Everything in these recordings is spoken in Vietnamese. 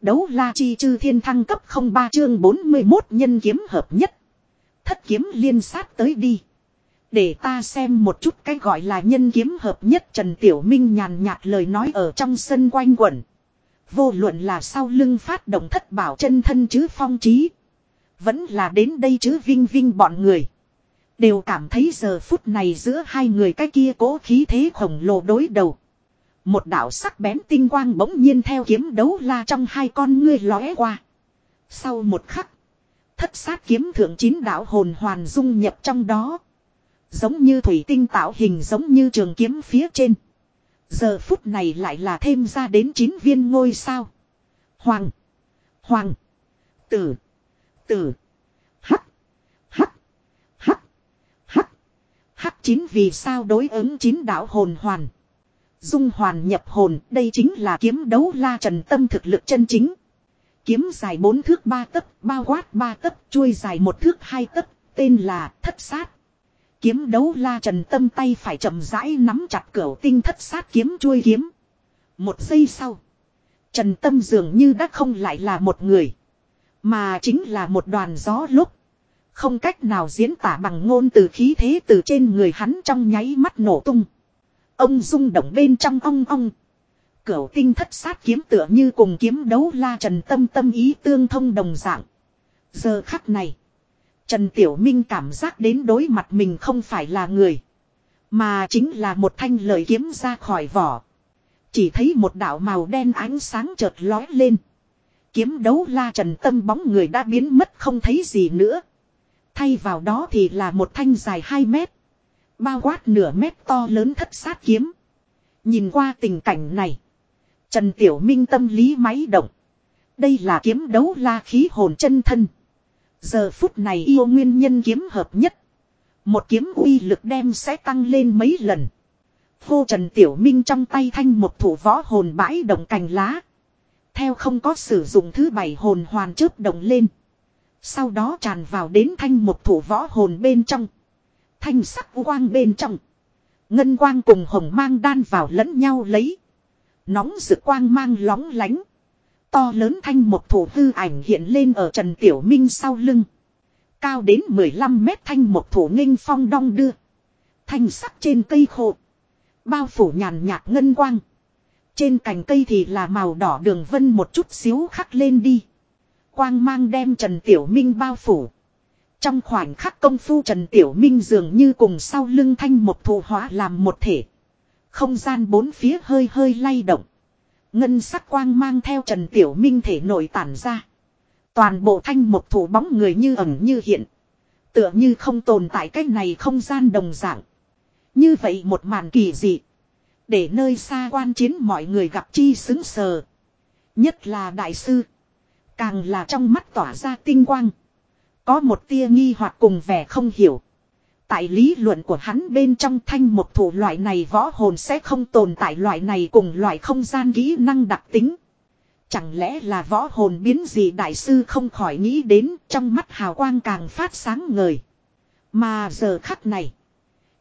Đấu la chi chư thiên thăng cấp 03 chương 41 nhân kiếm hợp nhất. Thất kiếm liên sát tới đi. Để ta xem một chút cái gọi là nhân kiếm hợp nhất Trần Tiểu Minh nhàn nhạt lời nói ở trong sân quanh quẩn. Vô luận là sau lưng phát động thất bảo chân thân chứ phong trí. Vẫn là đến đây chứ vinh vinh bọn người. Đều cảm thấy giờ phút này giữa hai người cái kia cố khí thế khổng lồ đối đầu. Một đạo sắc bén tinh quang bỗng nhiên theo kiếm đấu la trong hai con ngươi lóe qua. Sau một khắc. Thất sát kiếm thượng chín đạo hồn hoàn dung nhập trong đó. Giống như thủy tinh tạo hình giống như trường kiếm phía trên. Giờ phút này lại là thêm ra đến chín viên ngôi sao. Hoàng. Hoàng. Tử. Tử. Hắc. Hắc. Hắc. Hắc. Hắc chín vì sao đối ứng chín đạo hồn hoàn. Dung hoàn nhập hồn, đây chính là kiếm đấu la trần tâm thực lực chân chính. Kiếm dài bốn thước ba tấc, bao quát ba tấc, chuôi dài một thước hai tấc, tên là thất sát. Kiếm đấu la trần tâm tay phải chậm rãi nắm chặt cửa tinh thất sát kiếm chuôi kiếm. Một giây sau, trần tâm dường như đã không lại là một người, mà chính là một đoàn gió lúc. Không cách nào diễn tả bằng ngôn từ khí thế từ trên người hắn trong nháy mắt nổ tung. Ông rung động bên trong ong ong. Cửu tinh thất sát kiếm tựa như cùng kiếm đấu la trần tâm tâm ý tương thông đồng dạng. Giờ khắc này. Trần Tiểu Minh cảm giác đến đối mặt mình không phải là người. Mà chính là một thanh lời kiếm ra khỏi vỏ. Chỉ thấy một đạo màu đen ánh sáng chợt lói lên. Kiếm đấu la trần tâm bóng người đã biến mất không thấy gì nữa. Thay vào đó thì là một thanh dài 2 mét. Bao quát nửa mét to lớn thất sát kiếm. Nhìn qua tình cảnh này. Trần Tiểu Minh tâm lý máy động. Đây là kiếm đấu la khí hồn chân thân. Giờ phút này yêu nguyên nhân kiếm hợp nhất. Một kiếm uy lực đem sẽ tăng lên mấy lần. vô Trần Tiểu Minh trong tay thanh một thủ võ hồn bãi động cành lá. Theo không có sử dụng thứ bảy hồn hoàn chớp động lên. Sau đó tràn vào đến thanh một thủ võ hồn bên trong. Thanh sắc quang bên trong. Ngân quang cùng hồng mang đan vào lẫn nhau lấy. Nóng rực quang mang lóng lánh. To lớn thanh một thủ hư ảnh hiện lên ở Trần Tiểu Minh sau lưng. Cao đến 15 mét thanh một thủ nghênh phong đong đưa. Thanh sắc trên cây khô. Bao phủ nhàn nhạt ngân quang. Trên cành cây thì là màu đỏ đường vân một chút xíu khắc lên đi. Quang mang đem Trần Tiểu Minh bao phủ. Trong khoảnh khắc công phu Trần Tiểu Minh dường như cùng sau lưng thanh một thủ hóa làm một thể. Không gian bốn phía hơi hơi lay động. Ngân sắc quang mang theo Trần Tiểu Minh thể nổi tản ra. Toàn bộ thanh một thủ bóng người như ẩn như hiện. Tựa như không tồn tại cách này không gian đồng dạng. Như vậy một màn kỳ dị. Để nơi xa quan chiến mọi người gặp chi xứng sờ. Nhất là đại sư. Càng là trong mắt tỏa ra tinh quang. Có một tia nghi hoặc cùng vẻ không hiểu. Tại lý luận của hắn bên trong thanh một thủ loại này võ hồn sẽ không tồn tại loại này cùng loại không gian kỹ năng đặc tính. Chẳng lẽ là võ hồn biến gì đại sư không khỏi nghĩ đến trong mắt hào quang càng phát sáng ngời. Mà giờ khắc này.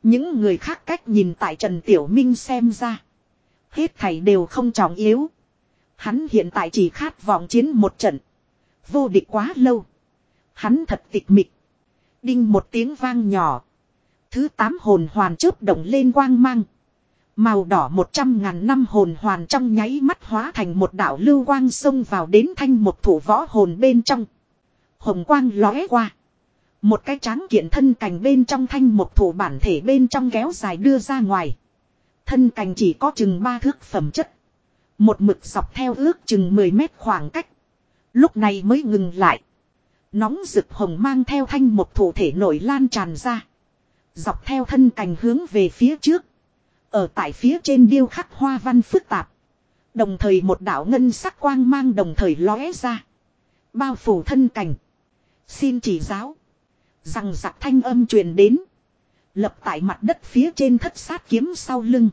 Những người khác cách nhìn tại Trần Tiểu Minh xem ra. Hết thảy đều không trọng yếu. Hắn hiện tại chỉ khát vọng chiến một trận. Vô địch quá lâu. Hắn thật tịch mịch. Đinh một tiếng vang nhỏ. Thứ tám hồn hoàn chớp động lên quang mang. Màu đỏ một trăm ngàn năm hồn hoàn trong nháy mắt hóa thành một đạo lưu quang xông vào đến thanh một thủ võ hồn bên trong. Hồng quang lóe qua. Một cái tráng kiện thân cành bên trong thanh một thủ bản thể bên trong kéo dài đưa ra ngoài. Thân cành chỉ có chừng ba thước phẩm chất. Một mực dọc theo ước chừng 10 mét khoảng cách. Lúc này mới ngừng lại. Nóng rực hồng mang theo thanh một thủ thể nổi lan tràn ra. Dọc theo thân cành hướng về phía trước. Ở tại phía trên điêu khắc hoa văn phức tạp. Đồng thời một đạo ngân sắc quang mang đồng thời lóe ra. Bao phủ thân cành. Xin chỉ giáo. Rằng giặc thanh âm truyền đến. Lập tại mặt đất phía trên thất sát kiếm sau lưng.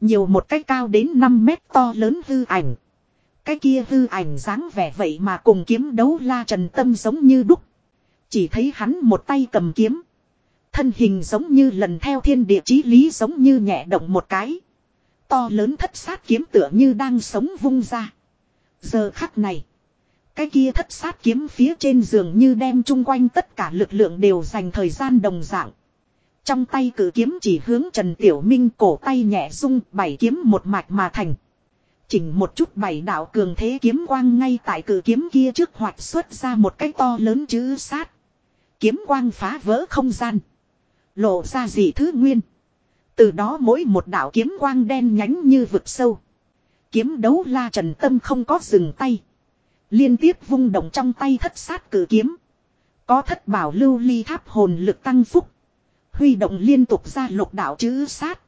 Nhiều một cái cao đến 5 mét to lớn hư ảnh. Cái kia hư ảnh dáng vẻ vậy mà cùng kiếm đấu la trần tâm giống như đúc. Chỉ thấy hắn một tay cầm kiếm. Thân hình giống như lần theo thiên địa chí lý giống như nhẹ động một cái. To lớn thất sát kiếm tựa như đang sống vung ra. Giờ khắc này. Cái kia thất sát kiếm phía trên giường như đem chung quanh tất cả lực lượng đều dành thời gian đồng dạng. Trong tay cử kiếm chỉ hướng Trần Tiểu Minh cổ tay nhẹ rung, bảy kiếm một mạch mà thành. Chỉnh một chút bảy đạo cường thế kiếm quang ngay tại cử kiếm kia trước hoạt xuất ra một cái to lớn chữ sát. Kiếm quang phá vỡ không gian. Lộ ra gì thứ nguyên. Từ đó mỗi một đạo kiếm quang đen nhánh như vực sâu. Kiếm đấu la trần tâm không có dừng tay. Liên tiếp vung động trong tay thất sát cử kiếm. Có thất bảo lưu ly tháp hồn lực tăng phúc. Huy động liên tục ra lục đạo chữ sát.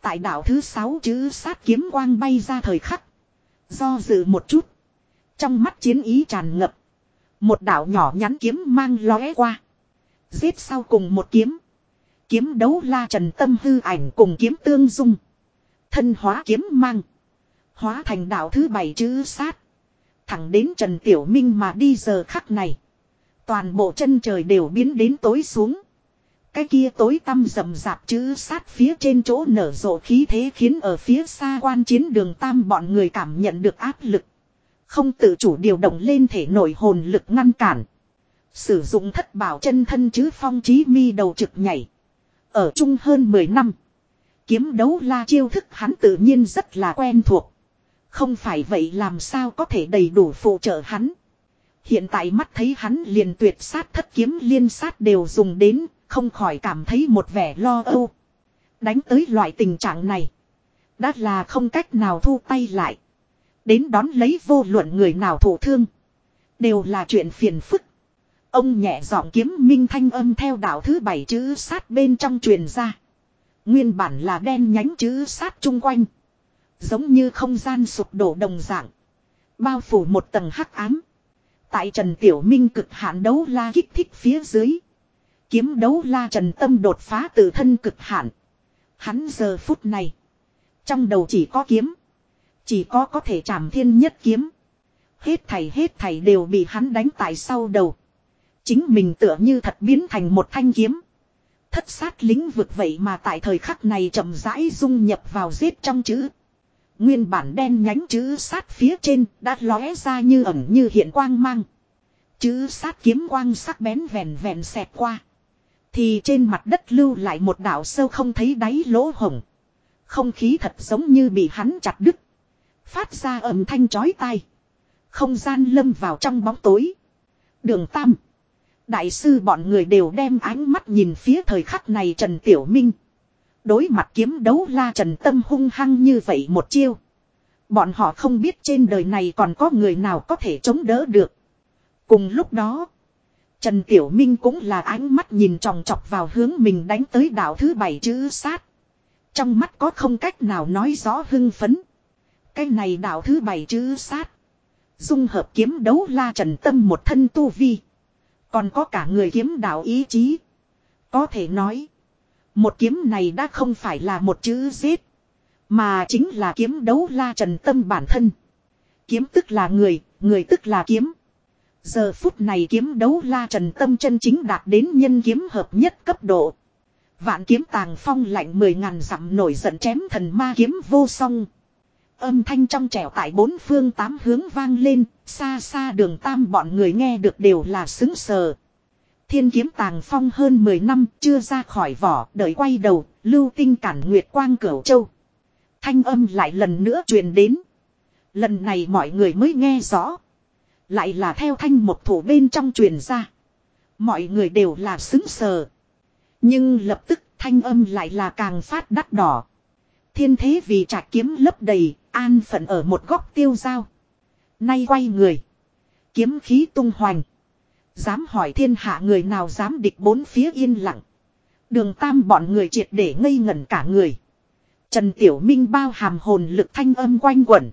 Tại đảo thứ sáu chữ sát kiếm quang bay ra thời khắc. Do dự một chút. Trong mắt chiến ý tràn ngập. Một đảo nhỏ nhắn kiếm mang lóe qua. Giết sau cùng một kiếm. Kiếm đấu la trần tâm hư ảnh cùng kiếm tương dung. Thân hóa kiếm mang. Hóa thành đảo thứ bảy chữ sát. Thẳng đến Trần Tiểu Minh mà đi giờ khắc này. Toàn bộ chân trời đều biến đến tối xuống. Cái kia tối tăm rầm rạp chữ sát phía trên chỗ nở rộ khí thế khiến ở phía xa quan chiến đường tam bọn người cảm nhận được áp lực. Không tự chủ điều động lên thể nổi hồn lực ngăn cản. Sử dụng thất bảo chân thân chứ phong trí mi đầu trực nhảy. Ở chung hơn 10 năm. Kiếm đấu la chiêu thức hắn tự nhiên rất là quen thuộc. Không phải vậy làm sao có thể đầy đủ phụ trợ hắn. Hiện tại mắt thấy hắn liền tuyệt sát thất kiếm liên sát đều dùng đến, không khỏi cảm thấy một vẻ lo âu. Đánh tới loại tình trạng này. Đã là không cách nào thu tay lại. Đến đón lấy vô luận người nào thổ thương. Đều là chuyện phiền phức. Ông nhẹ giọng kiếm minh thanh âm theo đạo thứ bảy chữ sát bên trong truyền ra. Nguyên bản là đen nhánh chữ sát chung quanh. Giống như không gian sụp đổ đồng dạng. Bao phủ một tầng hắc ám. Tại Trần Tiểu Minh cực hạn đấu la kích thích phía dưới. Kiếm đấu la Trần Tâm đột phá từ thân cực hạn. Hắn giờ phút này. Trong đầu chỉ có kiếm. Chỉ có có thể chạm thiên nhất kiếm. Hết thầy hết thầy đều bị hắn đánh tại sau đầu. Chính mình tựa như thật biến thành một thanh kiếm. Thất sát lĩnh vực vậy mà tại thời khắc này chậm rãi dung nhập vào giết trong chữ. Nguyên bản đen nhánh chữ sát phía trên đã lóe ra như ẩn như hiện quang mang. Chữ sát kiếm quang sắc bén vèn vèn xẹt qua. Thì trên mặt đất lưu lại một đảo sâu không thấy đáy lỗ hồng. Không khí thật giống như bị hắn chặt đứt. Phát ra âm thanh chói tai. Không gian lâm vào trong bóng tối. Đường Tam. Đại sư bọn người đều đem ánh mắt nhìn phía thời khắc này Trần Tiểu Minh. Đối mặt kiếm đấu la Trần Tâm hung hăng như vậy một chiêu. Bọn họ không biết trên đời này còn có người nào có thể chống đỡ được. Cùng lúc đó. Trần Tiểu Minh cũng là ánh mắt nhìn tròng trọc vào hướng mình đánh tới đảo thứ bảy chữ sát. Trong mắt có không cách nào nói rõ hưng phấn. Cái này đảo thứ bảy chữ sát. Dung hợp kiếm đấu la trần tâm một thân tu vi. Còn có cả người kiếm đạo ý chí. Có thể nói. Một kiếm này đã không phải là một chữ giết. Mà chính là kiếm đấu la trần tâm bản thân. Kiếm tức là người, người tức là kiếm. Giờ phút này kiếm đấu la trần tâm chân chính đạt đến nhân kiếm hợp nhất cấp độ. Vạn kiếm tàng phong lạnh mười ngàn dặm nổi giận chém thần ma kiếm vô song. Âm thanh trong trẻo tại bốn phương tám hướng vang lên, xa xa đường tam bọn người nghe được đều là xứng sờ. Thiên kiếm tàng phong hơn 10 năm chưa ra khỏi vỏ, đợi quay đầu, lưu tinh cản nguyệt quang cửu châu. Thanh âm lại lần nữa truyền đến. Lần này mọi người mới nghe rõ. Lại là theo thanh một thủ bên trong truyền ra. Mọi người đều là xứng sờ. Nhưng lập tức thanh âm lại là càng phát đắt đỏ. Thiên thế vì trả kiếm lấp đầy, an phận ở một góc tiêu dao. Nay quay người. Kiếm khí tung hoành. Dám hỏi thiên hạ người nào dám địch bốn phía yên lặng. Đường tam bọn người triệt để ngây ngẩn cả người. Trần Tiểu Minh bao hàm hồn lực thanh âm quanh quẩn.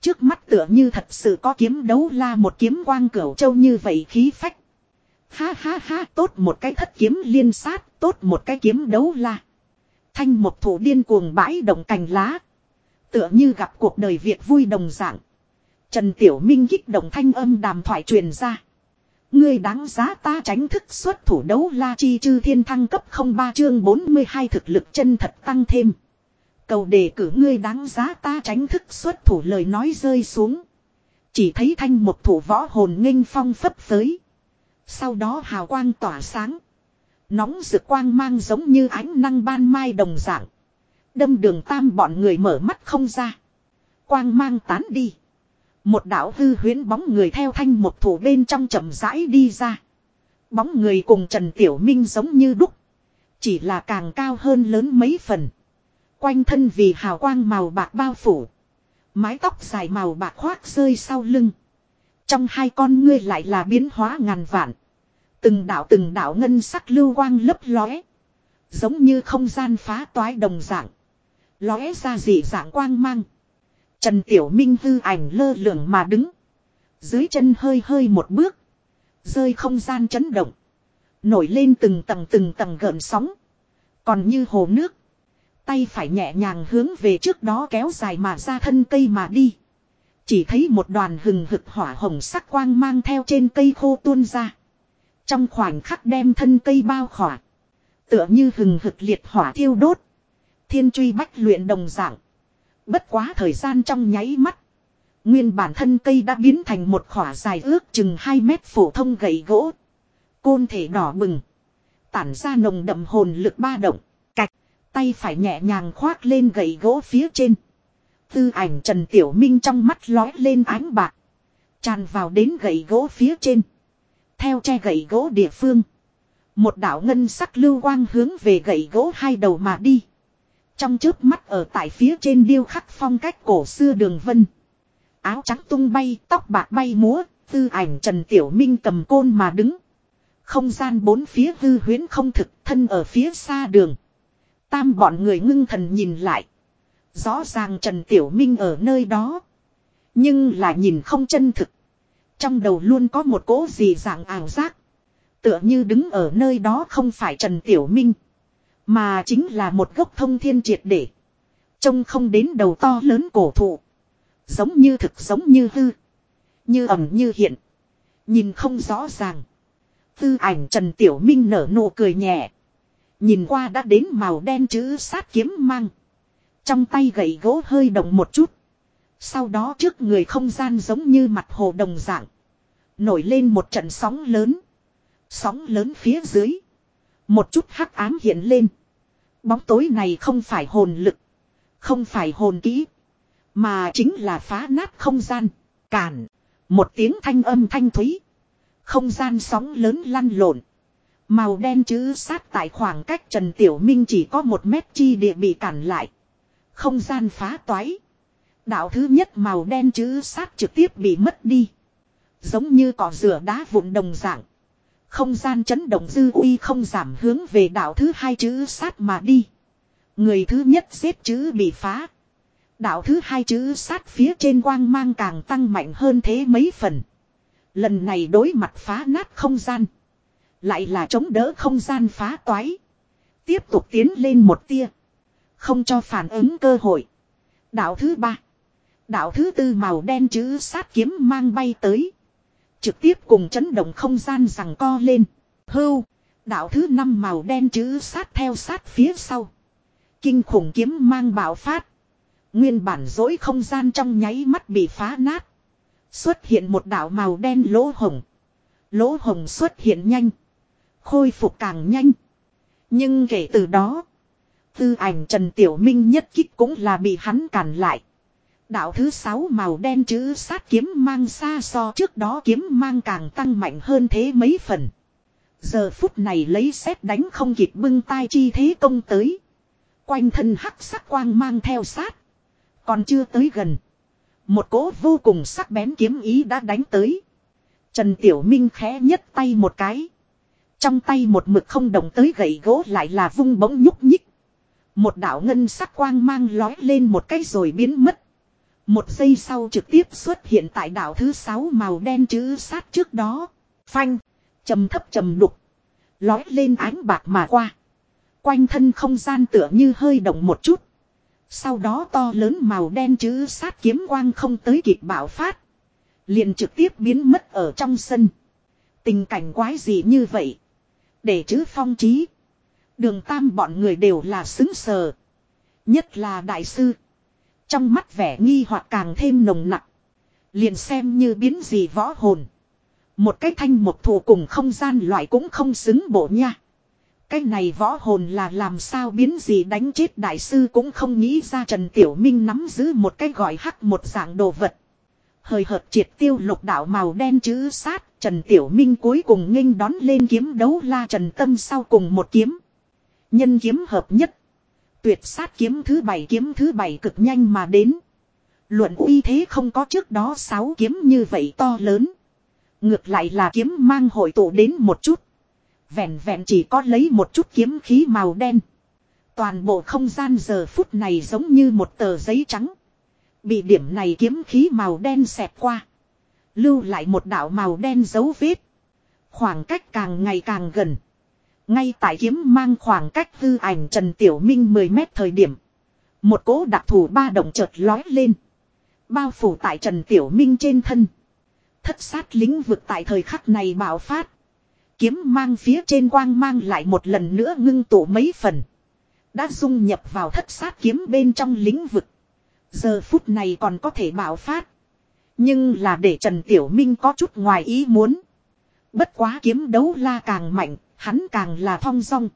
Trước mắt tựa như thật sự có kiếm đấu la một kiếm quang cửu châu như vậy khí phách. Ha ha ha tốt một cái thất kiếm liên sát, tốt một cái kiếm đấu la. Thanh một thủ điên cuồng bãi động cành lá. Tựa như gặp cuộc đời việc vui đồng dạng. Trần Tiểu Minh kích động thanh âm đàm thoại truyền ra. Ngươi đáng giá ta tránh thức xuất thủ đấu la chi chư thiên thăng cấp 03 chương 42 thực lực chân thật tăng thêm. Cầu đề cử ngươi đáng giá ta tránh thức xuất thủ lời nói rơi xuống. Chỉ thấy thanh một thủ võ hồn nghênh phong phấp phới. Sau đó hào quang tỏa sáng. Nóng rực quang mang giống như ánh năng ban mai đồng dạng. Đâm đường tam bọn người mở mắt không ra. Quang mang tán đi. Một đạo hư huyến bóng người theo thanh một thủ bên trong chậm rãi đi ra. Bóng người cùng Trần Tiểu Minh giống như đúc. Chỉ là càng cao hơn lớn mấy phần. Quanh thân vì hào quang màu bạc bao phủ. Mái tóc dài màu bạc khoác rơi sau lưng. Trong hai con ngươi lại là biến hóa ngàn vạn. Từng đạo từng đạo ngân sắc lưu quang lấp lóe. Giống như không gian phá toái đồng dạng. Lóe ra dị dạng quang mang. Trần Tiểu Minh hư ảnh lơ lửng mà đứng. Dưới chân hơi hơi một bước. Rơi không gian chấn động. Nổi lên từng tầng từng tầng gợn sóng. Còn như hồ nước. Tay phải nhẹ nhàng hướng về trước đó kéo dài mà ra thân cây mà đi. Chỉ thấy một đoàn hừng hực hỏa hồng sắc quang mang theo trên cây khô tuôn ra. Trong khoảnh khắc đem thân cây bao khỏa. Tựa như hừng hực liệt hỏa thiêu đốt. Thiên truy bách luyện đồng dạng. Bất quá thời gian trong nháy mắt. Nguyên bản thân cây đã biến thành một khỏa dài ước chừng 2 mét phổ thông gậy gỗ. Côn thể đỏ bừng. Tản ra nồng đậm hồn lực ba động. Tay phải nhẹ nhàng khoác lên gậy gỗ phía trên. Tư ảnh Trần Tiểu Minh trong mắt lói lên ánh bạc. Tràn vào đến gậy gỗ phía trên. Theo che gậy gỗ địa phương. Một đạo ngân sắc lưu quang hướng về gậy gỗ hai đầu mà đi. Trong trước mắt ở tại phía trên điêu khắc phong cách cổ xưa đường vân. Áo trắng tung bay, tóc bạc bay múa, tư ảnh Trần Tiểu Minh cầm côn mà đứng. Không gian bốn phía hư huyến không thực thân ở phía xa đường. Tam bọn người ngưng thần nhìn lại. Rõ ràng Trần Tiểu Minh ở nơi đó. Nhưng là nhìn không chân thực. Trong đầu luôn có một cố gì dạng ảo giác. Tựa như đứng ở nơi đó không phải Trần Tiểu Minh. Mà chính là một gốc thông thiên triệt để. Trông không đến đầu to lớn cổ thụ. Giống như thực giống như hư. Như ẩm như hiện. Nhìn không rõ ràng. Tư ảnh Trần Tiểu Minh nở nụ cười nhẹ. Nhìn qua đã đến màu đen chữ sát kiếm mang. Trong tay gậy gỗ hơi động một chút. Sau đó trước người không gian giống như mặt hồ đồng dạng. Nổi lên một trận sóng lớn. Sóng lớn phía dưới. Một chút hắc ám hiện lên. Bóng tối này không phải hồn lực. Không phải hồn kỹ. Mà chính là phá nát không gian. Cản. Một tiếng thanh âm thanh thúy. Không gian sóng lớn lăn lộn. Màu đen chữ sát tại khoảng cách Trần Tiểu Minh chỉ có một mét chi địa bị cản lại. Không gian phá toái. Đạo thứ nhất màu đen chữ sát trực tiếp bị mất đi. Giống như cỏ rửa đá vụn đồng dạng. Không gian chấn động dư uy không giảm hướng về đạo thứ hai chữ sát mà đi. Người thứ nhất xếp chữ bị phá. Đạo thứ hai chữ sát phía trên quang mang càng tăng mạnh hơn thế mấy phần. Lần này đối mặt phá nát không gian. Lại là chống đỡ không gian phá toái. Tiếp tục tiến lên một tia. Không cho phản ứng cơ hội. Đạo thứ ba. Đạo thứ tư màu đen chữ sát kiếm mang bay tới. Trực tiếp cùng chấn động không gian rằng co lên. Hưu. Đạo thứ năm màu đen chữ sát theo sát phía sau. Kinh khủng kiếm mang bạo phát. Nguyên bản dối không gian trong nháy mắt bị phá nát. Xuất hiện một đạo màu đen lỗ hồng. Lỗ hồng xuất hiện nhanh. Khôi phục càng nhanh. Nhưng kể từ đó. Tư ảnh Trần Tiểu Minh nhất kích cũng là bị hắn cản lại. Đạo thứ sáu màu đen chữ sát kiếm mang xa so trước đó kiếm mang càng tăng mạnh hơn thế mấy phần. Giờ phút này lấy xét đánh không kịp bưng tay chi thế công tới. Quanh thân hắc sắc quang mang theo sát. Còn chưa tới gần. Một cỗ vô cùng sắc bén kiếm ý đã đánh tới. Trần Tiểu Minh khẽ nhất tay một cái. Trong tay một mực không động tới gậy gỗ lại là vung bỗng nhúc nhích. Một đạo ngân sắc quang mang lói lên một cái rồi biến mất. Một giây sau trực tiếp xuất hiện tại đảo thứ sáu màu đen chữ sát trước đó. Phanh. trầm thấp trầm đục. Lói lên ánh bạc mà qua. Quanh thân không gian tựa như hơi động một chút. Sau đó to lớn màu đen chữ sát kiếm quang không tới kịp bạo phát. Liền trực tiếp biến mất ở trong sân. Tình cảnh quái gì như vậy. Để chữ phong trí. Đường tam bọn người đều là xứng sờ. Nhất là đại sư. Trong mắt vẻ nghi hoặc càng thêm nồng nặng. Liền xem như biến gì võ hồn. Một cái thanh một thủ cùng không gian loại cũng không xứng bộ nha. Cái này võ hồn là làm sao biến gì đánh chết đại sư cũng không nghĩ ra Trần Tiểu Minh nắm giữ một cái gọi hắc một dạng đồ vật. Hời hợt triệt tiêu lục đạo màu đen chữ sát, Trần Tiểu Minh cuối cùng nghênh đón lên kiếm đấu la Trần Tâm sau cùng một kiếm. Nhân kiếm hợp nhất. Tuyệt sát kiếm thứ bảy kiếm thứ bảy cực nhanh mà đến. Luận uy thế không có trước đó sáu kiếm như vậy to lớn. Ngược lại là kiếm mang hội tụ đến một chút. Vẹn vẹn chỉ có lấy một chút kiếm khí màu đen. Toàn bộ không gian giờ phút này giống như một tờ giấy trắng. Bị điểm này kiếm khí màu đen xẹp qua. Lưu lại một đạo màu đen dấu vết. Khoảng cách càng ngày càng gần. Ngay tại kiếm mang khoảng cách hư ảnh Trần Tiểu Minh 10 mét thời điểm. Một cỗ đặc thù ba động chợt lói lên. Bao phủ tại Trần Tiểu Minh trên thân. Thất sát lĩnh vực tại thời khắc này bạo phát. Kiếm mang phía trên quang mang lại một lần nữa ngưng tụ mấy phần. Đã dung nhập vào thất sát kiếm bên trong lĩnh vực. Giờ phút này còn có thể bạo phát. Nhưng là để Trần Tiểu Minh có chút ngoài ý muốn. Bất quá kiếm đấu la càng mạnh, hắn càng là thong song.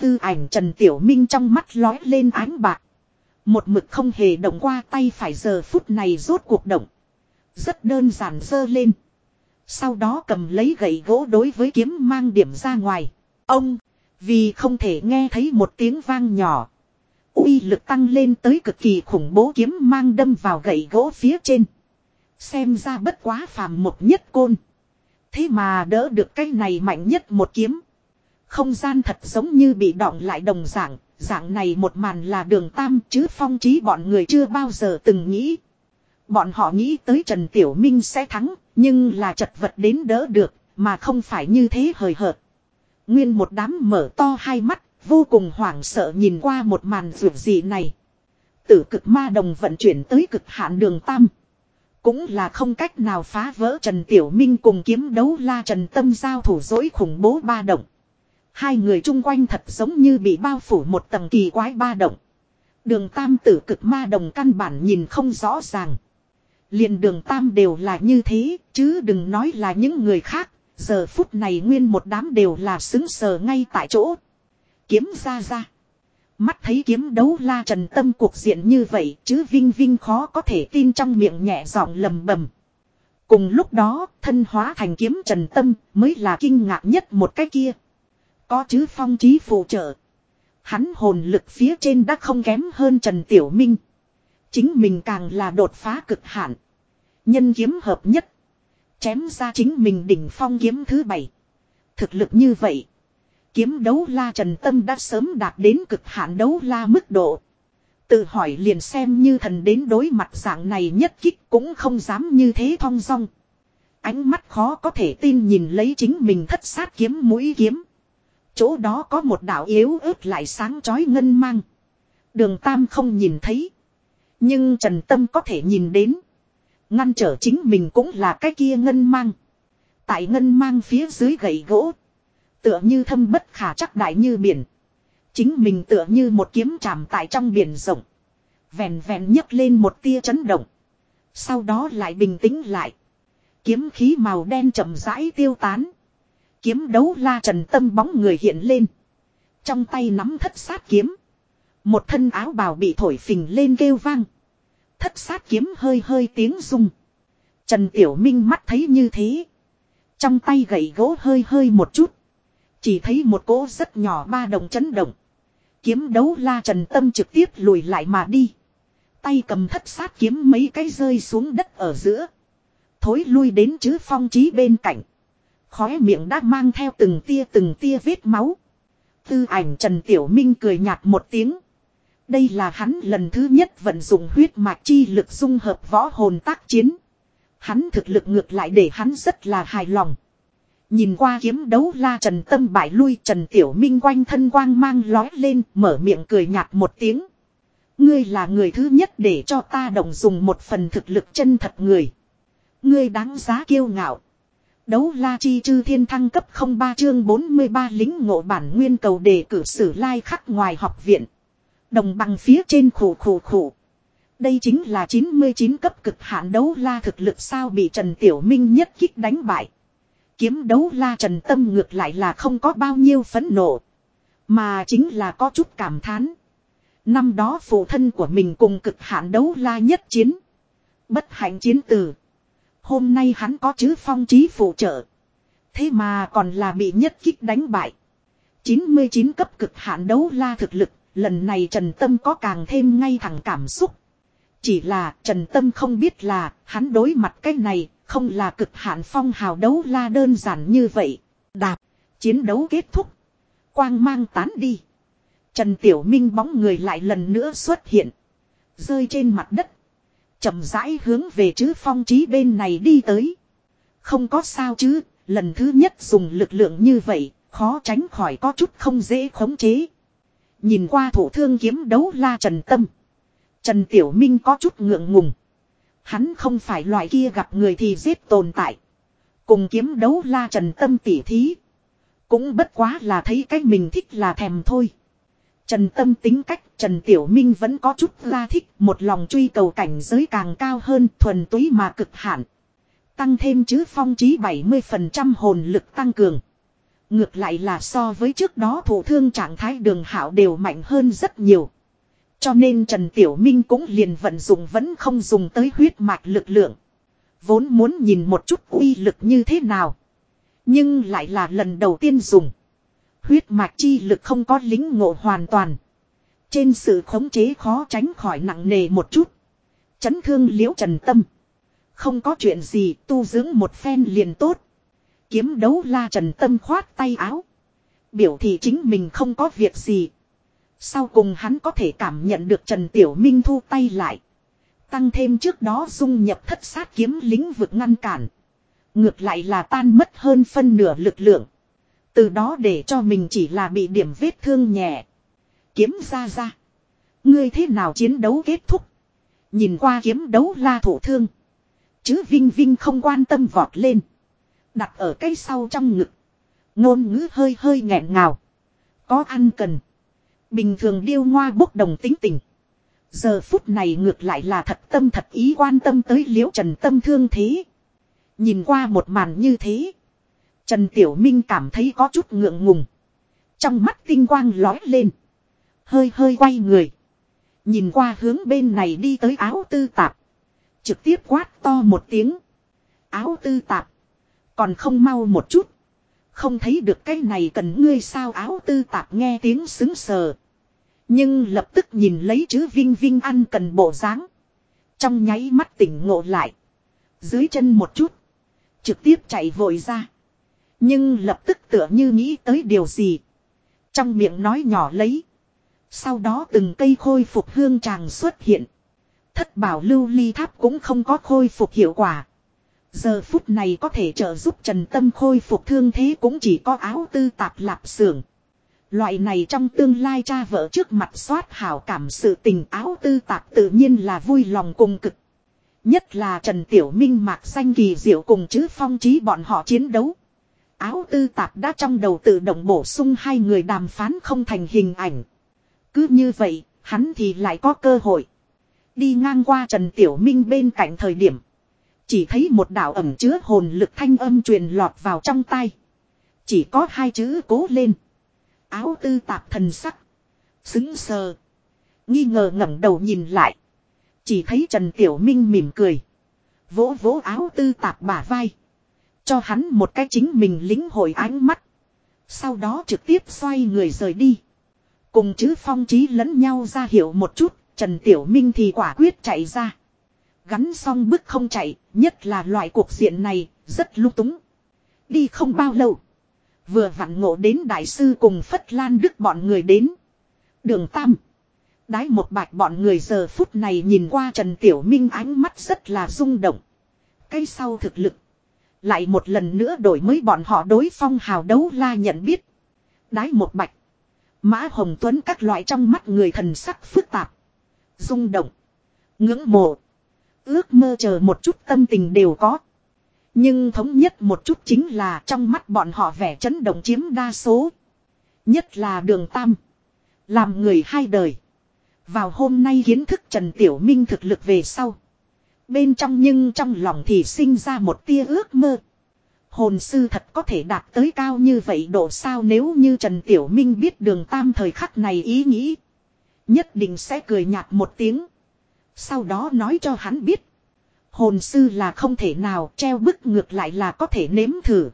Tư ảnh Trần Tiểu Minh trong mắt lói lên ánh bạc. Một mực không hề động qua tay phải giờ phút này rốt cuộc động. Rất đơn giản dơ lên. Sau đó cầm lấy gậy gỗ đối với kiếm mang điểm ra ngoài. Ông, vì không thể nghe thấy một tiếng vang nhỏ uy lực tăng lên tới cực kỳ khủng bố kiếm mang đâm vào gậy gỗ phía trên. Xem ra bất quá phàm một nhất côn. Thế mà đỡ được cái này mạnh nhất một kiếm. Không gian thật giống như bị đọng lại đồng dạng, dạng này một màn là đường tam chứ phong trí bọn người chưa bao giờ từng nghĩ. Bọn họ nghĩ tới Trần Tiểu Minh sẽ thắng, nhưng là chật vật đến đỡ được, mà không phải như thế hời hợt. Nguyên một đám mở to hai mắt, vô cùng hoảng sợ nhìn qua một màn rượu gì này. Tử cực ma đồng vận chuyển tới cực hạn đường tam. Cũng là không cách nào phá vỡ Trần Tiểu Minh cùng kiếm đấu la Trần Tâm giao thủ dối khủng bố ba động. Hai người chung quanh thật giống như bị bao phủ một tầng kỳ quái ba động. Đường tam tử cực ma đồng căn bản nhìn không rõ ràng. liền đường tam đều là như thế, chứ đừng nói là những người khác. Giờ phút này nguyên một đám đều là xứng sờ ngay tại chỗ. Kiếm ra ra. Mắt thấy kiếm đấu la trần tâm cuộc diện như vậy, chứ Vinh Vinh khó có thể tin trong miệng nhẹ giọng lầm bầm. Cùng lúc đó, thân hóa thành kiếm trần tâm mới là kinh ngạc nhất một cái kia. Có chứ phong trí phụ trợ. Hắn hồn lực phía trên đã không kém hơn Trần Tiểu Minh. Chính mình càng là đột phá cực hạn. Nhân kiếm hợp nhất. Chém ra chính mình đỉnh phong kiếm thứ bảy. Thực lực như vậy. Kiếm đấu la Trần Tâm đã sớm đạt đến cực hạn đấu la mức độ. Tự hỏi liền xem như thần đến đối mặt dạng này nhất kích cũng không dám như thế thong dong. Ánh mắt khó có thể tin nhìn lấy chính mình thất sát kiếm mũi kiếm. Chỗ đó có một đạo yếu ớt lại sáng chói ngân mang. Đường Tam không nhìn thấy. Nhưng Trần Tâm có thể nhìn đến. Ngăn trở chính mình cũng là cái kia ngân mang. Tại ngân mang phía dưới gậy gỗ. Tựa như thâm bất khả chắc đại như biển. Chính mình tựa như một kiếm chạm tại trong biển rộng. Vèn vèn nhấc lên một tia chấn động. Sau đó lại bình tĩnh lại. Kiếm khí màu đen chậm rãi tiêu tán. Kiếm đấu la trần tâm bóng người hiện lên. Trong tay nắm thất sát kiếm. Một thân áo bào bị thổi phình lên kêu vang. Thất sát kiếm hơi hơi tiếng rung. Trần Tiểu Minh mắt thấy như thế. Trong tay gậy gỗ hơi hơi một chút. Chỉ thấy một cỗ rất nhỏ ba đồng chấn động. Kiếm đấu la trần tâm trực tiếp lùi lại mà đi. Tay cầm thất sát kiếm mấy cái rơi xuống đất ở giữa. Thối lui đến chứ phong trí bên cạnh. Khóe miệng đã mang theo từng tia từng tia vết máu. Tư ảnh Trần Tiểu Minh cười nhạt một tiếng. Đây là hắn lần thứ nhất vận dụng huyết mạch chi lực dung hợp võ hồn tác chiến. Hắn thực lực ngược lại để hắn rất là hài lòng. Nhìn qua kiếm đấu la Trần Tâm bại lui, Trần Tiểu Minh quanh thân quang mang lói lên, mở miệng cười nhạt một tiếng. Ngươi là người thứ nhất để cho ta đồng dùng một phần thực lực chân thật người. Ngươi đáng giá kiêu ngạo. Đấu la chi chư thiên thăng cấp 03 chương 43 lính ngộ bản nguyên cầu đề cử sử lai like khắc ngoài học viện. Đồng bằng phía trên khủ khủ khủ Đây chính là 99 cấp cực hạn đấu la thực lực sao bị Trần Tiểu Minh nhất kích đánh bại. Kiếm đấu la Trần Tâm ngược lại là không có bao nhiêu phấn nộ. Mà chính là có chút cảm thán. Năm đó phụ thân của mình cùng cực hạn đấu la nhất chiến. Bất hạnh chiến tử. Hôm nay hắn có chữ phong trí phụ trợ. Thế mà còn là bị nhất kích đánh bại. 99 cấp cực hạn đấu la thực lực, lần này Trần Tâm có càng thêm ngay thẳng cảm xúc. Chỉ là Trần Tâm không biết là hắn đối mặt cái này không là cực hạn phong hào đấu la đơn giản như vậy. Đạp, chiến đấu kết thúc. Quang mang tán đi. Trần Tiểu Minh bóng người lại lần nữa xuất hiện. Rơi trên mặt đất. chậm rãi hướng về chứ phong trí bên này đi tới. Không có sao chứ, lần thứ nhất dùng lực lượng như vậy, khó tránh khỏi có chút không dễ khống chế. Nhìn qua thủ thương kiếm đấu la Trần Tâm. Trần Tiểu Minh có chút ngượng ngùng. Hắn không phải loại kia gặp người thì giết tồn tại. Cùng kiếm đấu la Trần Tâm tỉ thí. Cũng bất quá là thấy cái mình thích là thèm thôi. Trần Tâm tính cách Trần Tiểu Minh vẫn có chút ra thích, một lòng truy cầu cảnh giới càng cao hơn, thuần túy mà cực hạn. Tăng thêm chứ phong trí 70% hồn lực tăng cường. Ngược lại là so với trước đó thủ thương trạng thái đường hảo đều mạnh hơn rất nhiều. Cho nên Trần Tiểu Minh cũng liền vận dụng vẫn không dùng tới huyết mạch lực lượng. Vốn muốn nhìn một chút uy lực như thế nào. Nhưng lại là lần đầu tiên dùng. Huyết mạch chi lực không có lính ngộ hoàn toàn. Trên sự khống chế khó tránh khỏi nặng nề một chút. Chấn thương liễu trần tâm. Không có chuyện gì, tu dưỡng một phen liền tốt. Kiếm đấu la trần tâm khoát tay áo. Biểu thị chính mình không có việc gì. Sau cùng hắn có thể cảm nhận được Trần Tiểu Minh thu tay lại. Tăng thêm trước đó dung nhập thất sát kiếm lính vực ngăn cản. Ngược lại là tan mất hơn phân nửa lực lượng. Từ đó để cho mình chỉ là bị điểm vết thương nhẹ. Kiếm ra ra. Ngươi thế nào chiến đấu kết thúc. Nhìn qua kiếm đấu la thủ thương. Chứ Vinh Vinh không quan tâm vọt lên. Đặt ở cây sau trong ngực. Ngôn ngữ hơi hơi nghẹn ngào. Có ăn cần. Bình thường điêu ngoa bốc đồng tính tình. Giờ phút này ngược lại là thật tâm thật ý quan tâm tới liễu trần tâm thương thế. Nhìn qua một màn như thế. Trần Tiểu Minh cảm thấy có chút ngượng ngùng. Trong mắt tinh quang lói lên. Hơi hơi quay người. Nhìn qua hướng bên này đi tới áo tư tạp. Trực tiếp quát to một tiếng. Áo tư tạp. Còn không mau một chút. Không thấy được cái này cần ngươi sao áo tư tạp nghe tiếng xứng sờ. Nhưng lập tức nhìn lấy chữ Vinh Vinh ăn cần bộ dáng Trong nháy mắt tỉnh ngộ lại. Dưới chân một chút. Trực tiếp chạy vội ra. Nhưng lập tức tựa như nghĩ tới điều gì. Trong miệng nói nhỏ lấy. Sau đó từng cây khôi phục hương tràng xuất hiện. Thất bảo lưu ly tháp cũng không có khôi phục hiệu quả. Giờ phút này có thể trợ giúp Trần Tâm khôi phục thương thế cũng chỉ có áo tư tạp lạp xưởng. Loại này trong tương lai cha vợ trước mặt soát hảo cảm sự tình áo tư tạp tự nhiên là vui lòng cùng cực. Nhất là Trần Tiểu Minh mạc xanh kỳ diệu cùng chữ phong trí bọn họ chiến đấu. Áo tư tạp đã trong đầu tự động bổ sung hai người đàm phán không thành hình ảnh. Cứ như vậy, hắn thì lại có cơ hội. Đi ngang qua Trần Tiểu Minh bên cạnh thời điểm. Chỉ thấy một đạo ẩm chứa hồn lực thanh âm truyền lọt vào trong tay. Chỉ có hai chữ cố lên. Áo tư tạp thần sắc. Xứng sờ. Nghi ngờ ngẩng đầu nhìn lại. Chỉ thấy Trần Tiểu Minh mỉm cười. Vỗ vỗ áo tư tạp bả vai. Cho hắn một cái chính mình lính hội ánh mắt. Sau đó trực tiếp xoay người rời đi. Cùng chứ phong trí lẫn nhau ra hiểu một chút. Trần Tiểu Minh thì quả quyết chạy ra. Gắn xong bước không chạy, nhất là loại cuộc diện này, rất lung túng. Đi không bao lâu. Vừa vặn ngộ đến đại sư cùng Phất Lan Đức bọn người đến. Đường Tam. Đái một bạch bọn người giờ phút này nhìn qua Trần Tiểu Minh ánh mắt rất là rung động. Cái sau thực lực. Lại một lần nữa đổi mới bọn họ đối phong hào đấu la nhận biết. Đái một bạch. Mã Hồng Tuấn các loại trong mắt người thần sắc phức tạp. Rung động. Ngưỡng mộ. Ước mơ chờ một chút tâm tình đều có. Nhưng thống nhất một chút chính là trong mắt bọn họ vẻ chấn động chiếm đa số. Nhất là đường tam. Làm người hai đời. Vào hôm nay kiến thức Trần Tiểu Minh thực lực về sau. Bên trong nhưng trong lòng thì sinh ra một tia ước mơ. Hồn sư thật có thể đạt tới cao như vậy độ sao nếu như Trần Tiểu Minh biết đường tam thời khắc này ý nghĩ. Nhất định sẽ cười nhạt một tiếng. Sau đó nói cho hắn biết. Hồn sư là không thể nào treo bức ngược lại là có thể nếm thử.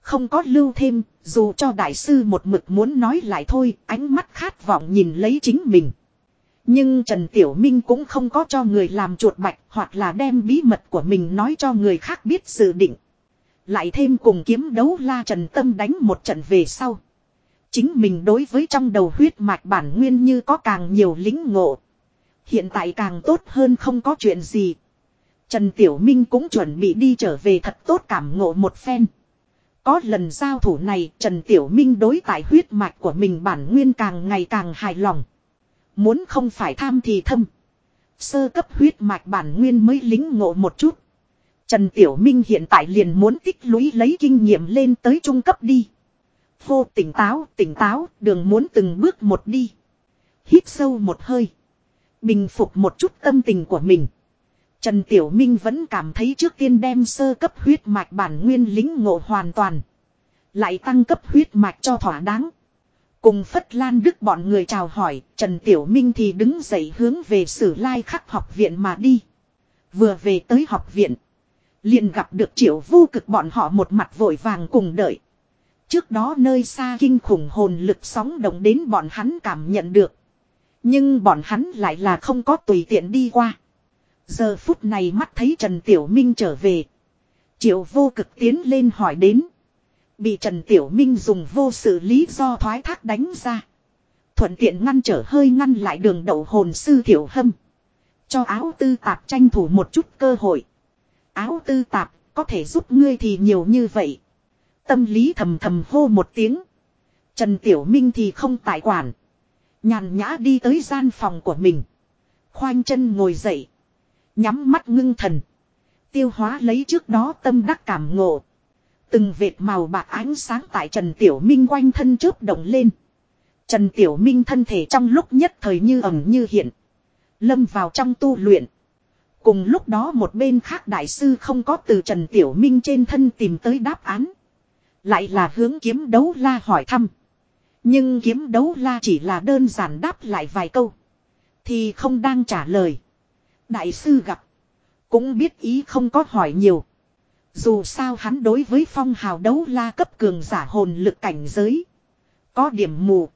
Không có lưu thêm, dù cho đại sư một mực muốn nói lại thôi, ánh mắt khát vọng nhìn lấy chính mình. Nhưng Trần Tiểu Minh cũng không có cho người làm chuột bạch hoặc là đem bí mật của mình nói cho người khác biết dự định. Lại thêm cùng kiếm đấu la Trần Tâm đánh một trận về sau. Chính mình đối với trong đầu huyết mạch bản nguyên như có càng nhiều lính ngộ. Hiện tại càng tốt hơn không có chuyện gì. Trần Tiểu Minh cũng chuẩn bị đi trở về thật tốt cảm ngộ một phen. Có lần giao thủ này Trần Tiểu Minh đối tại huyết mạch của mình bản nguyên càng ngày càng hài lòng. Muốn không phải tham thì thâm. Sơ cấp huyết mạch bản nguyên mới lính ngộ một chút. Trần Tiểu Minh hiện tại liền muốn tích lũy lấy kinh nghiệm lên tới trung cấp đi. Vô tỉnh táo, tỉnh táo, đường muốn từng bước một đi. Hít sâu một hơi. Bình phục một chút tâm tình của mình. Trần Tiểu Minh vẫn cảm thấy trước tiên đem sơ cấp huyết mạch bản nguyên lính ngộ hoàn toàn. Lại tăng cấp huyết mạch cho thỏa đáng. Cùng Phất Lan Đức bọn người chào hỏi, Trần Tiểu Minh thì đứng dậy hướng về Sử Lai Khắc học viện mà đi. Vừa về tới học viện, liền gặp được triệu vô cực bọn họ một mặt vội vàng cùng đợi. Trước đó nơi xa kinh khủng hồn lực sóng động đến bọn hắn cảm nhận được. Nhưng bọn hắn lại là không có tùy tiện đi qua. Giờ phút này mắt thấy Trần Tiểu Minh trở về. Triệu vô cực tiến lên hỏi đến. Bị Trần Tiểu Minh dùng vô sự lý do thoái thác đánh ra. Thuận tiện ngăn trở hơi ngăn lại đường đậu hồn sư Thiểu Hâm. Cho áo tư tạp tranh thủ một chút cơ hội. Áo tư tạp, có thể giúp ngươi thì nhiều như vậy. Tâm lý thầm thầm hô một tiếng. Trần Tiểu Minh thì không tại quản. Nhàn nhã đi tới gian phòng của mình. Khoanh chân ngồi dậy. Nhắm mắt ngưng thần. Tiêu hóa lấy trước đó tâm đắc cảm ngộ. Từng vệt màu bạc ánh sáng tại Trần Tiểu Minh quanh thân chớp động lên. Trần Tiểu Minh thân thể trong lúc nhất thời như ẩm như hiện. Lâm vào trong tu luyện. Cùng lúc đó một bên khác đại sư không có từ Trần Tiểu Minh trên thân tìm tới đáp án. Lại là hướng kiếm đấu la hỏi thăm. Nhưng kiếm đấu la chỉ là đơn giản đáp lại vài câu. Thì không đang trả lời. Đại sư gặp. Cũng biết ý không có hỏi nhiều. Dù sao hắn đối với phong hào đấu la cấp cường giả hồn lực cảnh giới. Có điểm mù.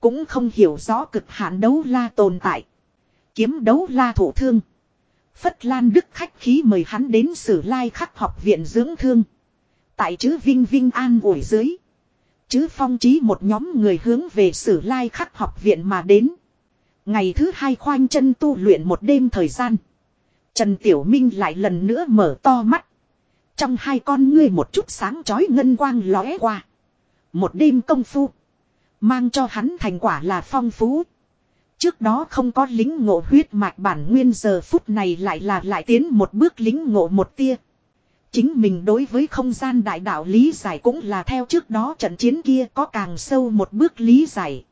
Cũng không hiểu rõ cực hạn đấu la tồn tại. Kiếm đấu la thủ thương. Phất Lan Đức khách khí mời hắn đến sử lai khắc học viện dưỡng thương. Tại chữ Vinh Vinh an ủi dưới. Chứ phong trí một nhóm người hướng về sử lai khắc học viện mà đến. Ngày thứ hai khoanh chân tu luyện một đêm thời gian. Trần Tiểu Minh lại lần nữa mở to mắt. Trong hai con ngươi một chút sáng chói ngân quang lóe qua. Một đêm công phu. Mang cho hắn thành quả là phong phú. Trước đó không có lính ngộ huyết mạch bản nguyên giờ phút này lại là lại tiến một bước lính ngộ một tia. Chính mình đối với không gian đại đạo lý giải cũng là theo trước đó trận chiến kia có càng sâu một bước lý giải.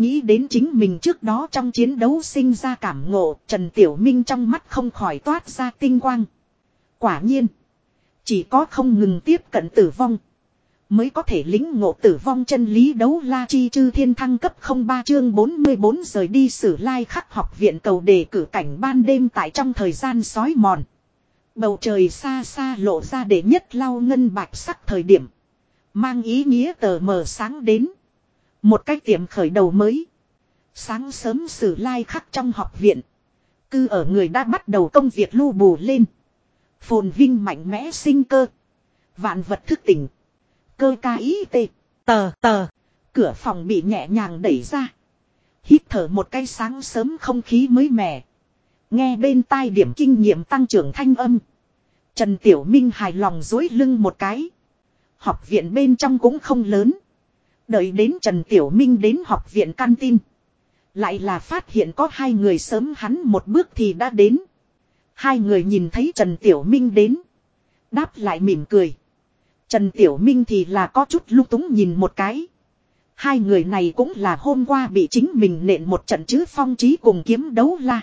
Nghĩ đến chính mình trước đó trong chiến đấu sinh ra cảm ngộ, Trần Tiểu Minh trong mắt không khỏi toát ra tinh quang. Quả nhiên, chỉ có không ngừng tiếp cận tử vong. Mới có thể lính ngộ tử vong chân lý đấu la chi chư thiên thăng cấp 03 chương 44 rời đi sử lai khắc học viện cầu đề cử cảnh ban đêm tại trong thời gian sói mòn. Bầu trời xa xa lộ ra để nhất lau ngân bạch sắc thời điểm. Mang ý nghĩa tờ mờ sáng đến. Một cách tiệm khởi đầu mới. Sáng sớm sử lai khắc trong học viện. Cư ở người đã bắt đầu công việc lưu bù lên. Phồn vinh mạnh mẽ sinh cơ. Vạn vật thức tỉnh. Cơ ca ý tê. Tờ tờ. Cửa phòng bị nhẹ nhàng đẩy ra. Hít thở một cái sáng sớm không khí mới mẻ. Nghe bên tai điểm kinh nghiệm tăng trưởng thanh âm. Trần Tiểu Minh hài lòng dối lưng một cái. Học viện bên trong cũng không lớn. Đợi đến Trần Tiểu Minh đến học viện căn tin. Lại là phát hiện có hai người sớm hắn một bước thì đã đến. Hai người nhìn thấy Trần Tiểu Minh đến. Đáp lại mỉm cười. Trần Tiểu Minh thì là có chút lúc túng nhìn một cái. Hai người này cũng là hôm qua bị chính mình nện một trận chứ phong trí cùng kiếm đấu la.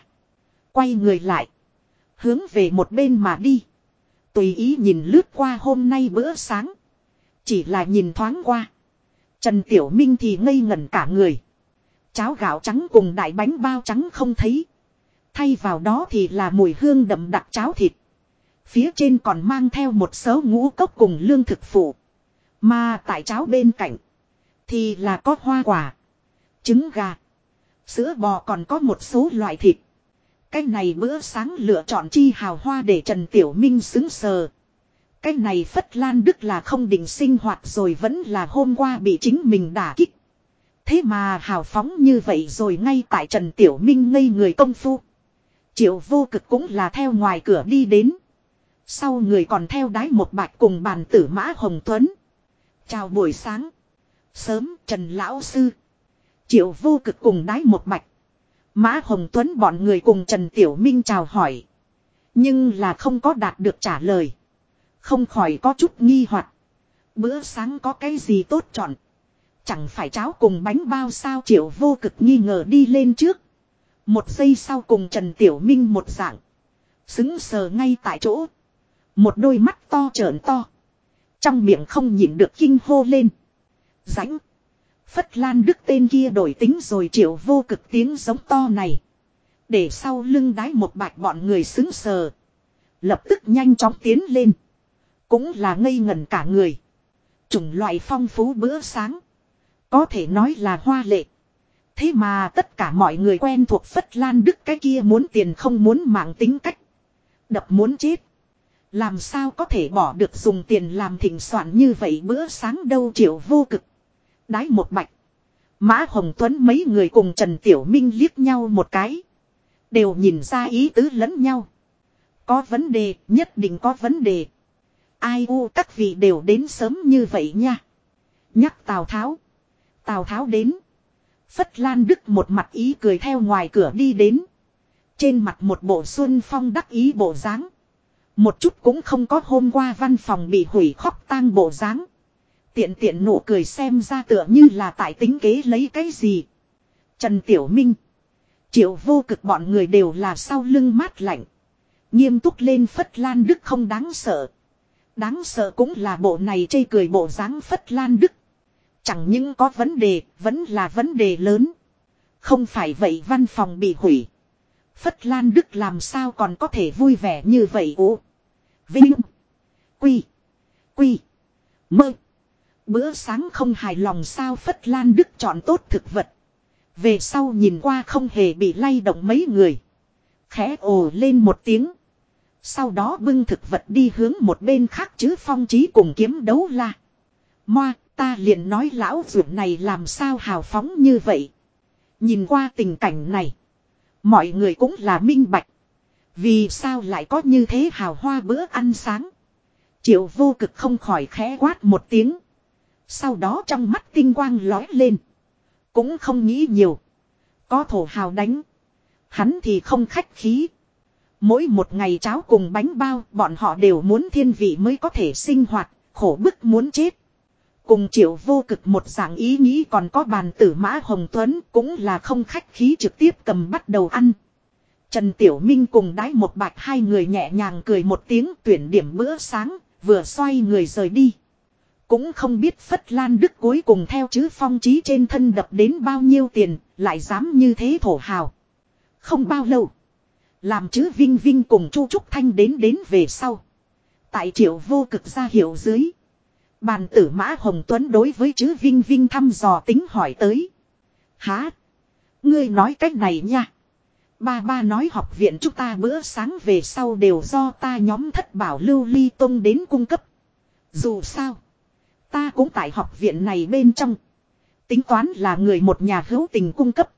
Quay người lại. Hướng về một bên mà đi. Tùy ý nhìn lướt qua hôm nay bữa sáng. Chỉ là nhìn thoáng qua. Trần Tiểu Minh thì ngây ngẩn cả người. Cháo gạo trắng cùng đại bánh bao trắng không thấy. Thay vào đó thì là mùi hương đậm đặc cháo thịt. Phía trên còn mang theo một số ngũ cốc cùng lương thực phụ. Mà tại cháo bên cạnh. Thì là có hoa quả. Trứng gà. Sữa bò còn có một số loại thịt. Cái này bữa sáng lựa chọn chi hào hoa để Trần Tiểu Minh xứng sờ. Cái này Phất Lan Đức là không định sinh hoạt rồi vẫn là hôm qua bị chính mình đả kích. Thế mà hào phóng như vậy rồi ngay tại Trần Tiểu Minh ngây người công phu. Triệu vô cực cũng là theo ngoài cửa đi đến. Sau người còn theo đái một bạch cùng bàn tử mã Hồng Tuấn. Chào buổi sáng. Sớm, Trần Lão Sư. Triệu vô cực cùng đái một bạch. Mã Hồng Tuấn bọn người cùng Trần Tiểu Minh chào hỏi. Nhưng là không có đạt được trả lời. Không khỏi có chút nghi hoặc Bữa sáng có cái gì tốt chọn. Chẳng phải cháo cùng bánh bao sao triệu vô cực nghi ngờ đi lên trước. Một giây sau cùng Trần Tiểu Minh một dạng. Xứng sờ ngay tại chỗ. Một đôi mắt to trợn to. Trong miệng không nhịn được kinh hô lên. Rãnh. Phất Lan Đức tên kia đổi tính rồi triệu vô cực tiếng giống to này. Để sau lưng đái một bạch bọn người xứng sờ. Lập tức nhanh chóng tiến lên. Cũng là ngây ngẩn cả người. Chủng loại phong phú bữa sáng. Có thể nói là hoa lệ. Thế mà tất cả mọi người quen thuộc Phất Lan Đức cái kia muốn tiền không muốn mạng tính cách. Đập muốn chết. Làm sao có thể bỏ được dùng tiền làm thỉnh soạn như vậy bữa sáng đâu triệu vô cực. Đái một bạch. Mã Hồng Tuấn mấy người cùng Trần Tiểu Minh liếc nhau một cái. Đều nhìn ra ý tứ lẫn nhau. Có vấn đề, nhất định có vấn đề. Ai u các vị đều đến sớm như vậy nha. Nhắc Tào Tháo. Tào Tháo đến. Phất Lan Đức một mặt ý cười theo ngoài cửa đi đến. Trên mặt một bộ xuân phong đắc ý bộ dáng. Một chút cũng không có hôm qua văn phòng bị hủy khóc tang bộ dáng. Tiện tiện nụ cười xem ra tựa như là tại tính kế lấy cái gì. Trần Tiểu Minh. Triệu vô cực bọn người đều là sau lưng mát lạnh. Nghiêm túc lên Phất Lan Đức không đáng sợ. Đáng sợ cũng là bộ này chây cười bộ dáng Phất Lan Đức. Chẳng những có vấn đề, vẫn là vấn đề lớn. Không phải vậy văn phòng bị hủy. Phất Lan Đức làm sao còn có thể vui vẻ như vậy ố. Vinh. Quy. Quy. Mơ. Bữa sáng không hài lòng sao Phất Lan Đức chọn tốt thực vật. Về sau nhìn qua không hề bị lay động mấy người. Khẽ ồ lên một tiếng. Sau đó bưng thực vật đi hướng một bên khác chứ phong trí cùng kiếm đấu la. Moa, ta liền nói lão ruột này làm sao hào phóng như vậy. Nhìn qua tình cảnh này. Mọi người cũng là minh bạch. Vì sao lại có như thế hào hoa bữa ăn sáng. Triệu vô cực không khỏi khẽ quát một tiếng. Sau đó trong mắt tinh quang lói lên. Cũng không nghĩ nhiều. Có thổ hào đánh. Hắn thì không khách khí. Mỗi một ngày cháo cùng bánh bao bọn họ đều muốn thiên vị mới có thể sinh hoạt, khổ bức muốn chết. Cùng triệu vô cực một dạng ý nghĩ còn có bàn tử mã Hồng Tuấn cũng là không khách khí trực tiếp cầm bắt đầu ăn. Trần Tiểu Minh cùng đái một bạch hai người nhẹ nhàng cười một tiếng tuyển điểm bữa sáng, vừa xoay người rời đi. Cũng không biết Phất Lan Đức cuối cùng theo chứ phong trí trên thân đập đến bao nhiêu tiền, lại dám như thế thổ hào. Không bao lâu. Làm chữ Vinh Vinh cùng Chu Trúc Thanh đến đến về sau. Tại triệu vô cực ra hiệu dưới. Bàn tử Mã Hồng Tuấn đối với chữ Vinh Vinh thăm dò tính hỏi tới. Há? Ngươi nói cách này nha. Ba ba nói học viện chúng ta bữa sáng về sau đều do ta nhóm thất bảo lưu ly tông đến cung cấp. Dù sao. Ta cũng tại học viện này bên trong. Tính toán là người một nhà hữu tình cung cấp.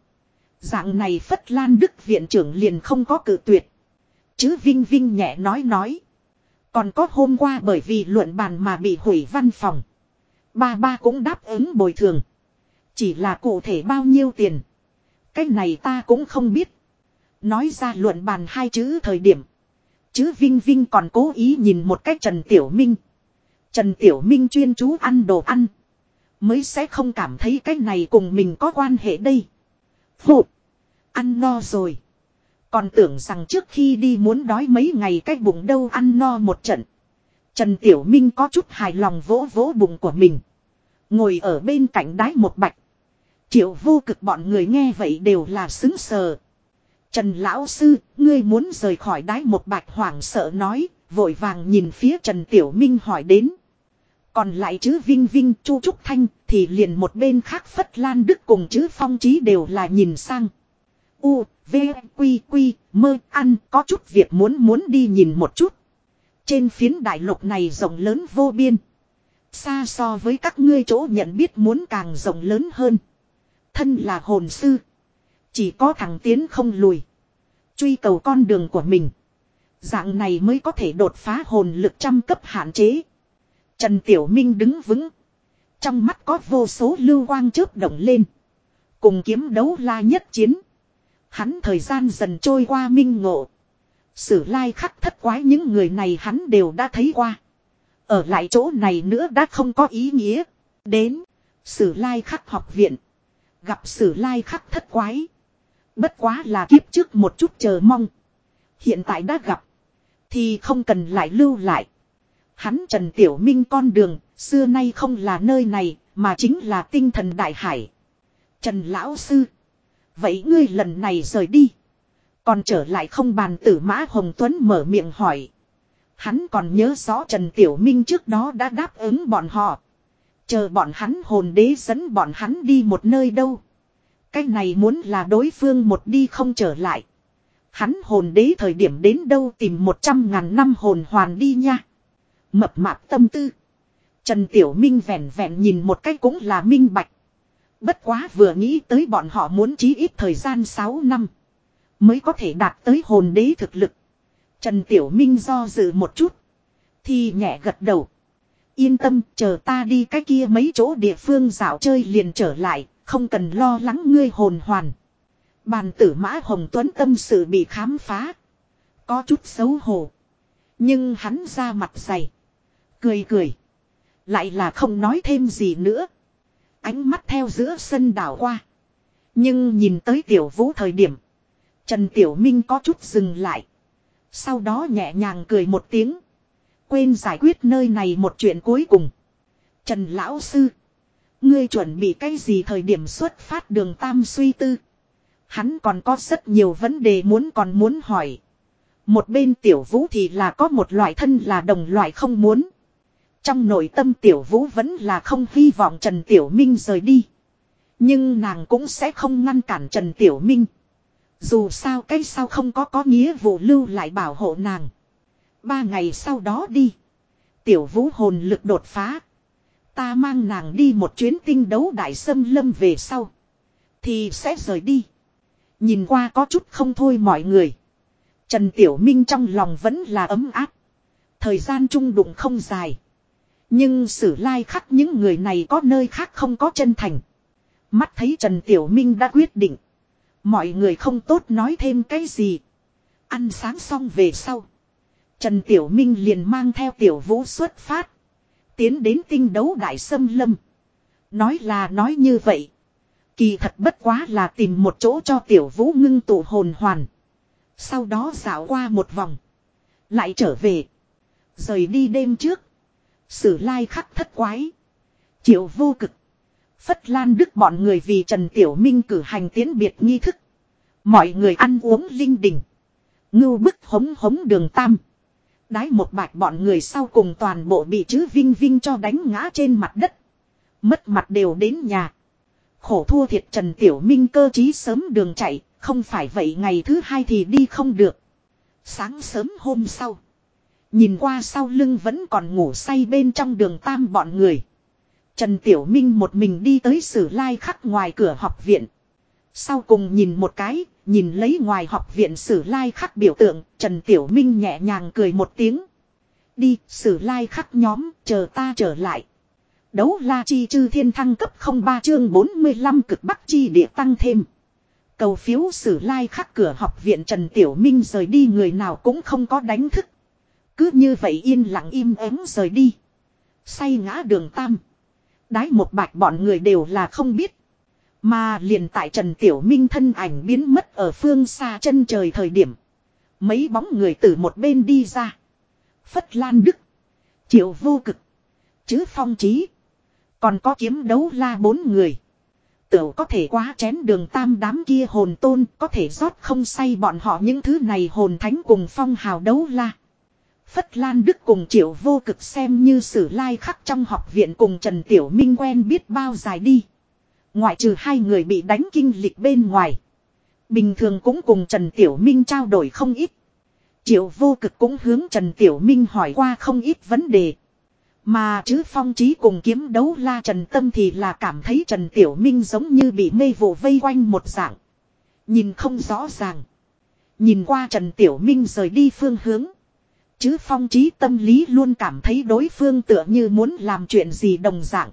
Dạng này Phất Lan Đức viện trưởng liền không có cử tuyệt. Chứ Vinh Vinh nhẹ nói nói. Còn có hôm qua bởi vì luận bàn mà bị hủy văn phòng. Ba ba cũng đáp ứng bồi thường. Chỉ là cụ thể bao nhiêu tiền. Cái này ta cũng không biết. Nói ra luận bàn hai chữ thời điểm. Chứ Vinh Vinh còn cố ý nhìn một cách Trần Tiểu Minh. Trần Tiểu Minh chuyên chú ăn đồ ăn. Mới sẽ không cảm thấy cái này cùng mình có quan hệ đây phụt Ăn no rồi. Còn tưởng rằng trước khi đi muốn đói mấy ngày cái bụng đâu ăn no một trận. Trần Tiểu Minh có chút hài lòng vỗ vỗ bụng của mình. Ngồi ở bên cạnh đái một bạch. Triệu vô cực bọn người nghe vậy đều là xứng sờ. Trần Lão Sư, ngươi muốn rời khỏi đái một bạch hoảng sợ nói, vội vàng nhìn phía Trần Tiểu Minh hỏi đến. Còn lại chứ Vinh Vinh, Chu Trúc Thanh thì liền một bên khác Phất Lan Đức cùng chứ Phong Trí đều là nhìn sang. U, V, Quy, Quy, mơ, ăn, có chút việc muốn muốn đi nhìn một chút. Trên phiến đại lục này rộng lớn vô biên. Xa so với các ngươi chỗ nhận biết muốn càng rộng lớn hơn. Thân là hồn sư. Chỉ có thằng tiến không lùi. Truy cầu con đường của mình. Dạng này mới có thể đột phá hồn lực trăm cấp hạn chế. Trần Tiểu Minh đứng vững. Trong mắt có vô số lưu quang chớp động lên. Cùng kiếm đấu la nhất chiến. Hắn thời gian dần trôi qua minh ngộ. Sử lai khắc thất quái những người này hắn đều đã thấy qua. Ở lại chỗ này nữa đã không có ý nghĩa. Đến. Sử lai khắc học viện. Gặp sử lai khắc thất quái. Bất quá là kiếp trước một chút chờ mong. Hiện tại đã gặp. Thì không cần lại lưu lại. Hắn Trần Tiểu Minh con đường, xưa nay không là nơi này, mà chính là tinh thần đại hải. Trần Lão Sư. Vậy ngươi lần này rời đi. Còn trở lại không bàn tử mã Hồng Tuấn mở miệng hỏi. Hắn còn nhớ rõ Trần Tiểu Minh trước đó đã đáp ứng bọn họ. Chờ bọn hắn hồn đế dẫn bọn hắn đi một nơi đâu. Cái này muốn là đối phương một đi không trở lại. Hắn hồn đế thời điểm đến đâu tìm một trăm ngàn năm hồn hoàn đi nha. Mập mạp tâm tư. Trần Tiểu Minh vẹn vẹn nhìn một cách cũng là minh bạch. Bất quá vừa nghĩ tới bọn họ muốn chí ít thời gian 6 năm. Mới có thể đạt tới hồn đế thực lực. Trần Tiểu Minh do dự một chút. Thì nhẹ gật đầu. Yên tâm, chờ ta đi cái kia mấy chỗ địa phương dạo chơi liền trở lại. Không cần lo lắng ngươi hồn hoàn. Bàn tử mã Hồng Tuấn tâm sự bị khám phá. Có chút xấu hổ. Nhưng hắn ra mặt dày. Cười cười. Lại là không nói thêm gì nữa. Ánh mắt theo giữa sân đảo qua. Nhưng nhìn tới tiểu vũ thời điểm. Trần Tiểu Minh có chút dừng lại. Sau đó nhẹ nhàng cười một tiếng. Quên giải quyết nơi này một chuyện cuối cùng. Trần Lão Sư. Ngươi chuẩn bị cái gì thời điểm xuất phát đường tam suy tư. Hắn còn có rất nhiều vấn đề muốn còn muốn hỏi. Một bên tiểu vũ thì là có một loại thân là đồng loại không muốn. Trong nội tâm tiểu vũ vẫn là không hy vọng Trần Tiểu Minh rời đi. Nhưng nàng cũng sẽ không ngăn cản Trần Tiểu Minh. Dù sao cái sao không có có nghĩa vụ lưu lại bảo hộ nàng. Ba ngày sau đó đi. Tiểu vũ hồn lực đột phá. Ta mang nàng đi một chuyến tinh đấu đại sâm lâm về sau. Thì sẽ rời đi. Nhìn qua có chút không thôi mọi người. Trần Tiểu Minh trong lòng vẫn là ấm áp. Thời gian trung đụng không dài. Nhưng sử lai khắc những người này có nơi khác không có chân thành. Mắt thấy Trần Tiểu Minh đã quyết định. Mọi người không tốt nói thêm cái gì. Ăn sáng xong về sau. Trần Tiểu Minh liền mang theo Tiểu Vũ xuất phát. Tiến đến tinh đấu đại sâm lâm. Nói là nói như vậy. Kỳ thật bất quá là tìm một chỗ cho Tiểu Vũ ngưng tụ hồn hoàn. Sau đó dạo qua một vòng. Lại trở về. Rời đi đêm trước. Sử lai khắc thất quái. Triệu vô cực. Phất Lan Đức bọn người vì Trần Tiểu Minh cử hành tiến biệt nghi thức. Mọi người ăn uống linh đình. Ngưu bức hống hống đường tam. Đái một bạch bọn người sau cùng toàn bộ bị chứ Vinh Vinh cho đánh ngã trên mặt đất. Mất mặt đều đến nhà. Khổ thua thiệt Trần Tiểu Minh cơ trí sớm đường chạy, không phải vậy ngày thứ hai thì đi không được. Sáng sớm hôm sau. Nhìn qua sau lưng vẫn còn ngủ say bên trong đường tam bọn người. Trần Tiểu Minh một mình đi tới sử lai khắc ngoài cửa học viện. Sau cùng nhìn một cái, nhìn lấy ngoài học viện sử lai khắc biểu tượng, Trần Tiểu Minh nhẹ nhàng cười một tiếng. Đi, sử lai khắc nhóm, chờ ta trở lại. Đấu la chi chư thiên thăng cấp 03 chương 45 cực bắc chi địa tăng thêm. Cầu phiếu sử lai khắc cửa học viện Trần Tiểu Minh rời đi người nào cũng không có đánh thức. Cứ như vậy yên lặng im ắng rời đi. Say ngã đường tam. Đái một bạch bọn người đều là không biết. Mà liền tại Trần Tiểu Minh thân ảnh biến mất ở phương xa chân trời thời điểm. Mấy bóng người từ một bên đi ra. Phất Lan Đức. Triệu vô cực. Chứ phong trí. Còn có kiếm đấu la bốn người. tiểu có thể quá chén đường tam đám kia hồn tôn. Có thể rót không say bọn họ những thứ này hồn thánh cùng phong hào đấu la. Phất Lan Đức cùng Triệu Vô Cực xem như sử lai khắc trong học viện cùng Trần Tiểu Minh quen biết bao dài đi. Ngoại trừ hai người bị đánh kinh lịch bên ngoài. Bình thường cũng cùng Trần Tiểu Minh trao đổi không ít. Triệu Vô Cực cũng hướng Trần Tiểu Minh hỏi qua không ít vấn đề. Mà chứ phong trí cùng kiếm đấu la Trần Tâm thì là cảm thấy Trần Tiểu Minh giống như bị mê vụ vây quanh một dạng. Nhìn không rõ ràng. Nhìn qua Trần Tiểu Minh rời đi phương hướng. Chứ phong trí tâm lý luôn cảm thấy đối phương tựa như muốn làm chuyện gì đồng dạng.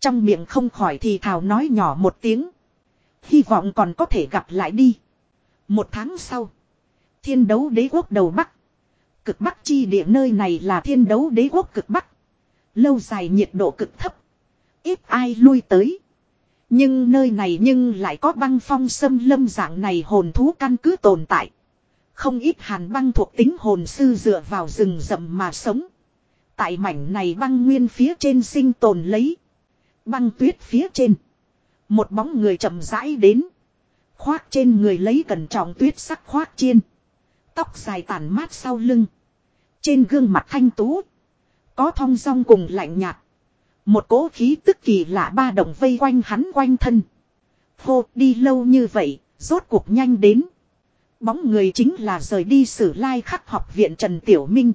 Trong miệng không khỏi thì thào nói nhỏ một tiếng. Hy vọng còn có thể gặp lại đi. Một tháng sau. Thiên đấu đế quốc đầu Bắc. Cực Bắc chi địa nơi này là thiên đấu đế quốc cực Bắc. Lâu dài nhiệt độ cực thấp. Ít ai lui tới. Nhưng nơi này nhưng lại có băng phong xâm lâm dạng này hồn thú căn cứ tồn tại. Không ít hàn băng thuộc tính hồn sư dựa vào rừng rậm mà sống. Tại mảnh này băng nguyên phía trên sinh tồn lấy. Băng tuyết phía trên. Một bóng người chậm rãi đến. Khoác trên người lấy cẩn trọng tuyết sắc khoác chiên. Tóc dài tàn mát sau lưng. Trên gương mặt thanh tú. Có thong dong cùng lạnh nhạt. Một cỗ khí tức kỳ lạ ba đồng vây quanh hắn quanh thân. Hô đi lâu như vậy, rốt cuộc nhanh đến. Bóng người chính là rời đi sử lai khắc học viện Trần Tiểu Minh.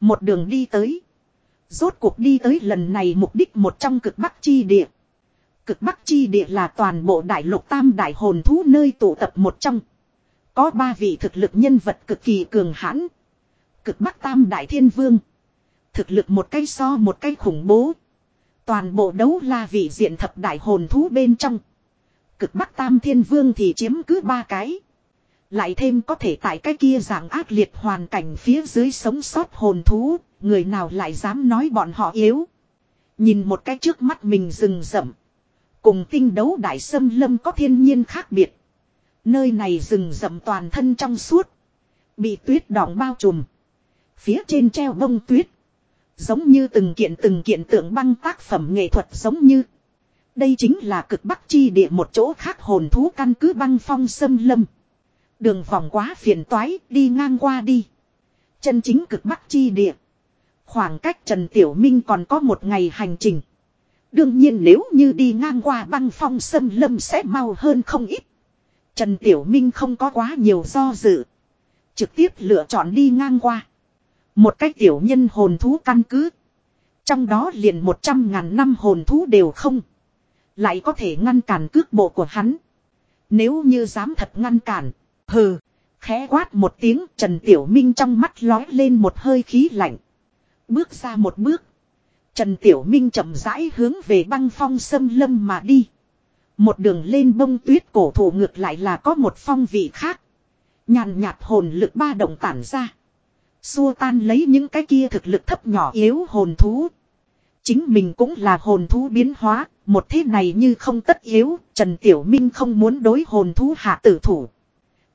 Một đường đi tới. Rốt cuộc đi tới lần này mục đích một trong cực bắc chi địa. Cực bắc chi địa là toàn bộ đại lục tam đại hồn thú nơi tụ tập một trong. Có ba vị thực lực nhân vật cực kỳ cường hãn. Cực bắc tam đại thiên vương. Thực lực một cái so một cái khủng bố. Toàn bộ đấu la vị diện thập đại hồn thú bên trong. Cực bắc tam thiên vương thì chiếm cứ ba cái. Lại thêm có thể tại cái kia dạng ác liệt hoàn cảnh phía dưới sống sót hồn thú, người nào lại dám nói bọn họ yếu. Nhìn một cái trước mắt mình rừng rậm. Cùng tinh đấu đại sâm lâm có thiên nhiên khác biệt. Nơi này rừng rậm toàn thân trong suốt. Bị tuyết đỏng bao trùm. Phía trên treo bông tuyết. Giống như từng kiện từng kiện tượng băng tác phẩm nghệ thuật giống như. Đây chính là cực bắc chi địa một chỗ khác hồn thú căn cứ băng phong sâm lâm. Đường vòng quá phiền toái, đi ngang qua đi. Chân chính cực bắc chi địa. Khoảng cách Trần Tiểu Minh còn có một ngày hành trình. Đương nhiên nếu như đi ngang qua băng phong sâm lâm sẽ mau hơn không ít. Trần Tiểu Minh không có quá nhiều do dự. Trực tiếp lựa chọn đi ngang qua. Một cách tiểu nhân hồn thú căn cứ. Trong đó liền một trăm ngàn năm hồn thú đều không. Lại có thể ngăn cản cước bộ của hắn. Nếu như dám thật ngăn cản. Hừ. Khẽ quát một tiếng Trần Tiểu Minh trong mắt lói lên một hơi khí lạnh. Bước ra một bước. Trần Tiểu Minh chậm rãi hướng về băng phong sâm lâm mà đi. Một đường lên bông tuyết cổ thụ ngược lại là có một phong vị khác. Nhàn nhạt hồn lực ba động tản ra. Xua tan lấy những cái kia thực lực thấp nhỏ yếu hồn thú. Chính mình cũng là hồn thú biến hóa, một thế này như không tất yếu, Trần Tiểu Minh không muốn đối hồn thú hạ tử thủ.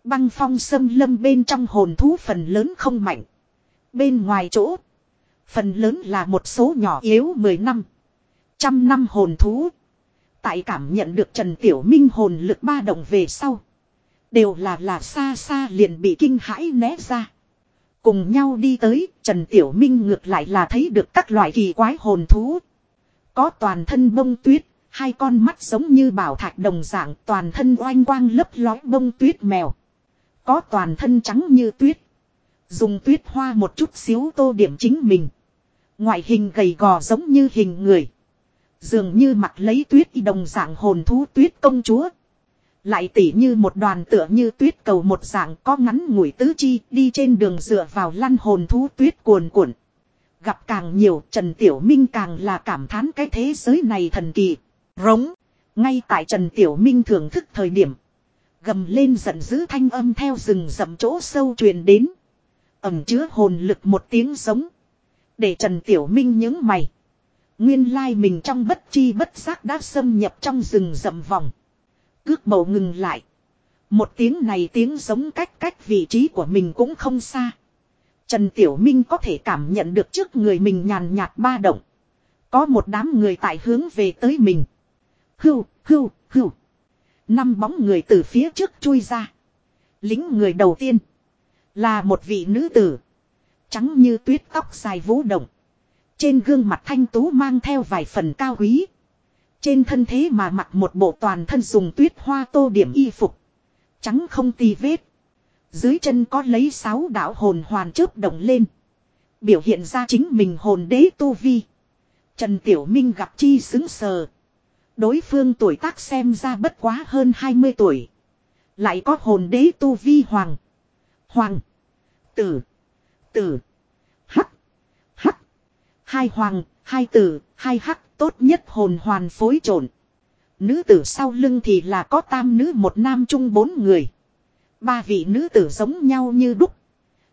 Băng phong xâm lâm bên trong hồn thú phần lớn không mạnh. Bên ngoài chỗ, phần lớn là một số nhỏ yếu 10 năm. Trăm năm hồn thú. Tại cảm nhận được Trần Tiểu Minh hồn lực ba động về sau. Đều là là xa xa liền bị kinh hãi né ra. Cùng nhau đi tới, Trần Tiểu Minh ngược lại là thấy được các loại kỳ quái hồn thú. Có toàn thân bông tuyết, hai con mắt giống như bảo thạch đồng dạng toàn thân oanh quang lấp lói bông tuyết mèo. Có toàn thân trắng như tuyết. Dùng tuyết hoa một chút xíu tô điểm chính mình. Ngoại hình gầy gò giống như hình người. Dường như mặt lấy tuyết y đồng dạng hồn thú tuyết công chúa. Lại tỉ như một đoàn tựa như tuyết cầu một dạng có ngắn ngủi tứ chi đi trên đường dựa vào lăn hồn thú tuyết cuồn cuộn. Gặp càng nhiều, Trần Tiểu Minh càng là cảm thán cái thế giới này thần kỳ. Rống. Ngay tại Trần Tiểu Minh thưởng thức thời điểm. Gầm lên giận dữ thanh âm theo rừng rậm chỗ sâu truyền đến. Ẩm chứa hồn lực một tiếng sống Để Trần Tiểu Minh những mày. Nguyên lai mình trong bất chi bất giác đã xâm nhập trong rừng rậm vòng. Cước bầu ngừng lại. Một tiếng này tiếng giống cách cách vị trí của mình cũng không xa. Trần Tiểu Minh có thể cảm nhận được trước người mình nhàn nhạt ba động. Có một đám người tại hướng về tới mình. Hưu, hưu, hưu. Năm bóng người từ phía trước chui ra. Lính người đầu tiên. Là một vị nữ tử. Trắng như tuyết tóc dài vũ động. Trên gương mặt thanh tú mang theo vài phần cao quý. Trên thân thế mà mặc một bộ toàn thân dùng tuyết hoa tô điểm y phục. Trắng không tì vết. Dưới chân có lấy sáu đạo hồn hoàn chớp động lên. Biểu hiện ra chính mình hồn đế tu vi. Trần Tiểu Minh gặp chi xứng sờ. Đối phương tuổi tác xem ra bất quá hơn 20 tuổi. Lại có hồn đế tu vi hoàng. Hoàng. Tử. Tử. Hắc. Hắc. Hai hoàng, hai tử, hai hắc tốt nhất hồn hoàn phối trộn. Nữ tử sau lưng thì là có tam nữ một nam chung bốn người. Ba vị nữ tử giống nhau như đúc.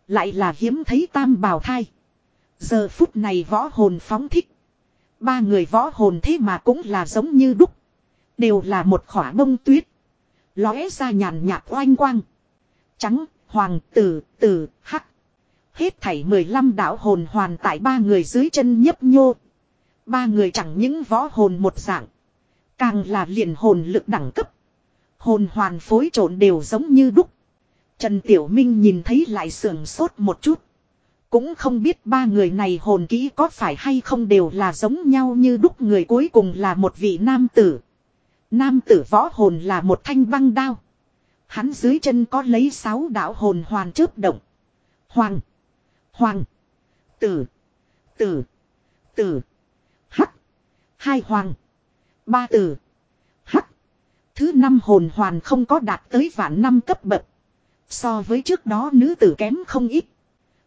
Lại là hiếm thấy tam bào thai. Giờ phút này võ hồn phóng thích. Ba người võ hồn thế mà cũng là giống như đúc. Đều là một khỏa bông tuyết. Lóe ra nhàn nhạt oanh quang. Trắng, hoàng, tử, tử, hắc. Hết thảy 15 đạo hồn hoàn tại ba người dưới chân nhấp nhô. Ba người chẳng những võ hồn một dạng. Càng là liền hồn lực đẳng cấp. Hồn hoàn phối trộn đều giống như đúc. Trần Tiểu Minh nhìn thấy lại sườn sốt một chút. Cũng không biết ba người này hồn kỹ có phải hay không đều là giống nhau như đúc người cuối cùng là một vị nam tử. Nam tử võ hồn là một thanh băng đao. Hắn dưới chân có lấy sáu đạo hồn hoàn chớp động. Hoàng. Hoàng. Tử. Tử. Tử. Hắc. Hai hoàng. Ba tử. Hắc. Thứ năm hồn hoàn không có đạt tới vạn năm cấp bậc. So với trước đó nữ tử kém không ít.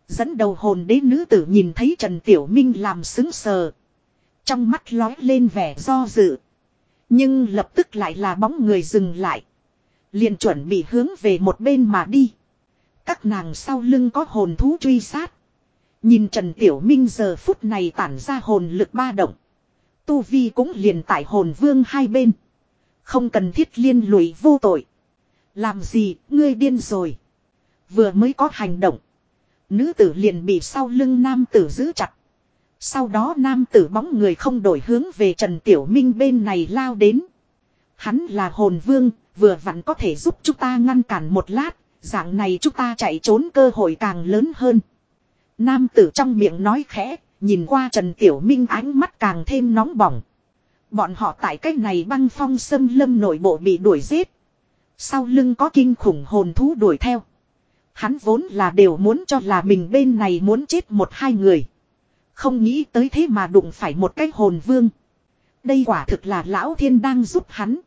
Dẫn đầu hồn đế nữ tử nhìn thấy Trần Tiểu Minh làm xứng sờ. Trong mắt lói lên vẻ do dự. Nhưng lập tức lại là bóng người dừng lại. liền chuẩn bị hướng về một bên mà đi. Các nàng sau lưng có hồn thú truy sát. Nhìn Trần Tiểu Minh giờ phút này tản ra hồn lực ba động. Tu Vi cũng liền tại hồn vương hai bên. Không cần thiết liên lụy vô tội. Làm gì, ngươi điên rồi. Vừa mới có hành động. Nữ tử liền bị sau lưng nam tử giữ chặt. Sau đó nam tử bóng người không đổi hướng về Trần Tiểu Minh bên này lao đến. Hắn là hồn vương, vừa vặn có thể giúp chúng ta ngăn cản một lát, dạng này chúng ta chạy trốn cơ hội càng lớn hơn. Nam tử trong miệng nói khẽ, nhìn qua Trần Tiểu Minh ánh mắt càng thêm nóng bỏng. Bọn họ tại cách này băng phong xâm lâm nội bộ bị đuổi giết. Sau lưng có kinh khủng hồn thú đuổi theo. Hắn vốn là đều muốn cho là mình bên này muốn chết một hai người. Không nghĩ tới thế mà đụng phải một cái hồn vương. Đây quả thực là lão thiên đang giúp hắn.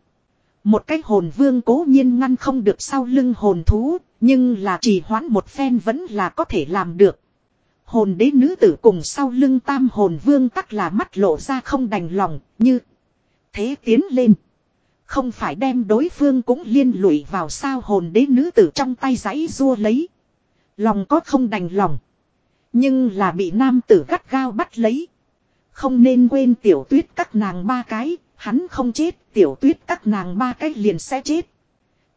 Một cái hồn vương cố nhiên ngăn không được sau lưng hồn thú, nhưng là chỉ hoãn một phen vẫn là có thể làm được. Hồn đế nữ tử cùng sau lưng tam hồn vương tắc là mắt lộ ra không đành lòng, như thế tiến lên. Không phải đem đối phương cũng liên lụy vào sao hồn đế nữ tử trong tay giấy rua lấy. Lòng có không đành lòng. Nhưng là bị nam tử gắt gao bắt lấy. Không nên quên tiểu tuyết các nàng ba cái, hắn không chết, tiểu tuyết các nàng ba cái liền sẽ chết.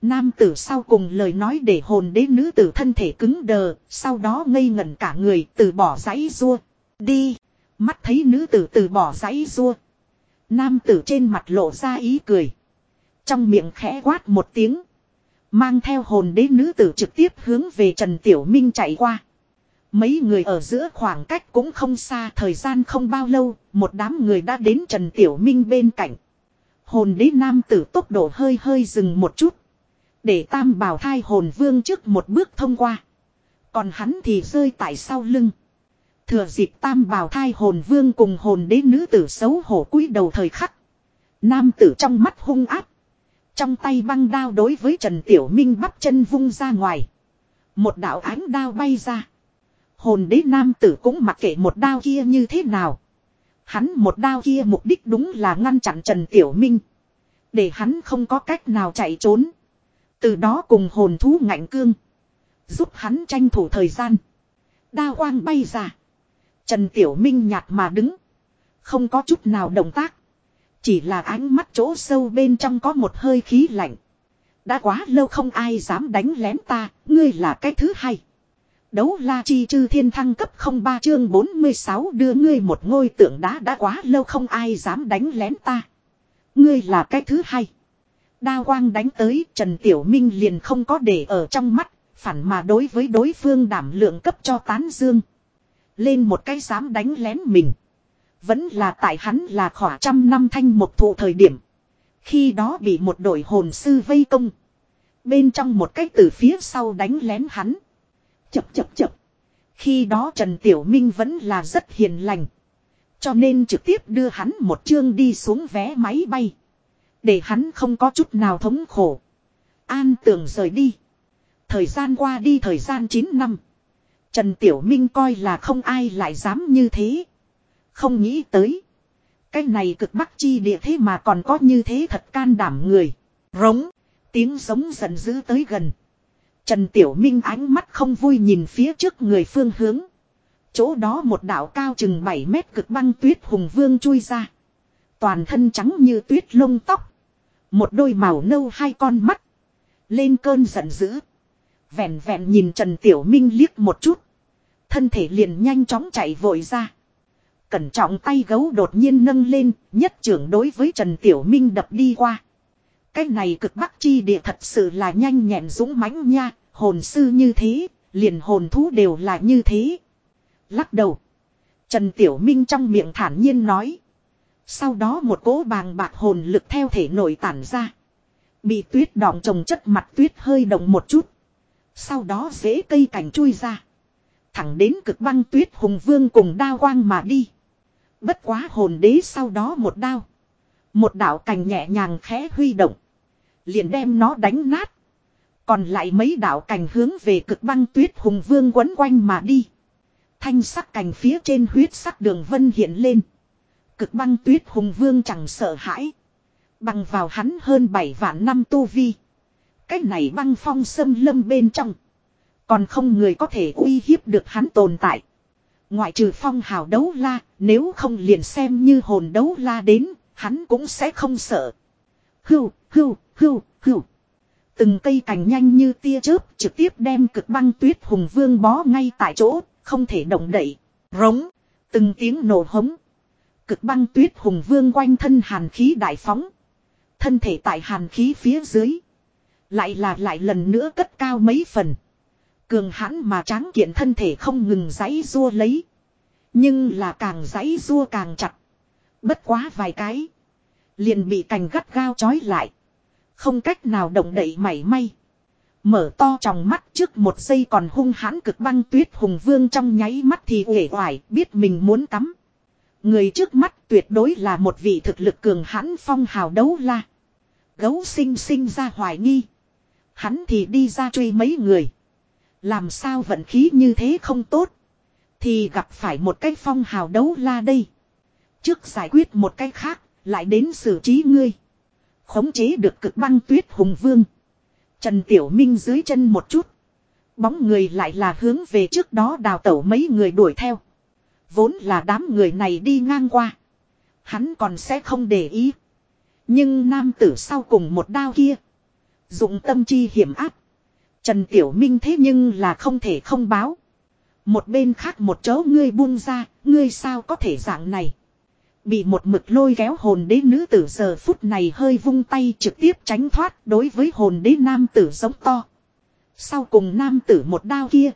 Nam tử sau cùng lời nói để hồn đế nữ tử thân thể cứng đờ, sau đó ngây ngẩn cả người từ bỏ giấy rua. Đi! Mắt thấy nữ tử từ bỏ giấy rua. Nam tử trên mặt lộ ra ý cười. Trong miệng khẽ quát một tiếng. Mang theo hồn đế nữ tử trực tiếp hướng về Trần Tiểu Minh chạy qua. Mấy người ở giữa khoảng cách cũng không xa thời gian không bao lâu, một đám người đã đến Trần Tiểu Minh bên cạnh. Hồn đế nam tử tốc độ hơi hơi dừng một chút. Để tam bảo thai hồn vương trước một bước thông qua. Còn hắn thì rơi tại sau lưng. Thừa dịp tam bảo thai hồn vương cùng hồn đế nữ tử xấu hổ cúi đầu thời khắc. Nam tử trong mắt hung áp. Trong tay băng đao đối với Trần Tiểu Minh bắp chân vung ra ngoài. Một đạo ánh đao bay ra. Hồn đế nam tử cũng mặc kệ một đao kia như thế nào. Hắn một đao kia mục đích đúng là ngăn chặn Trần Tiểu Minh. Để hắn không có cách nào chạy trốn. Từ đó cùng hồn thú ngạnh cương. Giúp hắn tranh thủ thời gian. Đao quang bay ra. Trần Tiểu Minh nhạt mà đứng. Không có chút nào động tác. Chỉ là ánh mắt chỗ sâu bên trong có một hơi khí lạnh. Đã quá lâu không ai dám đánh lén ta, ngươi là cái thứ hai. Đấu la chi chư thiên thăng cấp 03 chương 46 đưa ngươi một ngôi tượng đá đã quá lâu không ai dám đánh lén ta. Ngươi là cái thứ hai. Đa quang đánh tới Trần Tiểu Minh liền không có để ở trong mắt, phản mà đối với đối phương đảm lượng cấp cho tán dương. Lên một cái dám đánh lén mình. Vẫn là tại hắn là khỏa trăm năm thanh một thụ thời điểm. Khi đó bị một đội hồn sư vây công. Bên trong một cái từ phía sau đánh lén hắn. Chập chập chập. Khi đó Trần Tiểu Minh vẫn là rất hiền lành. Cho nên trực tiếp đưa hắn một chương đi xuống vé máy bay. Để hắn không có chút nào thống khổ. An tưởng rời đi. Thời gian qua đi thời gian 9 năm. Trần Tiểu Minh coi là không ai lại dám như thế. Không nghĩ tới. Cái này cực bắc chi địa thế mà còn có như thế thật can đảm người. Rống. Tiếng giống giận dữ tới gần. Trần Tiểu Minh ánh mắt không vui nhìn phía trước người phương hướng. Chỗ đó một đảo cao chừng 7 mét cực băng tuyết hùng vương chui ra. Toàn thân trắng như tuyết lông tóc. Một đôi màu nâu hai con mắt. Lên cơn giận dữ. Vẹn vẹn nhìn Trần Tiểu Minh liếc một chút. Thân thể liền nhanh chóng chạy vội ra. Cẩn trọng tay gấu đột nhiên nâng lên, nhất trưởng đối với Trần Tiểu Minh đập đi qua. Cái này cực bắc chi địa thật sự là nhanh nhẹn dũng mãnh nha, hồn sư như thế, liền hồn thú đều là như thế. Lắc đầu. Trần Tiểu Minh trong miệng thản nhiên nói. Sau đó một cỗ bàng bạc hồn lực theo thể nổi tản ra. Bị tuyết đọng trồng chất mặt tuyết hơi động một chút. Sau đó dễ cây cảnh chui ra. Thẳng đến cực băng tuyết hùng vương cùng đa quang mà đi. Bất quá hồn đế sau đó một đao. Một đạo cành nhẹ nhàng khẽ huy động. Liền đem nó đánh nát. Còn lại mấy đạo cành hướng về cực băng tuyết hùng vương quấn quanh mà đi. Thanh sắc cành phía trên huyết sắc đường vân hiện lên. Cực băng tuyết hùng vương chẳng sợ hãi. Bằng vào hắn hơn 7 vạn năm tu vi. Cái này băng phong sâm lâm bên trong. Còn không người có thể uy hiếp được hắn tồn tại. Ngoại trừ phong hào đấu la, nếu không liền xem như hồn đấu la đến, hắn cũng sẽ không sợ. Hưu, hưu, hưu, hưu. Từng cây cành nhanh như tia chớp trực tiếp đem cực băng tuyết hùng vương bó ngay tại chỗ, không thể động đậy. Rống, từng tiếng nổ hống. Cực băng tuyết hùng vương quanh thân hàn khí đại phóng. Thân thể tại hàn khí phía dưới. Lại là lại lần nữa cất cao mấy phần. Cường hãn mà tráng kiện thân thể không ngừng giãy rua lấy. Nhưng là càng giãy rua càng chặt. Bất quá vài cái. Liền bị cành gắt gao chói lại. Không cách nào động đậy mảy may. Mở to tròng mắt trước một giây còn hung hãn cực băng tuyết hùng vương trong nháy mắt thì uể oải, biết mình muốn tắm Người trước mắt tuyệt đối là một vị thực lực cường hãn phong hào đấu la. Gấu sinh sinh ra hoài nghi. Hắn thì đi ra truy mấy người. Làm sao vận khí như thế không tốt. Thì gặp phải một cái phong hào đấu la đây. Trước giải quyết một cái khác, lại đến xử trí ngươi. Khống chế được cực băng tuyết hùng vương. Trần Tiểu Minh dưới chân một chút. Bóng người lại là hướng về trước đó đào tẩu mấy người đuổi theo. Vốn là đám người này đi ngang qua. Hắn còn sẽ không để ý. Nhưng nam tử sau cùng một đao kia. Dụng tâm chi hiểm áp. Trần Tiểu Minh thế nhưng là không thể không báo. Một bên khác một chỗ ngươi buông ra, ngươi sao có thể dạng này. Bị một mực lôi kéo hồn đế nữ tử giờ phút này hơi vung tay trực tiếp tránh thoát đối với hồn đế nam tử giống to. Sau cùng nam tử một đao kia.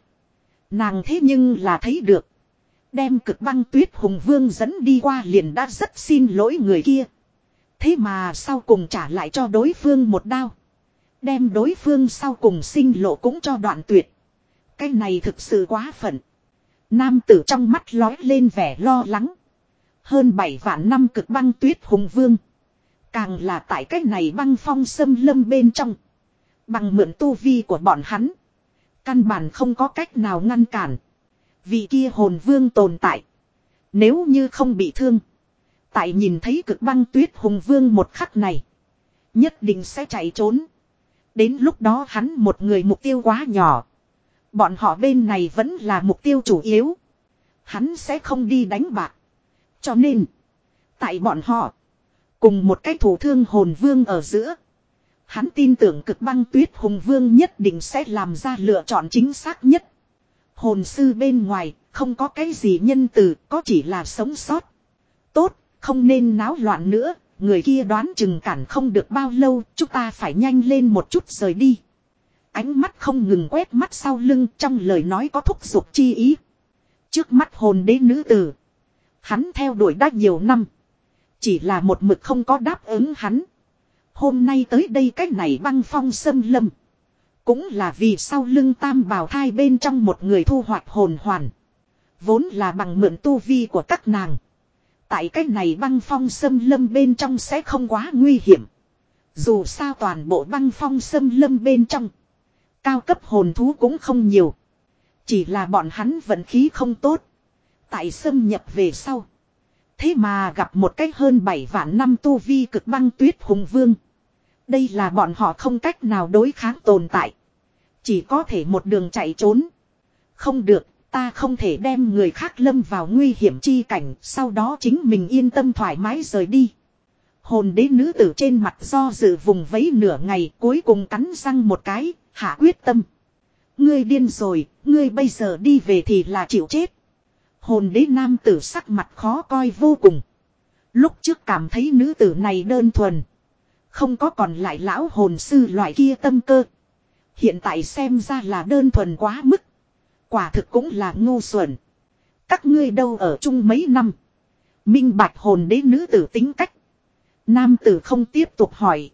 Nàng thế nhưng là thấy được. Đem cực băng tuyết hùng vương dẫn đi qua liền đã rất xin lỗi người kia. Thế mà sau cùng trả lại cho đối phương một đao. Đem đối phương sau cùng sinh lộ cũng cho đoạn tuyệt. Cái này thực sự quá phận. Nam tử trong mắt lói lên vẻ lo lắng. Hơn 7 vạn năm cực băng tuyết hùng vương. Càng là tại cái này băng phong sâm lâm bên trong. Bằng mượn tu vi của bọn hắn. Căn bản không có cách nào ngăn cản. vì kia hồn vương tồn tại. Nếu như không bị thương. Tại nhìn thấy cực băng tuyết hùng vương một khắc này. Nhất định sẽ chạy trốn. Đến lúc đó hắn một người mục tiêu quá nhỏ. Bọn họ bên này vẫn là mục tiêu chủ yếu. Hắn sẽ không đi đánh bạc. Cho nên. Tại bọn họ. Cùng một cái thủ thương hồn vương ở giữa. Hắn tin tưởng cực băng tuyết hùng vương nhất định sẽ làm ra lựa chọn chính xác nhất. Hồn sư bên ngoài, không có cái gì nhân từ, có chỉ là sống sót. Tốt, không nên náo loạn nữa, người kia đoán chừng cản không được bao lâu, chúng ta phải nhanh lên một chút rời đi. Ánh mắt không ngừng quét mắt sau lưng trong lời nói có thúc giục chi ý. Trước mắt hồn đế nữ tử. Hắn theo đuổi đã nhiều năm. Chỉ là một mực không có đáp ứng hắn. Hôm nay tới đây cách này băng phong sâm lâm. Cũng là vì sau lưng tam bào thai bên trong một người thu hoạch hồn hoàn. Vốn là bằng mượn tu vi của các nàng. Tại cách này băng phong sâm lâm bên trong sẽ không quá nguy hiểm. Dù sao toàn bộ băng phong sâm lâm bên trong. Cao cấp hồn thú cũng không nhiều. Chỉ là bọn hắn vận khí không tốt. Tại xâm nhập về sau. Thế mà gặp một cách hơn 7 vạn năm tu vi cực băng tuyết hùng vương. Đây là bọn họ không cách nào đối kháng tồn tại. Chỉ có thể một đường chạy trốn. Không được, ta không thể đem người khác lâm vào nguy hiểm chi cảnh, sau đó chính mình yên tâm thoải mái rời đi. Hồn đế nữ tử trên mặt do dự vùng vẫy nửa ngày cuối cùng cắn răng một cái, hạ quyết tâm. Ngươi điên rồi, ngươi bây giờ đi về thì là chịu chết. Hồn đế nam tử sắc mặt khó coi vô cùng. Lúc trước cảm thấy nữ tử này đơn thuần. Không có còn lại lão hồn sư loại kia tâm cơ. Hiện tại xem ra là đơn thuần quá mức. Quả thực cũng là ngu xuẩn. Các ngươi đâu ở chung mấy năm. Minh bạch hồn đế nữ tử tính cách. Nam tử không tiếp tục hỏi.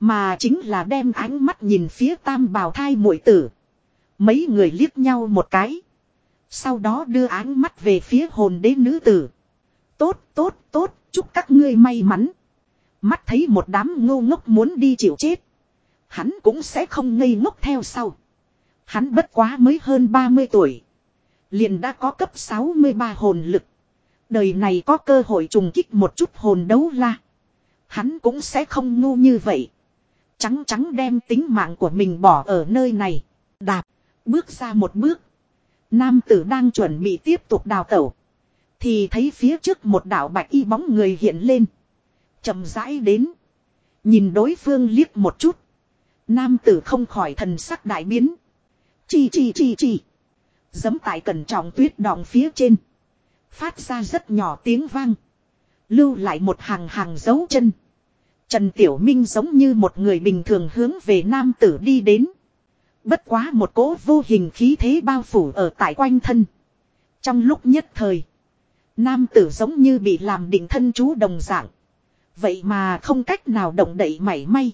Mà chính là đem ánh mắt nhìn phía tam bào thai muội tử. Mấy người liếc nhau một cái. Sau đó đưa ánh mắt về phía hồn đế nữ tử. Tốt, tốt, tốt, chúc các ngươi may mắn. Mắt thấy một đám ngô ngốc muốn đi chịu chết. Hắn cũng sẽ không ngây ngốc theo sau. Hắn bất quá mới hơn 30 tuổi. Liền đã có cấp 63 hồn lực. Đời này có cơ hội trùng kích một chút hồn đấu la. Hắn cũng sẽ không ngu như vậy. Trắng trắng đem tính mạng của mình bỏ ở nơi này. Đạp. Bước ra một bước. Nam tử đang chuẩn bị tiếp tục đào tẩu. Thì thấy phía trước một đạo bạch y bóng người hiện lên. chậm rãi đến. Nhìn đối phương liếc một chút. Nam tử không khỏi thần sắc đại biến. Chi chi chi chi. Dấm tại cẩn trọng tuyết đọng phía trên. Phát ra rất nhỏ tiếng vang. Lưu lại một hàng hàng dấu chân. Trần Tiểu Minh giống như một người bình thường hướng về nam tử đi đến. Bất quá một cỗ vô hình khí thế bao phủ ở tại quanh thân. Trong lúc nhất thời. Nam tử giống như bị làm định thân chú đồng dạng. Vậy mà không cách nào động đậy mảy may.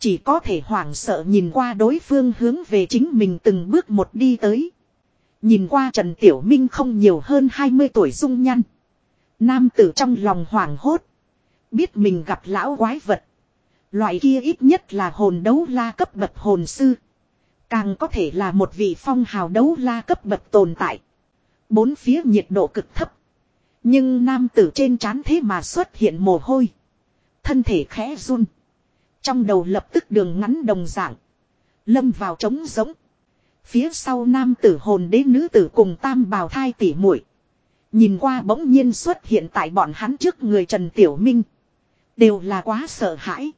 Chỉ có thể hoảng sợ nhìn qua đối phương hướng về chính mình từng bước một đi tới. Nhìn qua Trần Tiểu Minh không nhiều hơn 20 tuổi dung nhăn. Nam tử trong lòng hoảng hốt. Biết mình gặp lão quái vật. Loại kia ít nhất là hồn đấu la cấp bậc hồn sư. Càng có thể là một vị phong hào đấu la cấp bậc tồn tại. Bốn phía nhiệt độ cực thấp. Nhưng nam tử trên trán thế mà xuất hiện mồ hôi. Thân thể khẽ run. Trong đầu lập tức đường ngắn đồng dạng. Lâm vào trống giống. Phía sau nam tử hồn đế nữ tử cùng tam bào thai tỉ muội Nhìn qua bỗng nhiên xuất hiện tại bọn hắn trước người Trần Tiểu Minh. Đều là quá sợ hãi.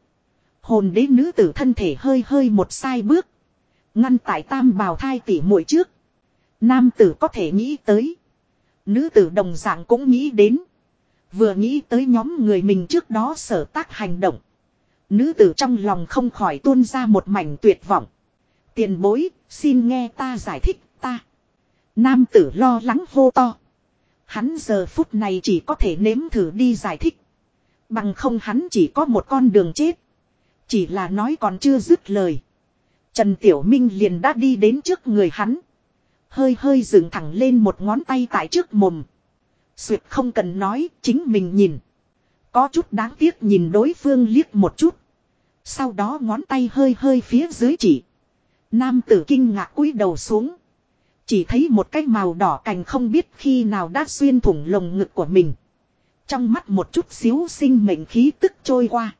Hồn đế nữ tử thân thể hơi hơi một sai bước. Ngăn tại tam bào thai tỉ muội trước. Nam tử có thể nghĩ tới. Nữ tử đồng dạng cũng nghĩ đến. Vừa nghĩ tới nhóm người mình trước đó sở tác hành động. Nữ tử trong lòng không khỏi tuôn ra một mảnh tuyệt vọng. Tiền bối, xin nghe ta giải thích ta. Nam tử lo lắng hô to. Hắn giờ phút này chỉ có thể nếm thử đi giải thích. Bằng không hắn chỉ có một con đường chết. Chỉ là nói còn chưa dứt lời. Trần Tiểu Minh liền đã đi đến trước người hắn. Hơi hơi dựng thẳng lên một ngón tay tại trước mồm. Xuyệt không cần nói, chính mình nhìn. Có chút đáng tiếc nhìn đối phương liếc một chút. Sau đó ngón tay hơi hơi phía dưới chỉ. Nam tử kinh ngạc cúi đầu xuống. Chỉ thấy một cái màu đỏ cành không biết khi nào đã xuyên thủng lồng ngực của mình. Trong mắt một chút xíu sinh mệnh khí tức trôi qua.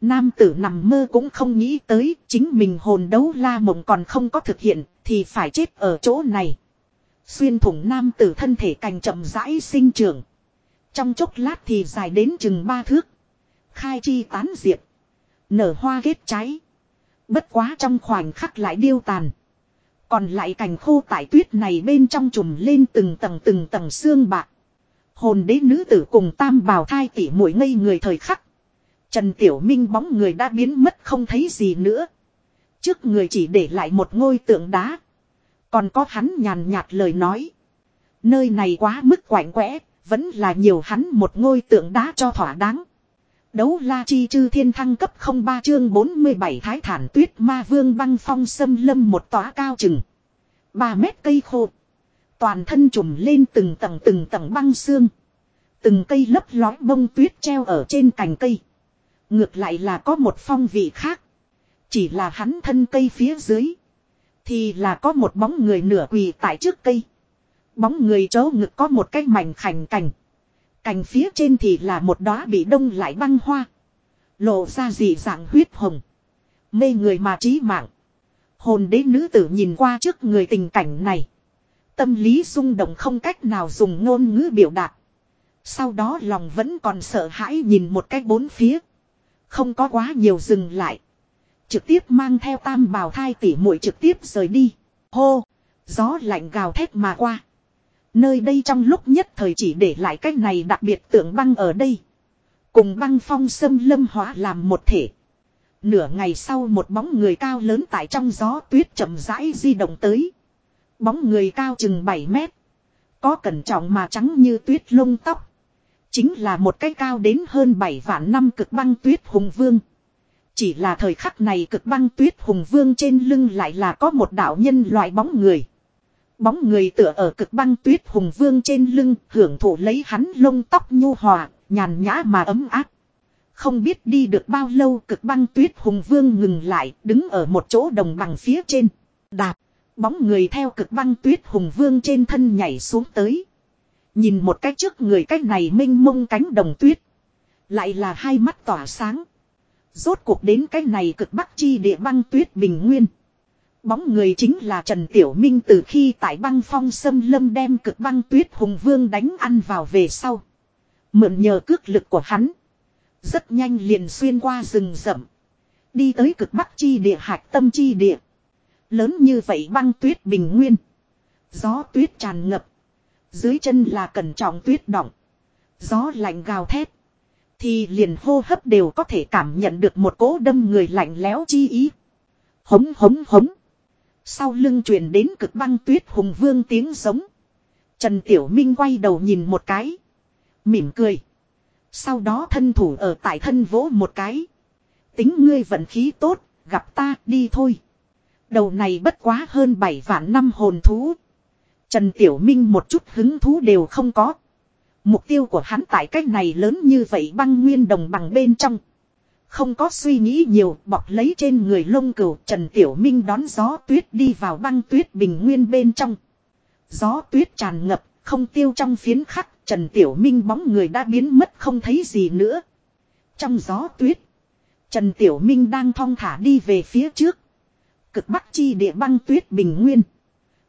Nam tử nằm mơ cũng không nghĩ tới chính mình hồn đấu la mộng còn không có thực hiện thì phải chết ở chỗ này. Xuyên thủng nam tử thân thể cành chậm rãi sinh trưởng. Trong chốc lát thì dài đến chừng ba thước. Khai chi tán diệp. Nở hoa kết trái. Bất quá trong khoảnh khắc lại điêu tàn. Còn lại cành khô tại tuyết này bên trong trùm lên từng tầng từng tầng xương bạc. Hồn đế nữ tử cùng tam bào thai tỉ mũi ngây người thời khắc. Trần Tiểu Minh bóng người đã biến mất không thấy gì nữa. Trước người chỉ để lại một ngôi tượng đá. Còn có hắn nhàn nhạt lời nói. Nơi này quá mức quạnh quẽ, vẫn là nhiều hắn một ngôi tượng đá cho thỏa đáng. Đấu la chi chư thiên thăng cấp 03 chương 47 thái thản tuyết ma vương băng phong xâm lâm một tòa cao chừng. 3 mét cây khô. Toàn thân trùm lên từng tầng từng tầng băng xương. Từng cây lấp lói bông tuyết treo ở trên cành cây. Ngược lại là có một phong vị khác. Chỉ là hắn thân cây phía dưới. Thì là có một bóng người nửa quỳ tại trước cây. Bóng người chỗ ngực có một cái mảnh khảnh cành. Cành phía trên thì là một đóa bị đông lại băng hoa. Lộ ra dị dạng huyết hồng. Mê người mà trí mạng. Hồn đế nữ tử nhìn qua trước người tình cảnh này. Tâm lý rung động không cách nào dùng ngôn ngữ biểu đạt. Sau đó lòng vẫn còn sợ hãi nhìn một cách bốn phía. Không có quá nhiều dừng lại. Trực tiếp mang theo tam bào thai tỉ muội trực tiếp rời đi. Hô! Gió lạnh gào thét mà qua. Nơi đây trong lúc nhất thời chỉ để lại cái này đặc biệt tượng băng ở đây. Cùng băng phong sâm lâm hóa làm một thể. Nửa ngày sau một bóng người cao lớn tại trong gió tuyết chậm rãi di động tới. Bóng người cao chừng 7 mét. Có cẩn trọng mà trắng như tuyết lông tóc. Chính là một cái cao đến hơn 7 vạn năm cực băng tuyết hùng vương. Chỉ là thời khắc này cực băng tuyết hùng vương trên lưng lại là có một đạo nhân loại bóng người. Bóng người tựa ở cực băng tuyết hùng vương trên lưng hưởng thụ lấy hắn lông tóc nhu hòa, nhàn nhã mà ấm áp. Không biết đi được bao lâu cực băng tuyết hùng vương ngừng lại đứng ở một chỗ đồng bằng phía trên. Đạp, bóng người theo cực băng tuyết hùng vương trên thân nhảy xuống tới. Nhìn một cách trước người cách này minh mông cánh đồng tuyết. Lại là hai mắt tỏa sáng. Rốt cuộc đến cái này cực bắc chi địa băng tuyết bình nguyên. Bóng người chính là Trần Tiểu Minh từ khi tại băng phong sâm lâm đem cực băng tuyết hùng vương đánh ăn vào về sau. Mượn nhờ cước lực của hắn. Rất nhanh liền xuyên qua rừng rậm. Đi tới cực bắc chi địa hạch tâm chi địa. Lớn như vậy băng tuyết bình nguyên. Gió tuyết tràn ngập. Dưới chân là cẩn trọng tuyết đỏng. Gió lạnh gào thét. Thì liền hô hấp đều có thể cảm nhận được một cỗ đâm người lạnh lẽo chi ý. Hống hống hống. Sau lưng truyền đến cực băng tuyết hùng vương tiếng giống. Trần Tiểu Minh quay đầu nhìn một cái. Mỉm cười. Sau đó thân thủ ở tại thân vỗ một cái. Tính ngươi vận khí tốt, gặp ta đi thôi. Đầu này bất quá hơn 7 vạn năm hồn thú. Trần Tiểu Minh một chút hứng thú đều không có. Mục tiêu của hắn tại cách này lớn như vậy băng nguyên đồng bằng bên trong. Không có suy nghĩ nhiều, bọc lấy trên người lông cừu Trần Tiểu Minh đón gió tuyết đi vào băng tuyết bình nguyên bên trong. Gió tuyết tràn ngập, không tiêu trong phiến khắc, Trần Tiểu Minh bóng người đã biến mất không thấy gì nữa. Trong gió tuyết, Trần Tiểu Minh đang thong thả đi về phía trước. Cực bắc chi địa băng tuyết bình nguyên.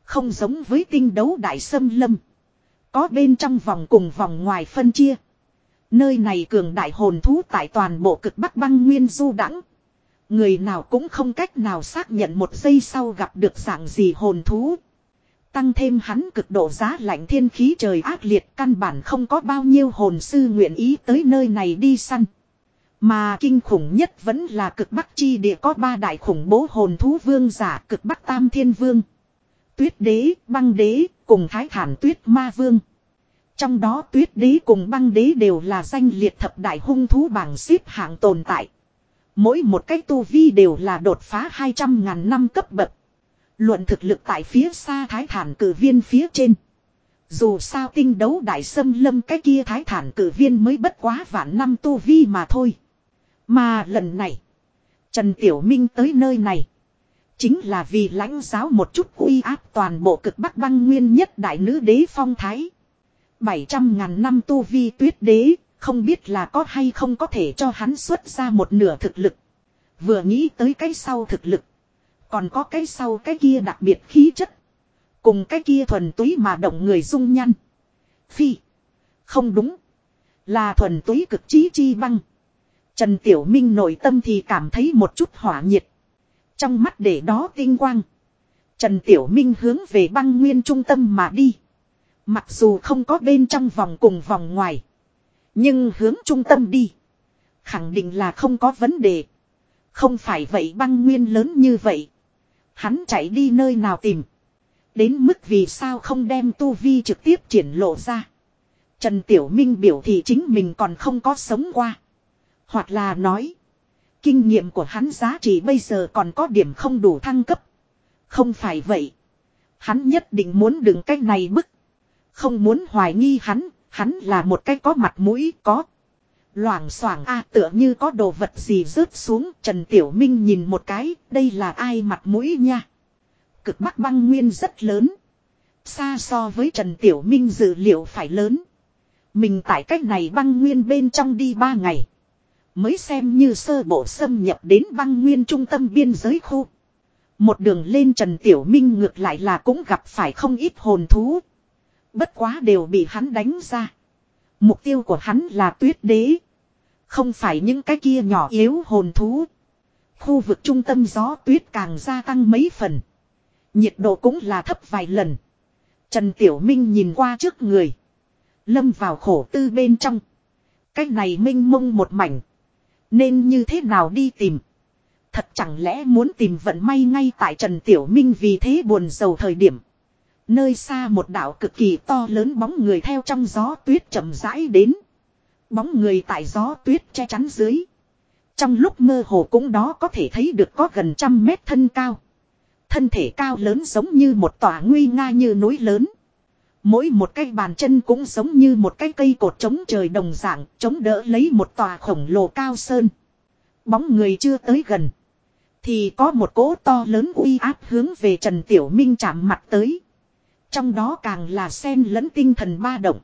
Không giống với tinh đấu đại sâm lâm. Có bên trong vòng cùng vòng ngoài phân chia. Nơi này cường đại hồn thú tại toàn bộ cực bắc băng nguyên du đẳng. Người nào cũng không cách nào xác nhận một giây sau gặp được dạng gì hồn thú. Tăng thêm hắn cực độ giá lạnh thiên khí trời ác liệt căn bản không có bao nhiêu hồn sư nguyện ý tới nơi này đi săn. Mà kinh khủng nhất vẫn là cực bắc chi địa có ba đại khủng bố hồn thú vương giả cực bắc tam thiên vương. Tuyết đế, băng đế, cùng thái thản tuyết ma vương. Trong đó tuyết đế cùng băng đế đều là danh liệt thập đại hung thú bảng xếp hạng tồn tại. Mỗi một cái tu vi đều là đột phá 200 ngàn năm cấp bậc. Luận thực lực tại phía xa thái thản cử viên phía trên. Dù sao tinh đấu đại sâm lâm cái kia thái thản cử viên mới bất quá vạn năm tu vi mà thôi. Mà lần này. Trần Tiểu Minh tới nơi này. Chính là vì lãnh giáo một chút uy áp toàn bộ cực bắc băng nguyên nhất đại nữ đế phong thái. 700 ngàn năm tu vi tuyết đế, không biết là có hay không có thể cho hắn xuất ra một nửa thực lực. Vừa nghĩ tới cái sau thực lực. Còn có cái sau cái kia đặc biệt khí chất. Cùng cái kia thuần túy mà động người dung nhăn. Phi. Không đúng. Là thuần túy cực trí chi băng. Trần Tiểu Minh nội tâm thì cảm thấy một chút hỏa nhiệt. Trong mắt để đó tinh quang. Trần Tiểu Minh hướng về băng nguyên trung tâm mà đi. Mặc dù không có bên trong vòng cùng vòng ngoài. Nhưng hướng trung tâm đi. Khẳng định là không có vấn đề. Không phải vậy băng nguyên lớn như vậy. Hắn chạy đi nơi nào tìm. Đến mức vì sao không đem tu vi trực tiếp triển lộ ra. Trần Tiểu Minh biểu thị chính mình còn không có sống qua. Hoặc là nói. Kinh nghiệm của hắn giá trị bây giờ còn có điểm không đủ thăng cấp. Không phải vậy. Hắn nhất định muốn đừng cách này bức. Không muốn hoài nghi hắn. Hắn là một cái có mặt mũi, có. Loảng xoảng a, tựa như có đồ vật gì rớt xuống. Trần Tiểu Minh nhìn một cái. Đây là ai mặt mũi nha. Cực bắc băng nguyên rất lớn. Xa so với Trần Tiểu Minh dự liệu phải lớn. Mình tại cách này băng nguyên bên trong đi ba ngày. Mới xem như sơ bộ xâm nhập đến băng nguyên trung tâm biên giới khu. Một đường lên Trần Tiểu Minh ngược lại là cũng gặp phải không ít hồn thú. Bất quá đều bị hắn đánh ra. Mục tiêu của hắn là tuyết đế. Không phải những cái kia nhỏ yếu hồn thú. Khu vực trung tâm gió tuyết càng gia tăng mấy phần. Nhiệt độ cũng là thấp vài lần. Trần Tiểu Minh nhìn qua trước người. Lâm vào khổ tư bên trong. Cách này minh mông một mảnh. Nên như thế nào đi tìm. Thật chẳng lẽ muốn tìm vận may ngay tại Trần Tiểu Minh vì thế buồn giàu thời điểm. Nơi xa một đảo cực kỳ to lớn bóng người theo trong gió tuyết chậm rãi đến. Bóng người tại gió tuyết che chắn dưới. Trong lúc mơ hồ cũng đó có thể thấy được có gần trăm mét thân cao. Thân thể cao lớn giống như một tòa nguy nga như núi lớn. Mỗi một cái bàn chân cũng giống như một cái cây cột chống trời đồng dạng, chống đỡ lấy một tòa khổng lồ cao sơn. Bóng người chưa tới gần. Thì có một cỗ to lớn uy áp hướng về Trần Tiểu Minh chạm mặt tới. Trong đó càng là sen lẫn tinh thần ba động.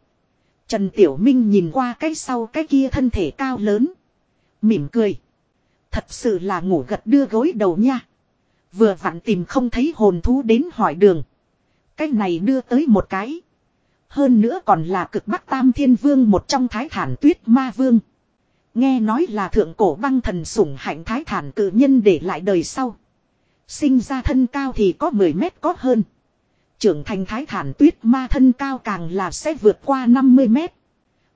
Trần Tiểu Minh nhìn qua cái sau cái kia thân thể cao lớn. Mỉm cười. Thật sự là ngủ gật đưa gối đầu nha. Vừa vặn tìm không thấy hồn thú đến hỏi đường. Cái này đưa tới một cái. Hơn nữa còn là cực bắc tam thiên vương một trong thái thản tuyết ma vương. Nghe nói là thượng cổ băng thần sủng hạnh thái thản cử nhân để lại đời sau. Sinh ra thân cao thì có 10 mét có hơn. Trưởng thành thái thản tuyết ma thân cao càng là sẽ vượt qua 50 mét.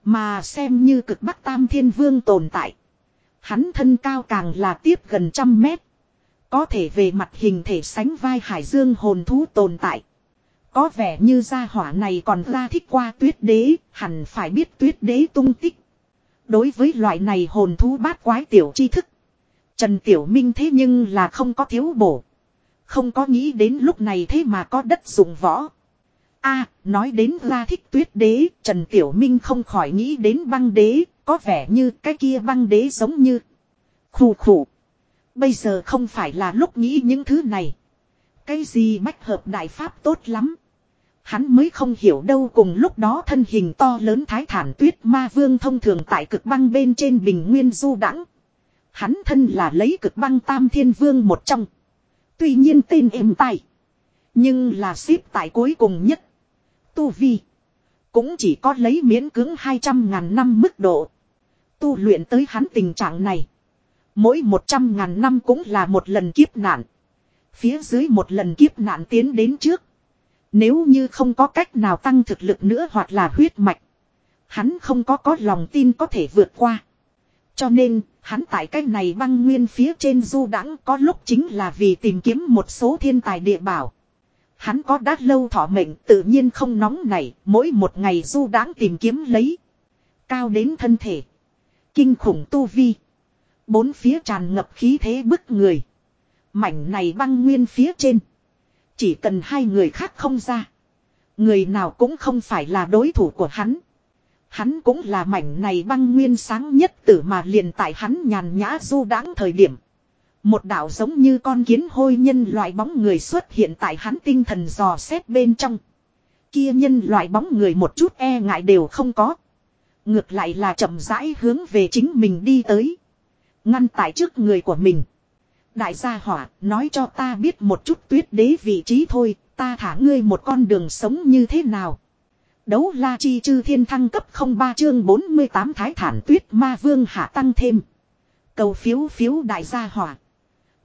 Mà xem như cực bắc tam thiên vương tồn tại. Hắn thân cao càng là tiếp gần trăm mét. Có thể về mặt hình thể sánh vai hải dương hồn thú tồn tại. Có vẻ như gia hỏa này còn ra thích qua tuyết đế, hẳn phải biết tuyết đế tung tích. Đối với loại này hồn thú bát quái tiểu tri thức. Trần Tiểu Minh thế nhưng là không có thiếu bổ. Không có nghĩ đến lúc này thế mà có đất dùng võ. a nói đến la thích tuyết đế, Trần Tiểu Minh không khỏi nghĩ đến băng đế, có vẻ như cái kia băng đế giống như. Khủ khủ. Bây giờ không phải là lúc nghĩ những thứ này. Cái gì bách hợp đại pháp tốt lắm. Hắn mới không hiểu đâu cùng lúc đó thân hình to lớn thái thản tuyết ma vương thông thường tại cực băng bên trên bình nguyên du đãng Hắn thân là lấy cực băng tam thiên vương một trong. Tuy nhiên tên êm tai. Nhưng là xếp tại cuối cùng nhất. Tu Vi. Cũng chỉ có lấy miễn cưỡng 200 ngàn năm mức độ. Tu luyện tới hắn tình trạng này. Mỗi 100 ngàn năm cũng là một lần kiếp nạn. Phía dưới một lần kiếp nạn tiến đến trước. Nếu như không có cách nào tăng thực lực nữa hoặc là huyết mạch. Hắn không có có lòng tin có thể vượt qua. Cho nên, hắn tại cách này băng nguyên phía trên du đãng có lúc chính là vì tìm kiếm một số thiên tài địa bảo. Hắn có đát lâu thọ mệnh tự nhiên không nóng này mỗi một ngày du đãng tìm kiếm lấy. Cao đến thân thể. Kinh khủng tu vi. Bốn phía tràn ngập khí thế bức người. Mảnh này băng nguyên phía trên. Chỉ cần hai người khác không ra. Người nào cũng không phải là đối thủ của hắn. Hắn cũng là mảnh này băng nguyên sáng nhất tử mà liền tại hắn nhàn nhã du đãng thời điểm. Một đạo giống như con kiến hôi nhân loại bóng người xuất hiện tại hắn tinh thần dò xét bên trong. Kia nhân loại bóng người một chút e ngại đều không có. Ngược lại là chậm rãi hướng về chính mình đi tới. Ngăn tại trước người của mình. Đại gia hỏa, nói cho ta biết một chút tuyết đế vị trí thôi, ta thả ngươi một con đường sống như thế nào. Đấu la chi chư thiên thăng cấp 03 chương 48 thái thản tuyết ma vương hạ tăng thêm. Cầu phiếu phiếu đại gia hỏa.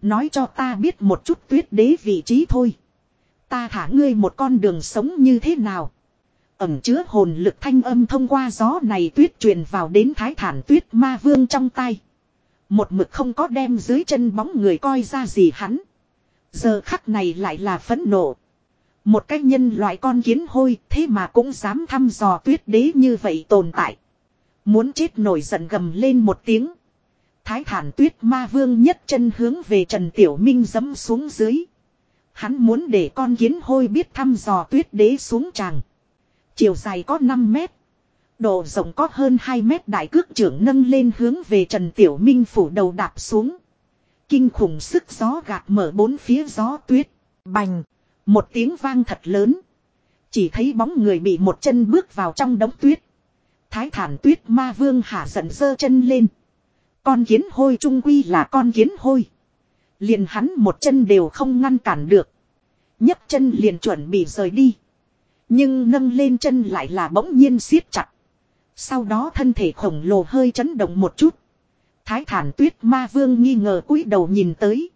Nói cho ta biết một chút tuyết đế vị trí thôi. Ta thả ngươi một con đường sống như thế nào. Ẩm chứa hồn lực thanh âm thông qua gió này tuyết truyền vào đến thái thản tuyết ma vương trong tay. Một mực không có đem dưới chân bóng người coi ra gì hắn. Giờ khắc này lại là phẫn nộ. Một cái nhân loại con kiến hôi, thế mà cũng dám thăm dò tuyết đế như vậy tồn tại. Muốn chết nổi giận gầm lên một tiếng. Thái thản tuyết ma vương nhất chân hướng về Trần Tiểu Minh dấm xuống dưới. Hắn muốn để con kiến hôi biết thăm dò tuyết đế xuống tràng. Chiều dài có 5 mét. Độ rộng có hơn 2 mét đại cước trưởng nâng lên hướng về Trần Tiểu Minh phủ đầu đạp xuống. Kinh khủng sức gió gạt mở bốn phía gió tuyết. Bành. Một tiếng vang thật lớn. Chỉ thấy bóng người bị một chân bước vào trong đống tuyết. Thái thản tuyết ma vương hạ giận dơ chân lên. Con kiến hôi trung quy là con kiến hôi. Liền hắn một chân đều không ngăn cản được. nhấc chân liền chuẩn bị rời đi. Nhưng nâng lên chân lại là bỗng nhiên siết chặt. Sau đó thân thể khổng lồ hơi chấn động một chút. Thái thản tuyết ma vương nghi ngờ cúi đầu nhìn tới.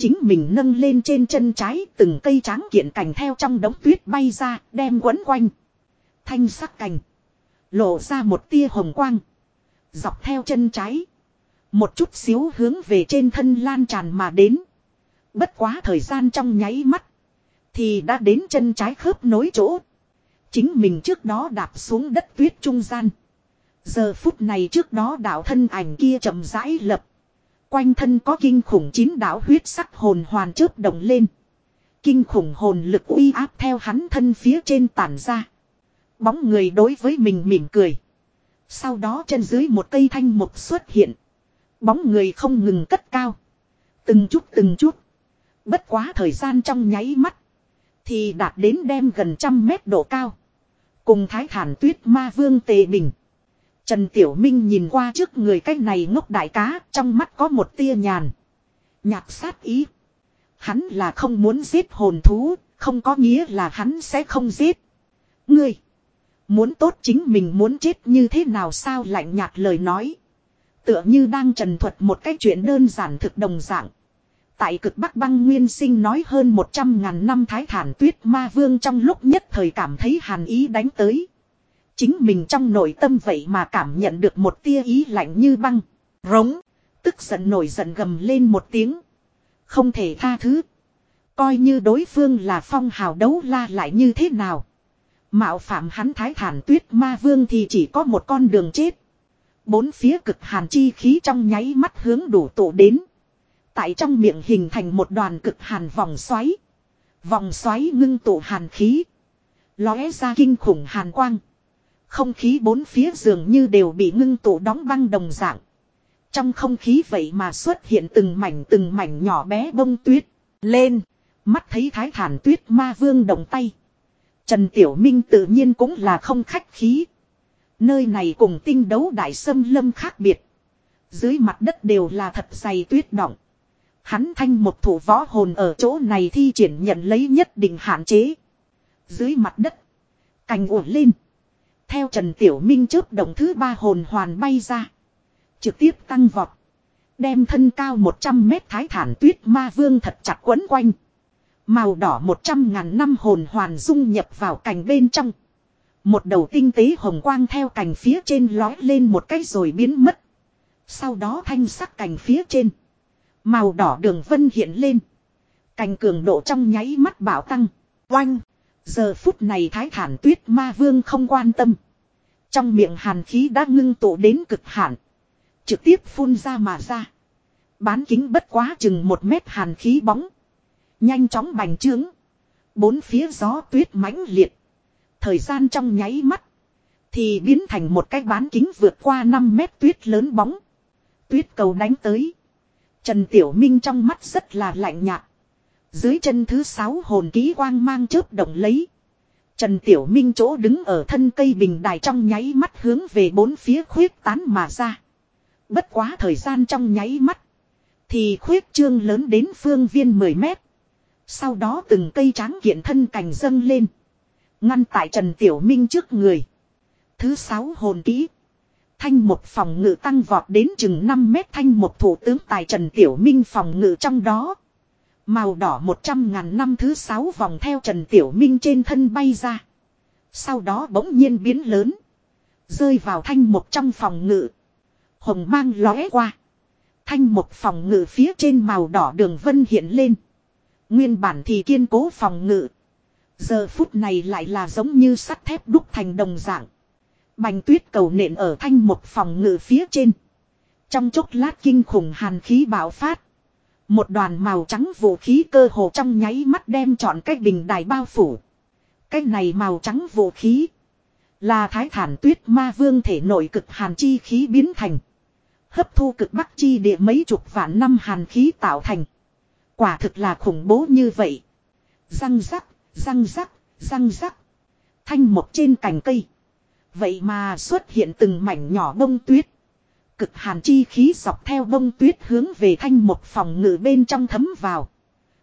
Chính mình nâng lên trên chân trái, từng cây tráng kiện cành theo trong đống tuyết bay ra, đem quấn quanh. Thanh sắc cành. Lộ ra một tia hồng quang. Dọc theo chân trái. Một chút xíu hướng về trên thân lan tràn mà đến. Bất quá thời gian trong nháy mắt. Thì đã đến chân trái khớp nối chỗ. Chính mình trước đó đạp xuống đất tuyết trung gian. Giờ phút này trước đó đạo thân ảnh kia chậm rãi lập. Quanh thân có kinh khủng chín đạo huyết sắc hồn hoàn chớp động lên. Kinh khủng hồn lực uy áp theo hắn thân phía trên tản ra. Bóng người đối với mình mỉm cười. Sau đó chân dưới một cây thanh mục xuất hiện. Bóng người không ngừng cất cao. Từng chút từng chút. Bất quá thời gian trong nháy mắt. Thì đạt đến đem gần trăm mét độ cao. Cùng thái thản tuyết ma vương tề bình. Trần Tiểu Minh nhìn qua trước người cái này ngốc đại cá trong mắt có một tia nhàn. Nhạc sát ý. Hắn là không muốn giết hồn thú, không có nghĩa là hắn sẽ không giết. Ngươi. Muốn tốt chính mình muốn chết như thế nào sao lạnh nhạt lời nói. Tựa như đang trần thuật một cái chuyện đơn giản thực đồng dạng. Tại cực Bắc băng nguyên sinh nói hơn 100 ngàn năm thái thản tuyết ma vương trong lúc nhất thời cảm thấy hàn ý đánh tới. Chính mình trong nội tâm vậy mà cảm nhận được một tia ý lạnh như băng. Rống. Tức giận nổi giận gầm lên một tiếng. Không thể tha thứ. Coi như đối phương là phong hào đấu la lại như thế nào. Mạo phạm hắn thái thản tuyết ma vương thì chỉ có một con đường chết. Bốn phía cực hàn chi khí trong nháy mắt hướng đủ tụ đến. Tại trong miệng hình thành một đoàn cực hàn vòng xoáy. Vòng xoáy ngưng tụ hàn khí. Lóe ra kinh khủng hàn quang. Không khí bốn phía dường như đều bị ngưng tụ đóng băng đồng dạng. Trong không khí vậy mà xuất hiện từng mảnh từng mảnh nhỏ bé bông tuyết. Lên. Mắt thấy thái thản tuyết ma vương động tay. Trần Tiểu Minh tự nhiên cũng là không khách khí. Nơi này cùng tinh đấu đại sâm lâm khác biệt. Dưới mặt đất đều là thật dày tuyết động. Hắn thanh một thủ võ hồn ở chỗ này thi triển nhận lấy nhất định hạn chế. Dưới mặt đất. Cành uổng lên. Theo Trần Tiểu Minh chớp động thứ ba hồn hoàn bay ra. Trực tiếp tăng vọt. Đem thân cao 100 mét thái thản tuyết ma vương thật chặt quấn quanh. Màu đỏ 100 ngàn năm hồn hoàn dung nhập vào cành bên trong. Một đầu tinh tế hồng quang theo cành phía trên lói lên một cái rồi biến mất. Sau đó thanh sắc cành phía trên. Màu đỏ đường vân hiện lên. Cành cường độ trong nháy mắt bảo tăng. Oanh. Giờ phút này thái thản tuyết ma vương không quan tâm. Trong miệng hàn khí đã ngưng tụ đến cực hạn. Trực tiếp phun ra mà ra. Bán kính bất quá chừng một mét hàn khí bóng. Nhanh chóng bành trướng. Bốn phía gió tuyết mãnh liệt. Thời gian trong nháy mắt. Thì biến thành một cái bán kính vượt qua 5 mét tuyết lớn bóng. Tuyết cầu đánh tới. Trần Tiểu Minh trong mắt rất là lạnh nhạt. Dưới chân thứ sáu hồn ký quang mang chớp động lấy. Trần Tiểu Minh chỗ đứng ở thân cây bình đài trong nháy mắt hướng về bốn phía khuyết tán mà ra. Bất quá thời gian trong nháy mắt. Thì khuyết trương lớn đến phương viên 10 mét. Sau đó từng cây tráng kiện thân cành dâng lên. Ngăn tại Trần Tiểu Minh trước người. Thứ sáu hồn kỹ. Thanh một phòng ngự tăng vọt đến chừng 5 mét thanh một thủ tướng tài Trần Tiểu Minh phòng ngự trong đó. Màu đỏ 100 ngàn năm thứ sáu vòng theo Trần Tiểu Minh trên thân bay ra. Sau đó bỗng nhiên biến lớn. Rơi vào thanh một trong phòng ngự. Hồng mang lóe qua. Thanh một phòng ngự phía trên màu đỏ đường vân hiện lên. Nguyên bản thì kiên cố phòng ngự. Giờ phút này lại là giống như sắt thép đúc thành đồng dạng. Bành tuyết cầu nện ở thanh một phòng ngự phía trên. Trong chốc lát kinh khủng hàn khí bạo phát. Một đoàn màu trắng vũ khí cơ hồ trong nháy mắt đem chọn cái bình đài bao phủ. Cái này màu trắng vũ khí. Là thái thản tuyết ma vương thể nội cực hàn chi khí biến thành. Hấp thu cực bắc chi địa mấy chục vạn năm hàn khí tạo thành. Quả thực là khủng bố như vậy. Răng rắc, răng rắc, răng rắc. Thanh một trên cành cây. Vậy mà xuất hiện từng mảnh nhỏ bông tuyết. Cực hàn chi khí dọc theo bông tuyết hướng về thanh một phòng ngự bên trong thấm vào.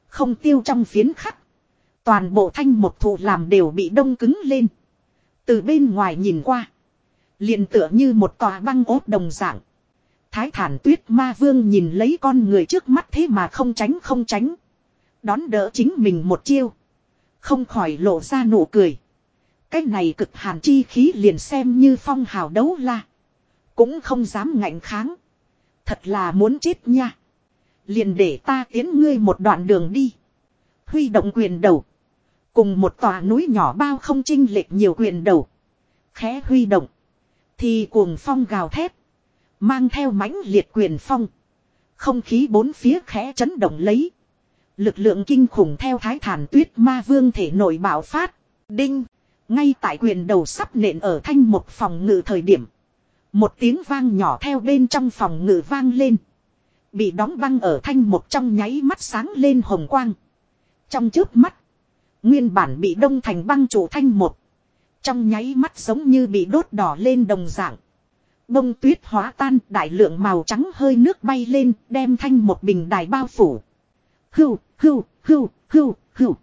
Không tiêu trong phiến khắc. Toàn bộ thanh một thụ làm đều bị đông cứng lên. Từ bên ngoài nhìn qua. liền tựa như một tòa băng ốt đồng dạng. Thái thản tuyết ma vương nhìn lấy con người trước mắt thế mà không tránh không tránh. Đón đỡ chính mình một chiêu. Không khỏi lộ ra nụ cười. Cái này cực hàn chi khí liền xem như phong hào đấu la. Cũng không dám ngạnh kháng. Thật là muốn chết nha. Liền để ta tiến ngươi một đoạn đường đi. Huy động quyền đầu. Cùng một tòa núi nhỏ bao không chinh lệch nhiều quyền đầu. Khẽ huy động. Thì cuồng phong gào thét. Mang theo mãnh liệt quyền phong. Không khí bốn phía khẽ chấn động lấy. Lực lượng kinh khủng theo thái thản tuyết ma vương thể nội bạo phát. Đinh. Ngay tại quyền đầu sắp nện ở thanh một phòng ngự thời điểm. Một tiếng vang nhỏ theo bên trong phòng ngự vang lên. Bị đóng băng ở thanh một trong nháy mắt sáng lên hồng quang. Trong trước mắt. Nguyên bản bị đông thành băng chủ thanh một. Trong nháy mắt giống như bị đốt đỏ lên đồng dạng. Bông tuyết hóa tan đại lượng màu trắng hơi nước bay lên đem thanh một bình đài bao phủ. Hưu, hưu, hưu, hưu, hưu.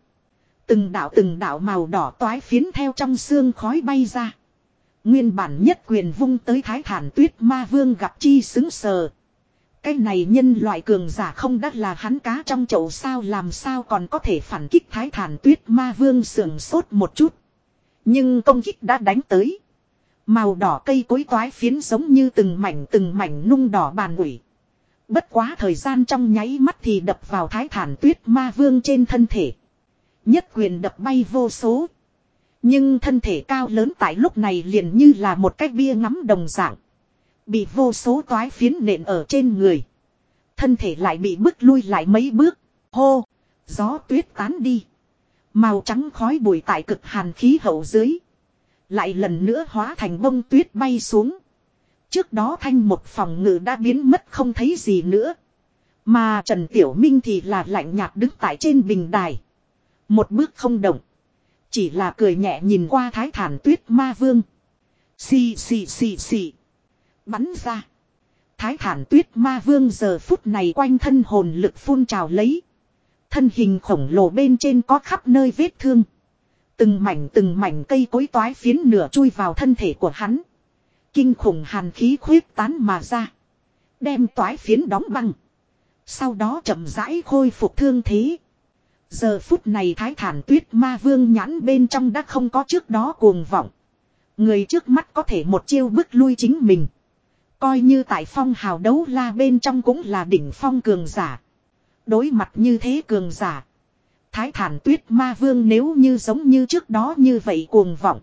Từng đạo từng đạo màu đỏ toái phiến theo trong xương khói bay ra. Nguyên bản nhất quyền vung tới thái thản tuyết ma vương gặp chi xứng sờ. Cái này nhân loại cường giả không đắt là hắn cá trong chậu sao làm sao còn có thể phản kích thái thản tuyết ma vương sườn sốt một chút. Nhưng công kích đã đánh tới. Màu đỏ cây cối toái phiến giống như từng mảnh từng mảnh nung đỏ bàn ủi. Bất quá thời gian trong nháy mắt thì đập vào thái thản tuyết ma vương trên thân thể. Nhất quyền đập bay vô số. Nhưng thân thể cao lớn tại lúc này liền như là một cái bia ngắm đồng dạng. Bị vô số toái phiến nện ở trên người. Thân thể lại bị bước lui lại mấy bước. Hô! Gió tuyết tán đi. Màu trắng khói bụi tại cực hàn khí hậu dưới. Lại lần nữa hóa thành bông tuyết bay xuống. Trước đó thanh một phòng ngự đã biến mất không thấy gì nữa. Mà Trần Tiểu Minh thì là lạnh nhạt đứng tại trên bình đài. Một bước không động. Chỉ là cười nhẹ nhìn qua thái thản tuyết ma vương. Xì xì xì xì. Bắn ra. Thái thản tuyết ma vương giờ phút này quanh thân hồn lực phun trào lấy. Thân hình khổng lồ bên trên có khắp nơi vết thương. Từng mảnh từng mảnh cây cối toái phiến nửa chui vào thân thể của hắn. Kinh khủng hàn khí khuyết tán mà ra. Đem toái phiến đóng băng. Sau đó chậm rãi khôi phục thương thế. Giờ phút này thái thản tuyết ma vương nhãn bên trong đã không có trước đó cuồng vọng. Người trước mắt có thể một chiêu bước lui chính mình. Coi như tại phong hào đấu la bên trong cũng là đỉnh phong cường giả. Đối mặt như thế cường giả. Thái thản tuyết ma vương nếu như giống như trước đó như vậy cuồng vọng.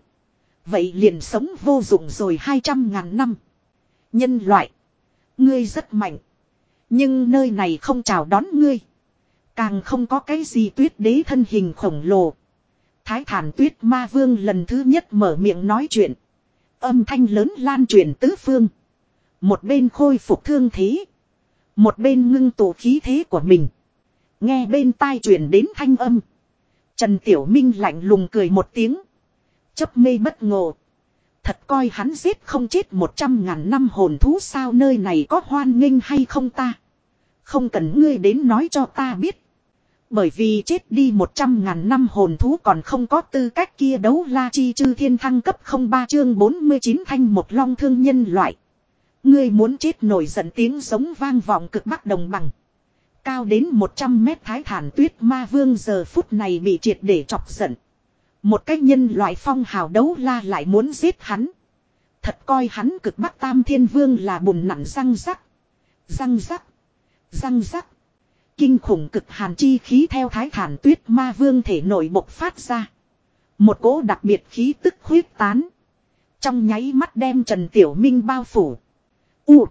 Vậy liền sống vô dụng rồi 200 ngàn năm. Nhân loại. Ngươi rất mạnh. Nhưng nơi này không chào đón ngươi. Càng không có cái gì tuyết đế thân hình khổng lồ. Thái thản tuyết ma vương lần thứ nhất mở miệng nói chuyện. Âm thanh lớn lan truyền tứ phương. Một bên khôi phục thương thế. Một bên ngưng tụ khí thế của mình. Nghe bên tai truyền đến thanh âm. Trần Tiểu Minh lạnh lùng cười một tiếng. Chấp mê bất ngộ. Thật coi hắn giết không chết một trăm ngàn năm hồn thú sao nơi này có hoan nghênh hay không ta. Không cần ngươi đến nói cho ta biết. Bởi vì chết đi một trăm ngàn năm hồn thú còn không có tư cách kia đấu la chi chư thiên thăng cấp không ba chương 49 thanh một long thương nhân loại. Ngươi muốn chết nổi giận tiếng sống vang vọng cực bắc đồng bằng. Cao đến 100 mét thái thản tuyết ma vương giờ phút này bị triệt để chọc giận. Một cái nhân loại phong hào đấu la lại muốn giết hắn. Thật coi hắn cực bắc tam thiên vương là bùn nặng răng rắc. Răng rắc. Răng rắc. Kinh khủng cực hàn chi khí theo thái thản tuyết ma vương thể nội bộc phát ra. Một cỗ đặc biệt khí tức huyết tán. Trong nháy mắt đem Trần Tiểu Minh bao phủ. U.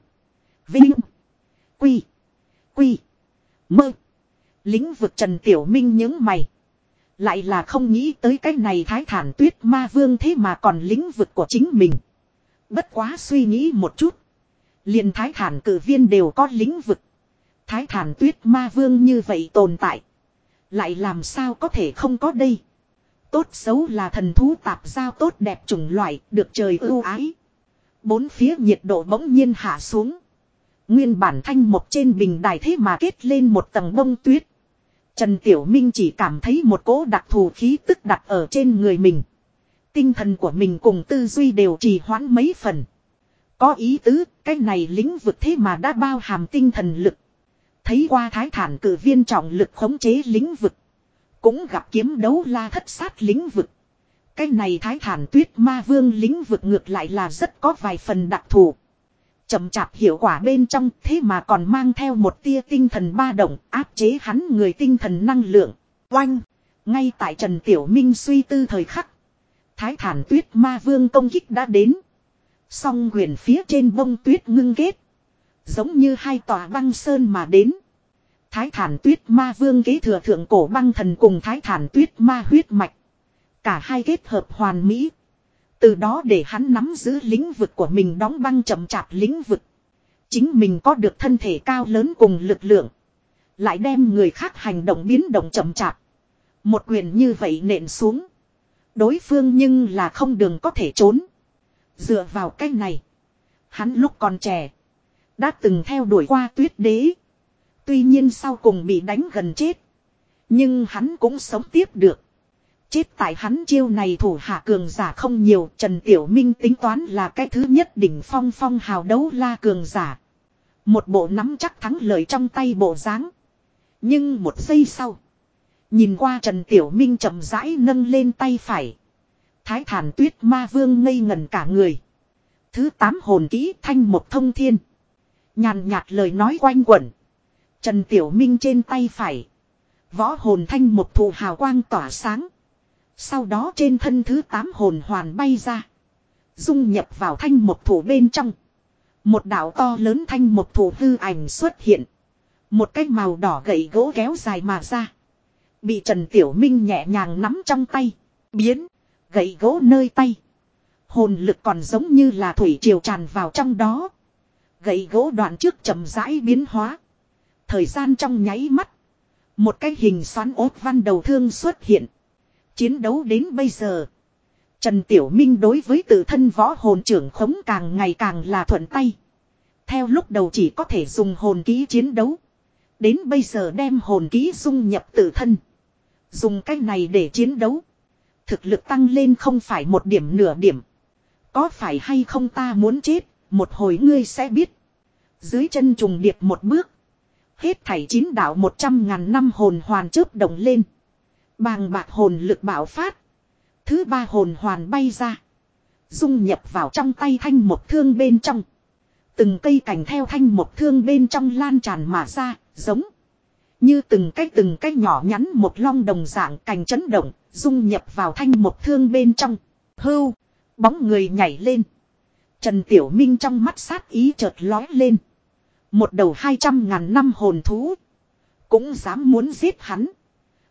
Vinh. Quy. Quy. Mơ. Lính vực Trần Tiểu Minh những mày. Lại là không nghĩ tới cái này thái thản tuyết ma vương thế mà còn lĩnh vực của chính mình. Bất quá suy nghĩ một chút. liền thái thản cử viên đều có lĩnh vực. Thái thản tuyết ma vương như vậy tồn tại. Lại làm sao có thể không có đây. Tốt xấu là thần thú tạp giao tốt đẹp chủng loại được trời ưu ái. Bốn phía nhiệt độ bỗng nhiên hạ xuống. Nguyên bản thanh một trên bình đài thế mà kết lên một tầng bông tuyết. Trần Tiểu Minh chỉ cảm thấy một cỗ đặc thù khí tức đặt ở trên người mình. Tinh thần của mình cùng tư duy đều trì hoãn mấy phần. Có ý tứ, cái này lĩnh vực thế mà đã bao hàm tinh thần lực. Thấy qua thái thản cử viên trọng lực khống chế lĩnh vực. Cũng gặp kiếm đấu la thất sát lĩnh vực. Cái này thái thản tuyết ma vương lĩnh vực ngược lại là rất có vài phần đặc thù. Chậm chạp hiệu quả bên trong, thế mà còn mang theo một tia tinh thần ba động, áp chế hắn người tinh thần năng lượng. Oanh! Ngay tại Trần Tiểu Minh suy tư thời khắc. Thái thản tuyết ma vương công kích đã đến. Song quyền phía trên bông tuyết ngưng kết. Giống như hai tòa băng sơn mà đến. Thái thản tuyết ma vương kế thừa thượng cổ băng thần cùng thái thản tuyết ma huyết mạch. Cả hai kết hợp hoàn mỹ. Từ đó để hắn nắm giữ lĩnh vực của mình đóng băng chậm chạp lĩnh vực. Chính mình có được thân thể cao lớn cùng lực lượng. Lại đem người khác hành động biến động chậm chạp. Một quyền như vậy nện xuống. Đối phương nhưng là không đường có thể trốn. Dựa vào cái này. Hắn lúc còn trẻ. Đã từng theo đuổi qua tuyết đế. Tuy nhiên sau cùng bị đánh gần chết. Nhưng hắn cũng sống tiếp được. Chết tại hắn chiêu này thủ hạ cường giả không nhiều. Trần Tiểu Minh tính toán là cái thứ nhất đỉnh phong phong hào đấu la cường giả. Một bộ nắm chắc thắng lợi trong tay bộ dáng Nhưng một giây sau. Nhìn qua Trần Tiểu Minh chậm rãi nâng lên tay phải. Thái thản tuyết ma vương ngây ngẩn cả người. Thứ tám hồn kỹ thanh một thông thiên. Nhàn nhạt lời nói quanh quẩn. Trần Tiểu Minh trên tay phải. Võ hồn thanh một thụ hào quang tỏa sáng. Sau đó trên thân thứ tám hồn hoàn bay ra. Dung nhập vào thanh một thủ bên trong. Một đạo to lớn thanh một thủ hư ảnh xuất hiện. Một cái màu đỏ gậy gỗ kéo dài mà ra. Bị Trần Tiểu Minh nhẹ nhàng nắm trong tay. Biến. Gậy gỗ nơi tay. Hồn lực còn giống như là thủy triều tràn vào trong đó. Gậy gỗ đoạn trước chậm rãi biến hóa. Thời gian trong nháy mắt. Một cái hình xoắn ốt văn đầu thương xuất hiện. Chiến đấu đến bây giờ. Trần Tiểu Minh đối với tự thân võ hồn trưởng khống càng ngày càng là thuận tay. Theo lúc đầu chỉ có thể dùng hồn ký chiến đấu. Đến bây giờ đem hồn ký dung nhập tự thân. Dùng cách này để chiến đấu. Thực lực tăng lên không phải một điểm nửa điểm. Có phải hay không ta muốn chết, một hồi ngươi sẽ biết. Dưới chân trùng điệp một bước. Hết thảy chín đạo một trăm ngàn năm hồn hoàn chớp động lên. Bàng bạc hồn lực bạo phát. Thứ ba hồn hoàn bay ra. Dung nhập vào trong tay thanh một thương bên trong. Từng cây cảnh theo thanh một thương bên trong lan tràn mà ra, giống. Như từng cái từng cái nhỏ nhắn một long đồng dạng cành chấn động, dung nhập vào thanh một thương bên trong. Hưu, bóng người nhảy lên. Trần Tiểu Minh trong mắt sát ý chợt lói lên. Một đầu hai trăm ngàn năm hồn thú. Cũng dám muốn giết hắn.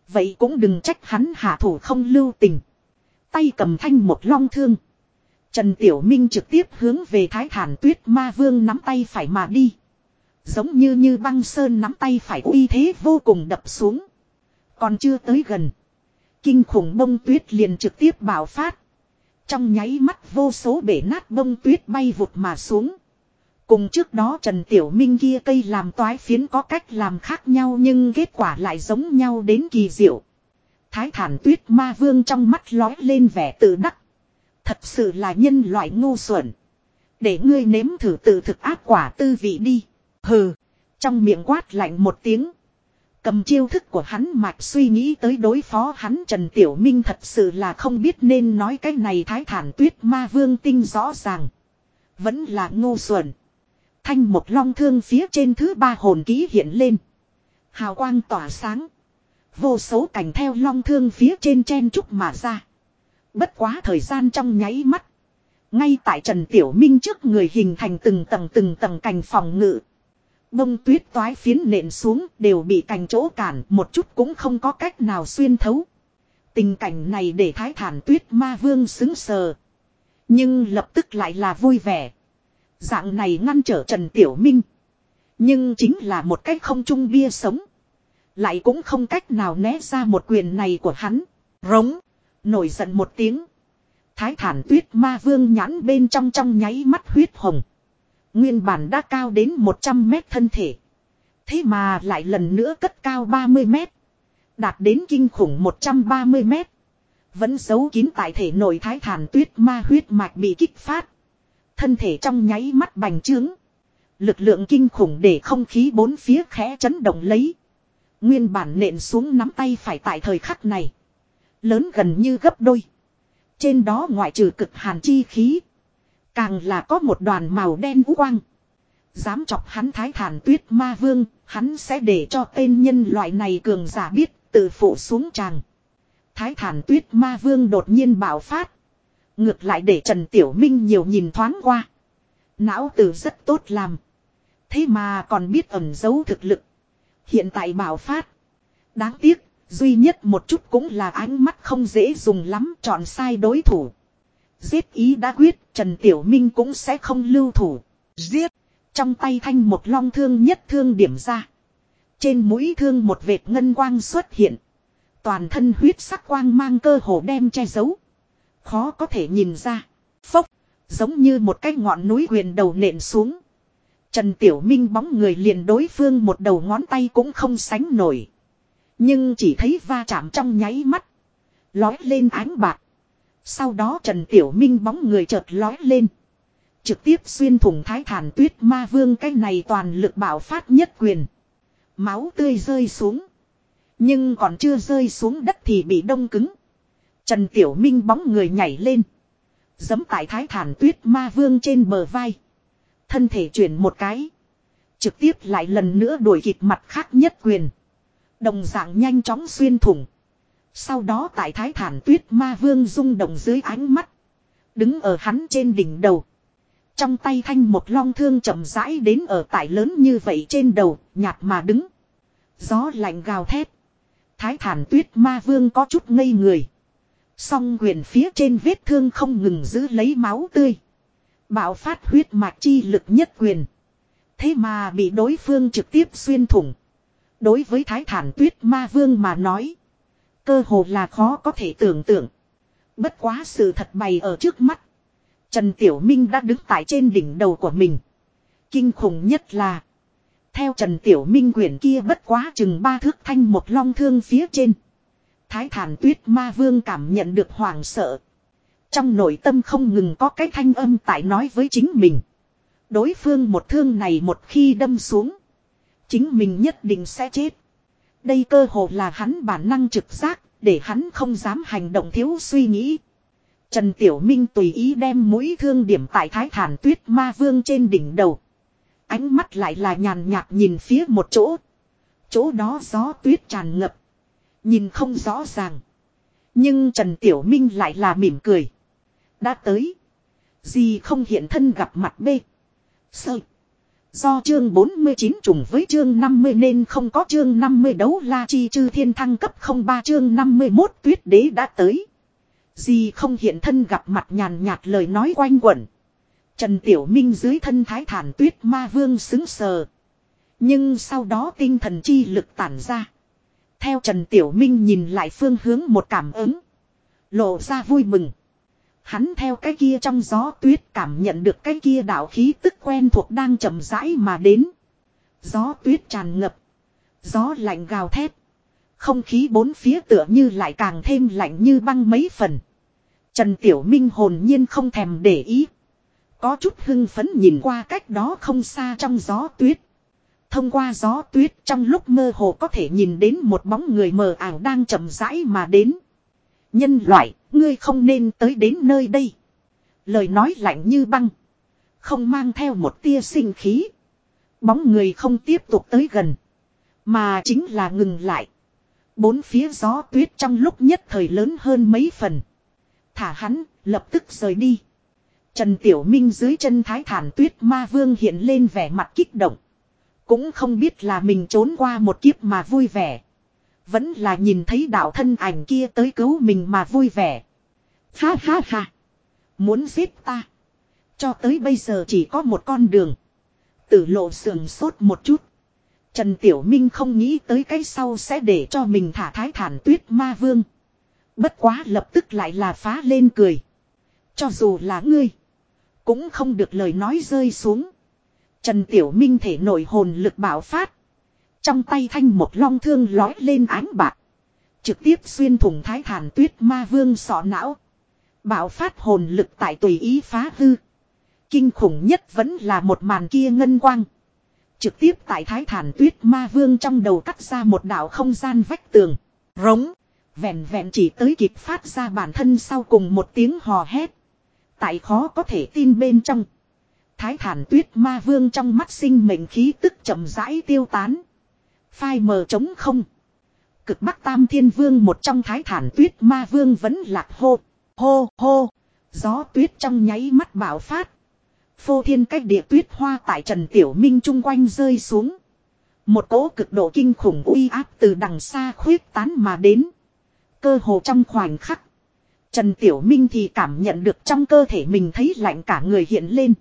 Vậy cũng đừng trách hắn hạ thủ không lưu tình. Tay cầm thanh một long thương. Trần Tiểu Minh trực tiếp hướng về Thái Thản Tuyết Ma Vương nắm tay phải mà đi. Giống như như băng sơn nắm tay phải uy thế vô cùng đập xuống. Còn chưa tới gần. Kinh khủng bông tuyết liền trực tiếp bạo phát. Trong nháy mắt vô số bể nát bông tuyết bay vụt mà xuống. Cùng trước đó Trần Tiểu Minh kia cây làm toái phiến có cách làm khác nhau nhưng kết quả lại giống nhau đến kỳ diệu. Thái thản tuyết ma vương trong mắt lói lên vẻ tự đắc. Thật sự là nhân loại ngu xuẩn. Để ngươi nếm thử tự thực ác quả tư vị đi. Hừ. Trong miệng quát lạnh một tiếng. Cầm chiêu thức của hắn mạch suy nghĩ tới đối phó hắn Trần Tiểu Minh thật sự là không biết nên nói cái này thái thản tuyết ma vương tinh rõ ràng. Vẫn là ngu xuẩn. Thanh một long thương phía trên thứ ba hồn ký hiện lên. Hào quang tỏa sáng. Vô số cảnh theo long thương phía trên chen trúc mà ra. Bất quá thời gian trong nháy mắt. Ngay tại Trần Tiểu Minh trước người hình thành từng tầng từng tầng cành phòng ngự. Bông tuyết toái phiến nện xuống, đều bị cành chỗ cản, một chút cũng không có cách nào xuyên thấu. Tình cảnh này để thái thản tuyết ma vương xứng sờ. Nhưng lập tức lại là vui vẻ. Dạng này ngăn trở Trần Tiểu Minh. Nhưng chính là một cách không trung bia sống. Lại cũng không cách nào né ra một quyền này của hắn. Rống. Nổi giận một tiếng. Thái thản tuyết ma vương nhãn bên trong trong nháy mắt huyết hồng. Nguyên bản đã cao đến 100 mét thân thể. Thế mà lại lần nữa cất cao 30 mét. Đạt đến kinh khủng 130 mét. Vẫn giấu kín tại thể nội thái thản tuyết ma huyết mạch bị kích phát. Thân thể trong nháy mắt bành trướng. Lực lượng kinh khủng để không khí bốn phía khẽ chấn động lấy. Nguyên bản nện xuống nắm tay phải tại thời khắc này. Lớn gần như gấp đôi. Trên đó ngoại trừ cực hàn chi khí. Càng là có một đoàn màu đen vũ quang. Dám chọc hắn thái thản tuyết ma vương, hắn sẽ để cho tên nhân loại này cường giả biết, tự phụ xuống tràng. Thái thản tuyết ma vương đột nhiên bạo phát. Ngược lại để Trần Tiểu Minh nhiều nhìn thoáng qua. Não tử rất tốt làm. Thế mà còn biết ẩn giấu thực lực. Hiện tại bạo phát. Đáng tiếc, duy nhất một chút cũng là ánh mắt không dễ dùng lắm chọn sai đối thủ. Giết ý đã quyết, Trần Tiểu Minh cũng sẽ không lưu thủ. Giết! Trong tay thanh một long thương nhất thương điểm ra. Trên mũi thương một vệt ngân quang xuất hiện. Toàn thân huyết sắc quang mang cơ hồ đem che giấu. Khó có thể nhìn ra. Phốc! Giống như một cái ngọn núi huyền đầu nện xuống. Trần Tiểu Minh bóng người liền đối phương một đầu ngón tay cũng không sánh nổi. Nhưng chỉ thấy va chạm trong nháy mắt. Lói lên ánh bạc. Sau đó Trần Tiểu Minh bóng người chợt lói lên. Trực tiếp xuyên thủng thái thản tuyết ma vương, cái này toàn lực bảo phát nhất quyền. Máu tươi rơi xuống. Nhưng còn chưa rơi xuống đất thì bị đông cứng. Trần Tiểu Minh bóng người nhảy lên. Dấm tại thái thản tuyết ma vương trên bờ vai. Thân thể chuyển một cái. Trực tiếp lại lần nữa đuổi kịp mặt khác nhất quyền. Đồng dạng nhanh chóng xuyên thủng. Sau đó tại thái thản tuyết ma vương rung động dưới ánh mắt. Đứng ở hắn trên đỉnh đầu. Trong tay thanh một long thương chậm rãi đến ở tại lớn như vậy trên đầu, nhạt mà đứng. Gió lạnh gào thét. Thái thản tuyết ma vương có chút ngây người. Song quyền phía trên vết thương không ngừng giữ lấy máu tươi. Bạo phát huyết mạch chi lực nhất quyền. Thế mà bị đối phương trực tiếp xuyên thủng. Đối với thái thản tuyết ma vương mà nói. Cơ hồ là khó có thể tưởng tượng. Bất quá sự thật bày ở trước mắt. Trần Tiểu Minh đã đứng tại trên đỉnh đầu của mình. Kinh khủng nhất là. Theo Trần Tiểu Minh quyển kia bất quá chừng ba thước thanh một long thương phía trên. Thái thản tuyết ma vương cảm nhận được hoàng sợ. Trong nội tâm không ngừng có cái thanh âm tại nói với chính mình. Đối phương một thương này một khi đâm xuống. Chính mình nhất định sẽ chết. Đây cơ hồ là hắn bản năng trực giác, để hắn không dám hành động thiếu suy nghĩ. Trần Tiểu Minh tùy ý đem mũi thương điểm tại thái thản tuyết ma vương trên đỉnh đầu. Ánh mắt lại là nhàn nhạt nhìn phía một chỗ. Chỗ đó gió tuyết tràn ngập. Nhìn không rõ ràng. Nhưng Trần Tiểu Minh lại là mỉm cười. Đã tới. Gì không hiện thân gặp mặt bê. Sợi. Do chương 49 trùng với chương 50 nên không có chương 50 đấu la chi chư thiên thăng cấp 03 chương 51 tuyết đế đã tới. Gì không hiện thân gặp mặt nhàn nhạt lời nói quanh quẩn. Trần Tiểu Minh dưới thân thái thản tuyết ma vương xứng sờ. Nhưng sau đó tinh thần chi lực tản ra. Theo Trần Tiểu Minh nhìn lại phương hướng một cảm ứng. Lộ ra vui mừng. Hắn theo cái kia trong gió tuyết cảm nhận được cái kia đạo khí tức quen thuộc đang chậm rãi mà đến. Gió tuyết tràn ngập. Gió lạnh gào thét. Không khí bốn phía tựa như lại càng thêm lạnh như băng mấy phần. Trần Tiểu Minh hồn nhiên không thèm để ý. Có chút hưng phấn nhìn qua cách đó không xa trong gió tuyết. Thông qua gió tuyết trong lúc mơ hồ có thể nhìn đến một bóng người mờ ảo đang chậm rãi mà đến. Nhân loại, ngươi không nên tới đến nơi đây. Lời nói lạnh như băng. Không mang theo một tia sinh khí. Bóng người không tiếp tục tới gần. Mà chính là ngừng lại. Bốn phía gió tuyết trong lúc nhất thời lớn hơn mấy phần. Thả hắn, lập tức rời đi. Trần Tiểu Minh dưới chân thái thản tuyết ma vương hiện lên vẻ mặt kích động. Cũng không biết là mình trốn qua một kiếp mà vui vẻ. Vẫn là nhìn thấy đạo thân ảnh kia tới cứu mình mà vui vẻ. Ha ha ha. Muốn giết ta. Cho tới bây giờ chỉ có một con đường. Tử lộ sườn sốt một chút. Trần Tiểu Minh không nghĩ tới cái sau sẽ để cho mình thả thái thản tuyết ma vương. Bất quá lập tức lại là phá lên cười. Cho dù là ngươi. Cũng không được lời nói rơi xuống. Trần Tiểu Minh thể nổi hồn lực bảo phát. Trong tay thanh một long thương lói lên ánh bạc. Trực tiếp xuyên thủng thái thản tuyết ma vương sọ não. Bảo phát hồn lực tại tùy ý phá hư. Kinh khủng nhất vẫn là một màn kia ngân quang. Trực tiếp tại thái thản tuyết ma vương trong đầu cắt ra một đảo không gian vách tường. Rống. Vẹn vẹn chỉ tới kịp phát ra bản thân sau cùng một tiếng hò hét. Tại khó có thể tin bên trong. Thái thản tuyết ma vương trong mắt sinh mệnh khí tức chậm rãi tiêu tán. Phai mờ trống không. Cực bắc tam thiên vương một trong thái thản tuyết ma vương vẫn lạc hô. Hô hô. Gió tuyết trong nháy mắt bạo phát. Phô thiên cách địa tuyết hoa tại Trần Tiểu Minh chung quanh rơi xuống. Một cỗ cực độ kinh khủng uy áp từ đằng xa khuyết tán mà đến. Cơ hồ trong khoảnh khắc. Trần Tiểu Minh thì cảm nhận được trong cơ thể mình thấy lạnh cả người hiện lên.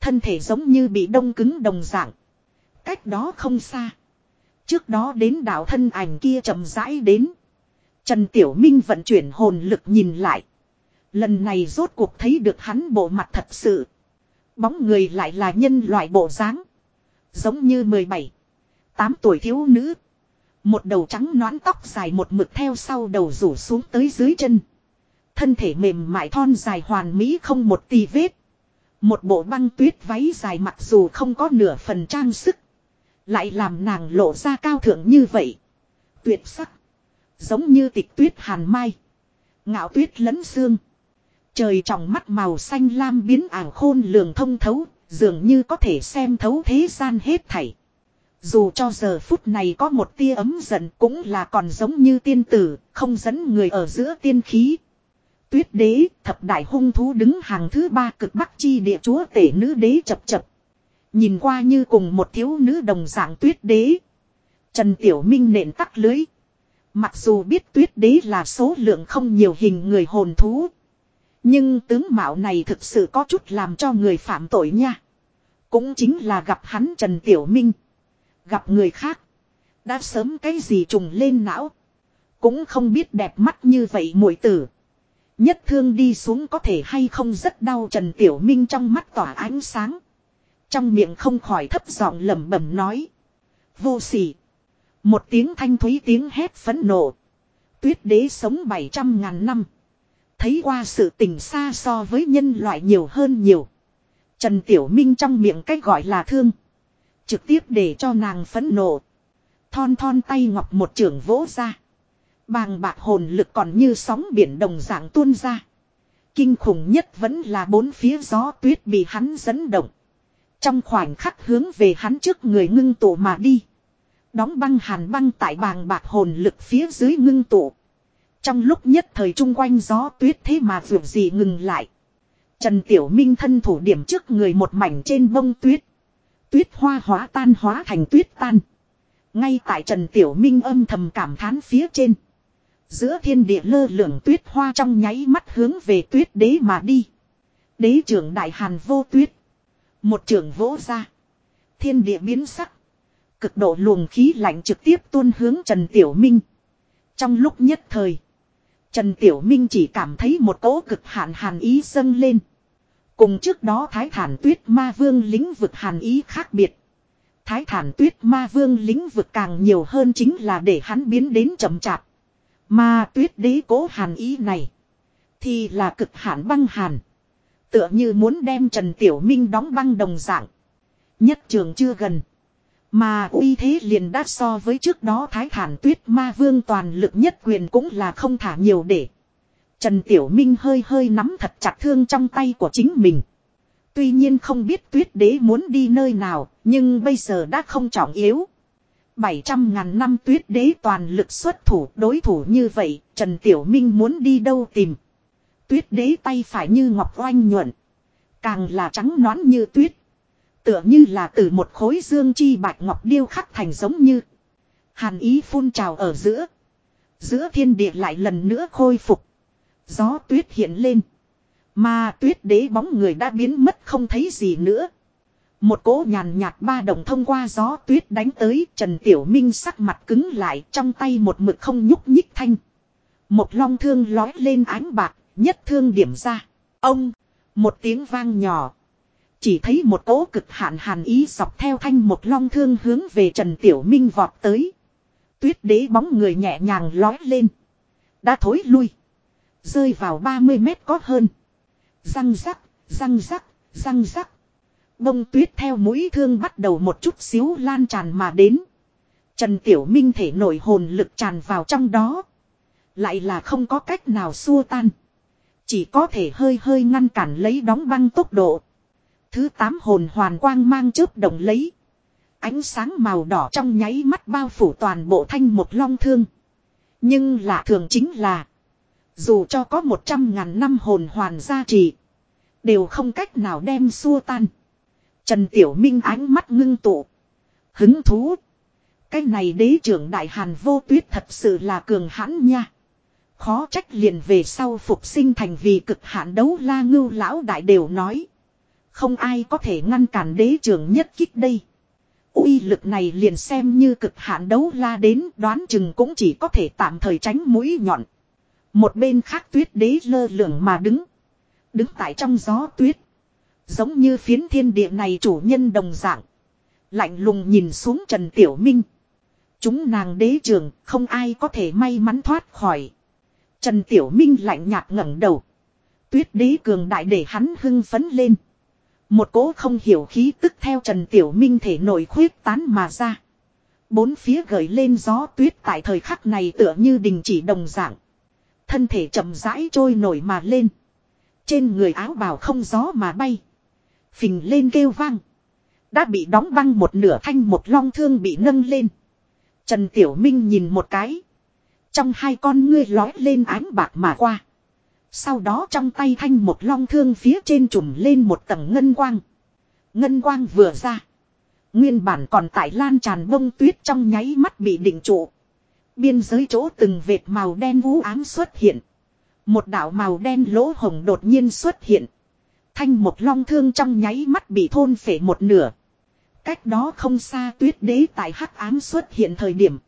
Thân thể giống như bị đông cứng đồng dạng. Cách đó không xa. Trước đó đến đảo thân ảnh kia chậm rãi đến. Trần Tiểu Minh vận chuyển hồn lực nhìn lại. Lần này rốt cuộc thấy được hắn bộ mặt thật sự. Bóng người lại là nhân loại bộ dáng, Giống như 17, 8 tuổi thiếu nữ. Một đầu trắng nõn tóc dài một mực theo sau đầu rủ xuống tới dưới chân. Thân thể mềm mại thon dài hoàn mỹ không một tì vết. Một bộ băng tuyết váy dài mặc dù không có nửa phần trang sức. Lại làm nàng lộ ra cao thượng như vậy. Tuyệt sắc. Giống như tịch tuyết hàn mai. Ngạo tuyết lẫn xương. Trời trong mắt màu xanh lam biến ảo khôn lường thông thấu. Dường như có thể xem thấu thế gian hết thảy. Dù cho giờ phút này có một tia ấm giận cũng là còn giống như tiên tử, không dẫn người ở giữa tiên khí. Tuyết đế, thập đại hung thú đứng hàng thứ ba cực bắc chi địa chúa tể nữ đế chập chập. Nhìn qua như cùng một thiếu nữ đồng dạng tuyết đế. Trần Tiểu Minh nện tắc lưới. Mặc dù biết tuyết đế là số lượng không nhiều hình người hồn thú. Nhưng tướng mạo này thực sự có chút làm cho người phạm tội nha. Cũng chính là gặp hắn Trần Tiểu Minh. Gặp người khác. Đã sớm cái gì trùng lên não. Cũng không biết đẹp mắt như vậy muội tử. Nhất thương đi xuống có thể hay không rất đau Trần Tiểu Minh trong mắt tỏa ánh sáng. Trong miệng không khỏi thấp giọng lẩm bẩm nói. Vô sỉ. Một tiếng thanh thúy tiếng hét phấn nộ. Tuyết đế sống 700 ngàn năm. Thấy qua sự tình xa so với nhân loại nhiều hơn nhiều. Trần Tiểu Minh trong miệng cách gọi là thương. Trực tiếp để cho nàng phấn nộ. Thon thon tay ngọc một trường vỗ ra. Bàng bạc hồn lực còn như sóng biển đồng dạng tuôn ra. Kinh khủng nhất vẫn là bốn phía gió tuyết bị hắn dẫn động. Trong khoảnh khắc hướng về hắn trước người ngưng tụ mà đi. Đóng băng hàn băng tại bàng bạc hồn lực phía dưới ngưng tụ. Trong lúc nhất thời trung quanh gió tuyết thế mà vượt gì ngừng lại. Trần Tiểu Minh thân thủ điểm trước người một mảnh trên bông tuyết. Tuyết hoa hóa tan hóa thành tuyết tan. Ngay tại Trần Tiểu Minh âm thầm cảm thán phía trên. Giữa thiên địa lơ lửng tuyết hoa trong nháy mắt hướng về tuyết đế mà đi. Đế trưởng đại hàn vô tuyết. Một trường vỗ ra. Thiên địa biến sắc. Cực độ luồng khí lạnh trực tiếp tuôn hướng Trần Tiểu Minh. Trong lúc nhất thời. Trần Tiểu Minh chỉ cảm thấy một cỗ cực hạn hàn ý dâng lên. Cùng trước đó thái thản tuyết ma vương lĩnh vực hàn ý khác biệt. Thái thản tuyết ma vương lĩnh vực càng nhiều hơn chính là để hắn biến đến chậm chạp. Mà tuyết đế cố hàn ý này. Thì là cực hạn băng hàn. Tựa như muốn đem Trần Tiểu Minh đóng băng đồng dạng. Nhất trường chưa gần. Mà uy thế liền đắt so với trước đó thái thản tuyết ma vương toàn lực nhất quyền cũng là không thả nhiều để. Trần Tiểu Minh hơi hơi nắm thật chặt thương trong tay của chính mình. Tuy nhiên không biết tuyết đế muốn đi nơi nào, nhưng bây giờ đã không trọng yếu. 700 ngàn năm tuyết đế toàn lực xuất thủ đối thủ như vậy, Trần Tiểu Minh muốn đi đâu tìm. Tuyết đế tay phải như ngọc oanh nhuận. Càng là trắng nõn như tuyết. Tựa như là từ một khối dương chi bạch ngọc điêu khắc thành giống như. Hàn ý phun trào ở giữa. Giữa thiên địa lại lần nữa khôi phục. Gió tuyết hiện lên. Mà tuyết đế bóng người đã biến mất không thấy gì nữa. Một cỗ nhàn nhạt ba đồng thông qua gió tuyết đánh tới Trần Tiểu Minh sắc mặt cứng lại trong tay một mực không nhúc nhích thanh. Một long thương lói lên ánh bạc, nhất thương điểm ra. Ông, một tiếng vang nhỏ. Chỉ thấy một cỗ cực hạn hàn ý dọc theo thanh một long thương hướng về Trần Tiểu Minh vọt tới. Tuyết đế bóng người nhẹ nhàng lói lên. Đã thối lui. Rơi vào 30 mét có hơn. Răng rắc, răng rắc, răng rắc. Bông tuyết theo mũi thương bắt đầu một chút xíu lan tràn mà đến. Trần Tiểu Minh thể nổi hồn lực tràn vào trong đó. Lại là không có cách nào xua tan. Chỉ có thể hơi hơi ngăn cản lấy đóng băng tốc độ. Thứ tám hồn hoàn quang mang chớp động lấy. Ánh sáng màu đỏ trong nháy mắt bao phủ toàn bộ thanh một long thương. Nhưng lạ thường chính là. Dù cho có một trăm ngàn năm hồn hoàn gia trì. Đều không cách nào đem xua tan. Trần Tiểu Minh ánh mắt ngưng tụ. Hứng thú. Cái này đế trưởng đại hàn vô tuyết thật sự là cường hãn nha. Khó trách liền về sau phục sinh thành vì cực hạn đấu la ngưu lão đại đều nói. Không ai có thể ngăn cản đế trưởng nhất kích đây. uy lực này liền xem như cực hạn đấu la đến đoán chừng cũng chỉ có thể tạm thời tránh mũi nhọn. Một bên khác tuyết đế lơ lửng mà đứng. Đứng tại trong gió tuyết. Giống như phiến thiên địa này chủ nhân đồng dạng. Lạnh lùng nhìn xuống Trần Tiểu Minh. Chúng nàng đế trường không ai có thể may mắn thoát khỏi. Trần Tiểu Minh lạnh nhạt ngẩng đầu. Tuyết đế cường đại để hắn hưng phấn lên. Một cố không hiểu khí tức theo Trần Tiểu Minh thể nổi khuyết tán mà ra. Bốn phía gởi lên gió tuyết tại thời khắc này tựa như đình chỉ đồng dạng. Thân thể chậm rãi trôi nổi mà lên. Trên người áo bào không gió mà bay. Phình lên kêu vang. Đã bị đóng băng một nửa thanh một long thương bị nâng lên. Trần Tiểu Minh nhìn một cái. Trong hai con ngươi lói lên ánh bạc mà qua. Sau đó trong tay thanh một long thương phía trên trùm lên một tầng ngân quang. Ngân quang vừa ra. Nguyên bản còn tại lan tràn bông tuyết trong nháy mắt bị định trụ. Biên giới chỗ từng vệt màu đen vũ ám xuất hiện. Một đạo màu đen lỗ hồng đột nhiên xuất hiện. Thanh một long thương trong nháy mắt bị thôn phể một nửa. Cách đó không xa tuyết đế tại hắc ám xuất hiện thời điểm.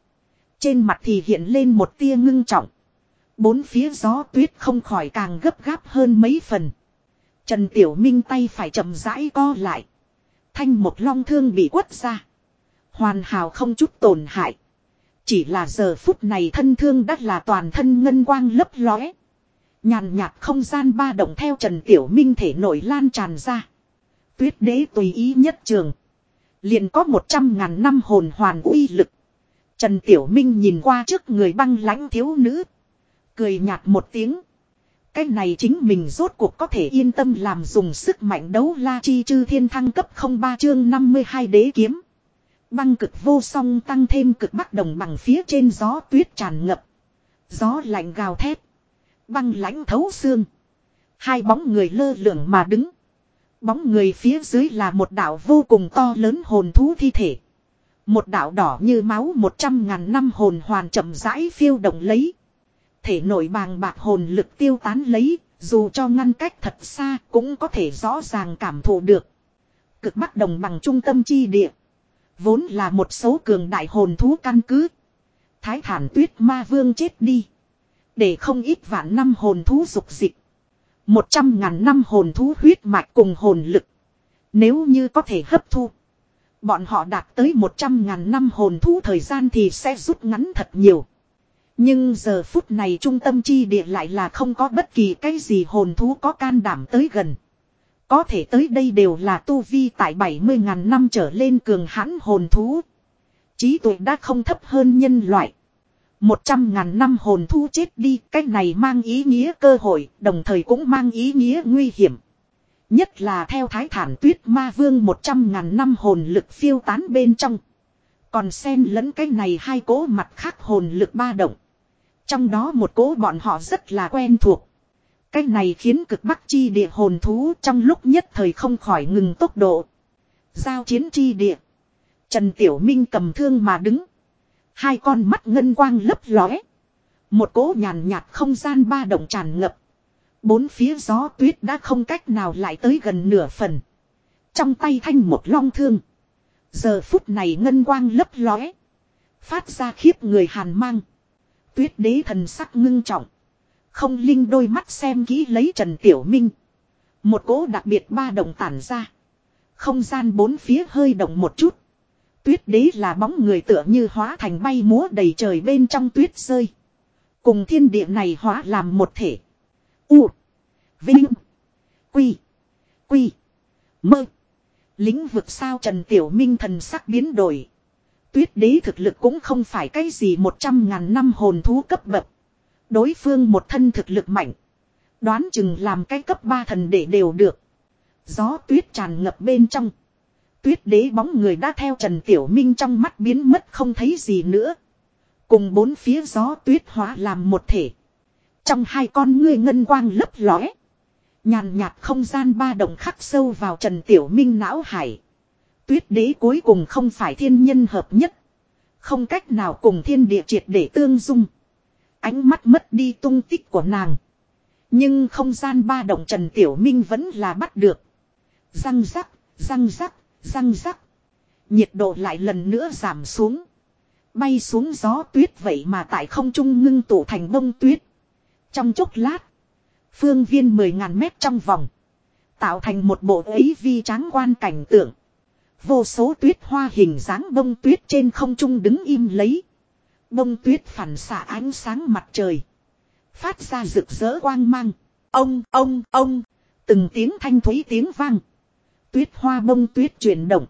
Trên mặt thì hiện lên một tia ngưng trọng. Bốn phía gió tuyết không khỏi càng gấp gáp hơn mấy phần. Trần Tiểu Minh tay phải chậm rãi co lại. Thanh một long thương bị quất ra. Hoàn hảo không chút tổn hại. Chỉ là giờ phút này thân thương đắt là toàn thân ngân quang lấp lóe. Nhàn nhạt không gian ba động theo Trần Tiểu Minh thể nổi lan tràn ra. Tuyết đế tùy ý nhất trường. Liền có một trăm ngàn năm hồn hoàn uy lực. Trần Tiểu Minh nhìn qua trước người băng lãnh thiếu nữ. Cười nhạt một tiếng. Cái này chính mình rốt cuộc có thể yên tâm làm dùng sức mạnh đấu la chi chư thiên thăng cấp 03 chương 52 đế kiếm. Băng cực vô song tăng thêm cực bắc đồng bằng phía trên gió tuyết tràn ngập. Gió lạnh gào thét. Băng lãnh thấu xương. Hai bóng người lơ lửng mà đứng. Bóng người phía dưới là một đảo vô cùng to lớn hồn thú thi thể. Một đảo đỏ như máu một trăm ngàn năm hồn hoàn chậm rãi phiêu động lấy. Thể nổi bàng bạc hồn lực tiêu tán lấy, dù cho ngăn cách thật xa cũng có thể rõ ràng cảm thụ được. Cực bắc đồng bằng trung tâm chi địa. Vốn là một số cường đại hồn thú căn cứ. Thái thản tuyết ma vương chết đi. Để không ít vạn năm hồn thú dục dịch. Một trăm ngàn năm hồn thú huyết mạch cùng hồn lực. Nếu như có thể hấp thu. Bọn họ đạt tới một trăm ngàn năm hồn thú thời gian thì sẽ rút ngắn thật nhiều. Nhưng giờ phút này trung tâm chi địa lại là không có bất kỳ cái gì hồn thú có can đảm tới gần. Có thể tới đây đều là tu vi tại 70.000 năm trở lên cường hãn hồn thú. Trí tuệ đã không thấp hơn nhân loại. Một trăm ngàn năm hồn thú chết đi, cách này mang ý nghĩa cơ hội, đồng thời cũng mang ý nghĩa nguy hiểm. Nhất là theo thái thản tuyết ma vương một trăm ngàn năm hồn lực phiêu tán bên trong. Còn xen lẫn cái này hai cố mặt khác hồn lực ba động. Trong đó một cố bọn họ rất là quen thuộc. Cái này khiến cực bắc chi địa hồn thú trong lúc nhất thời không khỏi ngừng tốc độ. Giao chiến chi địa. Trần Tiểu Minh cầm thương mà đứng. Hai con mắt ngân quang lấp lóe. Một cố nhàn nhạt không gian ba động tràn ngập. Bốn phía gió tuyết đã không cách nào lại tới gần nửa phần. Trong tay thanh một long thương. Giờ phút này ngân quang lấp lóe. Phát ra khiếp người hàn mang. Tuyết đế thần sắc ngưng trọng. Không linh đôi mắt xem kỹ lấy Trần Tiểu Minh. Một cỗ đặc biệt ba động tản ra. Không gian bốn phía hơi động một chút. Tuyết đế là bóng người tựa như hóa thành bay múa đầy trời bên trong tuyết rơi. Cùng thiên địa này hóa làm một thể. U. Vinh. Quy. Quy. Mơ. Lính vực sao Trần Tiểu Minh thần sắc biến đổi. Tuyết đế thực lực cũng không phải cái gì một trăm ngàn năm hồn thú cấp bậc. Đối phương một thân thực lực mạnh. Đoán chừng làm cái cấp ba thần để đều được. Gió tuyết tràn ngập bên trong. Tuyết đế bóng người đã theo Trần Tiểu Minh trong mắt biến mất không thấy gì nữa. Cùng bốn phía gió tuyết hóa làm một thể. Trong hai con ngươi ngân quang lấp lóe. Nhàn nhạt không gian ba động khắc sâu vào Trần Tiểu Minh não hải. Tuyết đế cuối cùng không phải thiên nhân hợp nhất. Không cách nào cùng thiên địa triệt để tương dung. Ánh mắt mất đi tung tích của nàng. Nhưng không gian ba động Trần Tiểu Minh vẫn là bắt được. Răng rắc, răng rắc, răng rắc. Nhiệt độ lại lần nữa giảm xuống. Bay xuống gió tuyết vậy mà tại không trung ngưng tụ thành bông tuyết. Trong chốc lát. Phương viên 10.000 mét trong vòng. Tạo thành một bộ ấy vi tráng quan cảnh tượng. Vô số tuyết hoa hình dáng bông tuyết trên không trung đứng im lấy. Bông tuyết phản xạ ánh sáng mặt trời. Phát ra rực rỡ quang mang. Ông, ông, ông. Từng tiếng thanh thúy tiếng vang. Tuyết hoa bông tuyết chuyển động.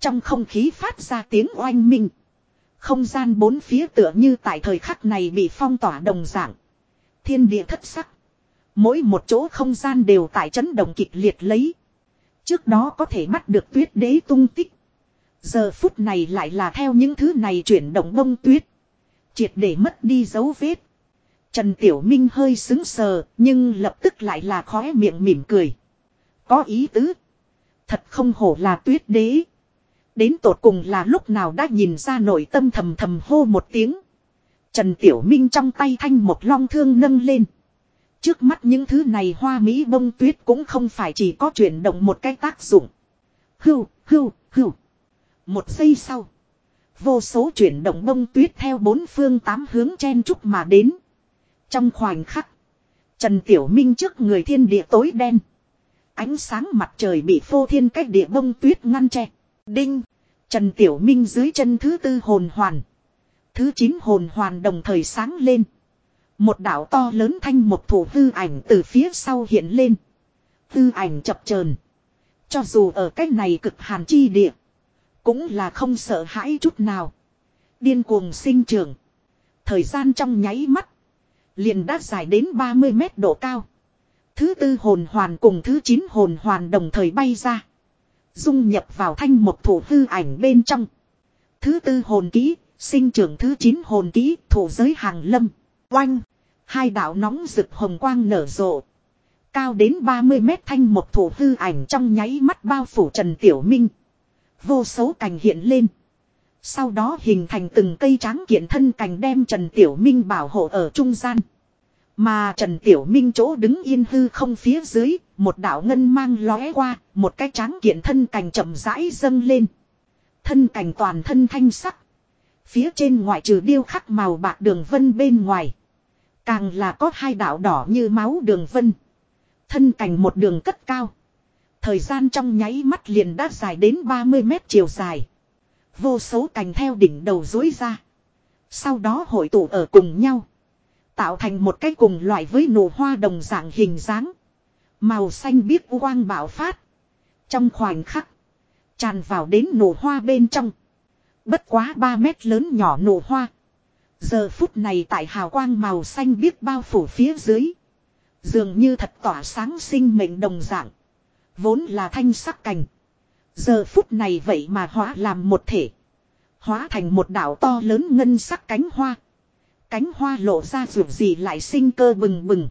Trong không khí phát ra tiếng oanh minh. Không gian bốn phía tựa như tại thời khắc này bị phong tỏa đồng dạng. Thiên địa thất sắc. Mỗi một chỗ không gian đều tại chấn động kịch liệt lấy. Trước đó có thể bắt được tuyết đế tung tích. Giờ phút này lại là theo những thứ này chuyển động bông tuyết. Triệt để mất đi dấu vết. Trần Tiểu Minh hơi xứng sờ, nhưng lập tức lại là khóe miệng mỉm cười. Có ý tứ. Thật không hổ là tuyết đế. Đến tột cùng là lúc nào đã nhìn ra nội tâm thầm thầm hô một tiếng. Trần Tiểu Minh trong tay thanh một long thương nâng lên. Trước mắt những thứ này hoa mỹ bông tuyết cũng không phải chỉ có chuyển động một cái tác dụng. Hưu, hưu, hưu. Một giây sau. Vô số chuyển động bông tuyết theo bốn phương tám hướng chen chúc mà đến. Trong khoảnh khắc. Trần Tiểu Minh trước người thiên địa tối đen. Ánh sáng mặt trời bị phô thiên cách địa bông tuyết ngăn che. Đinh. Trần Tiểu Minh dưới chân thứ tư hồn hoàn. Thứ chín hồn hoàn đồng thời sáng lên. Một đảo to lớn thanh một thủ hư ảnh từ phía sau hiện lên. Hư ảnh chập chờn Cho dù ở cách này cực hàn chi địa. Cũng là không sợ hãi chút nào. Điên cuồng sinh trưởng. Thời gian trong nháy mắt. Liền đã dài đến 30 mét độ cao. Thứ tư hồn hoàn cùng thứ chín hồn hoàn đồng thời bay ra. Dung nhập vào thanh một thủ hư ảnh bên trong. Thứ tư hồn kỹ, sinh trưởng thứ chín hồn kỹ, thủ giới hàng lâm. Oanh! Hai đạo nóng rực hồng quang nở rộ. Cao đến 30 mét thanh một thủ hư ảnh trong nháy mắt bao phủ Trần Tiểu Minh. Vô số cành hiện lên. Sau đó hình thành từng cây tráng kiện thân cành đem Trần Tiểu Minh bảo hộ ở trung gian. Mà Trần Tiểu Minh chỗ đứng yên hư không phía dưới, một đạo ngân mang lóe qua, một cái tráng kiện thân cành chậm rãi dâng lên. Thân cành toàn thân thanh sắc. Phía trên ngoại trừ điêu khắc màu bạc đường vân bên ngoài. Càng là có hai đạo đỏ như máu đường vân. Thân cảnh một đường cất cao. Thời gian trong nháy mắt liền đã dài đến 30 mét chiều dài. Vô số cành theo đỉnh đầu dối ra. Sau đó hội tụ ở cùng nhau. Tạo thành một cái cùng loại với nụ hoa đồng dạng hình dáng. Màu xanh biếc quang bạo phát. Trong khoảnh khắc. Tràn vào đến nụ hoa bên trong. Bất quá 3 mét lớn nhỏ nổ hoa. Giờ phút này tại hào quang màu xanh biếc bao phủ phía dưới. Dường như thật tỏa sáng sinh mệnh đồng dạng. Vốn là thanh sắc cành. Giờ phút này vậy mà hóa làm một thể. Hóa thành một đảo to lớn ngân sắc cánh hoa. Cánh hoa lộ ra ruột gì lại sinh cơ bừng bừng.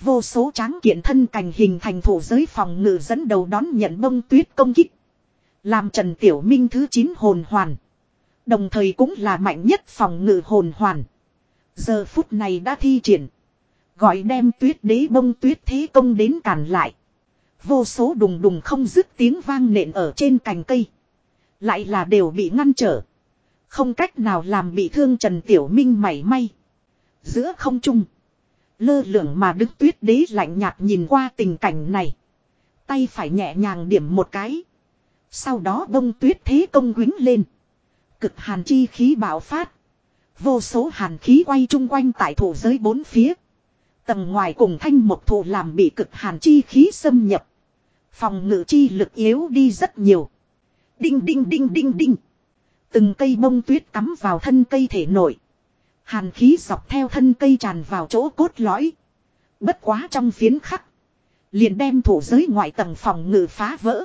Vô số tráng kiện thân cành hình thành thủ giới phòng ngự dẫn đầu đón nhận bông tuyết công kích. Làm Trần Tiểu Minh thứ 9 hồn hoàn. Đồng thời cũng là mạnh nhất phòng ngự hồn hoàn. Giờ phút này đã thi triển. Gọi đem tuyết đế bông tuyết thế công đến cản lại. Vô số đùng đùng không dứt tiếng vang nện ở trên cành cây. Lại là đều bị ngăn trở. Không cách nào làm bị thương Trần Tiểu Minh mảy may. Giữa không trung. Lơ lửng mà đứng tuyết đế lạnh nhạt nhìn qua tình cảnh này. Tay phải nhẹ nhàng điểm một cái. Sau đó bông tuyết thế công quính lên. Cực hàn chi khí bạo phát. Vô số hàn khí quay chung quanh tại thổ giới bốn phía. Tầng ngoài cùng thanh một thủ làm bị cực hàn chi khí xâm nhập. Phòng ngự chi lực yếu đi rất nhiều. Đinh đinh đinh đinh đinh. Từng cây bông tuyết cắm vào thân cây thể nổi. Hàn khí dọc theo thân cây tràn vào chỗ cốt lõi. Bất quá trong phiến khắc. Liền đem thủ giới ngoại tầng phòng ngự phá vỡ.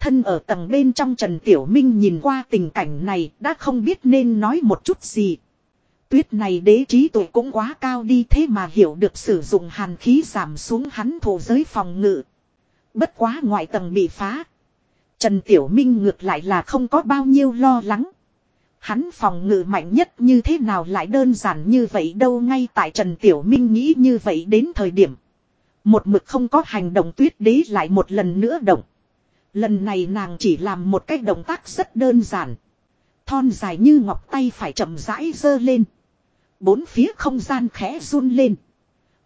Thân ở tầng bên trong Trần Tiểu Minh nhìn qua tình cảnh này đã không biết nên nói một chút gì. Tuyết này đế trí tuổi cũng quá cao đi thế mà hiểu được sử dụng hàn khí giảm xuống hắn thổ giới phòng ngự. Bất quá ngoại tầng bị phá. Trần Tiểu Minh ngược lại là không có bao nhiêu lo lắng. Hắn phòng ngự mạnh nhất như thế nào lại đơn giản như vậy đâu ngay tại Trần Tiểu Minh nghĩ như vậy đến thời điểm. Một mực không có hành động tuyết đế lại một lần nữa động. Lần này nàng chỉ làm một cách động tác rất đơn giản. Thon dài như ngọc tay phải chậm rãi dơ lên. Bốn phía không gian khẽ run lên.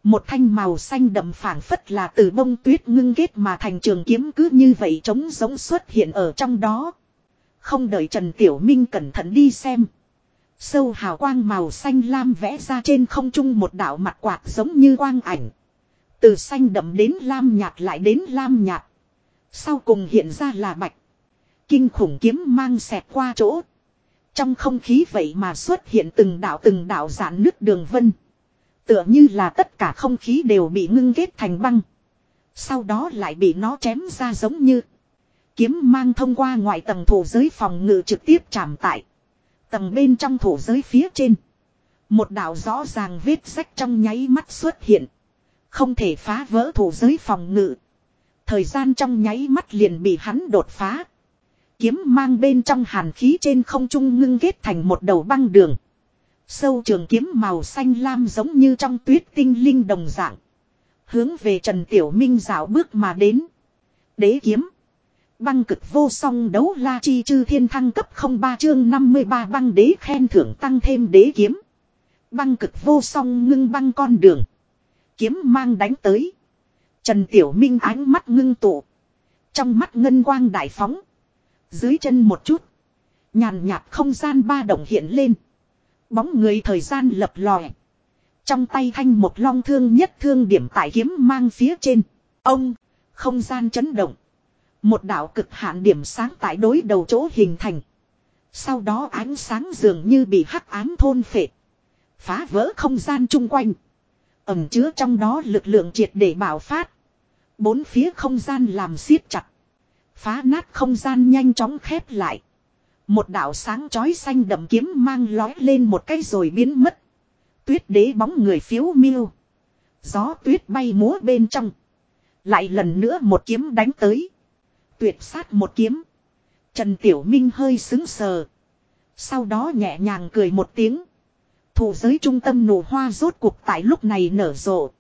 Một thanh màu xanh đậm phảng phất là từ bông tuyết ngưng kết mà thành trường kiếm cứ như vậy trống giống xuất hiện ở trong đó. Không đợi Trần Tiểu Minh cẩn thận đi xem. Sâu hào quang màu xanh lam vẽ ra trên không trung một đạo mặt quạt giống như quang ảnh. Từ xanh đậm đến lam nhạt lại đến lam nhạt. Sau cùng hiện ra là bạch. Kinh khủng kiếm mang xẹt qua chỗ. Trong không khí vậy mà xuất hiện từng đạo từng đạo giãn nước đường vân. Tựa như là tất cả không khí đều bị ngưng kết thành băng. Sau đó lại bị nó chém ra giống như. Kiếm mang thông qua ngoại tầng thổ giới phòng ngự trực tiếp chạm tại. Tầng bên trong thổ giới phía trên. Một đạo rõ ràng vết sách trong nháy mắt xuất hiện. Không thể phá vỡ thổ giới phòng ngự. Thời gian trong nháy mắt liền bị hắn đột phá. Kiếm mang bên trong hàn khí trên không trung ngưng kết thành một đầu băng đường. Sâu trường kiếm màu xanh lam giống như trong tuyết tinh linh đồng dạng. Hướng về Trần Tiểu Minh dạo bước mà đến. Đế kiếm. Băng cực vô song đấu la chi chư thiên thăng cấp 03 chương 53 băng đế khen thưởng tăng thêm đế kiếm. Băng cực vô song ngưng băng con đường. Kiếm mang đánh tới. Trần Tiểu Minh ánh mắt ngưng tụ. Trong mắt ngân quang đại phóng. Dưới chân một chút. Nhàn nhạt không gian ba động hiện lên. Bóng người thời gian lập lòe. Trong tay thanh một long thương nhất thương điểm tại kiếm mang phía trên. Ông, không gian chấn động. Một đạo cực hạn điểm sáng tại đối đầu chỗ hình thành. Sau đó ánh sáng dường như bị hắc ám thôn phệ. Phá vỡ không gian chung quanh. Ẩm chứa trong đó lực lượng triệt để bảo phát. Bốn phía không gian làm siết chặt. Phá nát không gian nhanh chóng khép lại. Một đạo sáng chói xanh đậm kiếm mang lói lên một cái rồi biến mất. Tuyết đế bóng người phiếu miêu. Gió tuyết bay múa bên trong. Lại lần nữa một kiếm đánh tới. Tuyệt sát một kiếm. Trần Tiểu Minh hơi xứng sờ. Sau đó nhẹ nhàng cười một tiếng thù giới trung tâm nổ hoa rốt cuộc tại lúc này nở rộ.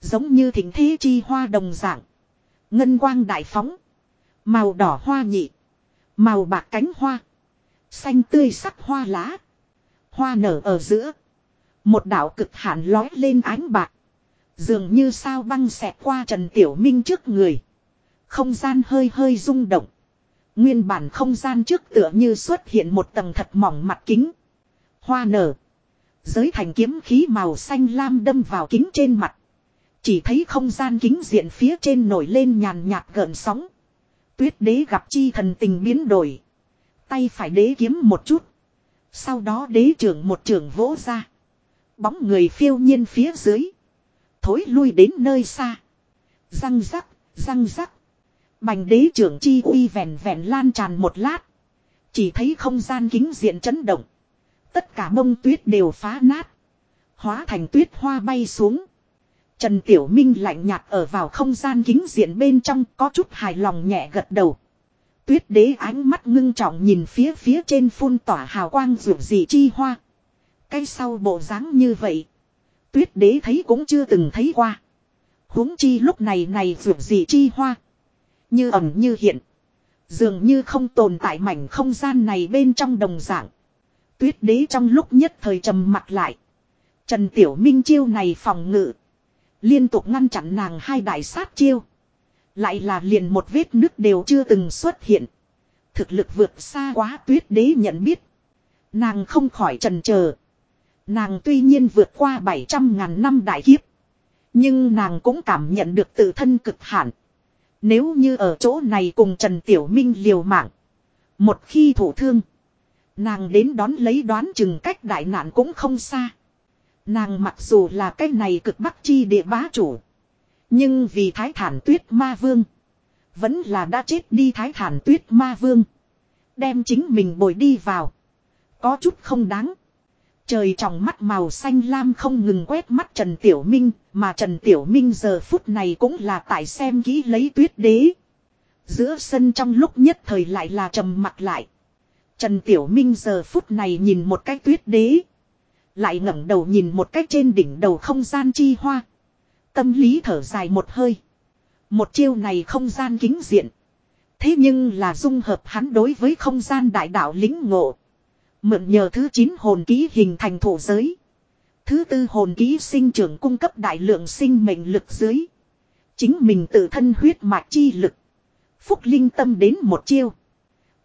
Giống như thỉnh thế chi hoa đồng dạng. Ngân quang đại phóng. Màu đỏ hoa nhị. Màu bạc cánh hoa. Xanh tươi sắc hoa lá. Hoa nở ở giữa. Một đạo cực hạn lói lên ánh bạc. Dường như sao băng xẹt qua Trần Tiểu Minh trước người. Không gian hơi hơi rung động. Nguyên bản không gian trước tựa như xuất hiện một tầng thật mỏng mặt kính. Hoa nở. Giới thành kiếm khí màu xanh lam đâm vào kính trên mặt. Chỉ thấy không gian kính diện phía trên nổi lên nhàn nhạt gợn sóng. Tuyết đế gặp chi thần tình biến đổi. Tay phải đế kiếm một chút. Sau đó đế trưởng một trưởng vỗ ra. Bóng người phiêu nhiên phía dưới. Thối lui đến nơi xa. Răng rắc, răng rắc. Bành đế trưởng chi uy vẹn vẹn lan tràn một lát. Chỉ thấy không gian kính diện chấn động. Tất cả bông tuyết đều phá nát. Hóa thành tuyết hoa bay xuống. Trần Tiểu Minh lạnh nhạt ở vào không gian kính diện bên trong có chút hài lòng nhẹ gật đầu. Tuyết đế ánh mắt ngưng trọng nhìn phía phía trên phun tỏa hào quang rượu dị chi hoa. Cái sau bộ dáng như vậy. Tuyết đế thấy cũng chưa từng thấy qua. huống chi lúc này này rượu dị chi hoa. Như ẩm như hiện. Dường như không tồn tại mảnh không gian này bên trong đồng dạng. Tuyết đế trong lúc nhất thời trầm mặt lại. Trần Tiểu Minh chiêu này phòng ngự. Liên tục ngăn chặn nàng hai đại sát chiêu. Lại là liền một vết nước đều chưa từng xuất hiện. Thực lực vượt xa quá tuyết đế nhận biết. Nàng không khỏi trần chờ Nàng tuy nhiên vượt qua 700 ngàn năm đại kiếp. Nhưng nàng cũng cảm nhận được tự thân cực hạn. Nếu như ở chỗ này cùng Trần Tiểu Minh liều mạng. Một khi thủ thương. Nàng đến đón lấy đoán chừng cách đại nạn cũng không xa. Nàng mặc dù là cái này cực bắc chi địa bá chủ. Nhưng vì thái thản tuyết ma vương. Vẫn là đã chết đi thái thản tuyết ma vương. Đem chính mình bồi đi vào. Có chút không đáng. Trời trong mắt màu xanh lam không ngừng quét mắt Trần Tiểu Minh, mà Trần Tiểu Minh giờ phút này cũng là tại xem kỹ lấy tuyết đế. Giữa sân trong lúc nhất thời lại là trầm mặt lại. Trần Tiểu Minh giờ phút này nhìn một cái tuyết đế. Lại ngẩng đầu nhìn một cách trên đỉnh đầu không gian chi hoa. Tâm lý thở dài một hơi. Một chiêu này không gian kính diện. Thế nhưng là dung hợp hắn đối với không gian đại đạo lính ngộ. Mượn nhờ thứ 9 hồn ký hình thành thổ giới. Thứ tư hồn ký sinh trưởng cung cấp đại lượng sinh mệnh lực dưới. Chính mình tự thân huyết mạch chi lực. Phúc linh tâm đến một chiêu.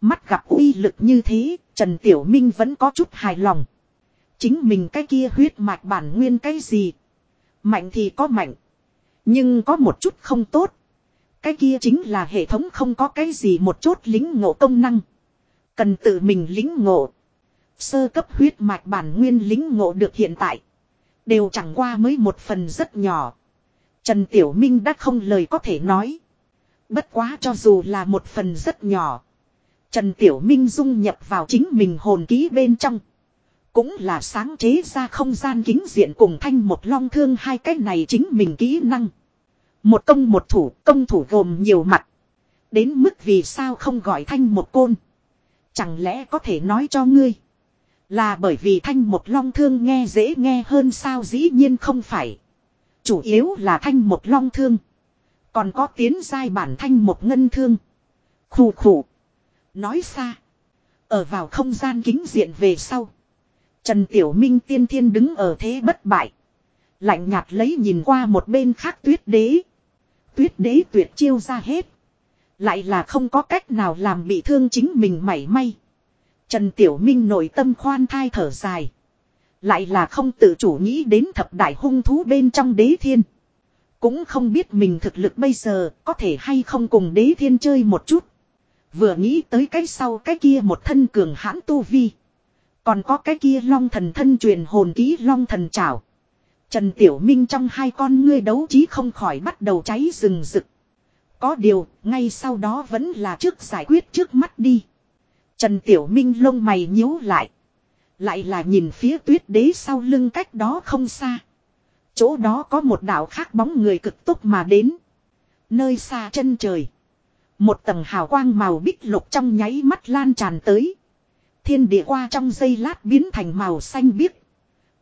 Mắt gặp uy lực như thế, Trần Tiểu Minh vẫn có chút hài lòng. Chính mình cái kia huyết mạch bản nguyên cái gì. Mạnh thì có mạnh. Nhưng có một chút không tốt. Cái kia chính là hệ thống không có cái gì một chốt lính ngộ công năng. Cần tự mình lính ngộ. Sơ cấp huyết mạch bản nguyên lính ngộ được hiện tại. Đều chẳng qua mới một phần rất nhỏ. Trần Tiểu Minh đã không lời có thể nói. Bất quá cho dù là một phần rất nhỏ. Trần Tiểu Minh dung nhập vào chính mình hồn ký bên trong. Cũng là sáng chế ra không gian kính diện cùng thanh một long thương hai cái này chính mình kỹ năng. Một công một thủ, công thủ gồm nhiều mặt. Đến mức vì sao không gọi thanh một côn. Chẳng lẽ có thể nói cho ngươi. Là bởi vì thanh một long thương nghe dễ nghe hơn sao dĩ nhiên không phải. Chủ yếu là thanh một long thương. Còn có tiến giai bản thanh một ngân thương. Khủ khủ. Nói xa. Ở vào không gian kính diện về sau. Trần Tiểu Minh tiên thiên đứng ở thế bất bại. Lạnh nhạt lấy nhìn qua một bên khác tuyết đế. Tuyết đế tuyệt chiêu ra hết. Lại là không có cách nào làm bị thương chính mình mảy may. Trần Tiểu Minh nội tâm khoan thai thở dài. Lại là không tự chủ nghĩ đến thập đại hung thú bên trong đế thiên. Cũng không biết mình thực lực bây giờ có thể hay không cùng đế thiên chơi một chút. Vừa nghĩ tới cái sau cái kia một thân cường hãn tu vi. Còn có cái kia long thần thân truyền hồn ký long thần trảo. Trần Tiểu Minh trong hai con ngươi đấu trí không khỏi bắt đầu cháy rừng rực. Có điều, ngay sau đó vẫn là trước giải quyết trước mắt đi. Trần Tiểu Minh lông mày nhíu lại. Lại là nhìn phía tuyết đế sau lưng cách đó không xa. Chỗ đó có một đảo khác bóng người cực tốc mà đến. Nơi xa chân trời. Một tầng hào quang màu bích lục trong nháy mắt lan tràn tới. Thiên địa qua trong giây lát biến thành màu xanh biếc.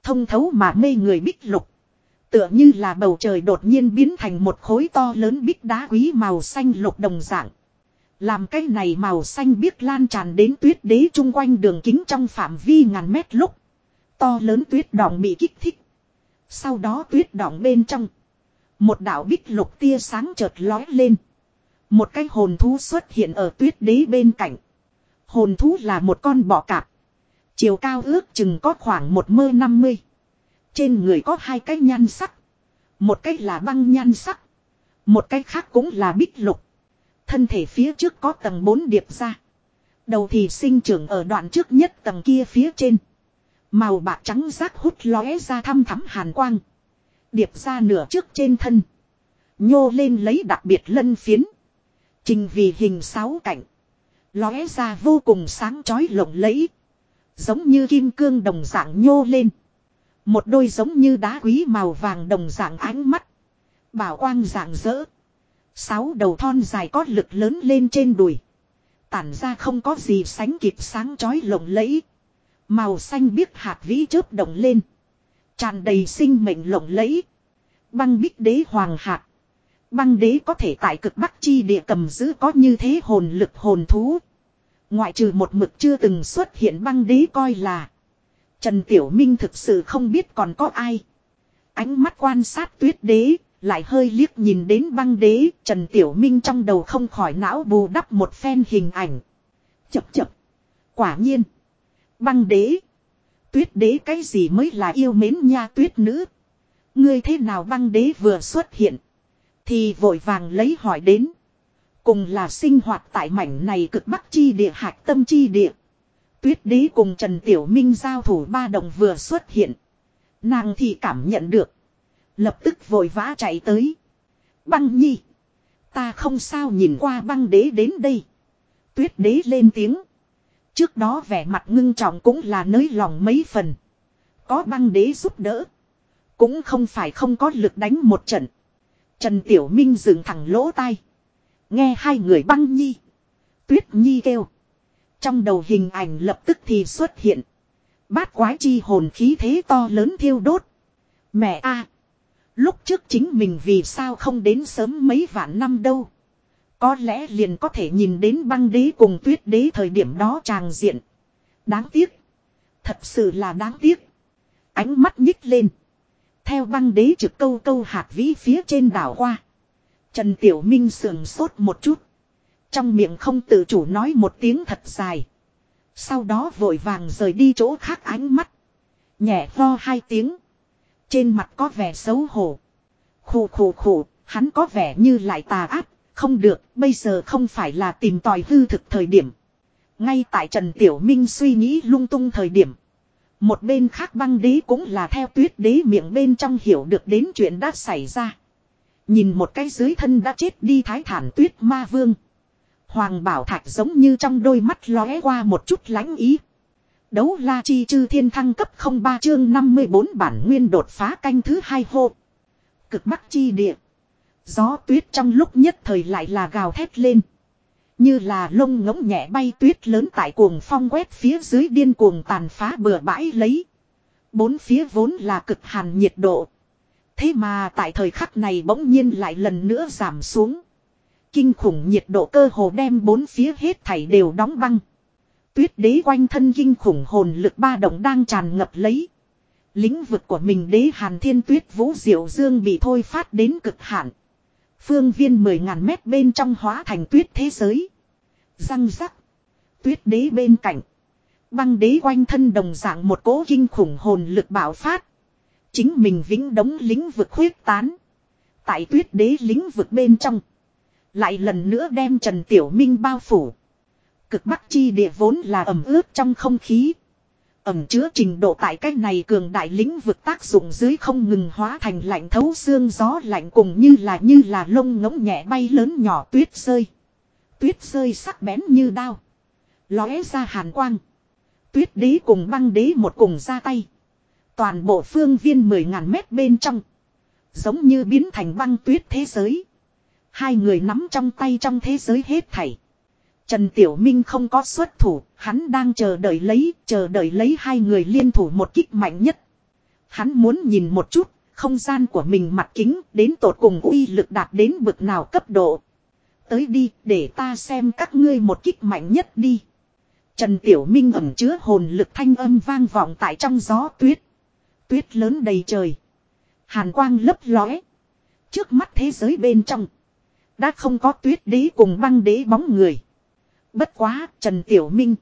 Thông thấu mà mê người bích lục. Tựa như là bầu trời đột nhiên biến thành một khối to lớn bích đá quý màu xanh lục đồng dạng. Làm cái này màu xanh biếc lan tràn đến tuyết đế chung quanh đường kính trong phạm vi ngàn mét lúc. To lớn tuyết đỏng bị kích thích. Sau đó tuyết đỏng bên trong. Một đạo bích lục tia sáng chợt lói lên. Một cái hồn thú xuất hiện ở tuyết đế bên cạnh. Hồn thú là một con bọ cạp. Chiều cao ước chừng có khoảng một mơ năm mươi. Trên người có hai cái nhan sắc. Một cái là băng nhan sắc. Một cái khác cũng là bích lục. Thân thể phía trước có tầng bốn điệp ra. Đầu thì sinh trưởng ở đoạn trước nhất tầng kia phía trên. Màu bạc trắng rác hút lóe ra thăm thắm hàn quang. Điệp ra nửa trước trên thân. Nhô lên lấy đặc biệt lân phiến. Trình vì hình sáu cạnh, Lóe ra vô cùng sáng chói lộng lẫy. Giống như kim cương đồng dạng nhô lên. Một đôi giống như đá quý màu vàng đồng dạng ánh mắt. Bảo quang dạng dỡ. Sáu đầu thon dài có lực lớn lên trên đùi. Tản ra không có gì sánh kịp sáng chói lộng lẫy. Màu xanh biếc hạt vĩ chớp động lên. Tràn đầy sinh mệnh lộng lẫy. Băng bích đế hoàng hạt. Băng đế có thể tại cực bắc chi địa cầm giữ có như thế hồn lực hồn thú. Ngoại trừ một mực chưa từng xuất hiện băng đế coi là. Trần Tiểu Minh thực sự không biết còn có ai. Ánh mắt quan sát tuyết đế, lại hơi liếc nhìn đến băng đế, Trần Tiểu Minh trong đầu không khỏi não bù đắp một phen hình ảnh. Chập chập. Quả nhiên. Băng đế. Tuyết đế cái gì mới là yêu mến nha tuyết nữ. Ngươi thế nào băng đế vừa xuất hiện. Thì vội vàng lấy hỏi đến. Cùng là sinh hoạt tại mảnh này cực bắc chi địa hạch tâm chi địa. Tuyết đế cùng Trần Tiểu Minh giao thủ ba đồng vừa xuất hiện. Nàng thì cảm nhận được. Lập tức vội vã chạy tới. Băng nhi. Ta không sao nhìn qua băng đế đến đây. Tuyết đế lên tiếng. Trước đó vẻ mặt ngưng trọng cũng là nới lòng mấy phần. Có băng đế giúp đỡ. Cũng không phải không có lực đánh một trận. Trần Tiểu Minh dừng thẳng lỗ tai. Nghe hai người băng nhi. Tuyết nhi kêu. Trong đầu hình ảnh lập tức thì xuất hiện. Bát quái chi hồn khí thế to lớn thiêu đốt. Mẹ a Lúc trước chính mình vì sao không đến sớm mấy vạn năm đâu. Có lẽ liền có thể nhìn đến băng đế cùng tuyết đế thời điểm đó tràng diện. Đáng tiếc. Thật sự là đáng tiếc. Ánh mắt nhích lên. Theo băng đế trực câu câu hạt vĩ phía trên đảo qua. Trần Tiểu Minh sườn sốt một chút. Trong miệng không tự chủ nói một tiếng thật dài. Sau đó vội vàng rời đi chỗ khác ánh mắt. Nhẹ lo hai tiếng. Trên mặt có vẻ xấu hổ. Khủ khủ khủ, hắn có vẻ như lại tà ác, không được, bây giờ không phải là tìm tòi hư thực thời điểm. Ngay tại Trần Tiểu Minh suy nghĩ lung tung thời điểm. Một bên khác băng đế cũng là theo tuyết đế miệng bên trong hiểu được đến chuyện đã xảy ra. Nhìn một cái dưới thân đã chết đi thái thản tuyết ma vương. Hoàng bảo thạch giống như trong đôi mắt lóe qua một chút lãnh ý. Đấu la chi chư thiên thăng cấp 03 chương 54 bản nguyên đột phá canh thứ hai hô. Cực bắc chi địa. Gió tuyết trong lúc nhất thời lại là gào thét lên. Như là lông ngỗng nhẹ bay tuyết lớn tại cuồng phong quét phía dưới điên cuồng tàn phá bừa bãi lấy. Bốn phía vốn là cực hàn nhiệt độ. Thế mà tại thời khắc này bỗng nhiên lại lần nữa giảm xuống. Kinh khủng nhiệt độ cơ hồ đem bốn phía hết thảy đều đóng băng. Tuyết đế quanh thân kinh khủng hồn lực ba động đang tràn ngập lấy. Lĩnh vực của mình đế hàn thiên tuyết vũ diệu dương bị thôi phát đến cực hạn. Phương viên mười ngàn mét bên trong hóa thành tuyết thế giới. Răng rắc. Tuyết đế bên cạnh. Băng đế quanh thân đồng dạng một cố kinh khủng hồn lực bạo phát. Chính mình vĩnh đống lĩnh vực huyết tán. Tại tuyết đế lĩnh vực bên trong. Lại lần nữa đem Trần Tiểu Minh bao phủ. Cực bắc chi địa vốn là ẩm ướt trong không khí. Ẩm chứa trình độ tại cách này cường đại lĩnh vực tác dụng dưới không ngừng hóa thành lạnh thấu xương gió lạnh cùng như là như là lông ngỗng nhẹ bay lớn nhỏ tuyết rơi. Tuyết rơi sắc bén như đao. Lóe ra hàn quang. Tuyết đế cùng băng đế một cùng ra tay. Toàn bộ phương viên mười ngàn mét bên trong. Giống như biến thành băng tuyết thế giới. Hai người nắm trong tay trong thế giới hết thảy. Trần Tiểu Minh không có xuất thủ, hắn đang chờ đợi lấy, chờ đợi lấy hai người liên thủ một kích mạnh nhất. Hắn muốn nhìn một chút, không gian của mình mặt kính đến tột cùng uy lực đạt đến bực nào cấp độ. Tới đi, để ta xem các ngươi một kích mạnh nhất đi. Trần Tiểu Minh ẩm chứa hồn lực thanh âm vang vọng tại trong gió tuyết. Tuyết lớn đầy trời. Hàn quang lấp lóe. Trước mắt thế giới bên trong. Đã không có tuyết đế cùng băng đế bóng người. Bất quá, Trần Tiểu Minh.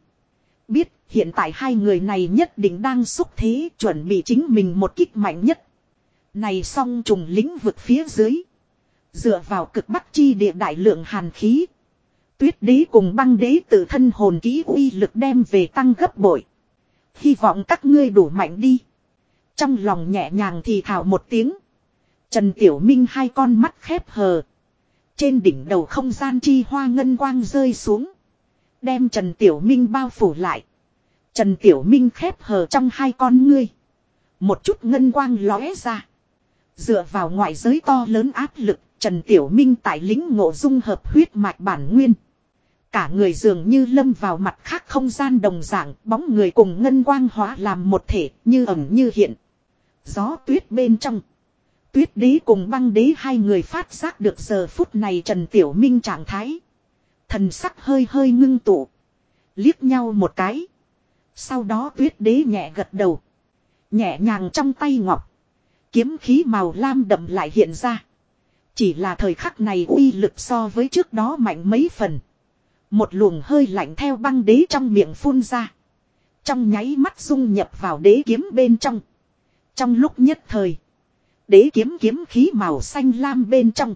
Biết, hiện tại hai người này nhất định đang xúc thế, chuẩn bị chính mình một kích mạnh nhất. Này song trùng lĩnh vực phía dưới. Dựa vào cực bắc chi địa đại lượng hàn khí. Tuyết đế cùng băng đế tự thân hồn ký uy lực đem về tăng gấp bội. Hy vọng các ngươi đủ mạnh đi. Trong lòng nhẹ nhàng thì thảo một tiếng. Trần Tiểu Minh hai con mắt khép hờ. Trên đỉnh đầu không gian chi hoa ngân quang rơi xuống. Đem Trần Tiểu Minh bao phủ lại. Trần Tiểu Minh khép hờ trong hai con ngươi. Một chút ngân quang lóe ra. Dựa vào ngoại giới to lớn áp lực, Trần Tiểu Minh tại lính ngộ dung hợp huyết mạch bản nguyên. Cả người dường như lâm vào mặt khác không gian đồng dạng, bóng người cùng ngân quang hóa làm một thể, như ẩn như hiện. Gió tuyết bên trong. Tuyết đế cùng băng đế hai người phát giác được giờ phút này Trần Tiểu Minh trạng thái. Thần sắc hơi hơi ngưng tụ. Liếc nhau một cái. Sau đó tuyết đế nhẹ gật đầu. Nhẹ nhàng trong tay ngọc. Kiếm khí màu lam đậm lại hiện ra. Chỉ là thời khắc này uy lực so với trước đó mạnh mấy phần. Một luồng hơi lạnh theo băng đế trong miệng phun ra. Trong nháy mắt dung nhập vào đế kiếm bên trong. Trong lúc nhất thời. Đế kiếm kiếm khí màu xanh lam bên trong.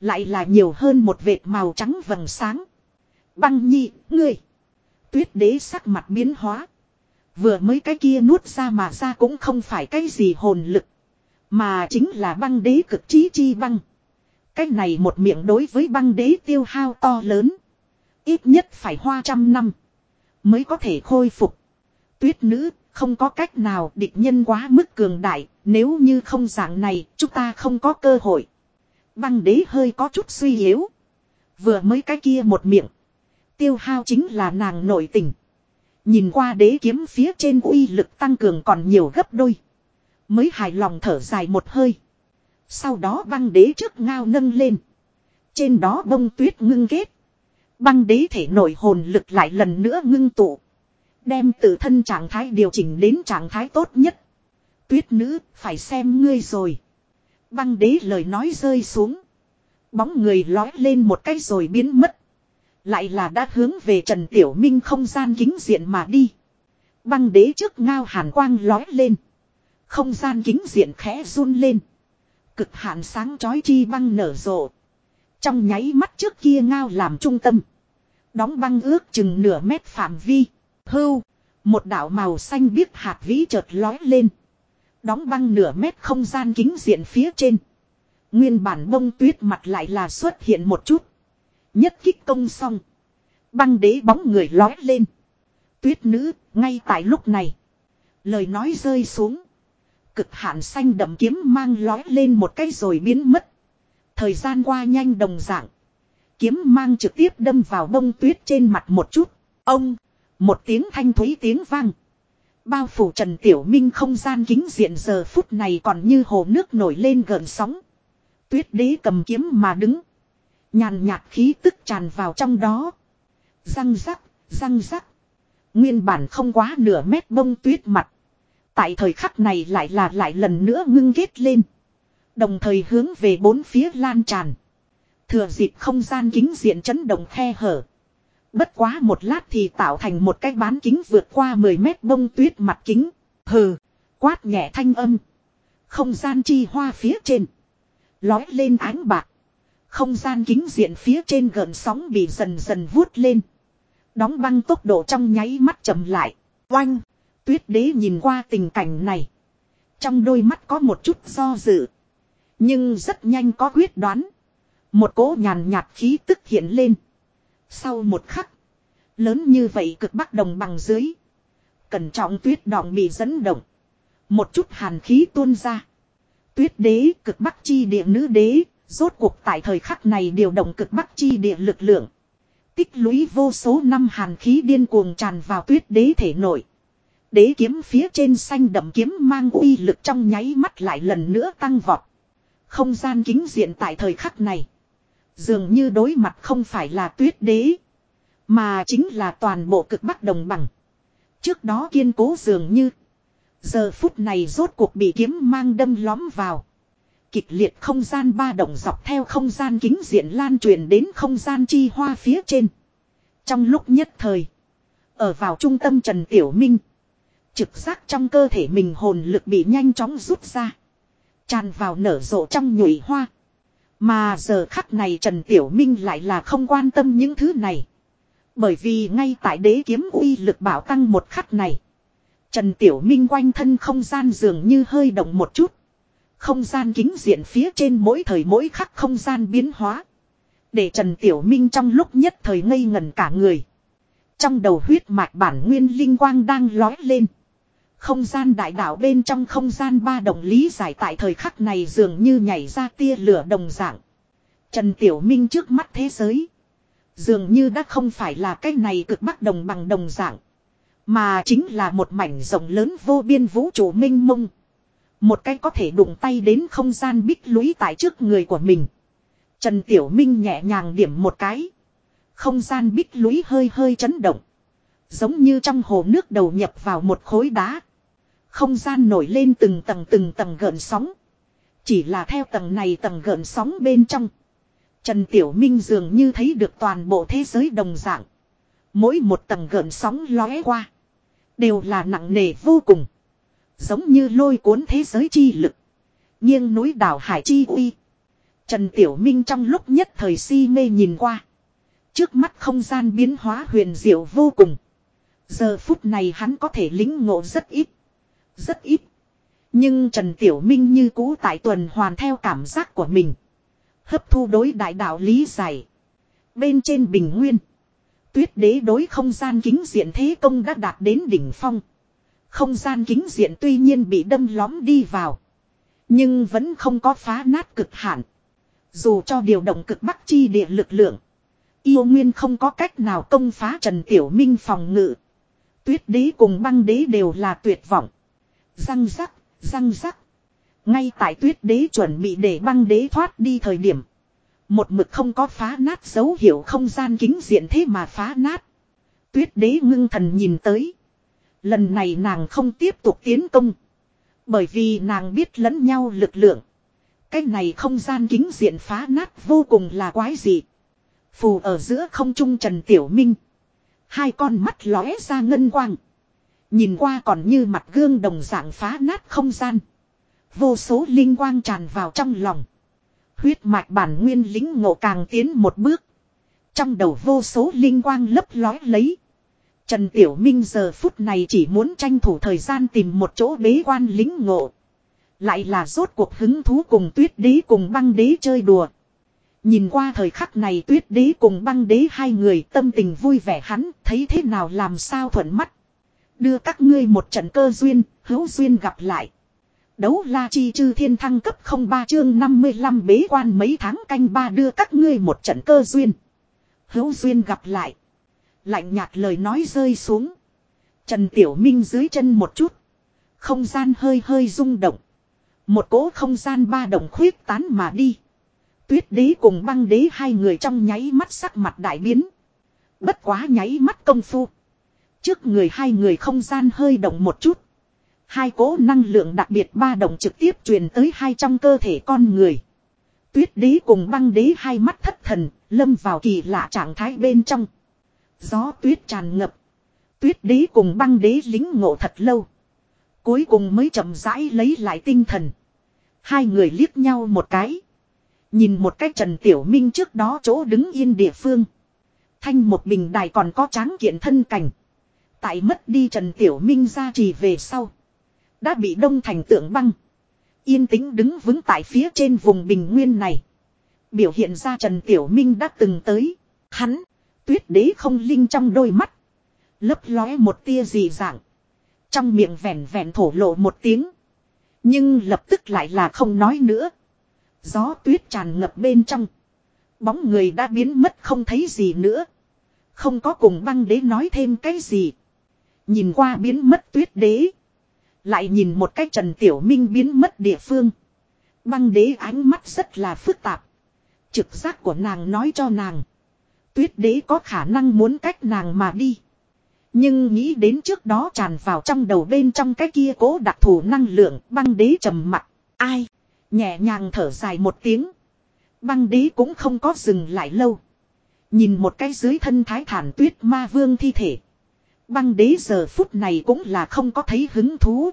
Lại là nhiều hơn một vệt màu trắng vầng sáng. Băng nhi, ngươi. Tuyết đế sắc mặt biến hóa. Vừa mới cái kia nuốt ra mà ra cũng không phải cái gì hồn lực. Mà chính là băng đế cực trí chi băng. Cái này một miệng đối với băng đế tiêu hao to lớn. Ít nhất phải hoa trăm năm. Mới có thể khôi phục. Tuyết nữ, không có cách nào địch nhân quá mức cường đại. Nếu như không dạng này, chúng ta không có cơ hội. Băng đế hơi có chút suy yếu. Vừa mới cái kia một miệng. Tiêu hao chính là nàng nội tình. Nhìn qua đế kiếm phía trên uy lực tăng cường còn nhiều gấp đôi. Mới hài lòng thở dài một hơi. Sau đó băng đế trước ngao nâng lên. Trên đó bông tuyết ngưng kết. Băng đế thể nổi hồn lực lại lần nữa ngưng tụ. Đem tự thân trạng thái điều chỉnh đến trạng thái tốt nhất. Tuyết nữ, phải xem ngươi rồi. Băng đế lời nói rơi xuống. Bóng người lói lên một cái rồi biến mất. Lại là đã hướng về Trần Tiểu Minh không gian kính diện mà đi. Băng đế trước ngao hàn quang lói lên. Không gian kính diện khẽ run lên. Cực hạn sáng chói chi băng nở rộ. Trong nháy mắt trước kia ngao làm trung tâm. Đóng băng ước chừng nửa mét phạm vi. Hưu. Một đảo màu xanh biếc hạt vĩ chợt lói lên. Đóng băng nửa mét không gian kính diện phía trên. Nguyên bản bông tuyết mặt lại là xuất hiện một chút. Nhất kích công xong. Băng đế bóng người lói lên. Tuyết nữ, ngay tại lúc này. Lời nói rơi xuống. Cực hạn xanh đậm kiếm mang lói lên một cái rồi biến mất. Thời gian qua nhanh đồng dạng. Kiếm mang trực tiếp đâm vào bông tuyết trên mặt một chút. Ông! Một tiếng thanh thúy tiếng vang. Bao phủ Trần Tiểu Minh không gian kính diện giờ phút này còn như hồ nước nổi lên gợn sóng. Tuyết đế cầm kiếm mà đứng. Nhàn nhạt khí tức tràn vào trong đó. Răng rắc, răng rắc. Nguyên bản không quá nửa mét bông tuyết mặt. Tại thời khắc này lại là lại lần nữa ngưng kết lên. Đồng thời hướng về bốn phía lan tràn. Thừa dịp không gian kính diện chấn động khe hở. Bất quá một lát thì tạo thành một cái bán kính vượt qua 10 mét bông tuyết mặt kính. Hừ, quát nhẹ thanh âm. Không gian chi hoa phía trên. Lói lên ánh bạc. Không gian kính diện phía trên gợn sóng bị dần dần vuốt lên. Đóng băng tốc độ trong nháy mắt chậm lại. Oanh! Tuyết đế nhìn qua tình cảnh này. Trong đôi mắt có một chút do dự. Nhưng rất nhanh có quyết đoán. Một cỗ nhàn nhạt khí tức hiện lên. Sau một khắc. Lớn như vậy cực bắc đồng bằng dưới. Cẩn trọng tuyết đọng bị dẫn động. Một chút hàn khí tuôn ra. Tuyết đế, cực bắc chi địa nữ đế. Rốt cuộc tại thời khắc này điều động cực bắc chi địa lực lượng. Tích lũy vô số năm hàn khí điên cuồng tràn vào tuyết đế thể nội. Đế kiếm phía trên xanh đậm kiếm mang uy lực trong nháy mắt lại lần nữa tăng vọt. Không gian kính diện tại thời khắc này. Dường như đối mặt không phải là tuyết đế. Mà chính là toàn bộ cực bắc đồng bằng. Trước đó kiên cố dường như. Giờ phút này rốt cuộc bị kiếm mang đâm lõm vào. Kịch liệt không gian ba động dọc theo không gian kính diện lan truyền đến không gian chi hoa phía trên. Trong lúc nhất thời. Ở vào trung tâm Trần Tiểu Minh. Trực giác trong cơ thể mình hồn lực bị nhanh chóng rút ra. Tràn vào nở rộ trong nhụy hoa. Mà giờ khắc này Trần Tiểu Minh lại là không quan tâm những thứ này. Bởi vì ngay tại đế kiếm uy lực bảo tăng một khắc này. Trần Tiểu Minh quanh thân không gian dường như hơi động một chút. Không gian kính diện phía trên mỗi thời mỗi khắc không gian biến hóa. Để Trần Tiểu Minh trong lúc nhất thời ngây ngần cả người. Trong đầu huyết mạch bản nguyên linh quang đang lói lên. Không gian đại đạo bên trong không gian ba đồng lý giải tại thời khắc này dường như nhảy ra tia lửa đồng dạng. Trần Tiểu Minh trước mắt thế giới. Dường như đã không phải là cái này cực bắc đồng bằng đồng dạng. Mà chính là một mảnh rộng lớn vô biên vũ trụ minh mông. Một cái có thể đụng tay đến không gian bích lũy tại trước người của mình. Trần Tiểu Minh nhẹ nhàng điểm một cái. Không gian bích lũy hơi hơi chấn động. Giống như trong hồ nước đầu nhập vào một khối đá. Không gian nổi lên từng tầng từng tầng gợn sóng. Chỉ là theo tầng này tầng gợn sóng bên trong. Trần Tiểu Minh dường như thấy được toàn bộ thế giới đồng dạng. Mỗi một tầng gợn sóng lóe qua. Đều là nặng nề vô cùng. Giống như lôi cuốn thế giới chi lực. nghiêng núi đảo Hải Chi uy. Trần Tiểu Minh trong lúc nhất thời si mê nhìn qua. Trước mắt không gian biến hóa huyền diệu vô cùng. Giờ phút này hắn có thể lính ngộ rất ít. Rất ít. Nhưng Trần Tiểu Minh như cũ tại tuần hoàn theo cảm giác của mình. Hấp thu đối đại đạo lý giải. Bên trên bình nguyên. Tuyết đế đối không gian kính diện thế công đã đạt đến đỉnh phong. Không gian kính diện tuy nhiên bị đâm lõm đi vào. Nhưng vẫn không có phá nát cực hạn. Dù cho điều động cực bắc chi địa lực lượng. Yêu Nguyên không có cách nào công phá Trần Tiểu Minh phòng ngự. Tuyết đế cùng băng đế đều là tuyệt vọng. Răng rắc, răng rắc. Ngay tại tuyết đế chuẩn bị để băng đế thoát đi thời điểm. Một mực không có phá nát dấu hiệu không gian kính diện thế mà phá nát. Tuyết đế ngưng thần nhìn tới. Lần này nàng không tiếp tục tiến công. Bởi vì nàng biết lẫn nhau lực lượng. Cái này không gian kính diện phá nát vô cùng là quái dị. Phù ở giữa không trung Trần Tiểu Minh. Hai con mắt lóe ra ngân quang. Nhìn qua còn như mặt gương đồng dạng phá nát không gian. Vô số linh quang tràn vào trong lòng. Huyết mạch bản nguyên lính ngộ càng tiến một bước. Trong đầu vô số linh quang lấp lói lấy. Trần Tiểu Minh giờ phút này chỉ muốn tranh thủ thời gian tìm một chỗ bế quan lính ngộ. Lại là rốt cuộc hứng thú cùng tuyết đế cùng băng đế chơi đùa. Nhìn qua thời khắc này tuyết đế cùng băng đế hai người tâm tình vui vẻ hắn thấy thế nào làm sao thuận mắt. Đưa các ngươi một trận cơ duyên, hữu duyên gặp lại. Đấu la chi chư thiên thăng cấp 03 chương 55 bế quan mấy tháng canh ba đưa các ngươi một trận cơ duyên. Hữu duyên gặp lại. Lạnh nhạt lời nói rơi xuống. Trần Tiểu Minh dưới chân một chút. Không gian hơi hơi rung động. Một cỗ không gian ba động khuyết tán mà đi. Tuyết đế cùng băng đế hai người trong nháy mắt sắc mặt đại biến. Bất quá nháy mắt công phu. Trước người hai người không gian hơi động một chút. Hai cỗ năng lượng đặc biệt ba động trực tiếp truyền tới hai trong cơ thể con người. Tuyết đế cùng băng đế hai mắt thất thần, lâm vào kỳ lạ trạng thái bên trong. Gió tuyết tràn ngập. Tuyết đế cùng băng đế lính ngộ thật lâu. Cuối cùng mới chậm rãi lấy lại tinh thần. Hai người liếc nhau một cái. Nhìn một cách Trần Tiểu Minh trước đó chỗ đứng yên địa phương. Thanh một bình đài còn có tráng kiện thân cảnh. Tại mất đi Trần Tiểu Minh ra trì về sau. Đã bị đông thành tượng băng. Yên tĩnh đứng vững tại phía trên vùng bình nguyên này. Biểu hiện ra Trần Tiểu Minh đã từng tới. Hắn, tuyết đế không linh trong đôi mắt. Lấp lóe một tia dị dạng. Trong miệng vẻn vẻn thổ lộ một tiếng. Nhưng lập tức lại là không nói nữa. Gió tuyết tràn ngập bên trong. Bóng người đã biến mất không thấy gì nữa. Không có cùng băng đế nói thêm cái gì. Nhìn qua biến mất tuyết đế. Lại nhìn một cách Trần Tiểu Minh biến mất địa phương. Băng đế ánh mắt rất là phức tạp. Trực giác của nàng nói cho nàng. Tuyết đế có khả năng muốn cách nàng mà đi. Nhưng nghĩ đến trước đó tràn vào trong đầu bên trong cái kia cố đặc thù năng lượng, băng đế trầm mặt. Ai? Nhẹ nhàng thở dài một tiếng. Băng đế cũng không có dừng lại lâu. Nhìn một cái dưới thân thái thản tuyết ma vương thi thể. Băng đế giờ phút này cũng là không có thấy hứng thú.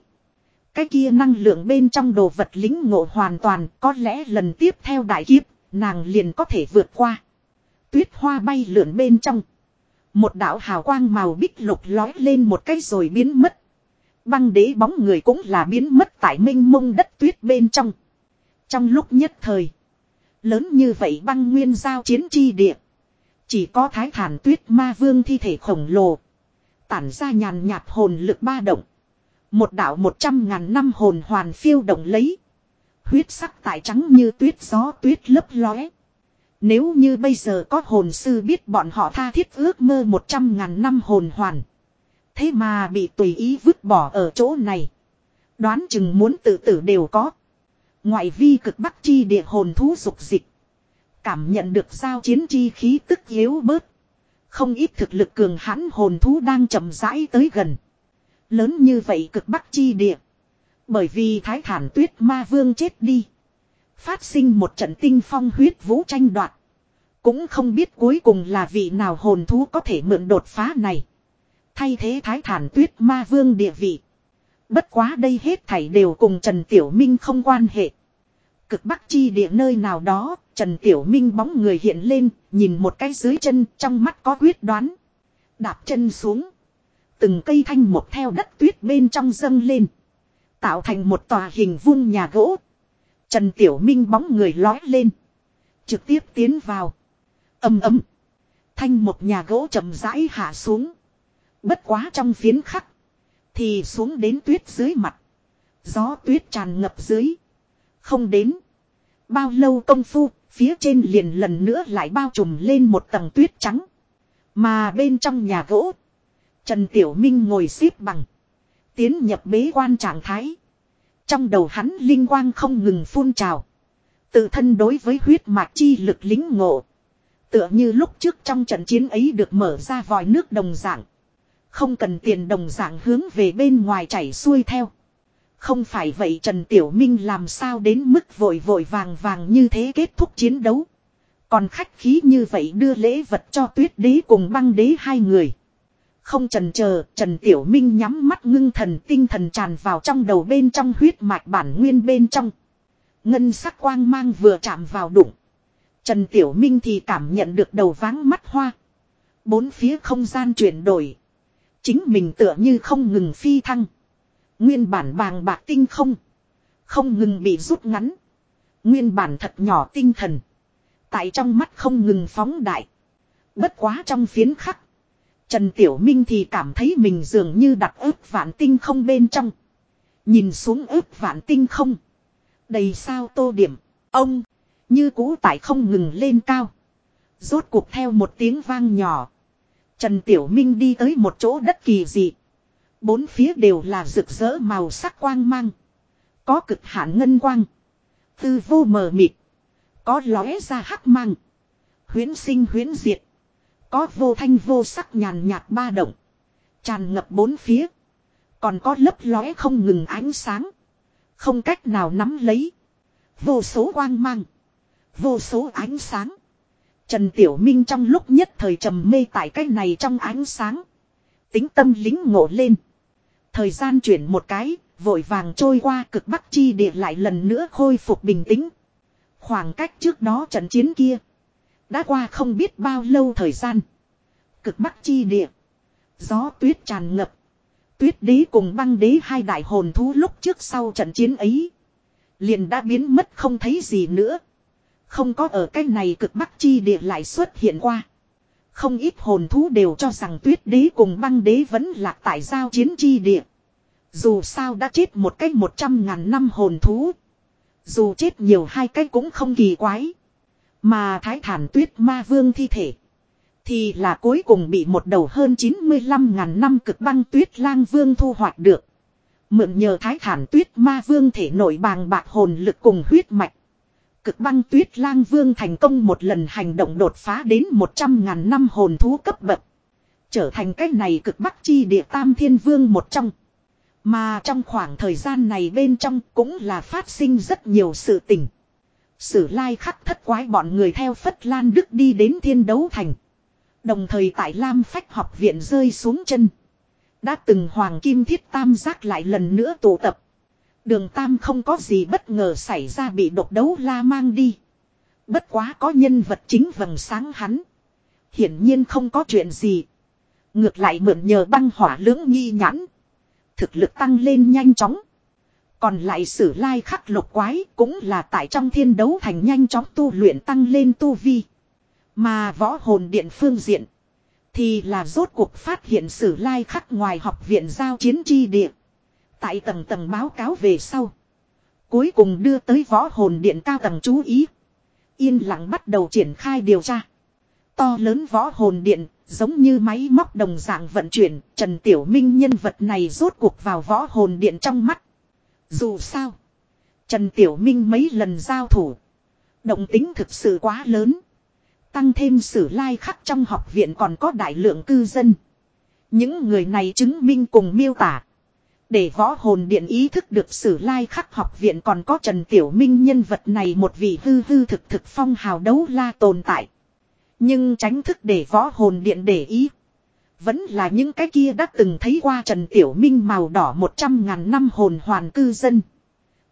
Cái kia năng lượng bên trong đồ vật lính ngộ hoàn toàn có lẽ lần tiếp theo đại kiếp, nàng liền có thể vượt qua. Tuyết hoa bay lượn bên trong. Một đạo hào quang màu bích lục lói lên một cái rồi biến mất. Băng đế bóng người cũng là biến mất tại minh mông đất tuyết bên trong. Trong lúc nhất thời. Lớn như vậy băng nguyên giao chiến chi địa. Chỉ có thái thản tuyết ma vương thi thể khổng lồ. Tản ra nhàn nhạt hồn lực ba động. Một đạo một trăm ngàn năm hồn hoàn phiêu động lấy. Huyết sắc tại trắng như tuyết, gió tuyết lấp lóe. Nếu như bây giờ có hồn sư biết bọn họ tha thiết ước mơ một trăm ngàn năm hồn hoàn. Thế mà bị tùy ý vứt bỏ ở chỗ này. Đoán chừng muốn tự tử đều có. Ngoại vi cực bắc chi địa hồn thú dục dịch. Cảm nhận được giao chiến chi khí tức yếu bớt. Không ít thực lực cường hãn hồn thú đang chậm rãi tới gần. Lớn như vậy cực bắc chi địa. Bởi vì thái thản tuyết ma vương chết đi. Phát sinh một trận tinh phong huyết vũ tranh đoạt. Cũng không biết cuối cùng là vị nào hồn thú có thể mượn đột phá này. Thay thế thái thản tuyết ma vương địa vị. Bất quá đây hết thảy đều cùng Trần Tiểu Minh không quan hệ. Cực bắc chi địa nơi nào đó, Trần Tiểu Minh bóng người hiện lên, nhìn một cái dưới chân, trong mắt có quyết đoán. Đạp chân xuống. Từng cây thanh một theo đất tuyết bên trong dâng lên. Tạo thành một tòa hình vuông nhà gỗ. Trần Tiểu Minh bóng người lói lên. Trực tiếp tiến vào. ầm ầm Thanh một nhà gỗ chậm rãi hạ xuống. Bất quá trong phiến khắc. Thì xuống đến tuyết dưới mặt. Gió tuyết tràn ngập dưới. Không đến. Bao lâu công phu, phía trên liền lần nữa lại bao trùm lên một tầng tuyết trắng. Mà bên trong nhà gỗ. Trần Tiểu Minh ngồi xếp bằng. Tiến nhập bế quan trạng thái. Trong đầu hắn linh quang không ngừng phun trào. Tự thân đối với huyết mạch chi lực lính ngộ. Tựa như lúc trước trong trận chiến ấy được mở ra vòi nước đồng dạng. Không cần tiền đồng dạng hướng về bên ngoài chảy xuôi theo. Không phải vậy Trần Tiểu Minh làm sao đến mức vội vội vàng vàng như thế kết thúc chiến đấu. Còn khách khí như vậy đưa lễ vật cho tuyết đế cùng băng đế hai người. Không trần chờ, Trần Tiểu Minh nhắm mắt ngưng thần, tinh thần tràn vào trong đầu bên trong huyết mạch bản nguyên bên trong. Ngân sắc quang mang vừa chạm vào đụng. Trần Tiểu Minh thì cảm nhận được đầu váng mắt hoa. Bốn phía không gian chuyển đổi. Chính mình tựa như không ngừng phi thăng. Nguyên bản bàng bạc tinh không. Không ngừng bị rút ngắn. Nguyên bản thật nhỏ tinh thần. Tại trong mắt không ngừng phóng đại. Bất quá trong phiến khắc. Trần Tiểu Minh thì cảm thấy mình dường như đặt ướp vạn tinh không bên trong. Nhìn xuống ướp vạn tinh không. Đầy sao tô điểm. Ông. Như cũ tại không ngừng lên cao. Rốt cuộc theo một tiếng vang nhỏ. Trần Tiểu Minh đi tới một chỗ đất kỳ dị. Bốn phía đều là rực rỡ màu sắc quang mang. Có cực hạn ngân quang. Tư vô mờ mịt. Có lóe ra hắc mang. Huyến sinh huyến diệt. Có vô thanh vô sắc nhàn nhạt ba động. Tràn ngập bốn phía. Còn có lấp lóe không ngừng ánh sáng. Không cách nào nắm lấy. Vô số quang mang. Vô số ánh sáng. Trần Tiểu Minh trong lúc nhất thời trầm mê tại cái này trong ánh sáng. Tính tâm lính ngộ lên. Thời gian chuyển một cái, vội vàng trôi qua cực bắc chi địa lại lần nữa khôi phục bình tĩnh. Khoảng cách trước đó trận chiến kia. Đã qua không biết bao lâu thời gian. Cực bắc chi địa. Gió tuyết tràn ngập. Tuyết đế cùng băng đế hai đại hồn thú lúc trước sau trận chiến ấy. Liền đã biến mất không thấy gì nữa. Không có ở cái này cực bắc chi địa lại xuất hiện qua. Không ít hồn thú đều cho rằng tuyết đế cùng băng đế vẫn lạc tại giao chiến chi địa. Dù sao đã chết một cách một trăm ngàn năm hồn thú. Dù chết nhiều hai cách cũng không kỳ quái. Mà thái thản tuyết ma vương thi thể. Thì là cuối cùng bị một đầu hơn 95 ngàn năm cực băng tuyết lang vương thu hoạch được. Mượn nhờ thái thản tuyết ma vương thể nổi bàng bạc hồn lực cùng huyết mạch. Cực băng tuyết lang vương thành công một lần hành động đột phá đến 100 ngàn năm hồn thú cấp bậc. Trở thành cái này cực bắc chi địa tam thiên vương một trong. Mà trong khoảng thời gian này bên trong cũng là phát sinh rất nhiều sự tình. Sử lai khắc thất quái bọn người theo Phất Lan Đức đi đến thiên đấu thành. Đồng thời tại Lam Phách học viện rơi xuống chân. Đã từng Hoàng Kim Thiết Tam giác lại lần nữa tụ tập. Đường Tam không có gì bất ngờ xảy ra bị độc đấu la mang đi. Bất quá có nhân vật chính vầng sáng hắn. Hiển nhiên không có chuyện gì. Ngược lại mượn nhờ băng hỏa lưỡng nghi nhãn. Thực lực tăng lên nhanh chóng. Còn lại sử lai khắc lục quái cũng là tại trong thiên đấu thành nhanh chóng tu luyện tăng lên tu vi. Mà võ hồn điện phương diện. Thì là rốt cuộc phát hiện sử lai khắc ngoài học viện giao chiến chi địa. Tại tầng tầng báo cáo về sau. Cuối cùng đưa tới võ hồn điện cao tầng chú ý. Yên lặng bắt đầu triển khai điều tra. To lớn võ hồn điện, giống như máy móc đồng dạng vận chuyển, Trần Tiểu Minh nhân vật này rốt cuộc vào võ hồn điện trong mắt. Dù sao, Trần Tiểu Minh mấy lần giao thủ, động tính thực sự quá lớn. Tăng thêm sử lai khắc trong học viện còn có đại lượng cư dân. Những người này chứng minh cùng miêu tả. Để võ hồn điện ý thức được sử lai khắc học viện còn có Trần Tiểu Minh nhân vật này một vị hư hư thực thực phong hào đấu la tồn tại. Nhưng tránh thức để võ hồn điện để ý. Vẫn là những cái kia đã từng thấy qua Trần Tiểu Minh màu đỏ một trăm ngàn năm hồn hoàn cư dân.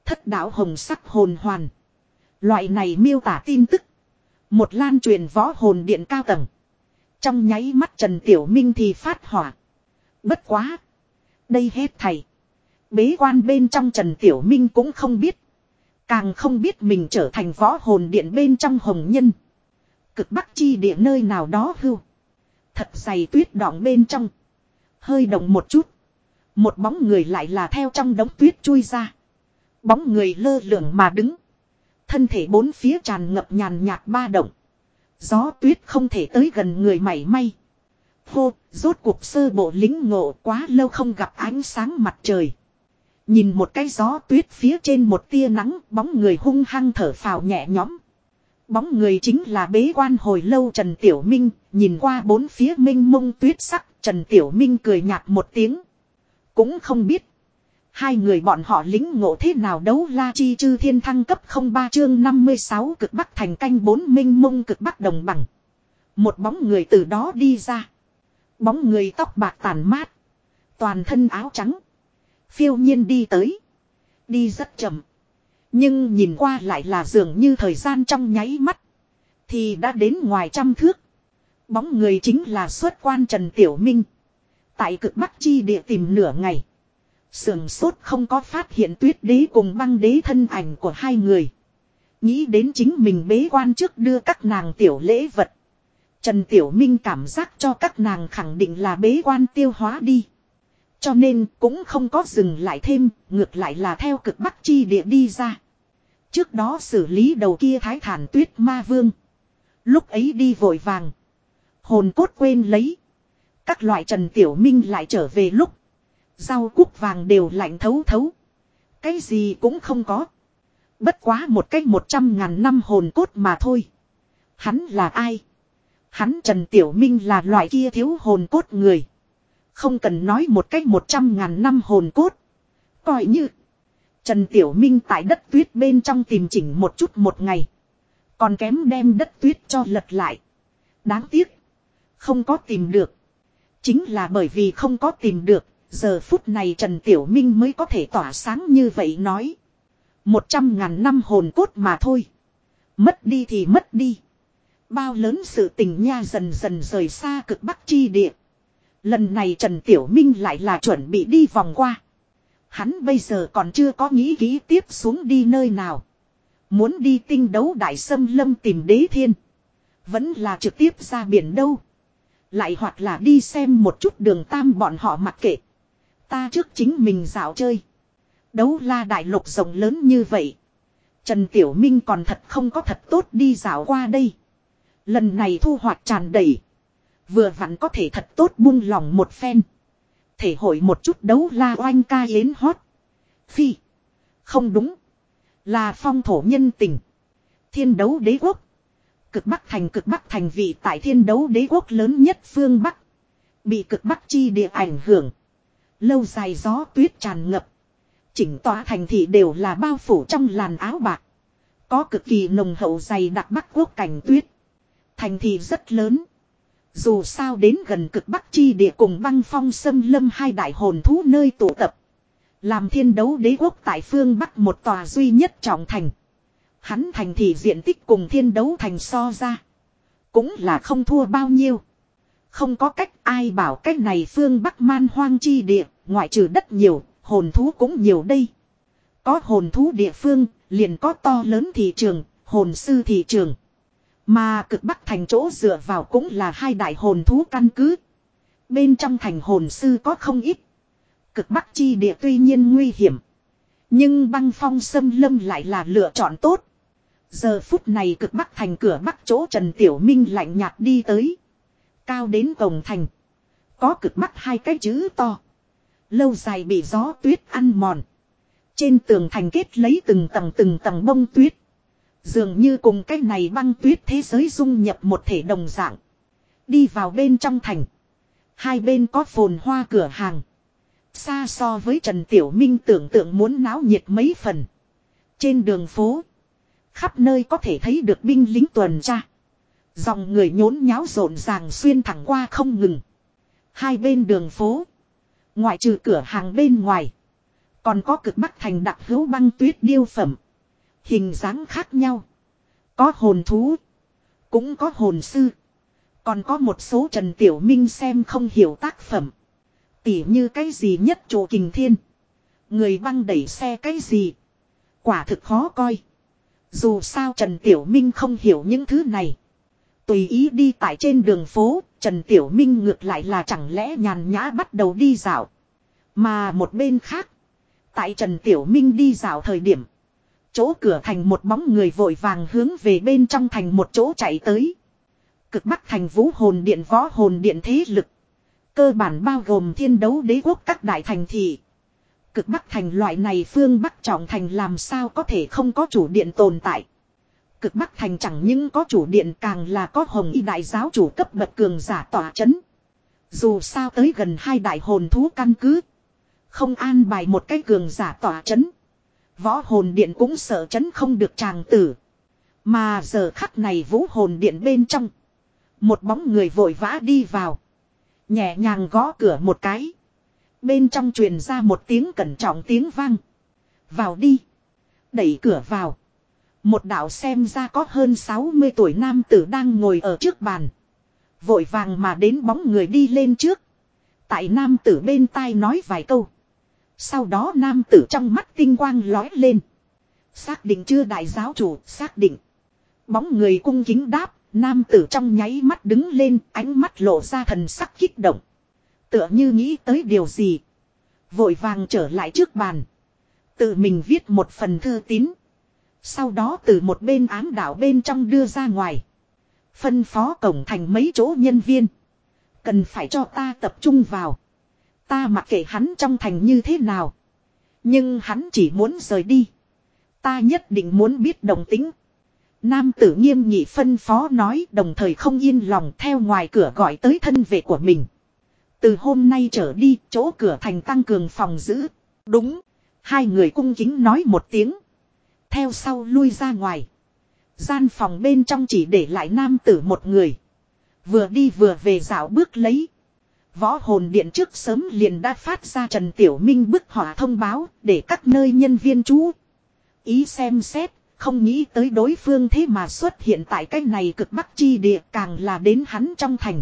Thất đảo hồng sắc hồn hoàn. Loại này miêu tả tin tức. Một lan truyền võ hồn điện cao tầng. Trong nháy mắt Trần Tiểu Minh thì phát hỏa. Bất quá. Đây hết thầy. Bế quan bên trong Trần Tiểu Minh cũng không biết. Càng không biết mình trở thành võ hồn điện bên trong hồng nhân. Cực bắc chi địa nơi nào đó hưu. Thật dày tuyết đỏng bên trong. Hơi động một chút. Một bóng người lại là theo trong đống tuyết chui ra. Bóng người lơ lửng mà đứng. Thân thể bốn phía tràn ngập nhàn nhạt ba động. Gió tuyết không thể tới gần người mảy may. Hô, rốt cuộc sơ bộ lính ngộ quá lâu không gặp ánh sáng mặt trời. Nhìn một cái gió tuyết phía trên một tia nắng, bóng người hung hăng thở phào nhẹ nhõm. Bóng người chính là bế quan hồi lâu Trần Tiểu Minh, nhìn qua bốn phía minh mông tuyết sắc, Trần Tiểu Minh cười nhạt một tiếng. Cũng không biết. Hai người bọn họ lính ngộ thế nào đấu la chi chư thiên thăng cấp 03 chương 56 cực bắc thành canh bốn minh mông cực bắc đồng bằng. Một bóng người từ đó đi ra. Bóng người tóc bạc tàn mát. Toàn thân áo trắng. Phiêu nhiên đi tới. Đi rất chậm. Nhưng nhìn qua lại là dường như thời gian trong nháy mắt. Thì đã đến ngoài trăm thước. Bóng người chính là xuất quan Trần Tiểu Minh. Tại cực bắc chi địa tìm nửa ngày. Sườn sốt không có phát hiện tuyết đế cùng băng đế thân ảnh của hai người. Nghĩ đến chính mình bế quan trước đưa các nàng tiểu lễ vật. Trần Tiểu Minh cảm giác cho các nàng khẳng định là bế quan tiêu hóa đi. Cho nên cũng không có dừng lại thêm, ngược lại là theo cực bắc chi địa đi ra. Trước đó xử lý đầu kia thái thản tuyết ma vương. Lúc ấy đi vội vàng. Hồn cốt quên lấy. Các loại Trần Tiểu Minh lại trở về lúc. Rau cúc vàng đều lạnh thấu thấu. Cái gì cũng không có. Bất quá một cách một trăm ngàn năm hồn cốt mà thôi. Hắn là ai? Hắn Trần Tiểu Minh là loại kia thiếu hồn cốt người. Không cần nói một cách một trăm ngàn năm hồn cốt. Coi như. Trần Tiểu Minh tại đất tuyết bên trong tìm chỉnh một chút một ngày. Còn kém đem đất tuyết cho lật lại. Đáng tiếc. Không có tìm được. Chính là bởi vì không có tìm được. Giờ phút này Trần Tiểu Minh mới có thể tỏa sáng như vậy nói. Một trăm ngàn năm hồn cốt mà thôi. Mất đi thì mất đi. Bao lớn sự tình nha dần dần rời xa cực bắc chi địa. Lần này Trần Tiểu Minh lại là chuẩn bị đi vòng qua. Hắn bây giờ còn chưa có nghĩ kỹ tiếp xuống đi nơi nào. Muốn đi tinh đấu đại sâm lâm tìm đế thiên. Vẫn là trực tiếp ra biển đâu. Lại hoặc là đi xem một chút đường tam bọn họ mặc kệ. Ta trước chính mình dạo chơi. Đấu la đại lục rộng lớn như vậy. Trần Tiểu Minh còn thật không có thật tốt đi dạo qua đây. Lần này thu hoạch tràn đầy. Vừa vặn có thể thật tốt buông lòng một phen. Thể hội một chút đấu la oanh ca yến hót. Phi. Không đúng. Là phong thổ nhân tình. Thiên đấu đế quốc. Cực Bắc thành cực Bắc thành vị tại thiên đấu đế quốc lớn nhất phương Bắc. Bị cực Bắc chi địa ảnh hưởng. Lâu dài gió tuyết tràn ngập. Chỉnh tòa thành thị đều là bao phủ trong làn áo bạc. Có cực kỳ nồng hậu dày đặc Bắc quốc cảnh tuyết. Thành thị rất lớn. Dù sao đến gần cực Bắc chi địa cùng băng phong xâm lâm hai đại hồn thú nơi tụ tập. Làm thiên đấu đế quốc tại phương Bắc một tòa duy nhất trọng thành. Hắn thành thị diện tích cùng thiên đấu thành so ra. Cũng là không thua bao nhiêu. Không có cách ai bảo cách này phương Bắc man hoang chi địa, ngoại trừ đất nhiều, hồn thú cũng nhiều đây. Có hồn thú địa phương, liền có to lớn thị trường, hồn sư thị trường. Mà cực bắc thành chỗ dựa vào cũng là hai đại hồn thú căn cứ. Bên trong thành hồn sư có không ít. Cực bắc chi địa tuy nhiên nguy hiểm. Nhưng băng phong xâm lâm lại là lựa chọn tốt. Giờ phút này cực bắc thành cửa bắc chỗ Trần Tiểu Minh lạnh nhạt đi tới. Cao đến cổng thành. Có cực bắc hai cái chữ to. Lâu dài bị gió tuyết ăn mòn. Trên tường thành kết lấy từng tầng từng tầng bông tuyết. Dường như cùng cái này băng tuyết thế giới dung nhập một thể đồng dạng. Đi vào bên trong thành. Hai bên có phồn hoa cửa hàng. Xa so với Trần Tiểu Minh tưởng tượng muốn náo nhiệt mấy phần. Trên đường phố. Khắp nơi có thể thấy được binh lính tuần tra. Dòng người nhốn nháo rộn ràng xuyên thẳng qua không ngừng. Hai bên đường phố. Ngoại trừ cửa hàng bên ngoài. Còn có cực bắc thành đặc hữu băng tuyết điêu phẩm. Hình dáng khác nhau. Có hồn thú. Cũng có hồn sư. Còn có một số Trần Tiểu Minh xem không hiểu tác phẩm. Tỉ như cái gì nhất chỗ kình thiên. Người băng đẩy xe cái gì. Quả thực khó coi. Dù sao Trần Tiểu Minh không hiểu những thứ này. Tùy ý đi tại trên đường phố, Trần Tiểu Minh ngược lại là chẳng lẽ nhàn nhã bắt đầu đi dạo. Mà một bên khác, tại Trần Tiểu Minh đi dạo thời điểm, chỗ cửa thành một bóng người vội vàng hướng về bên trong thành một chỗ chạy tới. Cực Bắc thành vũ hồn điện, võ hồn điện thế lực. Cơ bản bao gồm thiên đấu đế quốc các đại thành thị. Cực Bắc thành loại này phương Bắc trọng thành làm sao có thể không có chủ điện tồn tại. Cực Bắc thành chẳng những có chủ điện, càng là có hồng y đại giáo chủ cấp bậc cường giả tỏa chấn. Dù sao tới gần hai đại hồn thú căn cứ. Không an bài một cái cường giả tỏa chấn. Võ hồn điện cũng sợ chấn không được tràng tử. Mà giờ khắc này vũ hồn điện bên trong. Một bóng người vội vã đi vào. Nhẹ nhàng gõ cửa một cái. Bên trong truyền ra một tiếng cẩn trọng tiếng vang. Vào đi. Đẩy cửa vào. Một đạo xem ra có hơn 60 tuổi nam tử đang ngồi ở trước bàn. Vội vàng mà đến bóng người đi lên trước. Tại nam tử bên tai nói vài câu. Sau đó nam tử trong mắt tinh quang lói lên. Xác định chưa đại giáo chủ, xác định. Bóng người cung kính đáp, nam tử trong nháy mắt đứng lên, ánh mắt lộ ra thần sắc kích động. Tựa như nghĩ tới điều gì. Vội vàng trở lại trước bàn. Tự mình viết một phần thư tín. Sau đó từ một bên ám đảo bên trong đưa ra ngoài. Phân phó cổng thành mấy chỗ nhân viên. Cần phải cho ta tập trung vào. Ta mặc kệ hắn trong thành như thế nào. Nhưng hắn chỉ muốn rời đi. Ta nhất định muốn biết đồng tính. Nam tử nghiêm nhị phân phó nói đồng thời không yên lòng theo ngoài cửa gọi tới thân vệ của mình. Từ hôm nay trở đi, chỗ cửa thành tăng cường phòng giữ. Đúng. Hai người cung kính nói một tiếng. Theo sau lui ra ngoài. Gian phòng bên trong chỉ để lại nam tử một người. Vừa đi vừa về dạo bước lấy. Võ hồn điện trước sớm liền đã phát ra Trần Tiểu Minh bức họa thông báo để các nơi nhân viên chú. Ý xem xét, không nghĩ tới đối phương thế mà xuất hiện tại cái này cực bắc chi địa càng là đến hắn trong thành.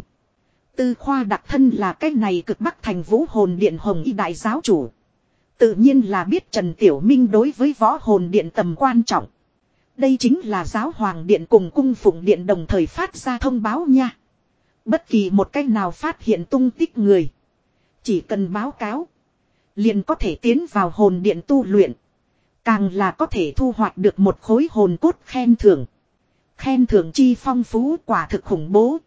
Tư khoa đặc thân là cái này cực bắc thành vũ hồn điện hồng y đại giáo chủ. Tự nhiên là biết Trần Tiểu Minh đối với võ hồn điện tầm quan trọng. Đây chính là giáo hoàng điện cùng cung phụng điện đồng thời phát ra thông báo nha. Bất kỳ một cách nào phát hiện tung tích người. Chỉ cần báo cáo. Liền có thể tiến vào hồn điện tu luyện. Càng là có thể thu hoạch được một khối hồn cốt khen thưởng. Khen thưởng chi phong phú quả thực khủng bố.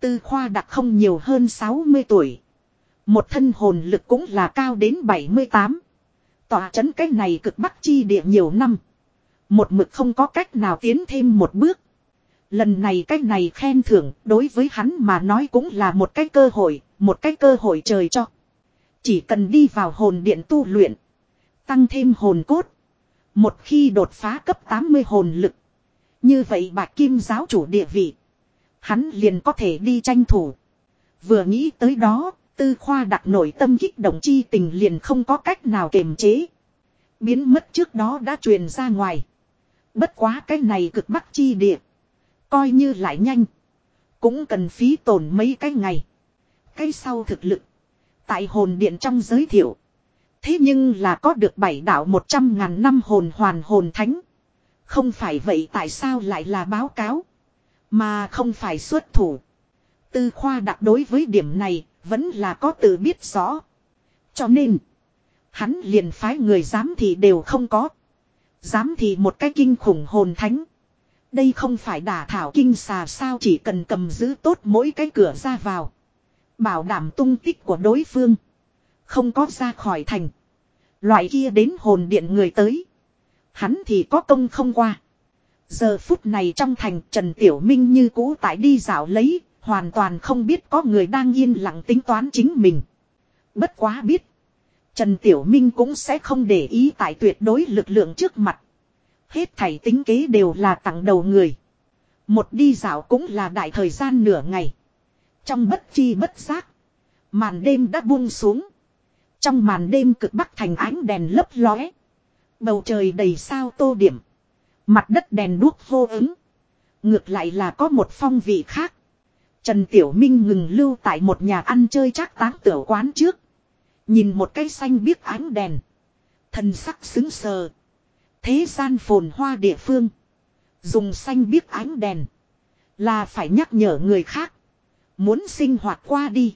Tư khoa đặc không nhiều hơn 60 tuổi. Một thân hồn lực cũng là cao đến 78. Tòa chấn cách này cực bắc chi địa nhiều năm. Một mực không có cách nào tiến thêm một bước. Lần này cách này khen thưởng đối với hắn mà nói cũng là một cái cơ hội, một cái cơ hội trời cho. Chỉ cần đi vào hồn điện tu luyện. Tăng thêm hồn cốt. Một khi đột phá cấp 80 hồn lực. Như vậy bạch kim giáo chủ địa vị. Hắn liền có thể đi tranh thủ. Vừa nghĩ tới đó, tư khoa đặt nổi tâm kích động chi tình liền không có cách nào kiềm chế. Biến mất trước đó đã truyền ra ngoài. Bất quá cái này cực bắc chi địa. Coi như lại nhanh. Cũng cần phí tổn mấy cái ngày. Cái sau thực lực. Tại hồn điện trong giới thiệu. Thế nhưng là có được bảy đạo một trăm ngàn năm hồn hoàn hồn thánh. Không phải vậy tại sao lại là báo cáo. Mà không phải xuất thủ. Tư khoa đặc đối với điểm này vẫn là có tự biết rõ. Cho nên. Hắn liền phái người dám thì đều không có. Dám thì một cái kinh khủng hồn thánh. Đây không phải đả thảo kinh xà sao chỉ cần cầm giữ tốt mỗi cái cửa ra vào. Bảo đảm tung tích của đối phương. Không có ra khỏi thành. Loại kia đến hồn điện người tới. Hắn thì có công không qua. Giờ phút này trong thành Trần Tiểu Minh như cũ tại đi dạo lấy. Hoàn toàn không biết có người đang yên lặng tính toán chính mình. Bất quá biết. Trần Tiểu Minh cũng sẽ không để ý tại tuyệt đối lực lượng trước mặt. Hết thảy tính kế đều là tặng đầu người. Một đi dạo cũng là đại thời gian nửa ngày. Trong bất chi bất giác. Màn đêm đã buông xuống. Trong màn đêm cực bắc thành ánh đèn lấp lóe. Bầu trời đầy sao tô điểm. Mặt đất đèn đuốc vô ứng. Ngược lại là có một phong vị khác. Trần Tiểu Minh ngừng lưu tại một nhà ăn chơi chắc táng tiểu quán trước. Nhìn một cây xanh biếc ánh đèn. Thần sắc xứng sờ. Thế gian phồn hoa địa phương. Dùng xanh biếc ánh đèn. Là phải nhắc nhở người khác. Muốn sinh hoạt qua đi.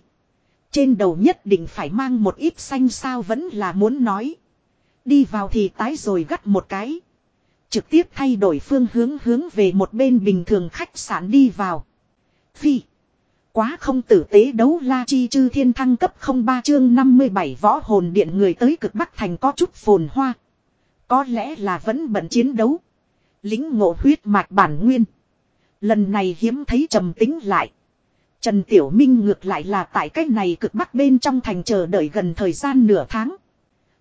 Trên đầu nhất định phải mang một ít xanh sao vẫn là muốn nói. Đi vào thì tái rồi gắt một cái. Trực tiếp thay đổi phương hướng hướng về một bên bình thường khách sạn đi vào. Phi. Quá không tử tế đấu la chi chư thiên thăng cấp 03 chương 57 võ hồn điện người tới cực bắc thành có chút phồn hoa. Có lẽ là vẫn bận chiến đấu. Lính ngộ huyết mạch bản nguyên. Lần này hiếm thấy trầm tính lại. Trần Tiểu Minh ngược lại là tại cách này cực bắc bên trong thành chờ đợi gần thời gian nửa tháng.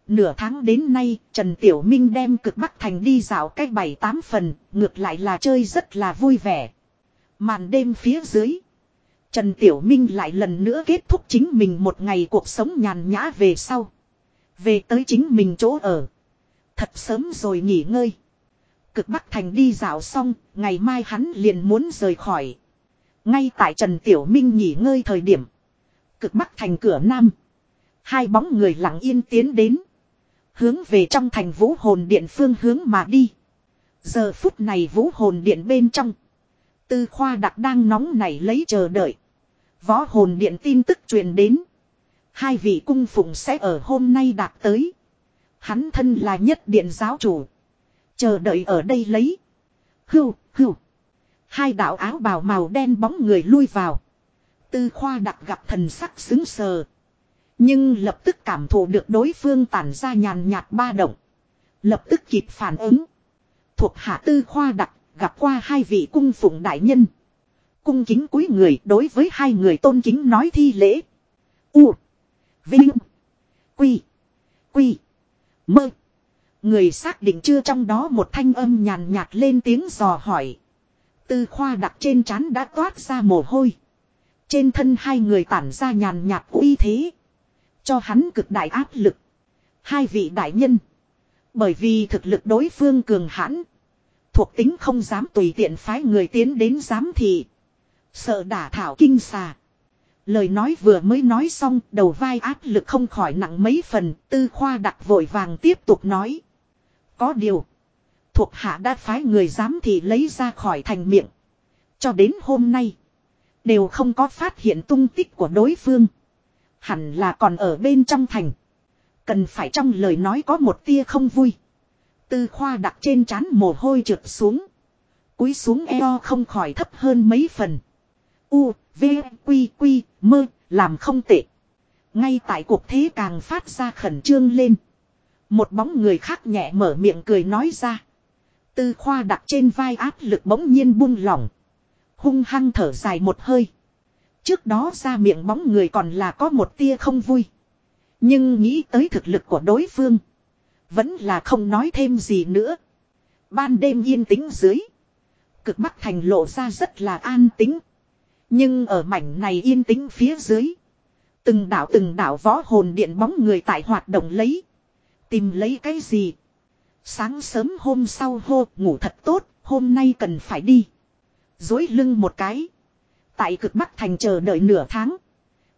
Nửa tháng đến nay, Trần Tiểu Minh đem cực bắc thành đi dạo cách bảy tám phần, ngược lại là chơi rất là vui vẻ. Màn đêm phía dưới. Trần Tiểu Minh lại lần nữa kết thúc chính mình một ngày cuộc sống nhàn nhã về sau. Về tới chính mình chỗ ở. Thật sớm rồi nghỉ ngơi. Cực Bắc Thành đi dạo xong, ngày mai hắn liền muốn rời khỏi. Ngay tại Trần Tiểu Minh nghỉ ngơi thời điểm. Cực Bắc Thành cửa Nam. Hai bóng người lặng yên tiến đến. Hướng về trong thành vũ hồn điện phương hướng mà đi. Giờ phút này vũ hồn điện bên trong. Tư khoa đặc đang nóng nảy lấy chờ đợi. Võ hồn điện tin tức truyền đến. Hai vị cung phụng sẽ ở hôm nay đạt tới. Hắn thân là nhất điện giáo chủ. Chờ đợi ở đây lấy. Hưu, hưu. Hai đạo áo bào màu đen bóng người lui vào. Tư khoa đặc gặp thần sắc xứng sờ. Nhưng lập tức cảm thụ được đối phương tản ra nhàn nhạt ba động. Lập tức kịp phản ứng. Thuộc hạ tư khoa đặc gặp qua hai vị cung phụng đại nhân. Cung kính cúi người đối với hai người tôn kính nói thi lễ. U. Vinh. Quy. Quy. Mơ. Người xác định chưa trong đó một thanh âm nhàn nhạt lên tiếng dò hỏi. Tư khoa đặt trên trán đã toát ra mồ hôi. Trên thân hai người tản ra nhàn nhạt uy thế. Cho hắn cực đại áp lực. Hai vị đại nhân. Bởi vì thực lực đối phương cường hãn. Thuộc tính không dám tùy tiện phái người tiến đến giám thị. Sợ đả thảo kinh xà. Lời nói vừa mới nói xong, đầu vai áp lực không khỏi nặng mấy phần, tư khoa đặt vội vàng tiếp tục nói. Có điều, thuộc hạ đã phái người dám thì lấy ra khỏi thành miệng. Cho đến hôm nay, đều không có phát hiện tung tích của đối phương. Hẳn là còn ở bên trong thành. Cần phải trong lời nói có một tia không vui. Tư khoa đặt trên trán mồ hôi trượt xuống. Cúi xuống eo không khỏi thấp hơn mấy phần. U, V, Quy, Quy, Mơ, làm không tệ. Ngay tại cuộc thế càng phát ra khẩn trương lên. Một bóng người khác nhẹ mở miệng cười nói ra. Tư khoa đặt trên vai áp lực bỗng nhiên buông lỏng. Hung hăng thở dài một hơi. Trước đó ra miệng bóng người còn là có một tia không vui. Nhưng nghĩ tới thực lực của đối phương. Vẫn là không nói thêm gì nữa. Ban đêm yên tĩnh dưới. Cực Bắc Thành lộ ra rất là an tĩnh. Nhưng ở mảnh này yên tĩnh phía dưới. Từng đảo từng đảo võ hồn điện bóng người tại hoạt động lấy. Tìm lấy cái gì? Sáng sớm hôm sau hô ngủ thật tốt, hôm nay cần phải đi. Dối lưng một cái. Tại cực Bắc Thành chờ đợi nửa tháng.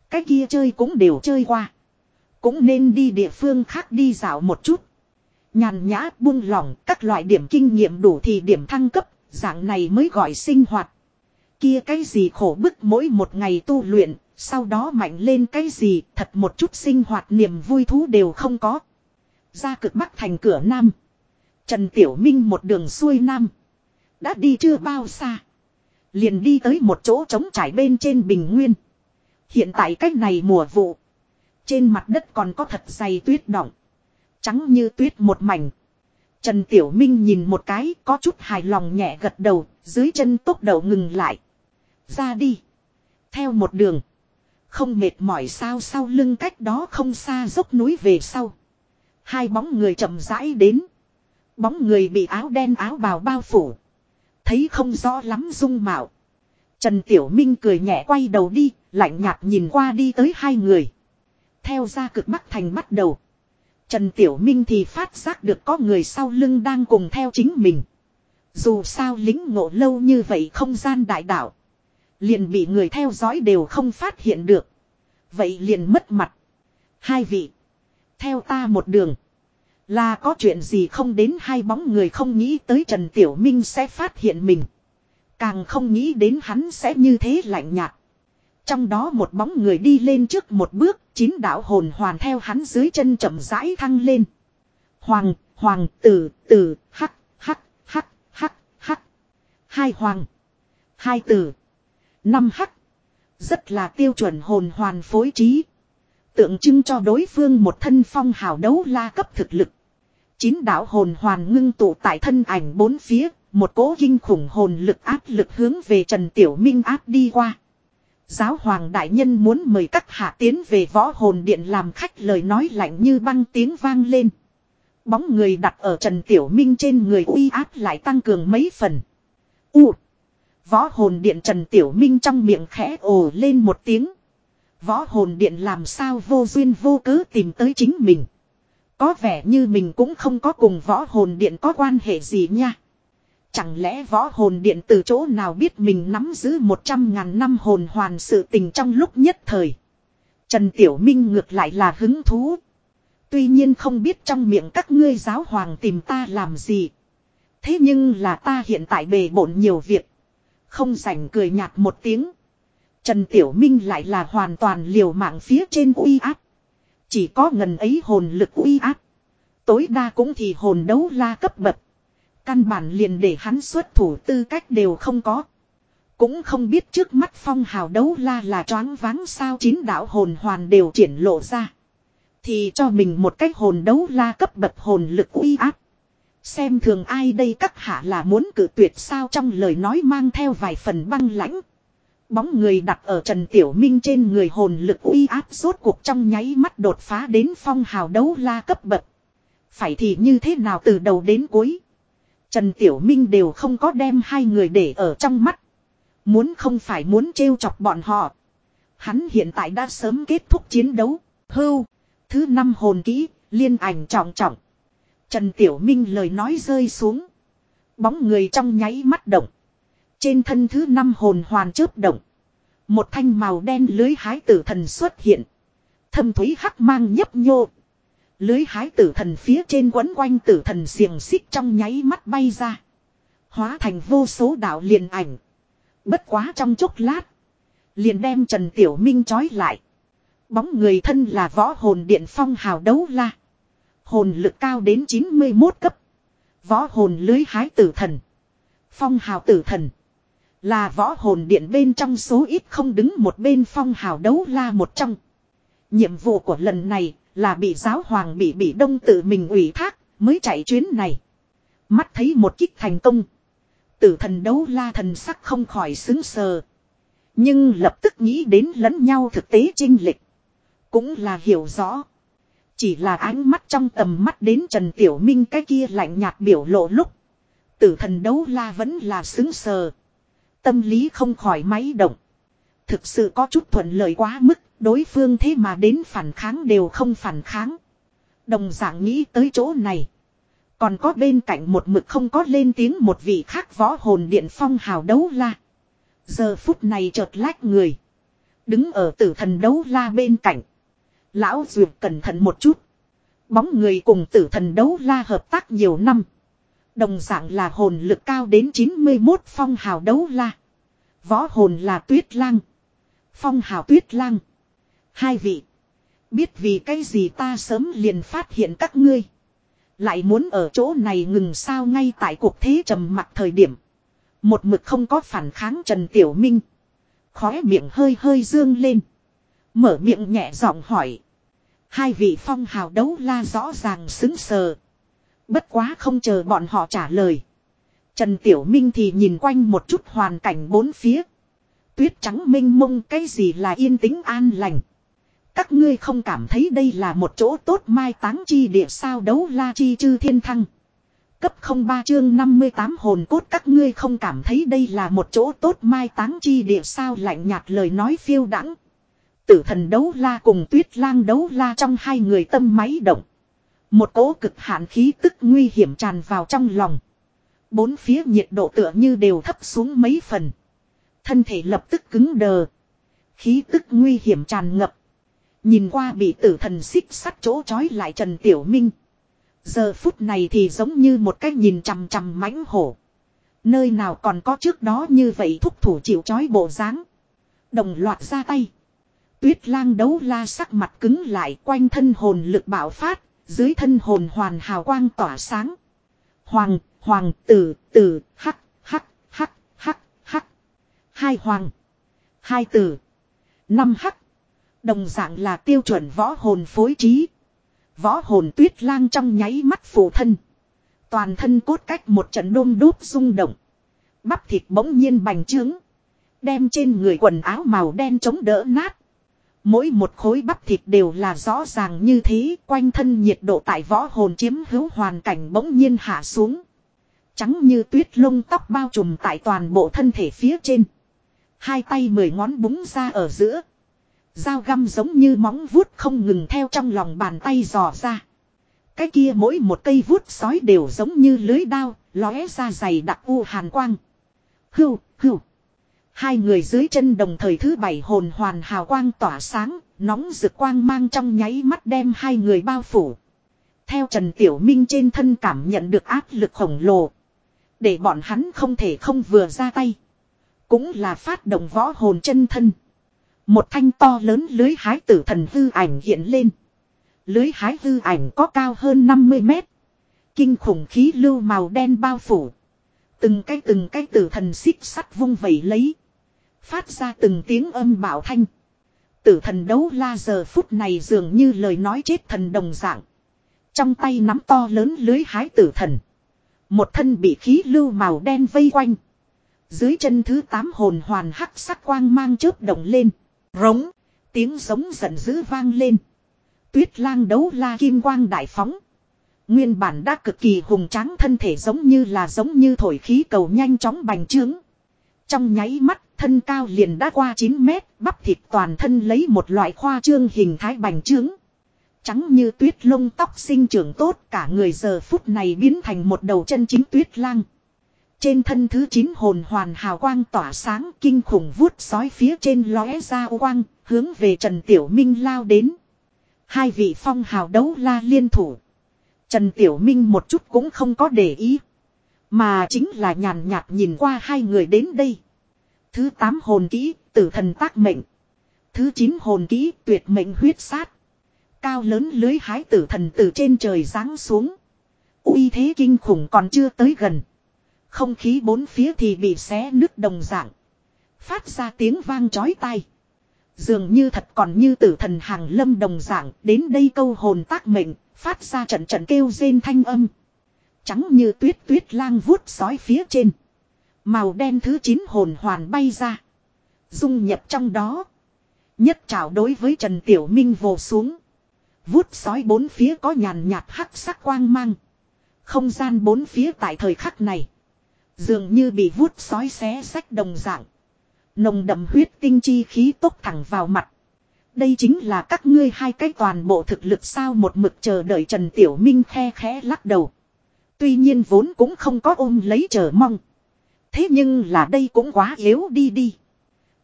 Cái kia chơi cũng đều chơi qua. Cũng nên đi địa phương khác đi dạo một chút. Nhàn nhã buông lỏng các loại điểm kinh nghiệm đủ thì điểm thăng cấp, dạng này mới gọi sinh hoạt. Kia cái gì khổ bức mỗi một ngày tu luyện, sau đó mạnh lên cái gì, thật một chút sinh hoạt niềm vui thú đều không có. Ra cực bắc thành cửa nam. Trần Tiểu Minh một đường xuôi nam. Đã đi chưa bao xa. Liền đi tới một chỗ trống trải bên trên bình nguyên. Hiện tại cách này mùa vụ. Trên mặt đất còn có thật dày tuyết đỏng. Trắng như tuyết một mảnh. Trần Tiểu Minh nhìn một cái có chút hài lòng nhẹ gật đầu. Dưới chân tốc đầu ngừng lại. Ra đi. Theo một đường. Không mệt mỏi sao sau lưng cách đó không xa dốc núi về sau. Hai bóng người chậm rãi đến. Bóng người bị áo đen áo bào bao phủ. Thấy không rõ lắm dung mạo. Trần Tiểu Minh cười nhẹ quay đầu đi, lạnh nhạt nhìn qua đi tới hai người. Theo ra cực Bắc Thành bắt đầu. Trần Tiểu Minh thì phát giác được có người sau lưng đang cùng theo chính mình. Dù sao lính ngộ lâu như vậy không gian đại đạo. Liền bị người theo dõi đều không phát hiện được. Vậy liền mất mặt. Hai vị. Theo ta một đường. Là có chuyện gì không đến hai bóng người không nghĩ tới Trần Tiểu Minh sẽ phát hiện mình. Càng không nghĩ đến hắn sẽ như thế lạnh nhạt. Trong đó một bóng người đi lên trước một bước, chín đạo hồn hoàn theo hắn dưới chân chậm rãi thăng lên. Hoàng, hoàng, tử, tử, hắc, hắc, hắc, hắc, hắc. Hai hoàng. Hai tử. Năm hắc. Rất là tiêu chuẩn hồn hoàn phối trí. Tượng trưng cho đối phương một thân phong hào đấu la cấp thực lực. Chín đạo hồn hoàn ngưng tụ tại thân ảnh bốn phía, một cỗ kinh khủng hồn lực áp lực hướng về Trần Tiểu Minh áp đi qua. Giáo hoàng đại nhân muốn mời các hạ tiến về võ hồn điện làm khách lời nói lạnh như băng tiếng vang lên. Bóng người đặt ở Trần Tiểu Minh trên người uy áp lại tăng cường mấy phần. U. Võ hồn điện Trần Tiểu Minh trong miệng khẽ ồ lên một tiếng. Võ hồn điện làm sao vô duyên vô cớ tìm tới chính mình. Có vẻ như mình cũng không có cùng võ hồn điện có quan hệ gì nha. Chẳng lẽ võ hồn điện từ chỗ nào biết mình nắm giữ một trăm ngàn năm hồn hoàn sự tình trong lúc nhất thời. Trần Tiểu Minh ngược lại là hứng thú. Tuy nhiên không biết trong miệng các ngươi giáo hoàng tìm ta làm gì. Thế nhưng là ta hiện tại bề bộn nhiều việc. Không rảnh cười nhạt một tiếng. Trần Tiểu Minh lại là hoàn toàn liều mạng phía trên uy áp. Chỉ có ngần ấy hồn lực uy áp. Tối đa cũng thì hồn đấu la cấp bậc. Căn bản liền để hắn xuất thủ tư cách đều không có. Cũng không biết trước mắt phong hào đấu la là choáng váng sao chín đạo hồn hoàn đều triển lộ ra. Thì cho mình một cách hồn đấu la cấp bậc hồn lực uy áp. Xem thường ai đây các hạ là muốn cử tuyệt sao trong lời nói mang theo vài phần băng lãnh. Bóng người đặt ở Trần Tiểu Minh trên người hồn lực uy áp rốt cuộc trong nháy mắt đột phá đến phong hào đấu la cấp bậc. Phải thì như thế nào từ đầu đến cuối. Trần Tiểu Minh đều không có đem hai người để ở trong mắt. Muốn không phải muốn trêu chọc bọn họ. Hắn hiện tại đã sớm kết thúc chiến đấu. Hưu. Thứ năm hồn kỹ, liên ảnh trọng trọng. Trần Tiểu Minh lời nói rơi xuống. Bóng người trong nháy mắt động. Trên thân thứ năm hồn hoàn chớp động. Một thanh màu đen lưới hái tử thần xuất hiện. Thâm thúy hắc mang nhấp nhô. Lưới hái tử thần phía trên quấn quanh tử thần xiềng xích trong nháy mắt bay ra. Hóa thành vô số đạo liền ảnh. Bất quá trong chốc lát. Liền đem Trần Tiểu Minh trói lại. Bóng người thân là võ hồn điện phong hào đấu la. Hồn lực cao đến 91 cấp. Võ hồn lưới hái tử thần. Phong hào tử thần. Là võ hồn điện bên trong số ít không đứng một bên phong hào đấu la một trong. Nhiệm vụ của lần này là bị giáo hoàng bị bị đông tự mình ủy thác mới chạy chuyến này. Mắt thấy một kích thành công. Tử thần đấu la thần sắc không khỏi xứng sờ. Nhưng lập tức nghĩ đến lẫn nhau thực tế trinh lịch. Cũng là hiểu rõ. Chỉ là ánh mắt trong tầm mắt đến Trần Tiểu Minh cái kia lạnh nhạt biểu lộ lúc. Tử thần đấu la vẫn là xứng sờ. Tâm lý không khỏi máy động. Thực sự có chút thuận lợi quá mức, đối phương thế mà đến phản kháng đều không phản kháng. Đồng dạng nghĩ tới chỗ này. Còn có bên cạnh một mực không có lên tiếng một vị khác võ hồn điện phong hào đấu la. Giờ phút này chợt lách người. Đứng ở tử thần đấu la bên cạnh. Lão Duyệt cẩn thận một chút. Bóng người cùng tử thần đấu la hợp tác nhiều năm. Đồng dạng là hồn lực cao đến 91 phong hào đấu la. Võ hồn là tuyết lang. Phong hào tuyết lang. Hai vị. Biết vì cái gì ta sớm liền phát hiện các ngươi. Lại muốn ở chỗ này ngừng sao ngay tại cuộc thế trầm mặc thời điểm. Một mực không có phản kháng Trần Tiểu Minh. Khóe miệng hơi hơi dương lên. Mở miệng nhẹ giọng hỏi. Hai vị phong hào đấu la rõ ràng xứng sờ. Bất quá không chờ bọn họ trả lời. Trần Tiểu Minh thì nhìn quanh một chút hoàn cảnh bốn phía. Tuyết trắng minh mông cái gì là yên tĩnh an lành. Các ngươi không cảm thấy đây là một chỗ tốt mai táng chi địa sao đấu la chi chư thiên thăng. Cấp 03 chương 58 hồn cốt các ngươi không cảm thấy đây là một chỗ tốt mai táng chi địa sao lạnh nhạt lời nói phiêu đắng. Tử thần đấu la cùng tuyết lang đấu la trong hai người tâm máy động. Một cỗ cực hạn khí tức nguy hiểm tràn vào trong lòng. Bốn phía nhiệt độ tựa như đều thấp xuống mấy phần. Thân thể lập tức cứng đờ. Khí tức nguy hiểm tràn ngập. Nhìn qua bị tử thần xích sắt chỗ chói lại Trần Tiểu Minh. Giờ phút này thì giống như một cái nhìn chằm chằm mãnh hổ. Nơi nào còn có trước đó như vậy thúc thủ chịu chói bộ dáng Đồng loạt ra tay. Tuyết lang đấu la sắc mặt cứng lại quanh thân hồn lực bạo phát, dưới thân hồn hoàn hào quang tỏa sáng. Hoàng, hoàng, tử, tử, hắc, hắc, hắc, hắc, hắc. Hai hoàng. Hai tử. Năm hắc. Đồng dạng là tiêu chuẩn võ hồn phối trí. Võ hồn tuyết lang trong nháy mắt phủ thân. Toàn thân cốt cách một trận đôm đốt rung động. Bắp thịt bỗng nhiên bành trướng. Đem trên người quần áo màu đen chống đỡ nát. Mỗi một khối bắp thịt đều là rõ ràng như thế, quanh thân nhiệt độ tại võ hồn chiếm hữu hoàn cảnh bỗng nhiên hạ xuống. Trắng như tuyết lông tóc bao trùm tại toàn bộ thân thể phía trên. Hai tay mười ngón búng ra ở giữa. Dao găm giống như móng vuốt không ngừng theo trong lòng bàn tay dò ra. Cái kia mỗi một cây vuốt sói đều giống như lưới đao, lóe ra dày đặc u hàn quang. Hưu, hưu. Hai người dưới chân đồng thời thứ bảy hồn hoàn hào quang tỏa sáng, nóng rực quang mang trong nháy mắt đem hai người bao phủ. Theo Trần Tiểu Minh trên thân cảm nhận được áp lực khổng lồ. Để bọn hắn không thể không vừa ra tay. Cũng là phát động võ hồn chân thân. Một thanh to lớn lưới hái tử thần hư ảnh hiện lên. Lưới hái hư ảnh có cao hơn 50 mét. Kinh khủng khí lưu màu đen bao phủ. Từng cái từng cái tử thần xích sắt vung vẩy lấy. Phát ra từng tiếng âm bảo thanh. Tử thần đấu la giờ phút này dường như lời nói chết thần đồng dạng. Trong tay nắm to lớn lưới hái tử thần. Một thân bị khí lưu màu đen vây quanh. Dưới chân thứ tám hồn hoàn hắc sắc quang mang chớp động lên. Rống. Tiếng giống giận dữ vang lên. Tuyết lang đấu la kim quang đại phóng. Nguyên bản đã cực kỳ hùng tráng thân thể giống như là giống như thổi khí cầu nhanh chóng bành trướng. Trong nháy mắt, thân cao liền đã qua 9 mét, bắp thịt toàn thân lấy một loại khoa trương hình thái bành trướng. Trắng như tuyết lông tóc sinh trưởng tốt cả người giờ phút này biến thành một đầu chân chính tuyết lang. Trên thân thứ 9 hồn hoàn hào quang tỏa sáng kinh khủng vuốt sói phía trên lóe ra quang, hướng về Trần Tiểu Minh lao đến. Hai vị phong hào đấu la liên thủ. Trần Tiểu Minh một chút cũng không có để ý. Mà chính là nhàn nhạt nhìn qua hai người đến đây. Thứ 8 hồn kỹ, tử thần tác mệnh. Thứ 9 hồn kỹ, tuyệt mệnh huyết sát. Cao lớn lưới hái tử thần từ trên trời giáng xuống. uy thế kinh khủng còn chưa tới gần. Không khí bốn phía thì bị xé nứt đồng dạng. Phát ra tiếng vang chói tai. Dường như thật còn như tử thần hàng lâm đồng dạng đến đây câu hồn tác mệnh, phát ra trận trận kêu rên thanh âm. Trắng như tuyết tuyết lang vuốt sói phía trên. Màu đen thứ chín hồn hoàn bay ra. Dung nhập trong đó. Nhất trảo đối với Trần Tiểu Minh vồ xuống. vút sói bốn phía có nhàn nhạt hắc sắc quang mang. Không gian bốn phía tại thời khắc này. Dường như bị vút sói xé sách đồng dạng. Nồng đậm huyết tinh chi khí tốt thẳng vào mặt. Đây chính là các ngươi hai cái toàn bộ thực lực sao một mực chờ đợi Trần Tiểu Minh khe khẽ lắc đầu. Tuy nhiên vốn cũng không có ôm lấy chờ mong. Thế nhưng là đây cũng quá yếu đi đi.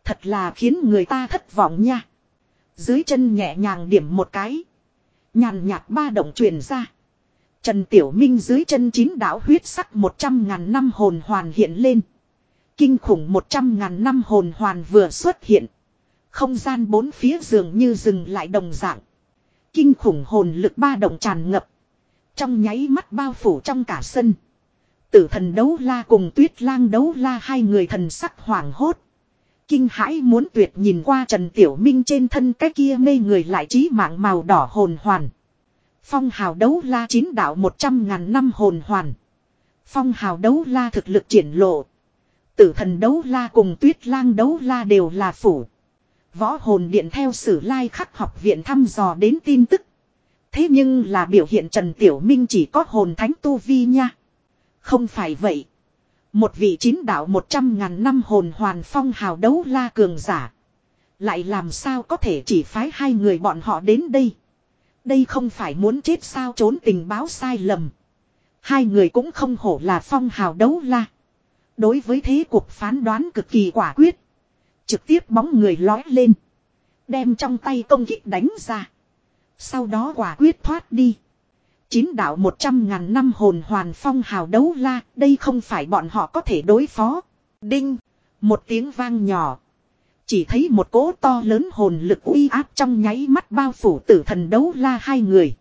Thật là khiến người ta thất vọng nha. Dưới chân nhẹ nhàng điểm một cái. Nhàn nhạt ba động truyền ra. Trần Tiểu Minh dưới chân chín đảo huyết sắc một trăm ngàn năm hồn hoàn hiện lên. Kinh khủng một trăm ngàn năm hồn hoàn vừa xuất hiện. Không gian bốn phía dường như dừng lại đồng dạng. Kinh khủng hồn lực ba động tràn ngập. Trong nháy mắt bao phủ trong cả sân. Tử thần đấu la cùng tuyết lang đấu la hai người thần sắc hoảng hốt. Kinh hãi muốn tuyệt nhìn qua Trần Tiểu Minh trên thân cái kia mê người lại trí mạng màu đỏ hồn hoàn. Phong hào đấu la chín đạo một trăm ngàn năm hồn hoàn. Phong hào đấu la thực lực triển lộ. Tử thần đấu la cùng tuyết lang đấu la đều là phủ. Võ hồn điện theo sử lai khắc học viện thăm dò đến tin tức. Thế nhưng là biểu hiện Trần Tiểu Minh chỉ có hồn thánh tu vi nha. Không phải vậy. Một vị chín đạo một trăm ngàn năm hồn hoàn phong hào đấu la cường giả. Lại làm sao có thể chỉ phái hai người bọn họ đến đây. Đây không phải muốn chết sao trốn tình báo sai lầm. Hai người cũng không hổ là phong hào đấu la. Đối với thế cuộc phán đoán cực kỳ quả quyết. Trực tiếp bóng người lói lên. Đem trong tay công kích đánh ra. Sau đó quả quyết thoát đi. Chín đạo một trăm ngàn năm hồn hoàn phong hào đấu la. Đây không phải bọn họ có thể đối phó. Đinh. Một tiếng vang nhỏ. Chỉ thấy một cỗ to lớn hồn lực uy áp trong nháy mắt bao phủ tử thần đấu la hai người.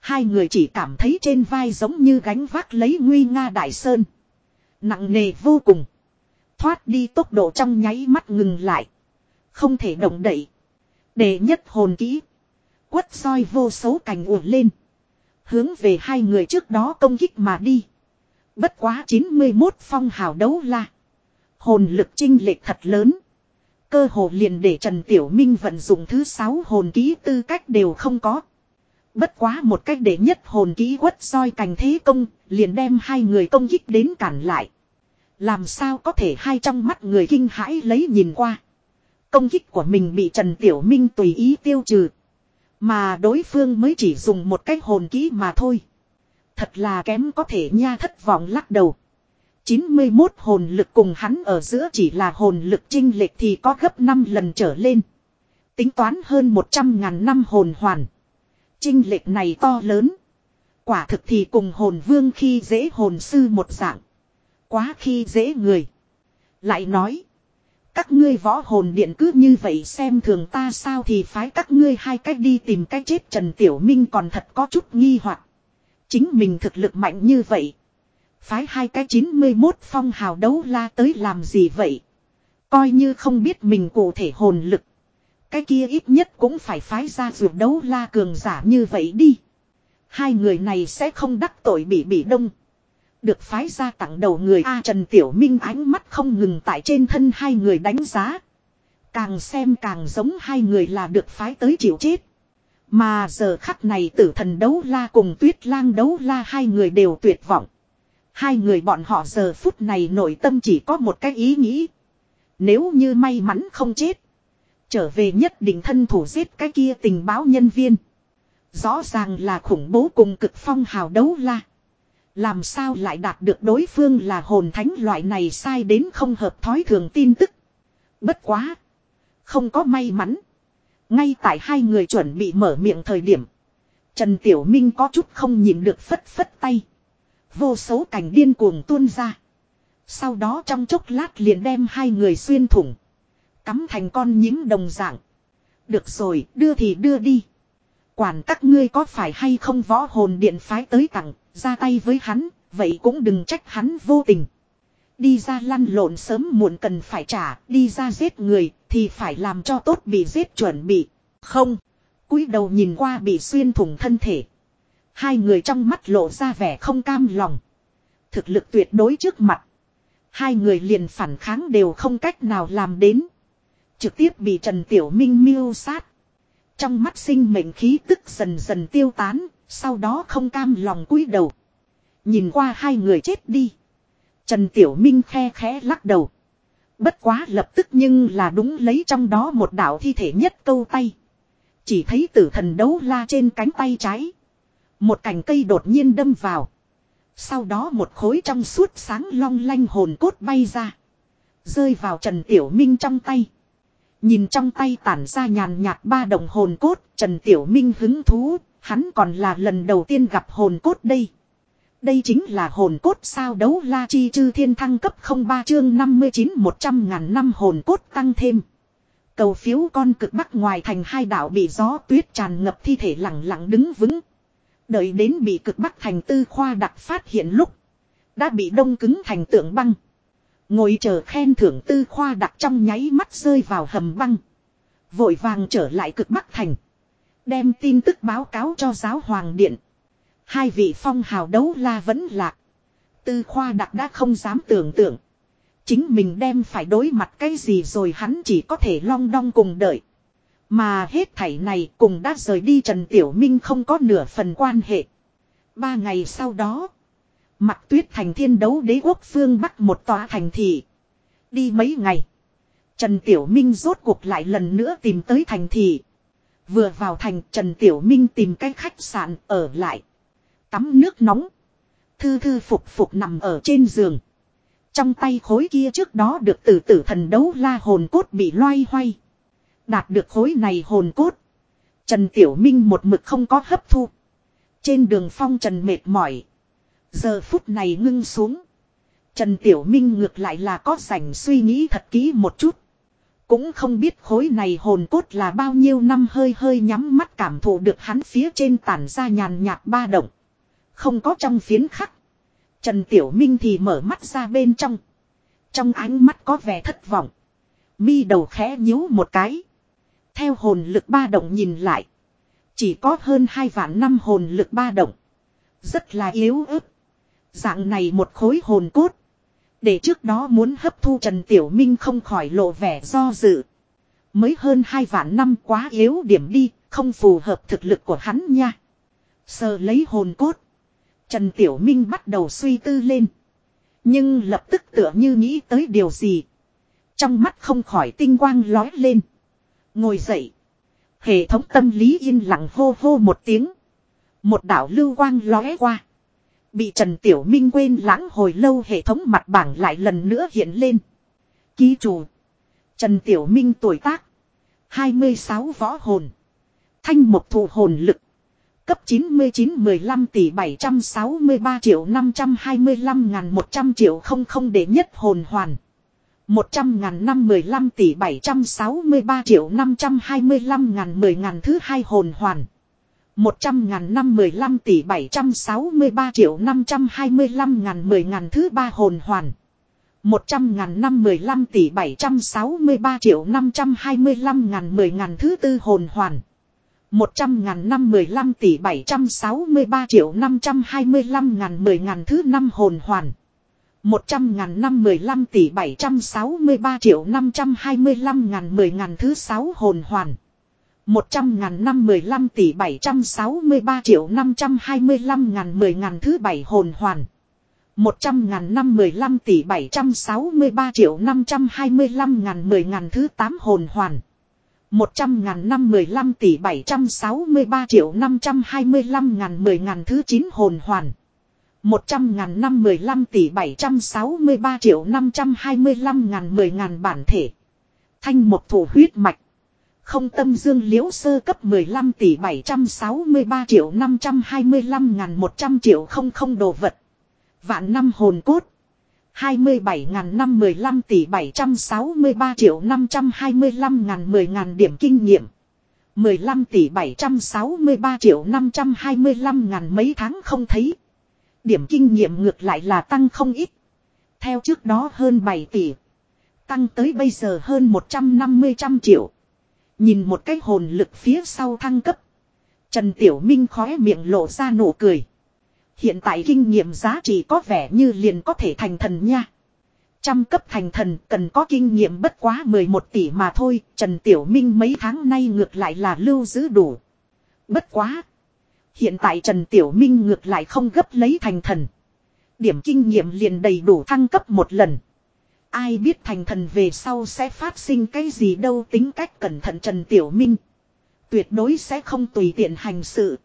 Hai người chỉ cảm thấy trên vai giống như gánh vác lấy nguy nga đại sơn. Nặng nề vô cùng. Thoát đi tốc độ trong nháy mắt ngừng lại. Không thể động đậy. Để nhất hồn kỹ. Quất soi vô số cành ùa lên. Hướng về hai người trước đó công kích mà đi. Bất quá 91 phong hào đấu la. Hồn lực trinh lệch thật lớn. Cơ hồ liền để Trần Tiểu Minh vận dụng thứ sáu hồn ký tư cách đều không có. Bất quá một cách để nhất hồn ký quất soi cành thế công, liền đem hai người công kích đến cản lại. Làm sao có thể hai trong mắt người kinh hãi lấy nhìn qua. Công kích của mình bị Trần Tiểu Minh tùy ý tiêu trừ. Mà đối phương mới chỉ dùng một cái hồn kỹ mà thôi. Thật là kém có thể nha thất vọng lắc đầu. 91 hồn lực cùng hắn ở giữa chỉ là hồn lực trinh lệch thì có gấp 5 lần trở lên. Tính toán hơn 100 ngàn năm hồn hoàn. Trinh lệch này to lớn. Quả thực thì cùng hồn vương khi dễ hồn sư một dạng. Quá khi dễ người. Lại nói. Các ngươi võ hồn điện cứ như vậy xem thường ta sao thì phái các ngươi hai cách đi tìm cách chết Trần Tiểu Minh còn thật có chút nghi hoặc Chính mình thực lực mạnh như vậy. Phái hai cái 91 phong hào đấu la tới làm gì vậy? Coi như không biết mình cụ thể hồn lực. Cái kia ít nhất cũng phải phái ra ruột đấu la cường giả như vậy đi. Hai người này sẽ không đắc tội bị bị đông. Được phái ra tặng đầu người A Trần Tiểu Minh ánh mắt không ngừng tại trên thân hai người đánh giá. Càng xem càng giống hai người là được phái tới chịu chết. Mà giờ khắc này tử thần đấu la cùng tuyết lang đấu la hai người đều tuyệt vọng. Hai người bọn họ giờ phút này nội tâm chỉ có một cái ý nghĩ. Nếu như may mắn không chết. Trở về nhất định thân thủ giết cái kia tình báo nhân viên. Rõ ràng là khủng bố cùng cực phong hào đấu la. Làm sao lại đạt được đối phương là hồn thánh loại này sai đến không hợp thói thường tin tức. Bất quá. Không có may mắn. Ngay tại hai người chuẩn bị mở miệng thời điểm. Trần Tiểu Minh có chút không nhìn được phất phất tay. Vô số cảnh điên cuồng tuôn ra. Sau đó trong chốc lát liền đem hai người xuyên thủng. Cắm thành con nhím đồng dạng. Được rồi, đưa thì đưa đi. Quản các ngươi có phải hay không võ hồn điện phái tới tặng, ra tay với hắn, vậy cũng đừng trách hắn vô tình. Đi ra lăn lộn sớm muộn cần phải trả, đi ra giết người, thì phải làm cho tốt bị giết chuẩn bị. Không, cúi đầu nhìn qua bị xuyên thủng thân thể. Hai người trong mắt lộ ra vẻ không cam lòng. Thực lực tuyệt đối trước mặt. Hai người liền phản kháng đều không cách nào làm đến. Trực tiếp bị Trần Tiểu Minh miêu sát. Trong mắt sinh mệnh khí tức dần dần tiêu tán, sau đó không cam lòng cúi đầu. Nhìn qua hai người chết đi. Trần Tiểu Minh khe khẽ lắc đầu. Bất quá lập tức nhưng là đúng lấy trong đó một đạo thi thể nhất câu tay. Chỉ thấy tử thần đấu la trên cánh tay trái. Một cành cây đột nhiên đâm vào. Sau đó một khối trong suốt sáng long lanh hồn cốt bay ra. Rơi vào Trần Tiểu Minh trong tay. Nhìn trong tay tản ra nhàn nhạt ba đồng hồn cốt, Trần Tiểu Minh hứng thú, hắn còn là lần đầu tiên gặp hồn cốt đây. Đây chính là hồn cốt sao đấu la chi chư thiên thăng cấp 03 chương 59 100 ngàn năm hồn cốt tăng thêm. Cầu phiếu con cực bắc ngoài thành hai đảo bị gió tuyết tràn ngập thi thể lặng lặng đứng vững. Đợi đến bị cực bắc thành tư khoa đặc phát hiện lúc. Đã bị đông cứng thành tượng băng. Ngồi chờ khen thưởng tư khoa đặt trong nháy mắt rơi vào hầm băng. Vội vàng trở lại cực bắc thành. Đem tin tức báo cáo cho giáo hoàng điện. Hai vị phong hào đấu la vẫn lạc. Tư khoa đặc đã không dám tưởng tượng. Chính mình đem phải đối mặt cái gì rồi hắn chỉ có thể long đong cùng đợi. Mà hết thảy này cùng đã rời đi Trần Tiểu Minh không có nửa phần quan hệ. Ba ngày sau đó. Mặt tuyết thành thiên đấu đế quốc phương Bắc một tòa thành thị. Đi mấy ngày. Trần Tiểu Minh rốt cuộc lại lần nữa tìm tới thành thị. Vừa vào thành, Trần Tiểu Minh tìm cái khách sạn ở lại. Tắm nước nóng. Thư thư phục phục nằm ở trên giường. Trong tay khối kia trước đó được tử tử thần đấu la hồn cốt bị loay hoay. Đạt được khối này hồn cốt. Trần Tiểu Minh một mực không có hấp thu. Trên đường phong trần mệt mỏi. Giờ phút này ngưng xuống. Trần Tiểu Minh ngược lại là có rảnh suy nghĩ thật kỹ một chút. Cũng không biết khối này hồn cốt là bao nhiêu năm hơi hơi nhắm mắt cảm thụ được hắn phía trên tản ra nhàn nhạt ba động. Không có trong phiến khắc. Trần Tiểu Minh thì mở mắt ra bên trong. Trong ánh mắt có vẻ thất vọng. Mi đầu khẽ nhíu một cái. Theo hồn lực ba động nhìn lại. Chỉ có hơn hai vạn năm hồn lực ba động. Rất là yếu ớt. Dạng này một khối hồn cốt. Để trước đó muốn hấp thu Trần Tiểu Minh không khỏi lộ vẻ do dự. Mới hơn hai vạn năm quá yếu điểm đi, không phù hợp thực lực của hắn nha. Sờ lấy hồn cốt. Trần Tiểu Minh bắt đầu suy tư lên. Nhưng lập tức tựa như nghĩ tới điều gì. Trong mắt không khỏi tinh quang lói lên. Ngồi dậy. Hệ thống tâm lý yên lặng hô hô một tiếng. Một đảo lưu quang lóe qua. Bị Trần Tiểu Minh quên lãng hồi lâu hệ thống mặt bảng lại lần nữa hiện lên. Ký chủ. Trần Tiểu Minh tuổi tác. 26 võ hồn. Thanh một thủ hồn lực. Cấp 99 15 tỷ 763 triệu 525 ngàn 100 triệu không không để nhất hồn hoàn. 100 ngàn năm 15 tỷ 763 triệu 525 ngàn 10 ngàn thứ hai hồn hoàn. 100 ngàn năm 15 tỷ 763 triệu 525 ngàn 10 ngàn thứ ba hồn hoàn. 100 ngàn năm 15 tỷ 763 triệu 525 ngàn 10 ngàn thứ tư hồn hoàn. 100 ngàn năm 15 tỷ 763 triệu 525 ngàn 10 ngàn thứ năm hồn hoàn. 100 ngàn năm 15 tỷ 763 triệu 525 ngàn 10 ngàn thứ sáu hồn hoàn. 100 ngàn năm 15 tỷ 763 triệu 525 ngàn 10 ngàn thứ bảy hồn hoàn. 100 ngàn năm 15 tỷ 763 triệu 525 ngàn 10 ngàn thứ tám hồn hoàn. 100 ngàn năm 15 tỷ 763 triệu 525 ngàn 10 ngàn thứ chín hồn hoàn. 100 ngàn năm 15 tỷ 763 triệu 525 ngàn 10 ngàn bản thể. Thanh một thủ huyết mạch. Không tâm dương liễu sơ cấp 15 tỷ 763 triệu 525 ngàn 100 triệu không không đồ vật. Vạn năm hồn cốt. 27 ngàn năm 15 tỷ 763 triệu 525 ngàn 10 ngàn điểm kinh nghiệm. 15 tỷ 763 triệu 525 ngàn mấy tháng không thấy. Điểm kinh nghiệm ngược lại là tăng không ít. Theo trước đó hơn 7 tỷ. Tăng tới bây giờ hơn 150 trăm triệu. Nhìn một cái hồn lực phía sau thăng cấp. Trần Tiểu Minh khóe miệng lộ ra nụ cười. Hiện tại kinh nghiệm giá trị có vẻ như liền có thể thành thần nha. Trăm cấp thành thần cần có kinh nghiệm bất quá 11 tỷ mà thôi, Trần Tiểu Minh mấy tháng nay ngược lại là lưu giữ đủ. Bất quá. Hiện tại Trần Tiểu Minh ngược lại không gấp lấy thành thần. Điểm kinh nghiệm liền đầy đủ thăng cấp một lần. Ai biết thành thần về sau sẽ phát sinh cái gì đâu, tính cách cẩn thận Trần Tiểu Minh. Tuyệt đối sẽ không tùy tiện hành sự.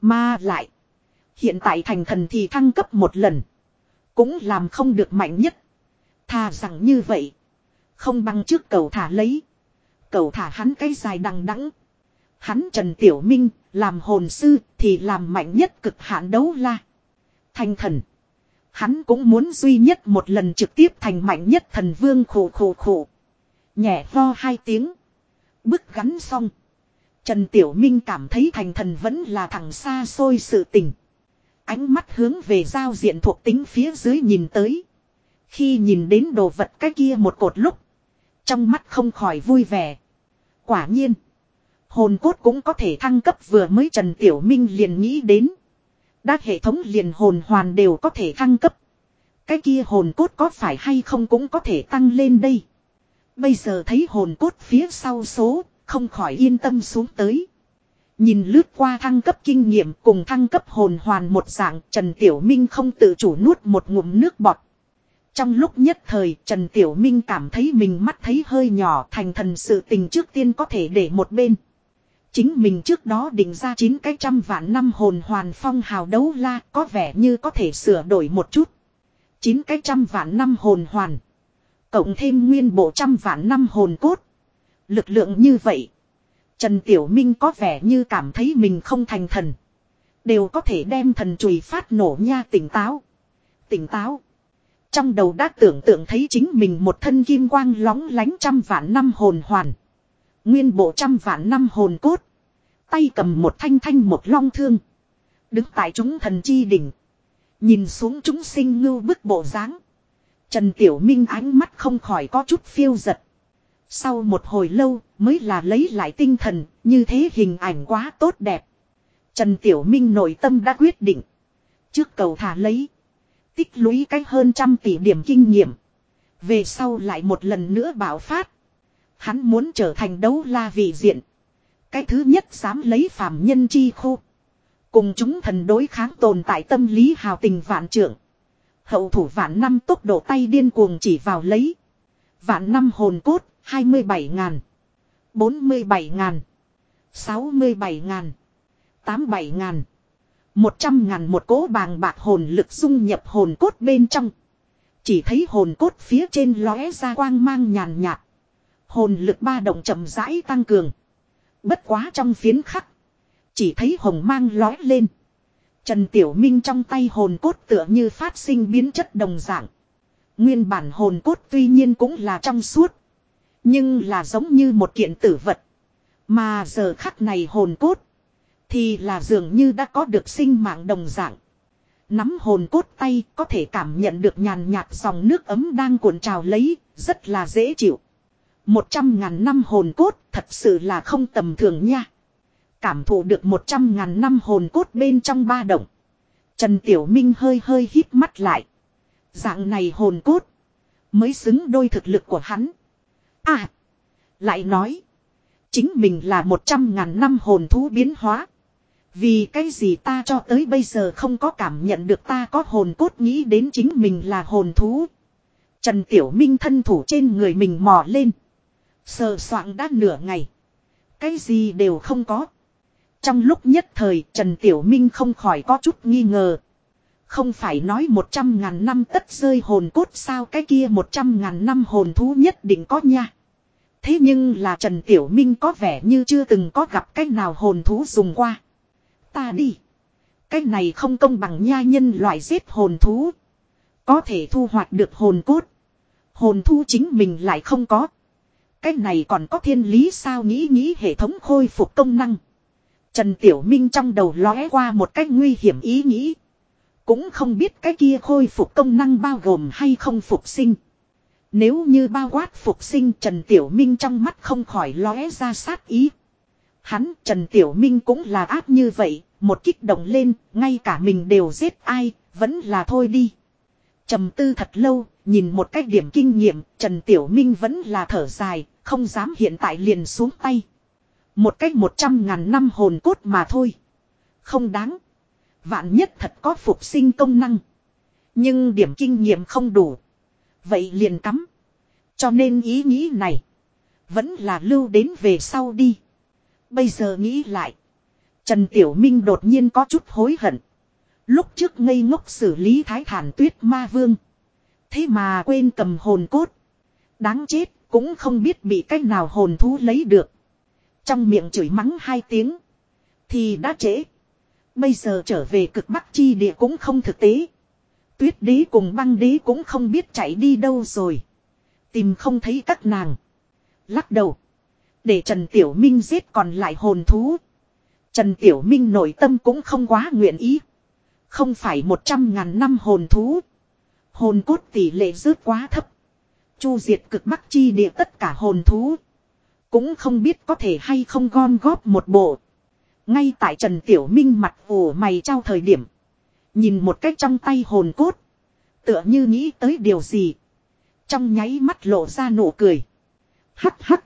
Mà lại. Hiện tại thành thần thì thăng cấp một lần. Cũng làm không được mạnh nhất. Thà rằng như vậy. Không bằng trước cầu thả lấy. Cầu thả hắn cái dài đằng đẵng. Hắn Trần Tiểu Minh, làm hồn sư thì làm mạnh nhất cực hạn đấu la. Thành thần. Hắn cũng muốn duy nhất một lần trực tiếp thành mạnh nhất thần vương khổ khổ khổ. Nhẹ lo hai tiếng. Bức gắn xong. Trần Tiểu Minh cảm thấy thành thần vẫn là thằng xa xôi sự tình. Ánh mắt hướng về giao diện thuộc tính phía dưới nhìn tới. Khi nhìn đến đồ vật cái kia một cột lúc. Trong mắt không khỏi vui vẻ. Quả nhiên. Hồn cốt cũng có thể thăng cấp vừa mới Trần Tiểu Minh liền nghĩ đến. Đã hệ thống liền hồn hoàn đều có thể thăng cấp. Cái kia hồn cốt có phải hay không cũng có thể tăng lên đây. Bây giờ thấy hồn cốt phía sau số, không khỏi yên tâm xuống tới. Nhìn lướt qua thăng cấp kinh nghiệm cùng thăng cấp hồn hoàn một dạng, Trần Tiểu Minh không tự chủ nuốt một ngụm nước bọt. Trong lúc nhất thời, Trần Tiểu Minh cảm thấy mình mắt thấy hơi nhỏ thành thần sự tình trước tiên có thể để một bên. Chính mình trước đó định ra 9 cái trăm vạn năm hồn hoàn phong hào đấu la, có vẻ như có thể sửa đổi một chút. 9 cái trăm vạn năm hồn hoàn. Cộng thêm nguyên bộ trăm vạn năm hồn cốt. Lực lượng như vậy. Trần Tiểu Minh có vẻ như cảm thấy mình không thành thần. Đều có thể đem thần chùy phát nổ nha tỉnh táo. Tỉnh táo. Trong đầu đã tưởng tượng thấy chính mình một thân kim quang lóng lánh trăm vạn năm hồn hoàn. Nguyên bộ trăm vạn năm hồn cốt. Tay cầm một thanh thanh một long thương. Đứng tại chúng thần chi đỉnh. Nhìn xuống chúng sinh ngưu bức bộ dáng Trần Tiểu Minh ánh mắt không khỏi có chút phiêu giật. Sau một hồi lâu mới là lấy lại tinh thần, như thế hình ảnh quá tốt đẹp. Trần Tiểu Minh nội tâm đã quyết định. Trước cầu thả lấy. Tích lũy cách hơn trăm tỷ điểm kinh nghiệm. Về sau lại một lần nữa bảo phát. Hắn muốn trở thành đấu la vị diện. Cái thứ nhất dám lấy phàm nhân chi khu. Cùng chúng thần đối kháng tồn tại tâm lý hào tình vạn trưởng. Hậu thủ vạn năm tốc độ tay điên cuồng chỉ vào lấy. Vạn năm hồn cốt, 27 ngàn. 47 ngàn. 67 ngàn. 87 ngàn. 100 ngàn một cố bàng bạc hồn lực dung nhập hồn cốt bên trong. Chỉ thấy hồn cốt phía trên lóe ra quang mang nhàn nhạt. Hồn lực ba động chậm rãi tăng cường. Bất quá trong phiến khắc. Chỉ thấy hồng mang lói lên. Trần Tiểu Minh trong tay hồn cốt tựa như phát sinh biến chất đồng dạng. Nguyên bản hồn cốt tuy nhiên cũng là trong suốt. Nhưng là giống như một kiện tử vật. Mà giờ khắc này hồn cốt. Thì là dường như đã có được sinh mạng đồng dạng. Nắm hồn cốt tay có thể cảm nhận được nhàn nhạt dòng nước ấm đang cuộn trào lấy, rất là dễ chịu. Một trăm ngàn năm hồn cốt thật sự là không tầm thường nha. Cảm thụ được một trăm ngàn năm hồn cốt bên trong ba động. Trần Tiểu Minh hơi hơi hít mắt lại. Dạng này hồn cốt. Mới xứng đôi thực lực của hắn. À. Lại nói. Chính mình là một trăm ngàn năm hồn thú biến hóa. Vì cái gì ta cho tới bây giờ không có cảm nhận được ta có hồn cốt nghĩ đến chính mình là hồn thú. Trần Tiểu Minh thân thủ trên người mình mò lên. Sờ soạn đã nửa ngày. Cái gì đều không có. Trong lúc nhất thời, Trần Tiểu Minh không khỏi có chút nghi ngờ. Không phải nói một trăm ngàn năm tất rơi hồn cốt sao cái kia một trăm ngàn năm hồn thú nhất định có nha. Thế nhưng là Trần Tiểu Minh có vẻ như chưa từng có gặp cách nào hồn thú dùng qua. Ta đi. Cái này không công bằng nha nhân loại giết hồn thú. Có thể thu hoạch được hồn cốt. Hồn thú chính mình lại không có. Cái này còn có thiên lý sao nghĩ nghĩ hệ thống khôi phục công năng. Trần Tiểu Minh trong đầu lóe qua một cách nguy hiểm ý nghĩ. Cũng không biết cái kia khôi phục công năng bao gồm hay không phục sinh. Nếu như bao quát phục sinh Trần Tiểu Minh trong mắt không khỏi lóe ra sát ý. Hắn Trần Tiểu Minh cũng là áp như vậy, một kích động lên, ngay cả mình đều giết ai, vẫn là thôi đi. trầm tư thật lâu, nhìn một cách điểm kinh nghiệm, Trần Tiểu Minh vẫn là thở dài, không dám hiện tại liền xuống tay. Một cách một trăm ngàn năm hồn cốt mà thôi. Không đáng. Vạn nhất thật có phục sinh công năng. Nhưng điểm kinh nghiệm không đủ. Vậy liền cắm. Cho nên ý nghĩ này. Vẫn là lưu đến về sau đi. Bây giờ nghĩ lại. Trần Tiểu Minh đột nhiên có chút hối hận. Lúc trước ngây ngốc xử lý thái thản tuyết ma vương. Thế mà quên cầm hồn cốt. Đáng chết, cũng không biết bị cách nào hồn thú lấy được. Trong miệng chửi mắng hai tiếng. Thì đã trễ. Bây giờ trở về cực bắc chi địa cũng không thực tế. Tuyết đế cùng băng đế cũng không biết chạy đi đâu rồi. Tìm không thấy các nàng. Lắc đầu. Để Trần Tiểu Minh giết còn lại hồn thú. Trần Tiểu Minh nội tâm cũng không quá nguyện ý. Không phải một trăm ngàn năm hồn thú. Hồn cốt tỷ lệ rớt quá thấp. Chu diệt cực bắc chi địa tất cả hồn thú. Cũng không biết có thể hay không gom góp một bộ. Ngay tại Trần Tiểu Minh mặt ủ mày trao thời điểm. Nhìn một cách trong tay hồn cốt. Tựa như nghĩ tới điều gì. Trong nháy mắt lộ ra nụ cười. Hắc hắc.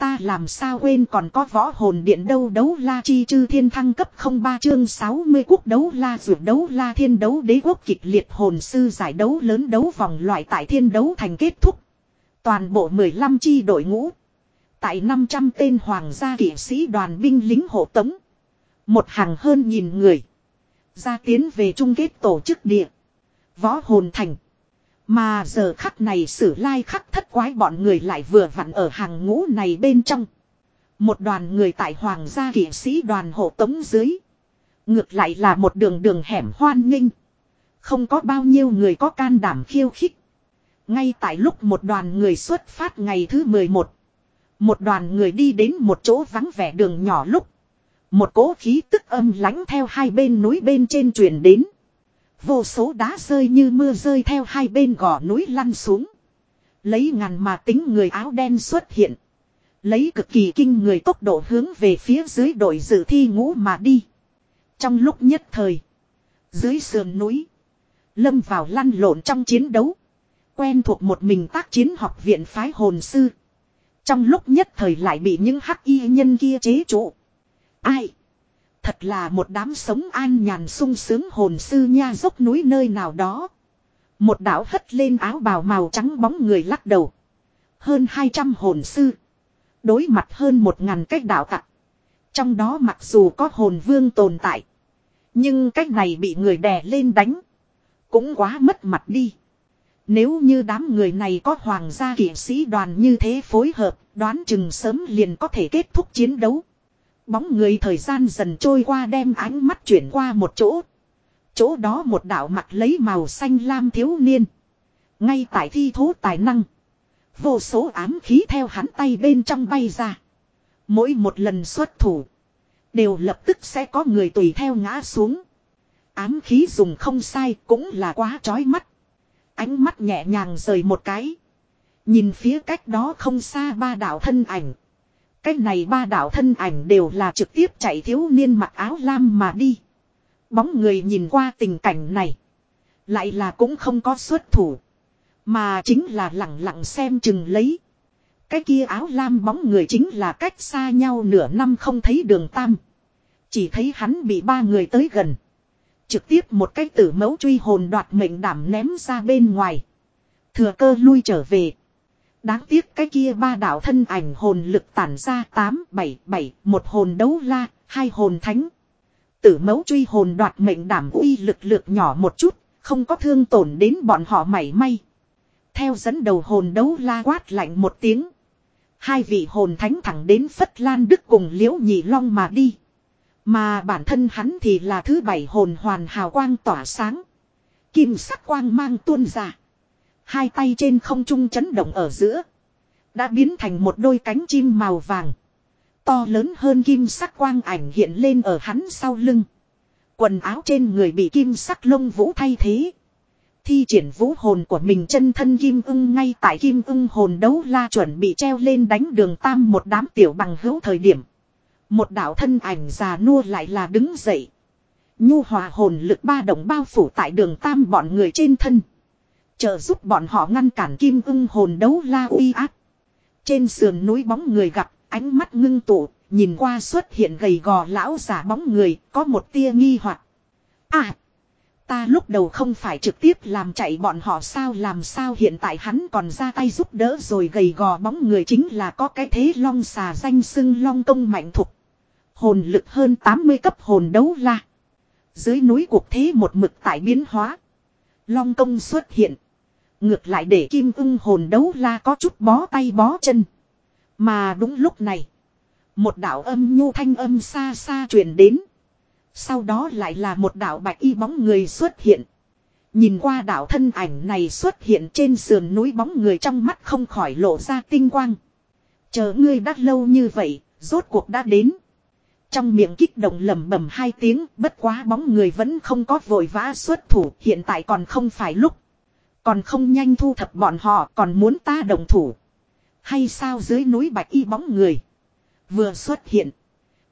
Ta làm sao quên còn có võ hồn điện đâu đấu la chi chư thiên thăng cấp 03 chương 60 quốc đấu la dược đấu la thiên đấu đế quốc kịch liệt hồn sư giải đấu lớn đấu vòng loại tại thiên đấu thành kết thúc. Toàn bộ 15 chi đội ngũ. Tại 500 tên hoàng gia kỵ sĩ đoàn binh lính hộ tống. Một hàng hơn nghìn người. Ra tiến về chung kết tổ chức địa. Võ hồn thành. Mà giờ khắc này sử lai khắc thất quái bọn người lại vừa vặn ở hàng ngũ này bên trong. Một đoàn người tại hoàng gia kỷ sĩ đoàn hộ tống dưới. Ngược lại là một đường đường hẻm hoan nghênh. Không có bao nhiêu người có can đảm khiêu khích. Ngay tại lúc một đoàn người xuất phát ngày thứ 11. Một đoàn người đi đến một chỗ vắng vẻ đường nhỏ lúc. Một cỗ khí tức âm lánh theo hai bên núi bên trên truyền đến. Vô số đá rơi như mưa rơi theo hai bên gò núi lăn xuống. Lấy ngàn mà tính người áo đen xuất hiện. Lấy cực kỳ kinh người tốc độ hướng về phía dưới đội dự thi ngũ mà đi. Trong lúc nhất thời. Dưới sườn núi. Lâm vào lăn lộn trong chiến đấu. Quen thuộc một mình tác chiến học viện phái hồn sư. Trong lúc nhất thời lại bị những hắc y nhân kia chế trụ. Ai? Thật là một đám sống an nhàn sung sướng hồn sư nha dốc núi nơi nào đó. Một đảo hất lên áo bào màu trắng bóng người lắc đầu. Hơn 200 hồn sư. Đối mặt hơn một ngàn cách đảo tặc. Trong đó mặc dù có hồn vương tồn tại. Nhưng cách này bị người đè lên đánh. Cũng quá mất mặt đi. Nếu như đám người này có hoàng gia kỵ sĩ đoàn như thế phối hợp, đoán chừng sớm liền có thể kết thúc chiến đấu. Bóng người thời gian dần trôi qua đem ánh mắt chuyển qua một chỗ. Chỗ đó một đạo mặt lấy màu xanh lam thiếu niên. Ngay tại thi thố tài năng. Vô số ám khí theo hắn tay bên trong bay ra. Mỗi một lần xuất thủ. Đều lập tức sẽ có người tùy theo ngã xuống. Ám khí dùng không sai cũng là quá trói mắt. Ánh mắt nhẹ nhàng rời một cái. Nhìn phía cách đó không xa ba đạo thân ảnh. Cái này ba đạo thân ảnh đều là trực tiếp chạy thiếu niên mặc áo lam mà đi. Bóng người nhìn qua tình cảnh này. Lại là cũng không có xuất thủ. Mà chính là lặng lặng xem chừng lấy. Cái kia áo lam bóng người chính là cách xa nhau nửa năm không thấy đường tam. Chỉ thấy hắn bị ba người tới gần. Trực tiếp một cái tử mẫu truy hồn đoạt mệnh đảm ném ra bên ngoài. Thừa cơ lui trở về. Đáng tiếc cái kia ba đạo thân ảnh hồn lực tản ra 8, 7, 7, một hồn đấu la, hai hồn thánh. Tử mẫu truy hồn đoạt mệnh đảm uy lực lực nhỏ một chút, không có thương tổn đến bọn họ mảy may. Theo dẫn đầu hồn đấu la quát lạnh một tiếng. Hai vị hồn thánh thẳng đến Phất Lan Đức cùng Liễu Nhị Long mà đi. Mà bản thân hắn thì là thứ bảy hồn hoàn hào quang tỏa sáng. Kim sắc quang mang tuôn ra. Hai tay trên không trung chấn động ở giữa. Đã biến thành một đôi cánh chim màu vàng. To lớn hơn kim sắc quang ảnh hiện lên ở hắn sau lưng. Quần áo trên người bị kim sắc lông vũ thay thế. Thi triển vũ hồn của mình chân thân kim ưng ngay tại kim ưng hồn đấu la chuẩn bị treo lên đánh đường tam một đám tiểu bằng hữu thời điểm. Một đạo thân ảnh già nua lại là đứng dậy. Nhu hòa hồn lực ba đồng bao phủ tại đường tam bọn người trên thân. Trợ giúp bọn họ ngăn cản kim ưng hồn đấu la uy ác. Trên sườn núi bóng người gặp, ánh mắt ngưng tụ, nhìn qua xuất hiện gầy gò lão giả bóng người, có một tia nghi hoặc. À! Ta lúc đầu không phải trực tiếp làm chạy bọn họ sao làm sao hiện tại hắn còn ra tay giúp đỡ rồi gầy gò bóng người chính là có cái thế long xà danh sưng long công mạnh thục. Hồn lực hơn 80 cấp hồn đấu la. Dưới núi cuộc thế một mực tại biến hóa. Long công xuất hiện. Ngược lại để kim ưng hồn đấu la có chút bó tay bó chân. Mà đúng lúc này. Một đạo âm nhu thanh âm xa xa truyền đến. Sau đó lại là một đạo bạch y bóng người xuất hiện. Nhìn qua đạo thân ảnh này xuất hiện trên sườn núi bóng người trong mắt không khỏi lộ ra tinh quang. Chờ ngươi đã lâu như vậy, rốt cuộc đã đến. Trong miệng kích động lầm bầm hai tiếng, bất quá bóng người vẫn không có vội vã xuất thủ, hiện tại còn không phải lúc. Còn không nhanh thu thập bọn họ, còn muốn ta đồng thủ. Hay sao dưới núi bạch y bóng người. Vừa xuất hiện.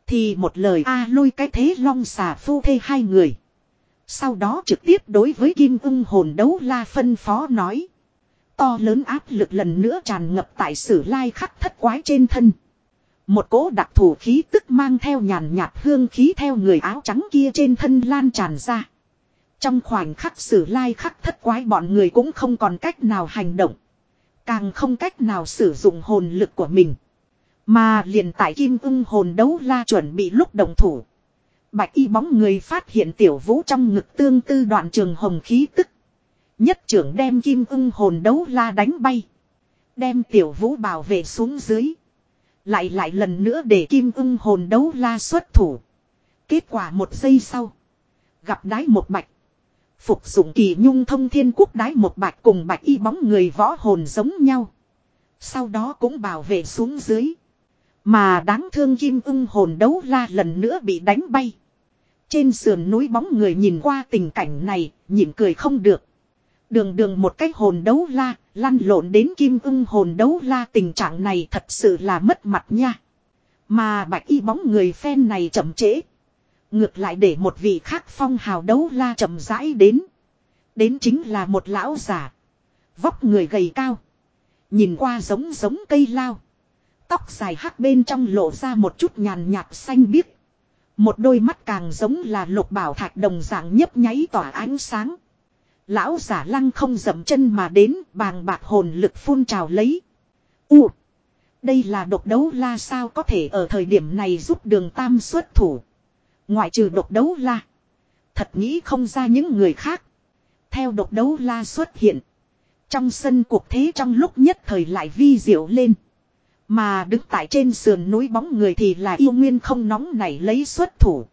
Thì một lời A lôi cái thế long xà phu thê hai người. Sau đó trực tiếp đối với kim ưng hồn đấu la phân phó nói. To lớn áp lực lần nữa tràn ngập tại sử lai khắc thất quái trên thân. Một cỗ đặc thù khí tức mang theo nhàn nhạt hương khí theo người áo trắng kia trên thân lan tràn ra. Trong khoảnh khắc sử lai khắc thất quái bọn người cũng không còn cách nào hành động. Càng không cách nào sử dụng hồn lực của mình. Mà liền tại kim ưng hồn đấu la chuẩn bị lúc đồng thủ. Bạch y bóng người phát hiện tiểu vũ trong ngực tương tư đoạn trường hồng khí tức. Nhất trưởng đem kim ưng hồn đấu la đánh bay. Đem tiểu vũ bảo vệ xuống dưới. Lại lại lần nữa để kim ưng hồn đấu la xuất thủ. Kết quả một giây sau. Gặp đái một bạch. Phục dụng kỳ nhung thông thiên quốc đái một bạch cùng bạch y bóng người võ hồn giống nhau. Sau đó cũng bảo vệ xuống dưới. Mà đáng thương kim ưng hồn đấu la lần nữa bị đánh bay. Trên sườn núi bóng người nhìn qua tình cảnh này, nhịn cười không được. Đường đường một cái hồn đấu la, lăn lộn đến kim ưng hồn đấu la tình trạng này thật sự là mất mặt nha. Mà bạch y bóng người phen này chậm trễ. Ngược lại để một vị khác phong hào đấu la chậm rãi đến. Đến chính là một lão giả. Vóc người gầy cao. Nhìn qua giống giống cây lao. Tóc dài hắc bên trong lộ ra một chút nhàn nhạt xanh biếc. Một đôi mắt càng giống là lục bảo thạch đồng dạng nhấp nháy tỏa ánh sáng. Lão giả lăng không dậm chân mà đến, bàng bạc hồn lực phun trào lấy. U. Đây là độc đấu la sao có thể ở thời điểm này giúp đường tam xuất thủ. Ngoại trừ độc đấu la. Thật nghĩ không ra những người khác. Theo độc đấu la xuất hiện. Trong sân cuộc thế trong lúc nhất thời lại vi diệu lên. Mà đứng tại trên sườn núi bóng người thì là yêu nguyên không nóng nảy lấy xuất thủ.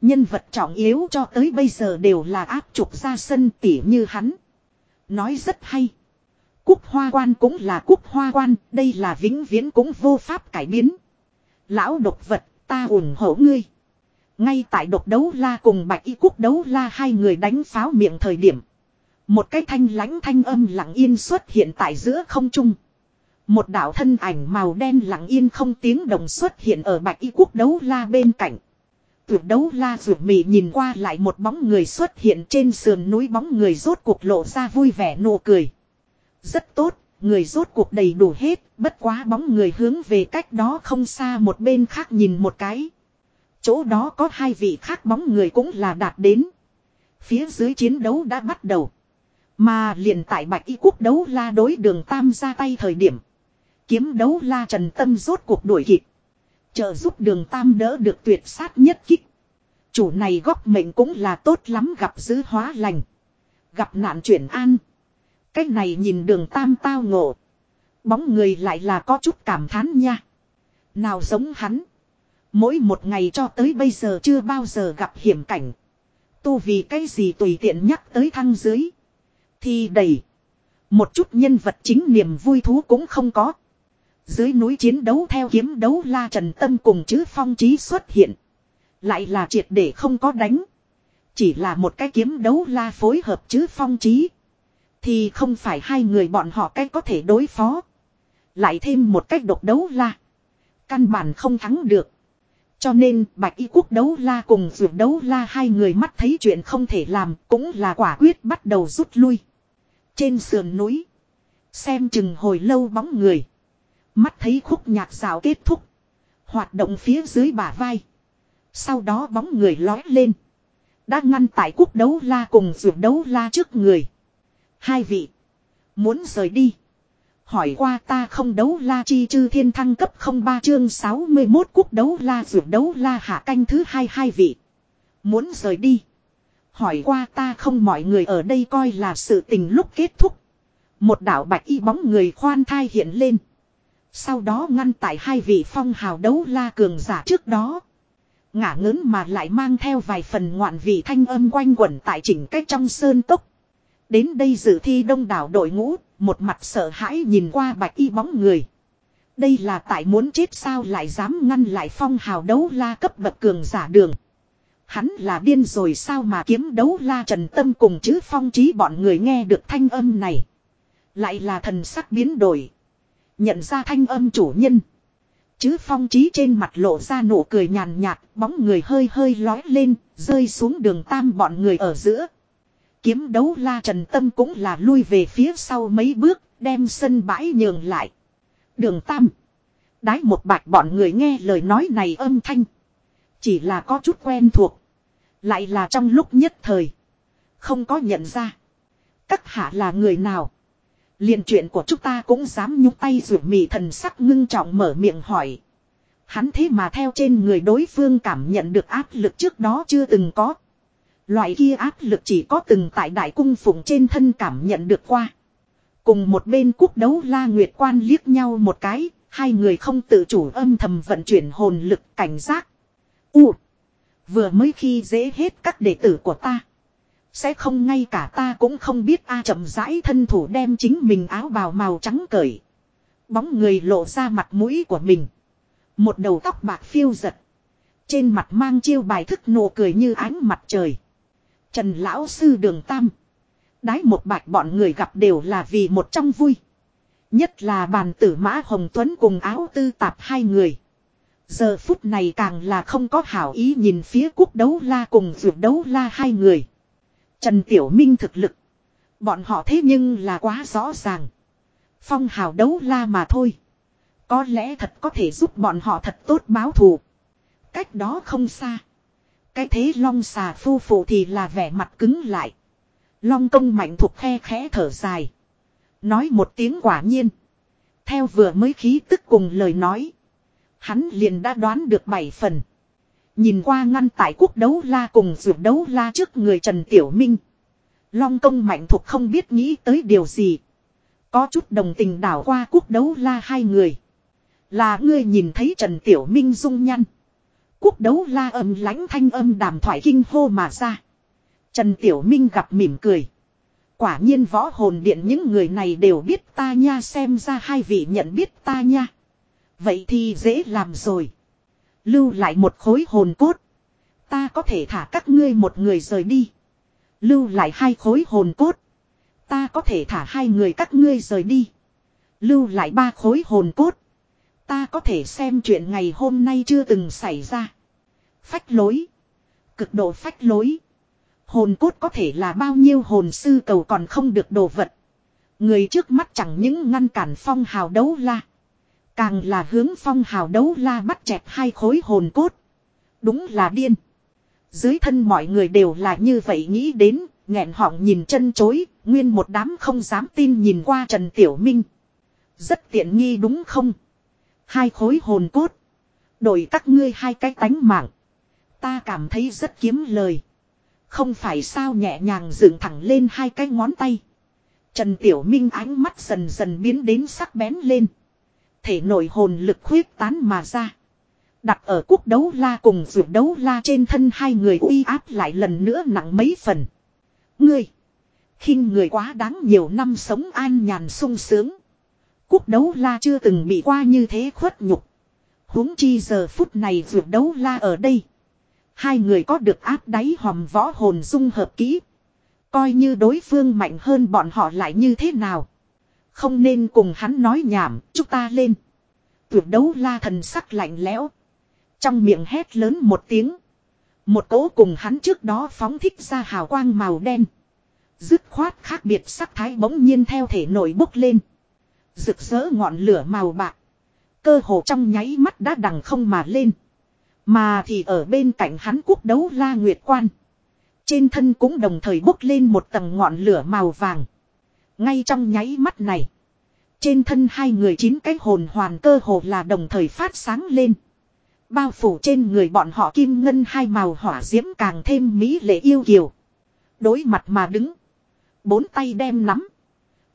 Nhân vật trọng yếu cho tới bây giờ đều là áp trục ra sân tỉ như hắn. Nói rất hay. Cúc hoa quan cũng là cúc hoa quan, đây là vĩnh viễn cũng vô pháp cải biến. Lão độc vật, ta ủng hộ ngươi. Ngay tại độc đấu la cùng bạch y quốc đấu la hai người đánh pháo miệng thời điểm. Một cái thanh lãnh thanh âm lặng yên xuất hiện tại giữa không trung. Một đạo thân ảnh màu đen lặng yên không tiếng đồng xuất hiện ở bạch y quốc đấu la bên cạnh. Tuyệt đấu la rượu mì nhìn qua lại một bóng người xuất hiện trên sườn núi bóng người rốt cuộc lộ ra vui vẻ nụ cười. Rất tốt, người rốt cuộc đầy đủ hết, bất quá bóng người hướng về cách đó không xa một bên khác nhìn một cái. Chỗ đó có hai vị khác bóng người cũng là đạt đến. Phía dưới chiến đấu đã bắt đầu. Mà liền tại bạch y quốc đấu la đối đường tam ra tay thời điểm. Kiếm đấu la trần tâm rốt cuộc đuổi kịp. Trợ giúp đường tam đỡ được tuyệt sát nhất kích. Chủ này góc mệnh cũng là tốt lắm gặp dữ hóa lành. Gặp nạn chuyển an. Cách này nhìn đường tam tao ngộ. Bóng người lại là có chút cảm thán nha. Nào giống hắn. Mỗi một ngày cho tới bây giờ chưa bao giờ gặp hiểm cảnh. Tu vì cái gì tùy tiện nhắc tới thăng dưới. Thì đầy. Một chút nhân vật chính niềm vui thú cũng không có. Dưới núi chiến đấu theo kiếm đấu la trần tâm cùng chữ phong trí xuất hiện. Lại là triệt để không có đánh. Chỉ là một cái kiếm đấu la phối hợp chữ phong trí. Thì không phải hai người bọn họ cách có thể đối phó. Lại thêm một cách độc đấu la. Căn bản không thắng được. Cho nên, bạch y quốc đấu la cùng vượt đấu la hai người mắt thấy chuyện không thể làm, cũng là quả quyết bắt đầu rút lui. Trên sườn núi. Xem chừng hồi lâu bóng người. Mắt thấy khúc nhạc rào kết thúc. Hoạt động phía dưới bả vai. Sau đó bóng người lói lên. Đã ngăn tại quốc đấu la cùng vượt đấu la trước người. Hai vị. Muốn rời đi. Hỏi qua ta không đấu la chi chư thiên thăng cấp không ba chương 61 quốc đấu la vượt đấu la hạ canh thứ hai hai vị. Muốn rời đi. Hỏi qua ta không mọi người ở đây coi là sự tình lúc kết thúc. Một đạo bạch y bóng người khoan thai hiện lên. Sau đó ngăn tại hai vị phong hào đấu la cường giả trước đó. Ngả ngớn mà lại mang theo vài phần ngoạn vị thanh âm quanh quẩn tại chỉnh cách trong sơn tốc. Đến đây dự thi đông đảo đội ngũ, một mặt sợ hãi nhìn qua bạch y bóng người. Đây là tại muốn chết sao lại dám ngăn lại phong hào đấu la cấp bậc cường giả đường. Hắn là điên rồi sao mà kiếm đấu la trần tâm cùng chứ phong trí bọn người nghe được thanh âm này. Lại là thần sắc biến đổi. Nhận ra thanh âm chủ nhân. Chứ phong trí trên mặt lộ ra nụ cười nhàn nhạt, bóng người hơi hơi lói lên, rơi xuống đường tam bọn người ở giữa. Kiếm đấu la trần tâm cũng là lui về phía sau mấy bước, đem sân bãi nhường lại. Đường tam. Đái một bạch bọn người nghe lời nói này âm thanh. Chỉ là có chút quen thuộc. Lại là trong lúc nhất thời. Không có nhận ra. Các hạ là người nào. liền chuyện của chúng ta cũng dám nhúc tay ruột mì thần sắc ngưng trọng mở miệng hỏi. Hắn thế mà theo trên người đối phương cảm nhận được áp lực trước đó chưa từng có. Loại kia áp lực chỉ có từng tại đại cung phụng trên thân cảm nhận được qua. Cùng một bên quốc đấu la nguyệt quan liếc nhau một cái, hai người không tự chủ âm thầm vận chuyển hồn lực cảnh giác. U. Vừa mới khi dễ hết các đệ tử của ta. Sẽ không ngay cả ta cũng không biết a chậm rãi thân thủ đem chính mình áo bào màu trắng cởi. Bóng người lộ ra mặt mũi của mình. Một đầu tóc bạc phiêu giật. Trên mặt mang chiêu bài thức nụ cười như ánh mặt trời. Trần Lão Sư Đường Tam. Đái một bạch bọn người gặp đều là vì một trong vui. Nhất là bàn tử mã Hồng Tuấn cùng áo tư tạp hai người. Giờ phút này càng là không có hảo ý nhìn phía quốc đấu la cùng vượt đấu la hai người. Trần Tiểu Minh thực lực. Bọn họ thế nhưng là quá rõ ràng. Phong hào đấu la mà thôi. Có lẽ thật có thể giúp bọn họ thật tốt báo thù. Cách đó không xa. Cái thế long xà phu phụ thì là vẻ mặt cứng lại. Long công mạnh thuộc khe khẽ thở dài. Nói một tiếng quả nhiên. Theo vừa mới khí tức cùng lời nói. Hắn liền đã đoán được bảy phần. Nhìn qua ngăn tại quốc đấu la cùng rượu đấu la trước người Trần Tiểu Minh. Long công mạnh thuộc không biết nghĩ tới điều gì. Có chút đồng tình đảo qua quốc đấu la hai người. Là ngươi nhìn thấy Trần Tiểu Minh dung nhăn. Quốc đấu la âm lãnh thanh âm đàm thoại kinh hô mà ra. Trần Tiểu Minh gặp mỉm cười. Quả nhiên võ hồn điện những người này đều biết ta nha, xem ra hai vị nhận biết ta nha. Vậy thì dễ làm rồi. Lưu lại một khối hồn cốt. Ta có thể thả các ngươi một người rời đi. Lưu lại hai khối hồn cốt. Ta có thể thả hai người các ngươi rời đi. Lưu lại ba khối hồn cốt. Ta có thể xem chuyện ngày hôm nay chưa từng xảy ra. Phách lối. Cực độ phách lối. Hồn cốt có thể là bao nhiêu hồn sư cầu còn không được đồ vật. Người trước mắt chẳng những ngăn cản phong hào đấu la. Càng là hướng phong hào đấu la bắt chẹp hai khối hồn cốt. Đúng là điên. Dưới thân mọi người đều là như vậy nghĩ đến, nghẹn họng nhìn chân chối, nguyên một đám không dám tin nhìn qua Trần Tiểu Minh. Rất tiện nghi đúng không? Hai khối hồn cốt. Đổi các ngươi hai cái tánh mạng. Ta cảm thấy rất kiếm lời. Không phải sao nhẹ nhàng dựng thẳng lên hai cái ngón tay. Trần Tiểu Minh ánh mắt dần dần biến đến sắc bén lên. Thể nội hồn lực khuyết tán mà ra. Đặt ở quốc đấu la cùng vượt đấu la trên thân hai người uy áp lại lần nữa nặng mấy phần. Ngươi. khinh người quá đáng nhiều năm sống an nhàn sung sướng. Quốc đấu la chưa từng bị qua như thế khuất nhục. huống chi giờ phút này ruột đấu la ở đây. Hai người có được áp đáy hòm võ hồn dung hợp kỹ. Coi như đối phương mạnh hơn bọn họ lại như thế nào. Không nên cùng hắn nói nhảm, chúng ta lên. Tuyệt đấu la thần sắc lạnh lẽo. Trong miệng hét lớn một tiếng. Một cỗ cùng hắn trước đó phóng thích ra hào quang màu đen. Dứt khoát khác biệt sắc thái bỗng nhiên theo thể nổi bốc lên. Rực rỡ ngọn lửa màu bạc. Cơ hồ trong nháy mắt đã đằng không mà lên. Mà thì ở bên cạnh hắn quốc đấu la nguyệt quan. Trên thân cũng đồng thời bốc lên một tầng ngọn lửa màu vàng. Ngay trong nháy mắt này. Trên thân hai người chín cái hồn hoàn cơ hồ là đồng thời phát sáng lên. Bao phủ trên người bọn họ kim ngân hai màu hỏa diễm càng thêm mỹ lệ yêu kiều. Đối mặt mà đứng. Bốn tay đem nắm.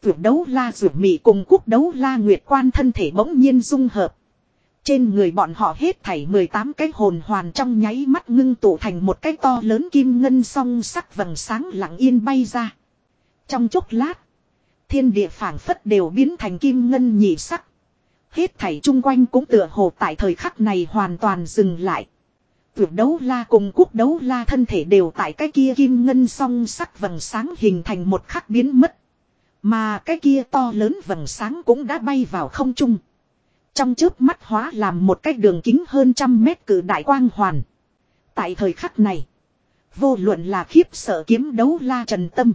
Vượt đấu la rượu mị cùng quốc đấu la nguyệt quan thân thể bỗng nhiên dung hợp. Trên người bọn họ hết thảy 18 cái hồn hoàn trong nháy mắt ngưng tụ thành một cái to lớn kim ngân song sắc vầng sáng lặng yên bay ra. Trong chốc lát, thiên địa phảng phất đều biến thành kim ngân nhị sắc. Hết thảy chung quanh cũng tựa hồ tại thời khắc này hoàn toàn dừng lại. Vượt đấu la cùng quốc đấu la thân thể đều tại cái kia kim ngân song sắc vầng sáng hình thành một khắc biến mất. Mà cái kia to lớn vầng sáng cũng đã bay vào không trung. Trong chớp mắt hóa làm một cái đường kính hơn trăm mét cử đại quang hoàn. Tại thời khắc này, vô luận là khiếp sợ kiếm đấu la trần tâm.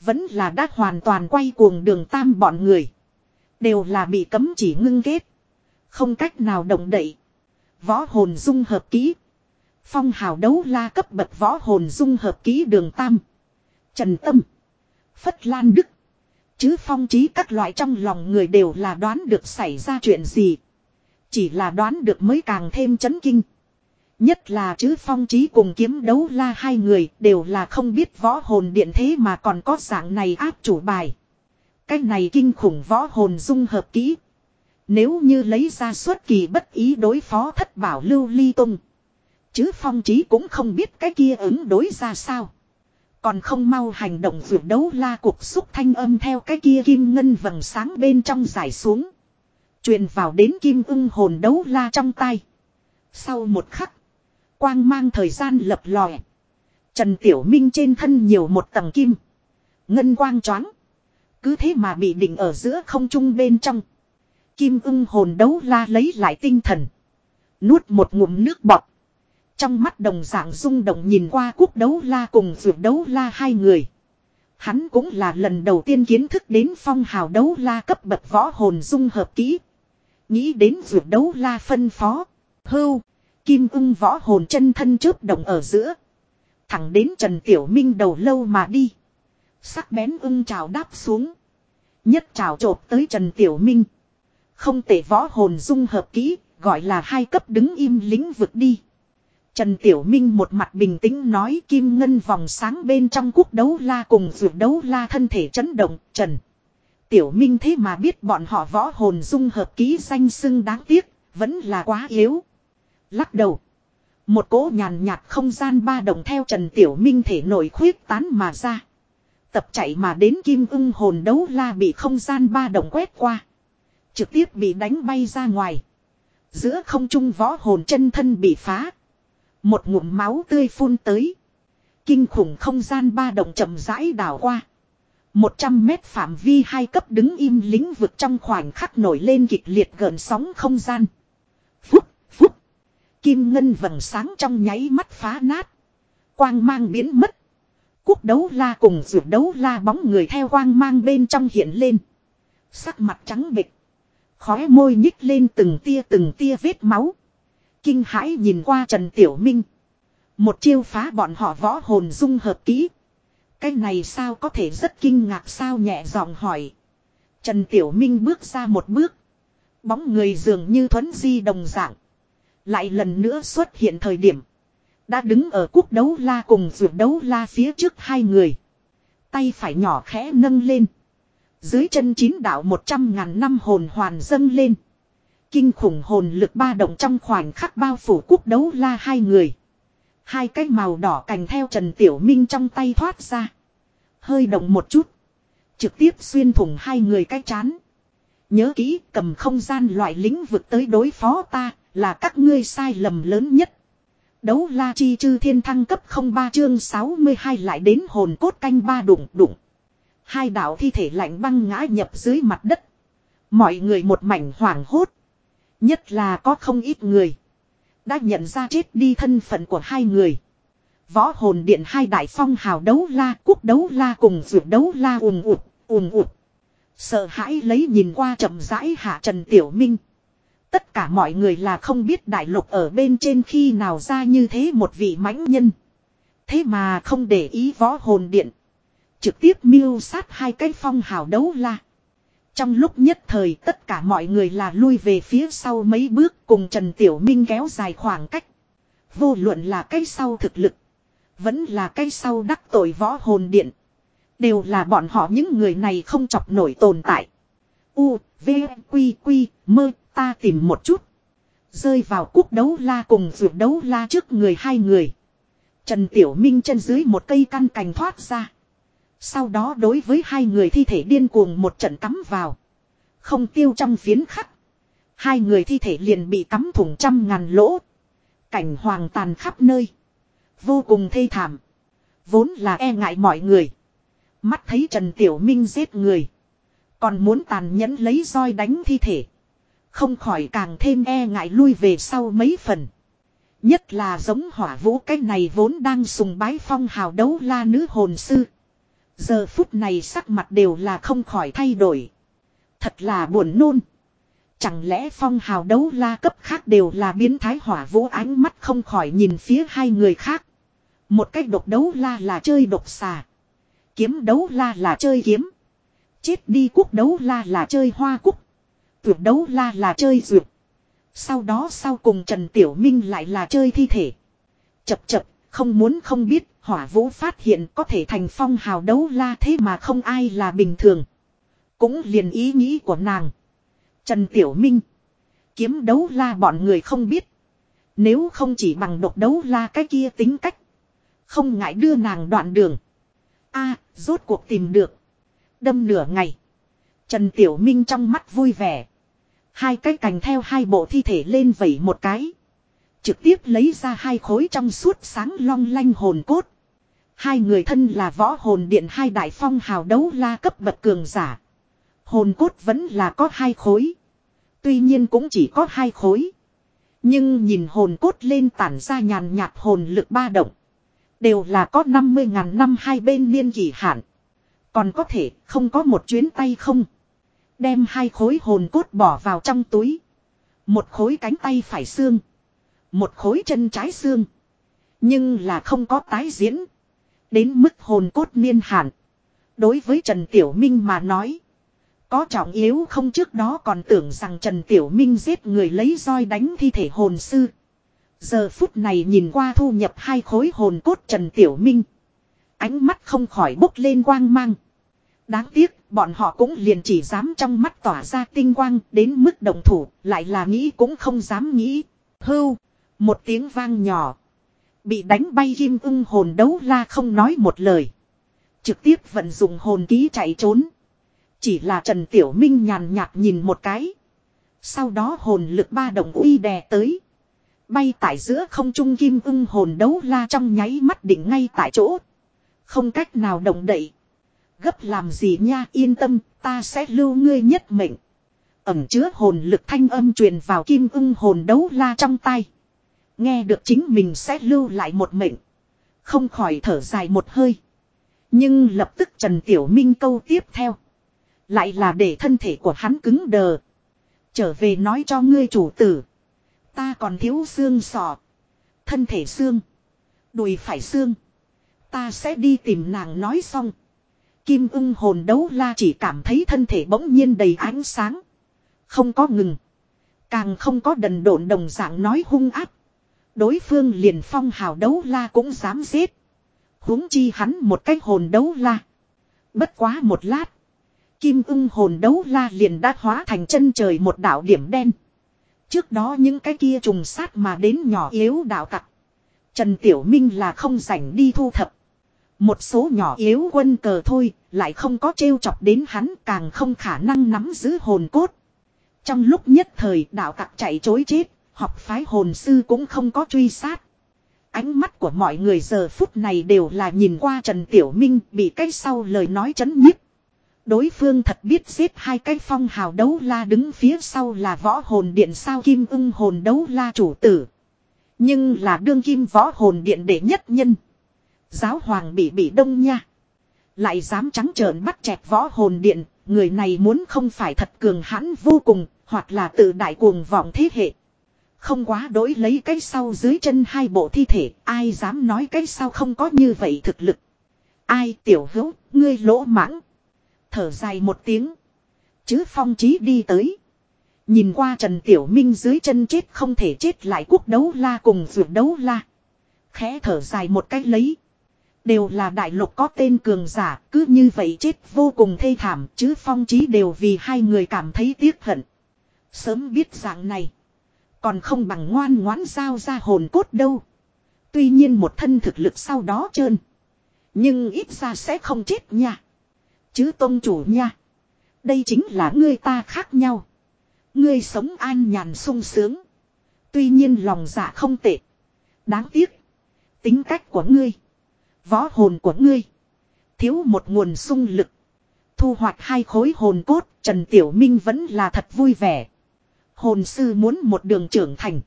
Vẫn là đã hoàn toàn quay cuồng đường tam bọn người. Đều là bị cấm chỉ ngưng kết. Không cách nào động đậy. Võ hồn dung hợp kỹ. Phong hào đấu la cấp bậc võ hồn dung hợp kỹ đường tam. Trần tâm. Phất lan đức. Chứ phong trí các loại trong lòng người đều là đoán được xảy ra chuyện gì. Chỉ là đoán được mới càng thêm chấn kinh. Nhất là chứ phong trí cùng kiếm đấu la hai người đều là không biết võ hồn điện thế mà còn có dạng này áp chủ bài. Cái này kinh khủng võ hồn dung hợp kỹ. Nếu như lấy ra suất kỳ bất ý đối phó thất bảo lưu ly tung. Chứ phong trí cũng không biết cái kia ứng đối ra sao. Còn không mau hành động vượt đấu la cuộc xúc thanh âm theo cái kia kim ngân vầng sáng bên trong giải xuống. truyền vào đến kim ưng hồn đấu la trong tay. Sau một khắc. Quang mang thời gian lập lòe. Trần Tiểu Minh trên thân nhiều một tầng kim. Ngân quang choáng. Cứ thế mà bị định ở giữa không trung bên trong. Kim ưng hồn đấu la lấy lại tinh thần. Nuốt một ngụm nước bọt. Trong mắt đồng dạng rung động nhìn qua quốc đấu la cùng vượt đấu la hai người. Hắn cũng là lần đầu tiên kiến thức đến phong hào đấu la cấp bậc võ hồn dung hợp kỹ. Nghĩ đến vượt đấu la phân phó. Hưu. Kim ung võ hồn chân thân chớp động ở giữa. Thẳng đến Trần Tiểu Minh đầu lâu mà đi. Sắc bén ưng trào đáp xuống. Nhất trào trộp tới Trần Tiểu Minh. Không tệ võ hồn dung hợp kỹ, gọi là hai cấp đứng im lĩnh vực đi. Trần Tiểu Minh một mặt bình tĩnh nói kim ngân vòng sáng bên trong quốc đấu la cùng vượt đấu la thân thể chấn động, Trần. Tiểu Minh thế mà biết bọn họ võ hồn dung hợp ký danh xưng đáng tiếc, vẫn là quá yếu. Lắc đầu. Một cỗ nhàn nhạt không gian ba đồng theo Trần Tiểu Minh thể nổi khuyết tán mà ra. Tập chạy mà đến kim ưng hồn đấu la bị không gian ba đồng quét qua. Trực tiếp bị đánh bay ra ngoài. Giữa không trung võ hồn chân thân bị phá. Một ngụm máu tươi phun tới. Kinh khủng không gian ba động chậm rãi đảo qua. một trăm mét phạm vi hai cấp đứng im lĩnh vực trong khoảnh khắc nổi lên kịch liệt gần sóng không gian. Phúc, phúc. Kim ngân vầng sáng trong nháy mắt phá nát. Quang mang biến mất. Quốc đấu la cùng rượu đấu la bóng người theo quang mang bên trong hiện lên. Sắc mặt trắng bịch. Khóe môi nhích lên từng tia từng tia vết máu. Kinh hãi nhìn qua Trần Tiểu Minh. Một chiêu phá bọn họ võ hồn dung hợp kỹ. Cái này sao có thể rất kinh ngạc sao nhẹ giọng hỏi. Trần Tiểu Minh bước ra một bước. Bóng người dường như thuấn di đồng dạng. Lại lần nữa xuất hiện thời điểm. Đã đứng ở quốc đấu la cùng vượt đấu la phía trước hai người. Tay phải nhỏ khẽ nâng lên. Dưới chân chín đạo một trăm ngàn năm hồn hoàn dâng lên. Kinh khủng hồn lực ba động trong khoảnh khắc bao phủ quốc đấu la hai người. Hai cái màu đỏ cành theo Trần Tiểu Minh trong tay thoát ra. Hơi động một chút. Trực tiếp xuyên thủng hai người cái chán. Nhớ kỹ cầm không gian loại lĩnh vực tới đối phó ta là các ngươi sai lầm lớn nhất. Đấu la chi chư thiên thăng cấp 03 chương 62 lại đến hồn cốt canh ba đụng đụng. Hai đạo thi thể lạnh băng ngã nhập dưới mặt đất. Mọi người một mảnh hoảng hốt. Nhất là có không ít người. Đã nhận ra chết đi thân phận của hai người. Võ hồn điện hai đại phong hào đấu la, quốc đấu la cùng dược đấu la ùm ụt, ùm ụt. Sợ hãi lấy nhìn qua chậm rãi hạ Trần Tiểu Minh. Tất cả mọi người là không biết đại lục ở bên trên khi nào ra như thế một vị mãnh nhân. Thế mà không để ý võ hồn điện. Trực tiếp miêu sát hai cái phong hào đấu la. Trong lúc nhất thời tất cả mọi người là lui về phía sau mấy bước cùng Trần Tiểu Minh kéo dài khoảng cách. Vô luận là cái sau thực lực. Vẫn là cái sau đắc tội võ hồn điện. Đều là bọn họ những người này không chọc nổi tồn tại. U, V, Quy, Quy, mơ, ta tìm một chút. Rơi vào quốc đấu la cùng vượt đấu la trước người hai người. Trần Tiểu Minh chân dưới một cây căn cành thoát ra. Sau đó đối với hai người thi thể điên cuồng một trận cắm vào. Không tiêu trong phiến khắc. Hai người thi thể liền bị cắm thủng trăm ngàn lỗ. Cảnh hoàng tàn khắp nơi. Vô cùng thê thảm. Vốn là e ngại mọi người. Mắt thấy Trần Tiểu Minh giết người. Còn muốn tàn nhẫn lấy roi đánh thi thể. Không khỏi càng thêm e ngại lui về sau mấy phần. Nhất là giống hỏa vũ cái này vốn đang sùng bái phong hào đấu la nữ hồn sư. Giờ phút này sắc mặt đều là không khỏi thay đổi. Thật là buồn nôn. Chẳng lẽ phong hào đấu la cấp khác đều là biến thái hỏa vũ ánh mắt không khỏi nhìn phía hai người khác. Một cách độc đấu la là chơi độc xà. Kiếm đấu la là chơi kiếm. Chết đi quốc đấu la là chơi hoa cúc. Tuyệt đấu la là chơi duyệt. Sau đó sau cùng Trần Tiểu Minh lại là chơi thi thể. Chập chập, không muốn không biết, hỏa vũ phát hiện có thể thành phong hào đấu la thế mà không ai là bình thường. Cũng liền ý nghĩ của nàng. Trần Tiểu Minh. Kiếm đấu la bọn người không biết. Nếu không chỉ bằng độc đấu la cái kia tính cách. Không ngại đưa nàng đoạn đường. a à, rốt cuộc tìm được. Đâm nửa ngày. Trần Tiểu Minh trong mắt vui vẻ. Hai cái cành theo hai bộ thi thể lên vẩy một cái. Trực tiếp lấy ra hai khối trong suốt sáng long lanh hồn cốt. Hai người thân là võ hồn điện hai đại phong hào đấu la cấp bậc cường giả. Hồn cốt vẫn là có hai khối. Tuy nhiên cũng chỉ có hai khối. Nhưng nhìn hồn cốt lên tản ra nhàn nhạt hồn lực ba động. Đều là có 50.000 năm hai bên niên kỳ hạn. Còn có thể không có một chuyến tay không. Đem hai khối hồn cốt bỏ vào trong túi. Một khối cánh tay phải xương. Một khối chân trái xương. Nhưng là không có tái diễn. Đến mức hồn cốt niên hạn. Đối với Trần Tiểu Minh mà nói. Có trọng yếu không trước đó còn tưởng rằng Trần Tiểu Minh giết người lấy roi đánh thi thể hồn sư. Giờ phút này nhìn qua thu nhập hai khối hồn cốt Trần Tiểu Minh. Ánh mắt không khỏi bốc lên quang mang. Đáng tiếc, bọn họ cũng liền chỉ dám trong mắt tỏa ra tinh quang đến mức đồng thủ, lại là nghĩ cũng không dám nghĩ. Hưu, một tiếng vang nhỏ. Bị đánh bay kim ưng hồn đấu la không nói một lời. Trực tiếp vận dụng hồn ký chạy trốn. Chỉ là Trần Tiểu Minh nhàn nhạt nhìn một cái. Sau đó hồn lực ba đồng uy đè tới. Bay tại giữa không trung kim ưng hồn đấu la trong nháy mắt định ngay tại chỗ. Không cách nào động đậy. Gấp làm gì nha, yên tâm, ta sẽ lưu ngươi nhất mệnh. Ẩm chứa hồn lực thanh âm truyền vào kim ưng hồn đấu la trong tay. Nghe được chính mình sẽ lưu lại một mệnh. Không khỏi thở dài một hơi. Nhưng lập tức Trần Tiểu Minh câu tiếp theo. Lại là để thân thể của hắn cứng đờ. Trở về nói cho ngươi chủ tử. Ta còn thiếu xương sọ. Thân thể xương. Đùi phải xương. Ta sẽ đi tìm nàng nói xong. Kim ưng hồn đấu la chỉ cảm thấy thân thể bỗng nhiên đầy ánh sáng. Không có ngừng. Càng không có đần độn đồng dạng nói hung áp. Đối phương liền phong hào đấu la cũng dám giết. huống chi hắn một cái hồn đấu la. Bất quá một lát. Kim ưng hồn đấu la liền đã hóa thành chân trời một đảo điểm đen. Trước đó những cái kia trùng sát mà đến nhỏ yếu đạo tặc. Trần Tiểu Minh là không rảnh đi thu thập. Một số nhỏ yếu quân cờ thôi, lại không có trêu chọc đến hắn càng không khả năng nắm giữ hồn cốt. Trong lúc nhất thời đạo tặc chạy chối chết, học phái hồn sư cũng không có truy sát. Ánh mắt của mọi người giờ phút này đều là nhìn qua Trần Tiểu Minh bị cái sau lời nói chấn nhiếp. Đối phương thật biết giết hai cái phong hào đấu la đứng phía sau là võ hồn điện sao kim ưng hồn đấu la chủ tử. Nhưng là đương kim võ hồn điện đệ nhất nhân. Giáo hoàng bị bị đông nha. Lại dám trắng trợn bắt chẹt võ hồn điện, người này muốn không phải thật cường hãn vô cùng, hoặc là tự đại cuồng vọng thế hệ. Không quá đối lấy cái sau dưới chân hai bộ thi thể, ai dám nói cái sau không có như vậy thực lực. Ai tiểu hữu, ngươi lỗ mãng. Thở dài một tiếng. Chứ phong trí đi tới. Nhìn qua Trần Tiểu Minh dưới chân chết không thể chết lại quốc đấu la cùng vượt đấu la. Khẽ thở dài một cách lấy. Đều là đại lục có tên cường giả, cứ như vậy chết vô cùng thê thảm, chứ phong trí đều vì hai người cảm thấy tiếc hận. Sớm biết dạng này. Còn không bằng ngoan ngoãn giao ra hồn cốt đâu. Tuy nhiên một thân thực lực sau đó trơn. Nhưng ít ra sẽ không chết nha. Chứ tôn chủ nha. Đây chính là ngươi ta khác nhau. Ngươi sống an nhàn sung sướng. Tuy nhiên lòng dạ không tệ. Đáng tiếc. Tính cách của ngươi. Võ hồn của ngươi. Thiếu một nguồn sung lực. Thu hoạch hai khối hồn cốt. Trần Tiểu Minh vẫn là thật vui vẻ. Hồn sư muốn một đường trưởng thành.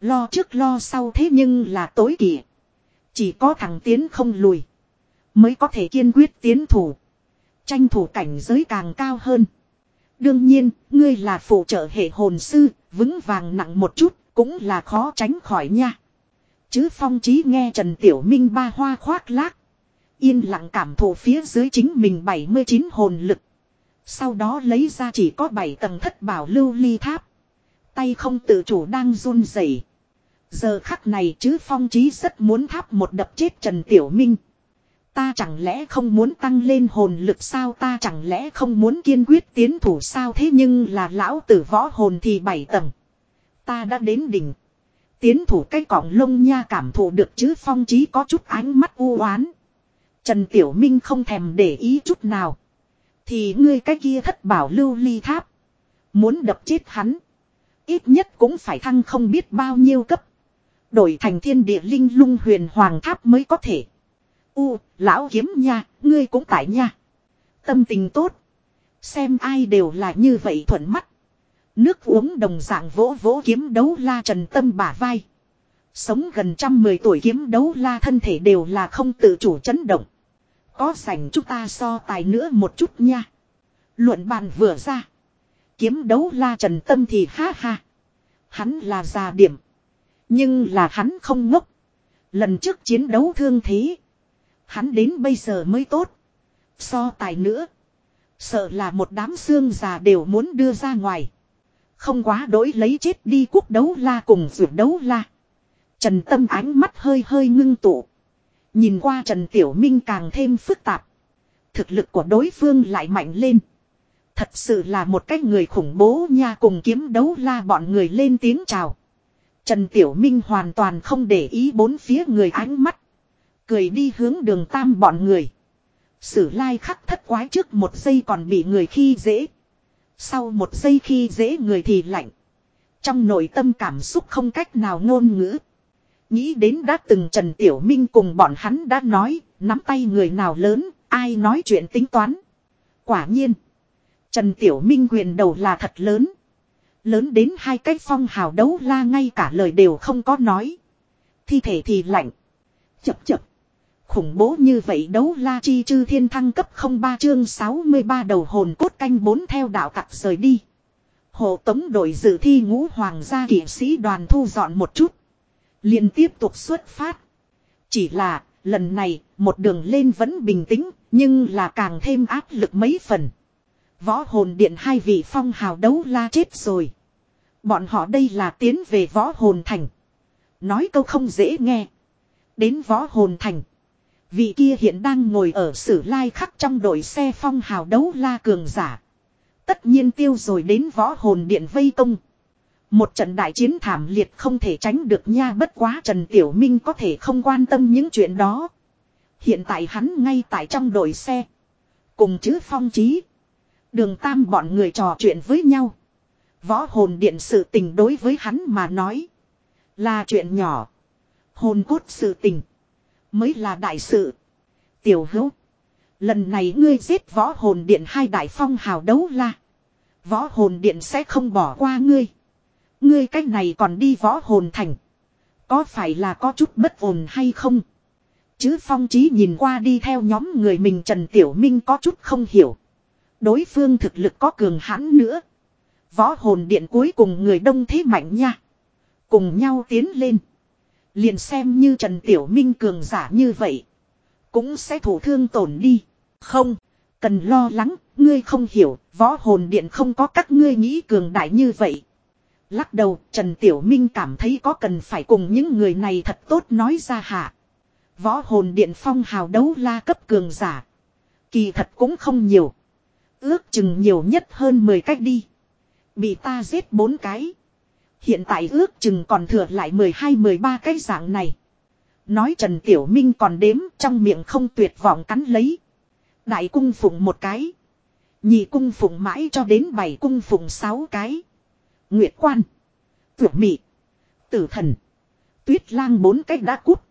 Lo trước lo sau thế nhưng là tối kỵ. Chỉ có thằng tiến không lùi. Mới có thể kiên quyết tiến thủ. Tranh thủ cảnh giới càng cao hơn. Đương nhiên, ngươi là phụ trợ hệ hồn sư, vững vàng nặng một chút, cũng là khó tránh khỏi nha. Chứ phong trí nghe Trần Tiểu Minh ba hoa khoác lác. Yên lặng cảm thụ phía dưới chính mình 79 hồn lực. Sau đó lấy ra chỉ có 7 tầng thất bảo lưu ly tháp. Tay không tự chủ đang run rẩy. Giờ khắc này chứ phong trí rất muốn tháp một đập chết Trần Tiểu Minh. Ta chẳng lẽ không muốn tăng lên hồn lực sao ta chẳng lẽ không muốn kiên quyết tiến thủ sao thế nhưng là lão tử võ hồn thì bảy tầng. Ta đã đến đỉnh. Tiến thủ cái cọng lông nha cảm thụ được chứ phong trí có chút ánh mắt u oán. Trần Tiểu Minh không thèm để ý chút nào. Thì ngươi cái kia thất bảo lưu ly tháp. Muốn đập chết hắn. Ít nhất cũng phải thăng không biết bao nhiêu cấp. Đổi thành thiên địa linh lung huyền hoàng tháp mới có thể. U, lão kiếm nha, ngươi cũng tại nha. Tâm tình tốt. Xem ai đều là như vậy thuận mắt. Nước uống đồng dạng vỗ vỗ kiếm đấu la trần tâm bả vai. Sống gần trăm mười tuổi kiếm đấu la thân thể đều là không tự chủ chấn động. Có sảnh chúng ta so tài nữa một chút nha. Luận bàn vừa ra. Kiếm đấu la trần tâm thì ha ha. Hắn là già điểm. Nhưng là hắn không ngốc. Lần trước chiến đấu thương thế. Hắn đến bây giờ mới tốt. So tài nữa. Sợ là một đám xương già đều muốn đưa ra ngoài. Không quá đối lấy chết đi quốc đấu la cùng ruột đấu la. Trần Tâm ánh mắt hơi hơi ngưng tụ. Nhìn qua Trần Tiểu Minh càng thêm phức tạp. Thực lực của đối phương lại mạnh lên. Thật sự là một cái người khủng bố nha cùng kiếm đấu la bọn người lên tiếng chào. Trần Tiểu Minh hoàn toàn không để ý bốn phía người ánh mắt. Cười đi hướng đường tam bọn người. Sử lai khắc thất quái trước một giây còn bị người khi dễ. Sau một giây khi dễ người thì lạnh. Trong nội tâm cảm xúc không cách nào ngôn ngữ. Nghĩ đến đã từng Trần Tiểu Minh cùng bọn hắn đã nói, nắm tay người nào lớn, ai nói chuyện tính toán. Quả nhiên, Trần Tiểu Minh quyền đầu là thật lớn. Lớn đến hai cái phong hào đấu la ngay cả lời đều không có nói. Thi thể thì lạnh. Chập chập. Khủng bố như vậy đấu la chi chư thiên thăng cấp 03 chương 63 đầu hồn cốt canh bốn theo đạo tặc rời đi. Hộ tống đội dự thi ngũ hoàng gia kỷ sĩ đoàn thu dọn một chút. liền tiếp tục xuất phát. Chỉ là, lần này, một đường lên vẫn bình tĩnh, nhưng là càng thêm áp lực mấy phần. Võ hồn điện hai vị phong hào đấu la chết rồi. Bọn họ đây là tiến về võ hồn thành. Nói câu không dễ nghe. Đến võ hồn thành. Vị kia hiện đang ngồi ở sử lai khắc trong đội xe phong hào đấu la cường giả. Tất nhiên tiêu rồi đến võ hồn điện vây công. Một trận đại chiến thảm liệt không thể tránh được nha, bất quá Trần Tiểu Minh có thể không quan tâm những chuyện đó. Hiện tại hắn ngay tại trong đội xe. Cùng chứ phong trí. Đường tam bọn người trò chuyện với nhau. Võ hồn điện sự tình đối với hắn mà nói. Là chuyện nhỏ. Hồn cốt sự tình. Mới là đại sự. Tiểu hữu. Lần này ngươi giết võ hồn điện hai đại phong hào đấu la. Võ hồn điện sẽ không bỏ qua ngươi. Ngươi cách này còn đi võ hồn thành. Có phải là có chút bất ổn hay không? Chứ phong trí nhìn qua đi theo nhóm người mình Trần Tiểu Minh có chút không hiểu. Đối phương thực lực có cường hãn nữa. Võ hồn điện cuối cùng người đông thế mạnh nha. Cùng nhau tiến lên. Liền xem như Trần Tiểu Minh cường giả như vậy. Cũng sẽ thủ thương tổn đi. Không. Cần lo lắng. Ngươi không hiểu. Võ hồn điện không có các ngươi nghĩ cường đại như vậy. Lắc đầu, Trần Tiểu Minh cảm thấy có cần phải cùng những người này thật tốt nói ra hạ. Võ hồn điện phong hào đấu la cấp cường giả. Kỳ thật cũng không nhiều. Ước chừng nhiều nhất hơn 10 cách đi. Bị ta giết bốn cái. Hiện tại ước chừng còn thừa lại 12-13 cái dạng này. Nói Trần Tiểu Minh còn đếm trong miệng không tuyệt vọng cắn lấy. Đại cung phụng một cái. Nhị cung phụng mãi cho đến bảy cung phụng sáu cái. Nguyệt quan. Tuyệt mị. Tử thần. Tuyết lang bốn cách đã cút.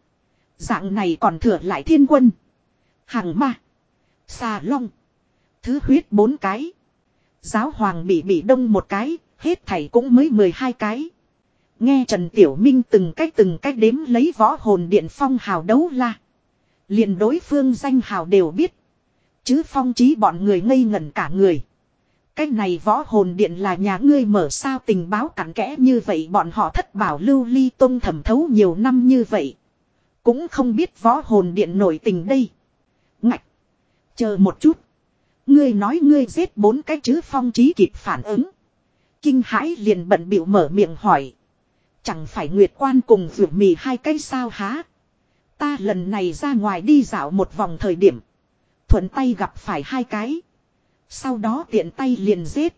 Dạng này còn thừa lại thiên quân. Hàng ma. Xà long. Thứ huyết bốn cái. Giáo hoàng bị bị đông một cái. Hết thảy cũng mới 12 cái. Nghe Trần Tiểu Minh từng cách từng cách đếm lấy võ hồn điện phong hào đấu la. liền đối phương danh hào đều biết. Chứ phong trí bọn người ngây ngẩn cả người. cách này võ hồn điện là nhà ngươi mở sao tình báo cặn kẽ như vậy bọn họ thất bảo lưu ly tông thẩm thấu nhiều năm như vậy. Cũng không biết võ hồn điện nổi tình đây. Ngạch. Chờ một chút. Ngươi nói ngươi giết bốn cái chứ phong trí kịp phản ứng. Kinh hãi liền bận bịu mở miệng hỏi. Chẳng phải Nguyệt Quan cùng vượt mì hai cái sao há. Ta lần này ra ngoài đi dạo một vòng thời điểm. Thuận tay gặp phải hai cái. Sau đó tiện tay liền giết.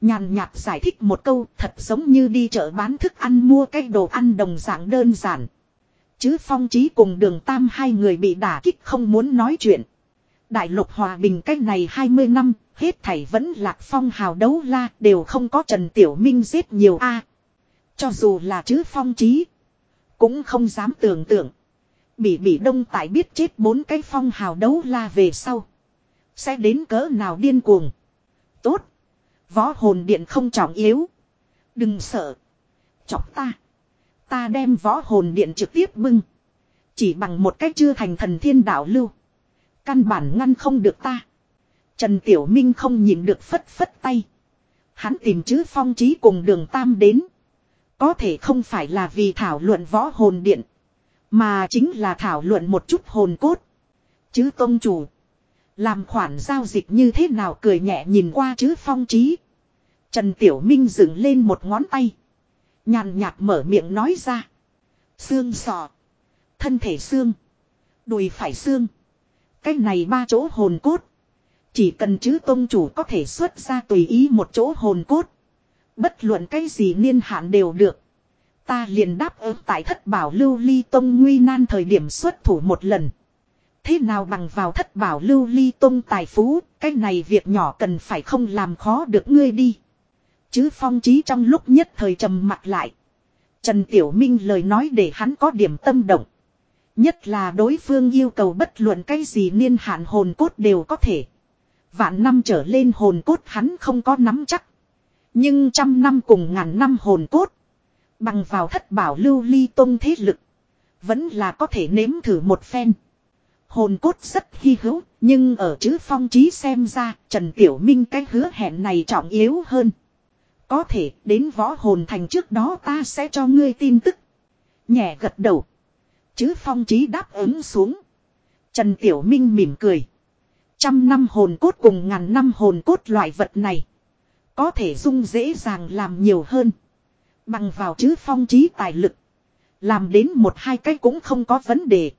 Nhàn nhạt giải thích một câu thật giống như đi chợ bán thức ăn mua cái đồ ăn đồng dạng đơn giản. Chứ phong trí cùng đường tam hai người bị đả kích không muốn nói chuyện. Đại lục hòa bình cách này 20 năm, hết thảy vẫn lạc phong hào đấu la đều không có Trần Tiểu Minh giết nhiều a Cho dù là chứ phong trí, cũng không dám tưởng tượng. Bị bị đông tại biết chết bốn cái phong hào đấu la về sau. Sẽ đến cỡ nào điên cuồng. Tốt. Võ hồn điện không trọng yếu. Đừng sợ. Chọc ta. Ta đem võ hồn điện trực tiếp bưng. Chỉ bằng một cách chưa thành thần thiên đạo lưu. Căn bản ngăn không được ta. Trần Tiểu Minh không nhìn được phất phất tay. Hắn tìm chứ phong trí cùng đường tam đến. Có thể không phải là vì thảo luận võ hồn điện. Mà chính là thảo luận một chút hồn cốt. Chứ tôn chủ. Làm khoản giao dịch như thế nào cười nhẹ nhìn qua chứ phong trí. Trần Tiểu Minh dựng lên một ngón tay. Nhàn nhạt mở miệng nói ra. Xương sọ. Thân thể xương. Đùi phải xương. Cái này ba chỗ hồn cốt. Chỉ cần chứ tôn chủ có thể xuất ra tùy ý một chỗ hồn cốt. Bất luận cái gì niên hạn đều được. Ta liền đáp ứng tại thất bảo lưu ly tông nguy nan thời điểm xuất thủ một lần. Thế nào bằng vào thất bảo lưu ly tông tài phú, cái này việc nhỏ cần phải không làm khó được ngươi đi. Chứ phong trí trong lúc nhất thời trầm mặt lại. Trần Tiểu Minh lời nói để hắn có điểm tâm động. Nhất là đối phương yêu cầu bất luận cái gì niên hạn hồn cốt đều có thể. Vạn năm trở lên hồn cốt hắn không có nắm chắc. Nhưng trăm năm cùng ngàn năm hồn cốt. Bằng vào thất bảo lưu ly tông thế lực. Vẫn là có thể nếm thử một phen. Hồn cốt rất hy hữu, nhưng ở chữ phong trí xem ra, Trần Tiểu Minh cái hứa hẹn này trọng yếu hơn. Có thể đến võ hồn thành trước đó ta sẽ cho ngươi tin tức. Nhẹ gật đầu. Chứ phong trí đáp ứng xuống. Trần Tiểu Minh mỉm cười. Trăm năm hồn cốt cùng ngàn năm hồn cốt loại vật này. Có thể dung dễ dàng làm nhiều hơn. Bằng vào chữ phong trí tài lực. Làm đến một hai cái cũng không có vấn đề.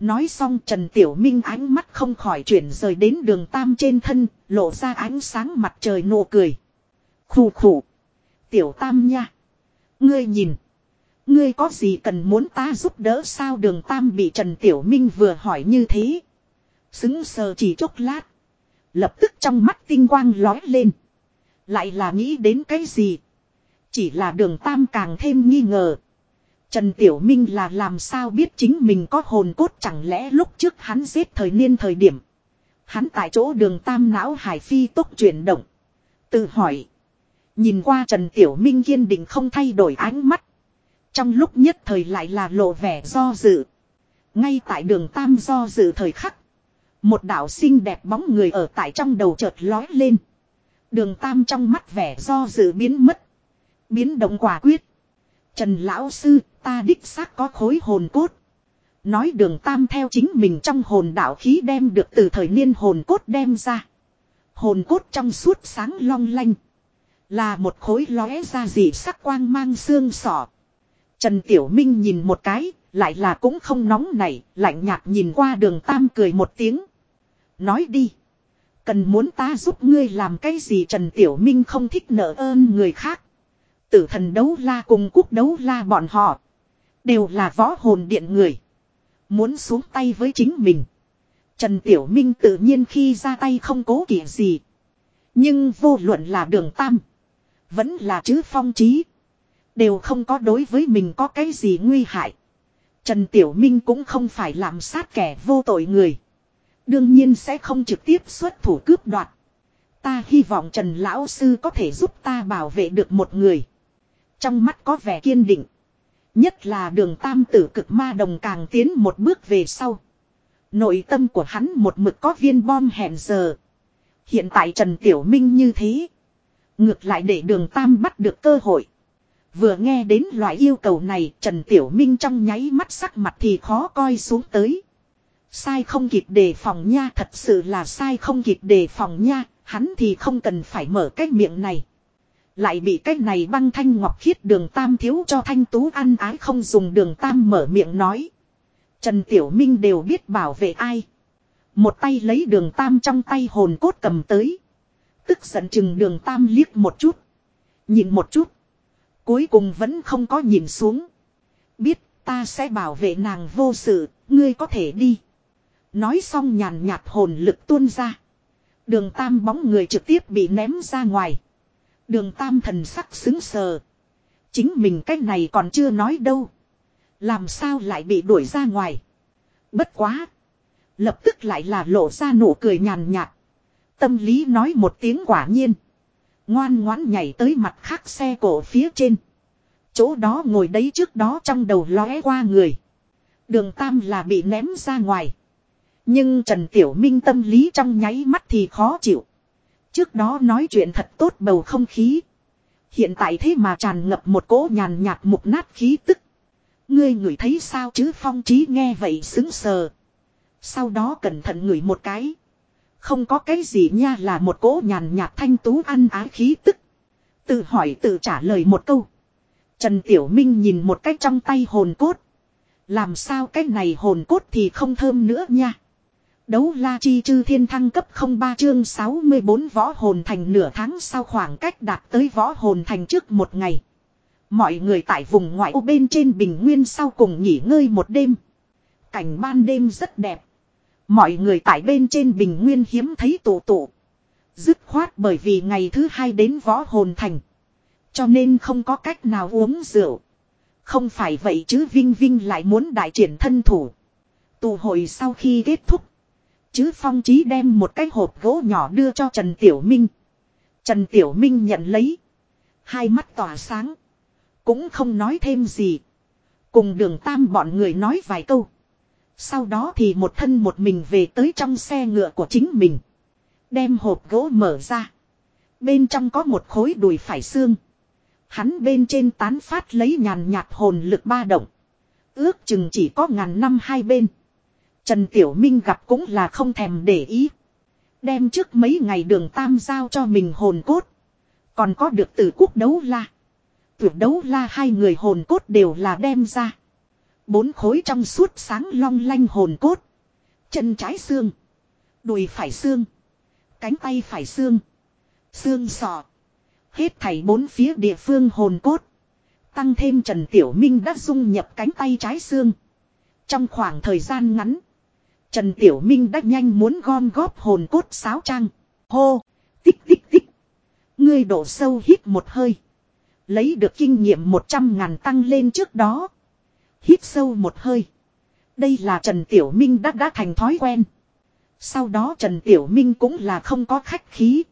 Nói xong Trần Tiểu Minh ánh mắt không khỏi chuyển rời đến đường tam trên thân, lộ ra ánh sáng mặt trời nụ cười. Khủ khủ. Tiểu tam nha. Ngươi nhìn. Ngươi có gì cần muốn ta giúp đỡ sao đường tam bị Trần Tiểu Minh vừa hỏi như thế. Xứng sờ chỉ chốc lát. Lập tức trong mắt tinh quang lói lên. Lại là nghĩ đến cái gì? Chỉ là đường tam càng thêm nghi ngờ. Trần Tiểu Minh là làm sao biết chính mình có hồn cốt chẳng lẽ lúc trước hắn giết thời niên thời điểm. Hắn tại chỗ đường tam não hải phi tốc chuyển động. Tự hỏi. Nhìn qua Trần Tiểu Minh kiên định không thay đổi ánh mắt. Trong lúc nhất thời lại là lộ vẻ do dự. Ngay tại đường Tam do dự thời khắc. Một đạo xinh đẹp bóng người ở tại trong đầu chợt lói lên. Đường Tam trong mắt vẻ do dự biến mất. Biến động quả quyết. Trần Lão Sư, ta đích xác có khối hồn cốt. Nói đường Tam theo chính mình trong hồn đạo khí đem được từ thời niên hồn cốt đem ra. Hồn cốt trong suốt sáng long lanh. Là một khối lóe ra dị sắc quang mang xương sọ. Trần Tiểu Minh nhìn một cái, lại là cũng không nóng nảy, lạnh nhạt nhìn qua đường Tam cười một tiếng. Nói đi. Cần muốn ta giúp ngươi làm cái gì Trần Tiểu Minh không thích nợ ơn người khác. Tử thần đấu la cùng quốc đấu la bọn họ. Đều là võ hồn điện người. Muốn xuống tay với chính mình. Trần Tiểu Minh tự nhiên khi ra tay không cố kỵ gì. Nhưng vô luận là đường tam. Vẫn là chứ phong trí. Đều không có đối với mình có cái gì nguy hại. Trần Tiểu Minh cũng không phải làm sát kẻ vô tội người. Đương nhiên sẽ không trực tiếp xuất thủ cướp đoạt. Ta hy vọng Trần Lão Sư có thể giúp ta bảo vệ được một người. Trong mắt có vẻ kiên định. Nhất là đường tam tử cực ma đồng càng tiến một bước về sau. Nội tâm của hắn một mực có viên bom hẹn giờ. Hiện tại Trần Tiểu Minh như thế. Ngược lại để đường tam bắt được cơ hội. Vừa nghe đến loại yêu cầu này Trần Tiểu Minh trong nháy mắt sắc mặt thì khó coi xuống tới. Sai không kịp đề phòng nha thật sự là sai không kịp đề phòng nha, hắn thì không cần phải mở cái miệng này. Lại bị cái này băng thanh ngọc khiết đường tam thiếu cho thanh tú ăn ái không dùng đường tam mở miệng nói. Trần Tiểu Minh đều biết bảo vệ ai. Một tay lấy đường tam trong tay hồn cốt cầm tới. Tức giận chừng đường tam liếc một chút. Nhìn một chút. Cuối cùng vẫn không có nhìn xuống. Biết ta sẽ bảo vệ nàng vô sự, ngươi có thể đi. Nói xong nhàn nhạt hồn lực tuôn ra. Đường tam bóng người trực tiếp bị ném ra ngoài. Đường tam thần sắc xứng sờ. Chính mình cách này còn chưa nói đâu. Làm sao lại bị đuổi ra ngoài. Bất quá. Lập tức lại là lộ ra nụ cười nhàn nhạt. Tâm lý nói một tiếng quả nhiên. Ngoan ngoãn nhảy tới mặt khác xe cổ phía trên. Chỗ đó ngồi đấy trước đó trong đầu lóe qua người. Đường Tam là bị ném ra ngoài. Nhưng Trần Tiểu Minh tâm lý trong nháy mắt thì khó chịu. Trước đó nói chuyện thật tốt bầu không khí. Hiện tại thế mà tràn ngập một cỗ nhàn nhạt mục nát khí tức. Ngươi ngửi thấy sao chứ phong trí nghe vậy xứng sờ. Sau đó cẩn thận ngửi một cái. Không có cái gì nha là một cỗ nhàn nhạt thanh tú ăn á khí tức. Tự hỏi tự trả lời một câu. Trần Tiểu Minh nhìn một cách trong tay hồn cốt. Làm sao cái này hồn cốt thì không thơm nữa nha. Đấu la chi chư thiên thăng cấp 03 chương 64 võ hồn thành nửa tháng sau khoảng cách đạt tới võ hồn thành trước một ngày. Mọi người tại vùng ngoại ô bên trên bình nguyên sau cùng nghỉ ngơi một đêm. Cảnh ban đêm rất đẹp. Mọi người tại bên trên bình nguyên hiếm thấy tụ tụ. Dứt khoát bởi vì ngày thứ hai đến võ hồn thành. Cho nên không có cách nào uống rượu. Không phải vậy chứ Vinh Vinh lại muốn đại triển thân thủ. Tụ hội sau khi kết thúc. Chứ Phong Chí đem một cái hộp gỗ nhỏ đưa cho Trần Tiểu Minh. Trần Tiểu Minh nhận lấy. Hai mắt tỏa sáng. Cũng không nói thêm gì. Cùng đường tam bọn người nói vài câu. Sau đó thì một thân một mình về tới trong xe ngựa của chính mình. Đem hộp gỗ mở ra. Bên trong có một khối đùi phải xương. Hắn bên trên tán phát lấy nhàn nhạt hồn lực ba động. Ước chừng chỉ có ngàn năm hai bên. Trần Tiểu Minh gặp cũng là không thèm để ý. Đem trước mấy ngày đường tam giao cho mình hồn cốt. Còn có được từ quốc đấu la. Tuyệt đấu la hai người hồn cốt đều là đem ra. Bốn khối trong suốt sáng long lanh hồn cốt. Chân trái xương. Đùi phải xương. Cánh tay phải xương. Xương sọ. Hết thảy bốn phía địa phương hồn cốt. Tăng thêm Trần Tiểu Minh đã dung nhập cánh tay trái xương. Trong khoảng thời gian ngắn. Trần Tiểu Minh đã nhanh muốn gom góp hồn cốt sáo trang. Hô! Tích tích tích! Ngươi đổ sâu hít một hơi. Lấy được kinh nghiệm 100 ngàn tăng lên trước đó. Hít sâu một hơi. Đây là Trần Tiểu Minh đã đã thành thói quen. Sau đó Trần Tiểu Minh cũng là không có khách khí.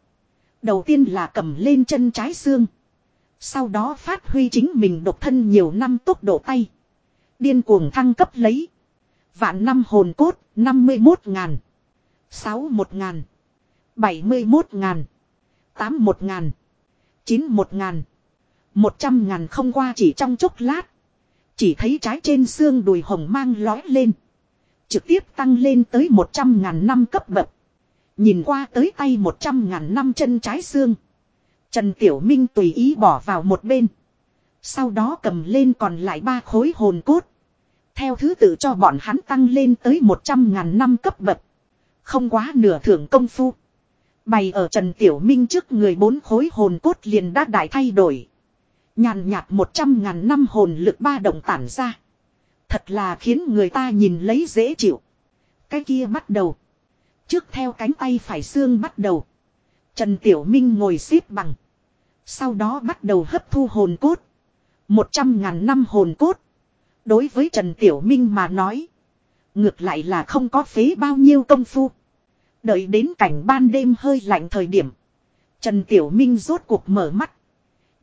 Đầu tiên là cầm lên chân trái xương. Sau đó phát huy chính mình độc thân nhiều năm tốc độ tay. Điên cuồng thăng cấp lấy. Vạn năm hồn cốt, 51 ngàn. 6 một ngàn. 71 ngàn. 8 một ngàn. 9 một ngàn. 100 ngàn không qua chỉ trong chốc lát. Chỉ thấy trái trên xương đùi hồng mang lói lên. Trực tiếp tăng lên tới 100 ngàn năm cấp bậc. Nhìn qua tới tay 100 ngàn năm chân trái xương. Trần Tiểu Minh tùy ý bỏ vào một bên. Sau đó cầm lên còn lại ba khối hồn cốt. Theo thứ tự cho bọn hắn tăng lên tới 100 ngàn năm cấp bậc. Không quá nửa thưởng công phu. Bày ở Trần Tiểu Minh trước người bốn khối hồn cốt liền đã đại thay đổi. Nhàn nhạt 100 ngàn năm hồn lực ba động tản ra. Thật là khiến người ta nhìn lấy dễ chịu. Cái kia bắt đầu. Trước theo cánh tay phải xương bắt đầu. Trần Tiểu Minh ngồi xếp bằng. Sau đó bắt đầu hấp thu hồn cốt. Một trăm ngàn năm hồn cốt. Đối với Trần Tiểu Minh mà nói. Ngược lại là không có phế bao nhiêu công phu. Đợi đến cảnh ban đêm hơi lạnh thời điểm. Trần Tiểu Minh rốt cuộc mở mắt.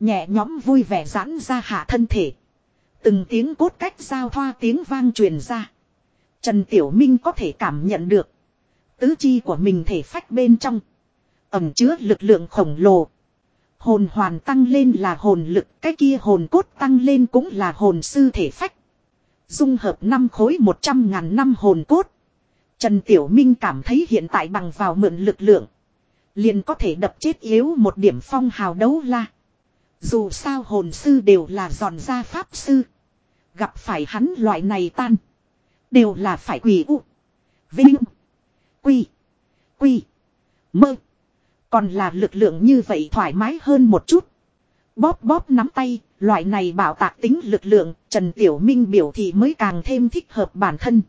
Nhẹ nhõm vui vẻ giãn ra hạ thân thể. Từng tiếng cốt cách giao thoa tiếng vang truyền ra. Trần Tiểu Minh có thể cảm nhận được. Tứ chi của mình thể phách bên trong. Ẩm chứa lực lượng khổng lồ. Hồn hoàn tăng lên là hồn lực, cái kia hồn cốt tăng lên cũng là hồn sư thể phách. Dung hợp năm khối một trăm ngàn năm hồn cốt. Trần Tiểu Minh cảm thấy hiện tại bằng vào mượn lực lượng. Liền có thể đập chết yếu một điểm phong hào đấu la. Dù sao hồn sư đều là giòn gia pháp sư. Gặp phải hắn loại này tan. Đều là phải quỳ u. Vinh. Quy. Quy. Mơ. Còn là lực lượng như vậy thoải mái hơn một chút. Bóp bóp nắm tay, loại này bảo tạc tính lực lượng, Trần Tiểu Minh biểu thị mới càng thêm thích hợp bản thân.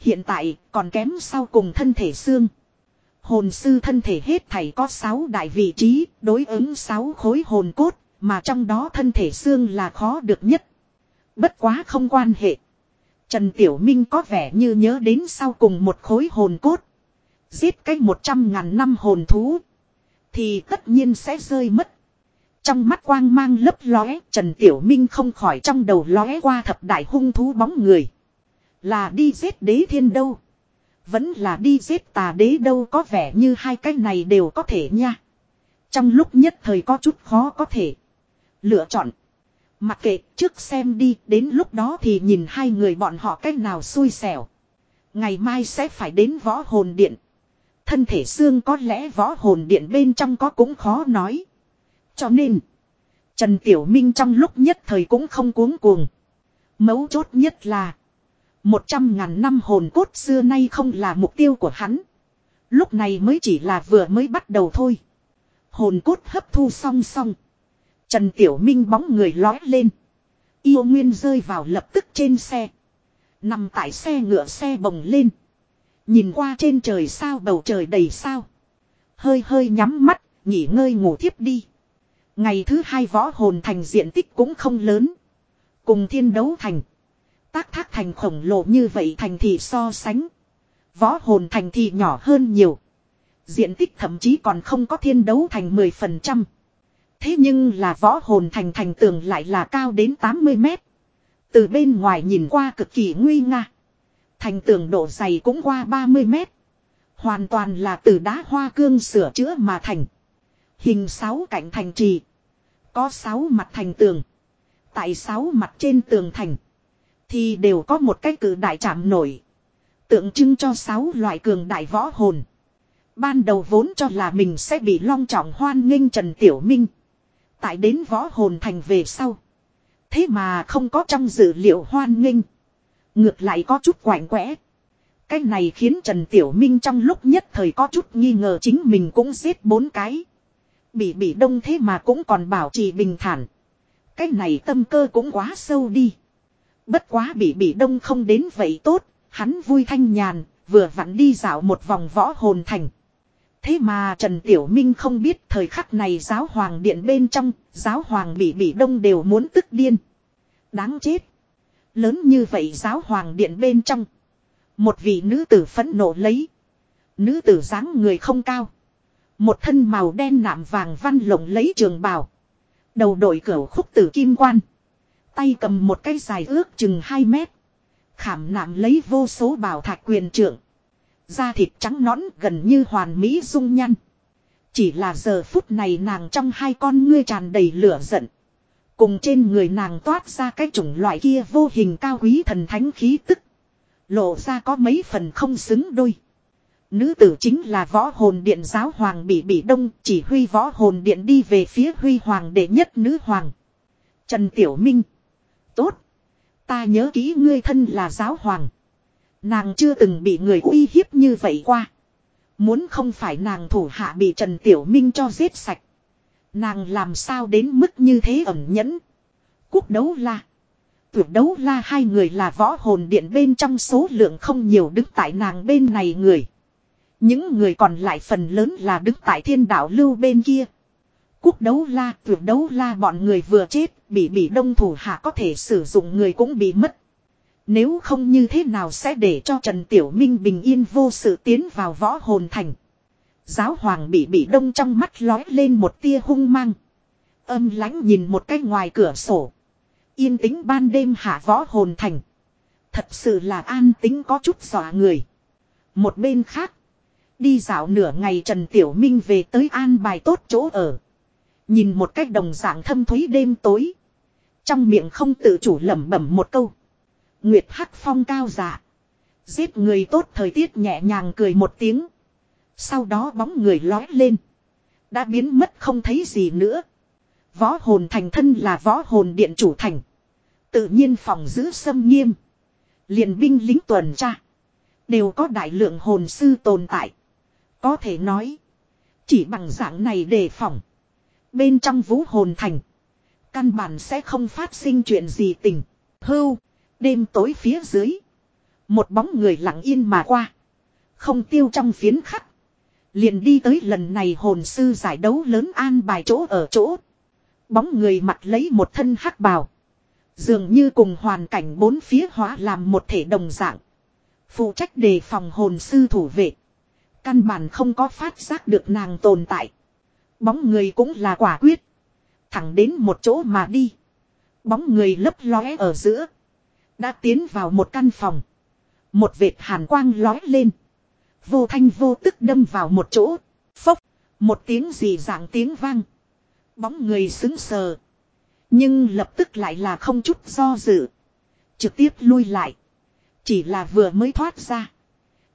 Hiện tại, còn kém sau cùng thân thể xương. Hồn sư thân thể hết thảy có 6 đại vị trí, đối ứng 6 khối hồn cốt, mà trong đó thân thể xương là khó được nhất. Bất quá không quan hệ. Trần Tiểu Minh có vẻ như nhớ đến sau cùng một khối hồn cốt. Giết cách 100 ngàn năm hồn thú. Thì tất nhiên sẽ rơi mất. Trong mắt quang mang lấp lóe, Trần Tiểu Minh không khỏi trong đầu lóe qua thập đại hung thú bóng người. Là đi giết đế thiên đâu. Vẫn là đi giết tà đế đâu có vẻ như hai cái này đều có thể nha. Trong lúc nhất thời có chút khó có thể. Lựa chọn. Mặc kệ, trước xem đi, đến lúc đó thì nhìn hai người bọn họ cách nào xui xẻo. Ngày mai sẽ phải đến võ hồn điện. Thân thể xương có lẽ võ hồn điện bên trong có cũng khó nói. Cho nên. Trần Tiểu Minh trong lúc nhất thời cũng không cuống cuồng. Mấu chốt nhất là. Một trăm ngàn năm hồn cốt xưa nay không là mục tiêu của hắn. Lúc này mới chỉ là vừa mới bắt đầu thôi. Hồn cốt hấp thu song song. Trần Tiểu Minh bóng người lói lên. Yêu Nguyên rơi vào lập tức trên xe. Nằm tại xe ngựa xe bồng lên. Nhìn qua trên trời sao bầu trời đầy sao. Hơi hơi nhắm mắt, nghỉ ngơi ngủ thiếp đi. Ngày thứ hai võ hồn thành diện tích cũng không lớn. Cùng thiên đấu thành. Tác thác thành khổng lồ như vậy thành thì so sánh. Võ hồn thành thì nhỏ hơn nhiều. Diện tích thậm chí còn không có thiên đấu thành 10%. Thế nhưng là võ hồn thành thành tường lại là cao đến 80 mét. Từ bên ngoài nhìn qua cực kỳ nguy nga. Thành tường độ dày cũng qua 30 mét. Hoàn toàn là từ đá hoa cương sửa chữa mà thành. Hình sáu cạnh thành trì. Có 6 mặt thành tường. Tại 6 mặt trên tường thành. Thì đều có một cái cử đại chạm nổi. Tượng trưng cho 6 loại cường đại võ hồn. Ban đầu vốn cho là mình sẽ bị long trọng hoan nghênh Trần Tiểu Minh. Tại đến võ hồn thành về sau. Thế mà không có trong dự liệu hoan nghênh. Ngược lại có chút quạnh quẽ. Cái này khiến Trần Tiểu Minh trong lúc nhất thời có chút nghi ngờ chính mình cũng giết bốn cái. Bị bị đông thế mà cũng còn bảo trì bình thản. Cái này tâm cơ cũng quá sâu đi. Bất quá bị bị đông không đến vậy tốt, hắn vui thanh nhàn, vừa vặn đi dạo một vòng võ hồn thành. Thế mà Trần Tiểu Minh không biết thời khắc này giáo hoàng điện bên trong, giáo hoàng bị bị đông đều muốn tức điên. Đáng chết. Lớn như vậy giáo hoàng điện bên trong. Một vị nữ tử phẫn nộ lấy. Nữ tử dáng người không cao. Một thân màu đen nạm vàng văn lộng lấy trường bào. Đầu đội cửa khúc tử kim quan. Tay cầm một cây dài ước chừng 2 mét. Khảm nạm lấy vô số bảo thạch quyền trưởng. Da thịt trắng nõn gần như hoàn mỹ dung nhăn. Chỉ là giờ phút này nàng trong hai con ngươi tràn đầy lửa giận. Cùng trên người nàng toát ra cái chủng loại kia vô hình cao quý thần thánh khí tức. Lộ ra có mấy phần không xứng đôi. Nữ tử chính là võ hồn điện giáo hoàng bị bị đông, chỉ huy võ hồn điện đi về phía huy hoàng đệ nhất nữ hoàng. Trần Tiểu Minh. Tốt. Ta nhớ kỹ ngươi thân là giáo hoàng. Nàng chưa từng bị người uy hiếp như vậy qua. Muốn không phải nàng thủ hạ bị Trần Tiểu Minh cho giết sạch. Nàng làm sao đến mức như thế ẩn nhẫn. Quốc đấu la. Tuyệt đấu la hai người là võ hồn điện bên trong số lượng không nhiều đứng tại nàng bên này người. Những người còn lại phần lớn là đứng tại thiên đạo lưu bên kia. Quốc đấu la, tuyệt đấu la bọn người vừa chết, bị bị đông thủ hạ có thể sử dụng người cũng bị mất. Nếu không như thế nào sẽ để cho Trần Tiểu Minh bình yên vô sự tiến vào võ hồn thành. Giáo hoàng bị bị đông trong mắt lói lên một tia hung mang. Âm lãnh nhìn một cái ngoài cửa sổ. Yên tĩnh ban đêm hạ võ hồn thành. Thật sự là an tính có chút dọa người. Một bên khác. Đi dạo nửa ngày Trần Tiểu Minh về tới an bài tốt chỗ ở. Nhìn một cách đồng dạng thâm thúy đêm tối. Trong miệng không tự chủ lẩm bẩm một câu. Nguyệt Hắc Phong cao dạ. Giết người tốt thời tiết nhẹ nhàng cười một tiếng. Sau đó bóng người lói lên. Đã biến mất không thấy gì nữa. Võ hồn thành thân là võ hồn điện chủ thành. Tự nhiên phòng giữ sâm nghiêm. liền binh lính tuần tra. Đều có đại lượng hồn sư tồn tại. Có thể nói. Chỉ bằng dạng này đề phòng. Bên trong vũ hồn thành. Căn bản sẽ không phát sinh chuyện gì tình. Hưu. Đêm tối phía dưới. Một bóng người lặng yên mà qua. Không tiêu trong phiến khắc. Liền đi tới lần này hồn sư giải đấu lớn an bài chỗ ở chỗ. Bóng người mặt lấy một thân hắc bào. Dường như cùng hoàn cảnh bốn phía hóa làm một thể đồng dạng. Phụ trách đề phòng hồn sư thủ vệ. Căn bản không có phát giác được nàng tồn tại. Bóng người cũng là quả quyết. Thẳng đến một chỗ mà đi. Bóng người lấp lóe ở giữa. Đã tiến vào một căn phòng. Một vệt hàn quang lói lên. Vô thanh vô tức đâm vào một chỗ. Phốc. Một tiếng gì dạng tiếng vang. Bóng người xứng sờ. Nhưng lập tức lại là không chút do dự. Trực tiếp lui lại. Chỉ là vừa mới thoát ra.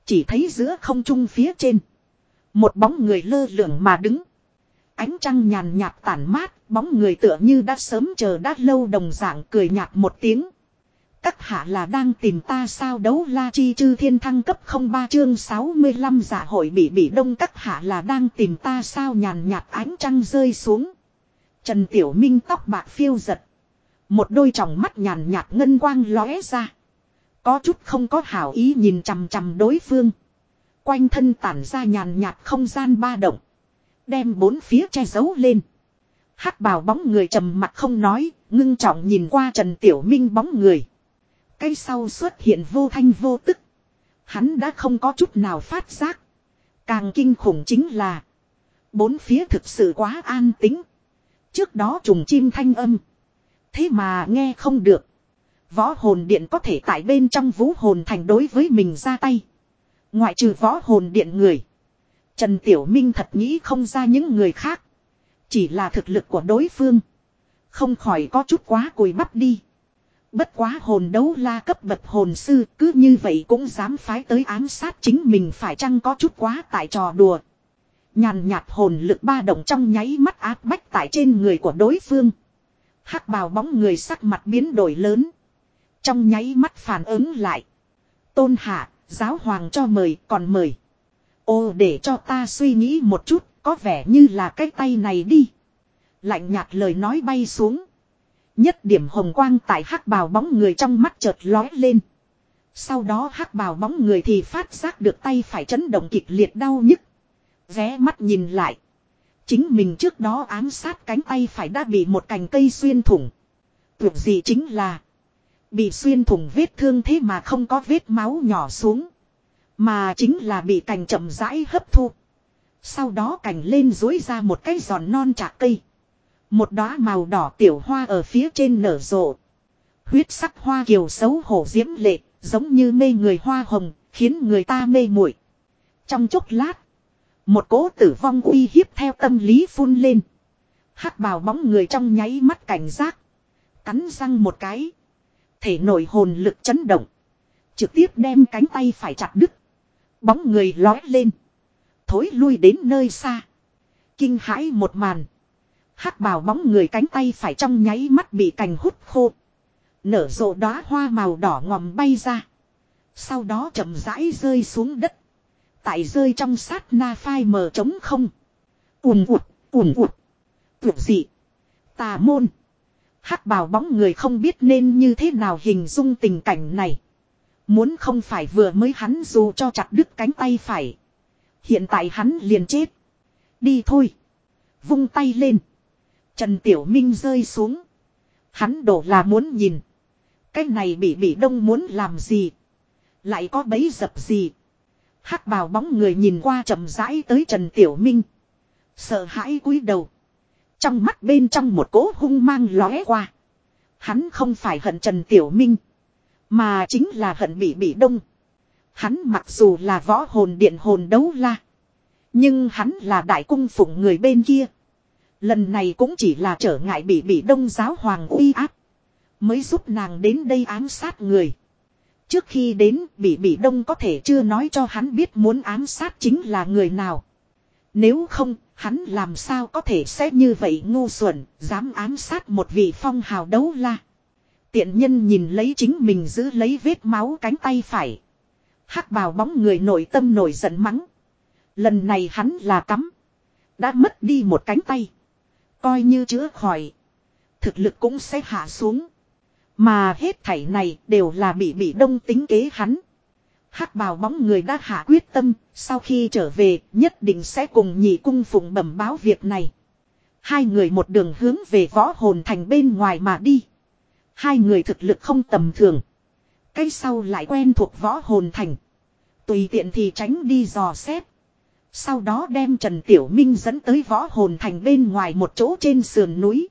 Chỉ thấy giữa không trung phía trên. Một bóng người lơ lửng mà đứng. Ánh trăng nhàn nhạt tản mát. Bóng người tựa như đã sớm chờ đã lâu đồng dạng cười nhạt một tiếng. Các hạ là đang tìm ta sao đấu la chi chư thiên thăng cấp 03 chương 65 giả hội bị bị đông các hạ là đang tìm ta sao nhàn nhạt ánh trăng rơi xuống. Trần Tiểu Minh tóc bạc phiêu giật. Một đôi tròng mắt nhàn nhạt ngân quang lóe ra. Có chút không có hảo ý nhìn chằm chằm đối phương. Quanh thân tản ra nhàn nhạt không gian ba động. Đem bốn phía che giấu lên. hắc bào bóng người trầm mặt không nói, ngưng trọng nhìn qua Trần Tiểu Minh bóng người. Cái sau xuất hiện vô thanh vô tức. Hắn đã không có chút nào phát giác. Càng kinh khủng chính là. Bốn phía thực sự quá an tính. Trước đó trùng chim thanh âm. Thế mà nghe không được. Võ hồn điện có thể tại bên trong vũ hồn thành đối với mình ra tay. Ngoại trừ võ hồn điện người. Trần Tiểu Minh thật nghĩ không ra những người khác. Chỉ là thực lực của đối phương. Không khỏi có chút quá cùi bắp đi. Bất quá hồn đấu la cấp bậc hồn sư cứ như vậy cũng dám phái tới ám sát chính mình phải chăng có chút quá tại trò đùa. Nhàn nhạt hồn lực ba động trong nháy mắt áp bách tại trên người của đối phương. hắc bào bóng người sắc mặt biến đổi lớn. Trong nháy mắt phản ứng lại. Tôn hạ, giáo hoàng cho mời còn mời. Ô để cho ta suy nghĩ một chút, có vẻ như là cái tay này đi. Lạnh nhạt lời nói bay xuống. Nhất điểm hồng quang tại hắc bào bóng người trong mắt chợt lói lên. Sau đó hắc bào bóng người thì phát giác được tay phải chấn động kịch liệt đau nhức. Ré mắt nhìn lại. Chính mình trước đó ám sát cánh tay phải đã bị một cành cây xuyên thủng. Tưởng gì chính là. Bị xuyên thủng vết thương thế mà không có vết máu nhỏ xuống. Mà chính là bị cành chậm rãi hấp thu. Sau đó cành lên dối ra một cái giòn non chạc cây. Một đóa màu đỏ tiểu hoa ở phía trên nở rộ. Huyết sắc hoa kiều xấu hổ diễm lệ, giống như mê người hoa hồng, khiến người ta mê muội. Trong chốc lát, một cỗ tử vong uy hiếp theo tâm lý phun lên. hắc bào bóng người trong nháy mắt cảnh giác. Cắn răng một cái. Thể nội hồn lực chấn động. Trực tiếp đem cánh tay phải chặt đứt. Bóng người lói lên. Thối lui đến nơi xa. Kinh hãi một màn hắc bào bóng người cánh tay phải trong nháy mắt bị cành hút khô. Nở rộ đóa hoa màu đỏ ngòm bay ra. Sau đó chậm rãi rơi xuống đất. Tại rơi trong sát na phai mờ trống không. ùm ụt, ùm ụt. Tuyệt dị. Tà môn. hắc bào bóng người không biết nên như thế nào hình dung tình cảnh này. Muốn không phải vừa mới hắn dù cho chặt đứt cánh tay phải. Hiện tại hắn liền chết. Đi thôi. Vung tay lên. Trần Tiểu Minh rơi xuống. Hắn đổ là muốn nhìn. Cái này bị bị đông muốn làm gì. Lại có bấy dập gì. hắc bào bóng người nhìn qua chậm rãi tới Trần Tiểu Minh. Sợ hãi cúi đầu. Trong mắt bên trong một cỗ hung mang lóe qua. Hắn không phải hận Trần Tiểu Minh. Mà chính là hận bị bị đông. Hắn mặc dù là võ hồn điện hồn đấu la. Nhưng hắn là đại cung phụng người bên kia. Lần này cũng chỉ là trở ngại bị bị đông giáo hoàng uy áp. Mới giúp nàng đến đây ám sát người. Trước khi đến bị bị đông có thể chưa nói cho hắn biết muốn ám sát chính là người nào. Nếu không, hắn làm sao có thể sẽ như vậy ngu xuẩn, dám ám sát một vị phong hào đấu la. Tiện nhân nhìn lấy chính mình giữ lấy vết máu cánh tay phải. hắc bào bóng người nội tâm nổi giận mắng. Lần này hắn là cắm. Đã mất đi một cánh tay. Coi như chữa khỏi. Thực lực cũng sẽ hạ xuống. Mà hết thảy này đều là bị bị đông tính kế hắn. hắc bào bóng người đã hạ quyết tâm, sau khi trở về nhất định sẽ cùng nhị cung phụng bẩm báo việc này. Hai người một đường hướng về võ hồn thành bên ngoài mà đi. Hai người thực lực không tầm thường. Cái sau lại quen thuộc võ hồn thành. Tùy tiện thì tránh đi dò xét. Sau đó đem Trần Tiểu Minh dẫn tới võ hồn thành bên ngoài một chỗ trên sườn núi.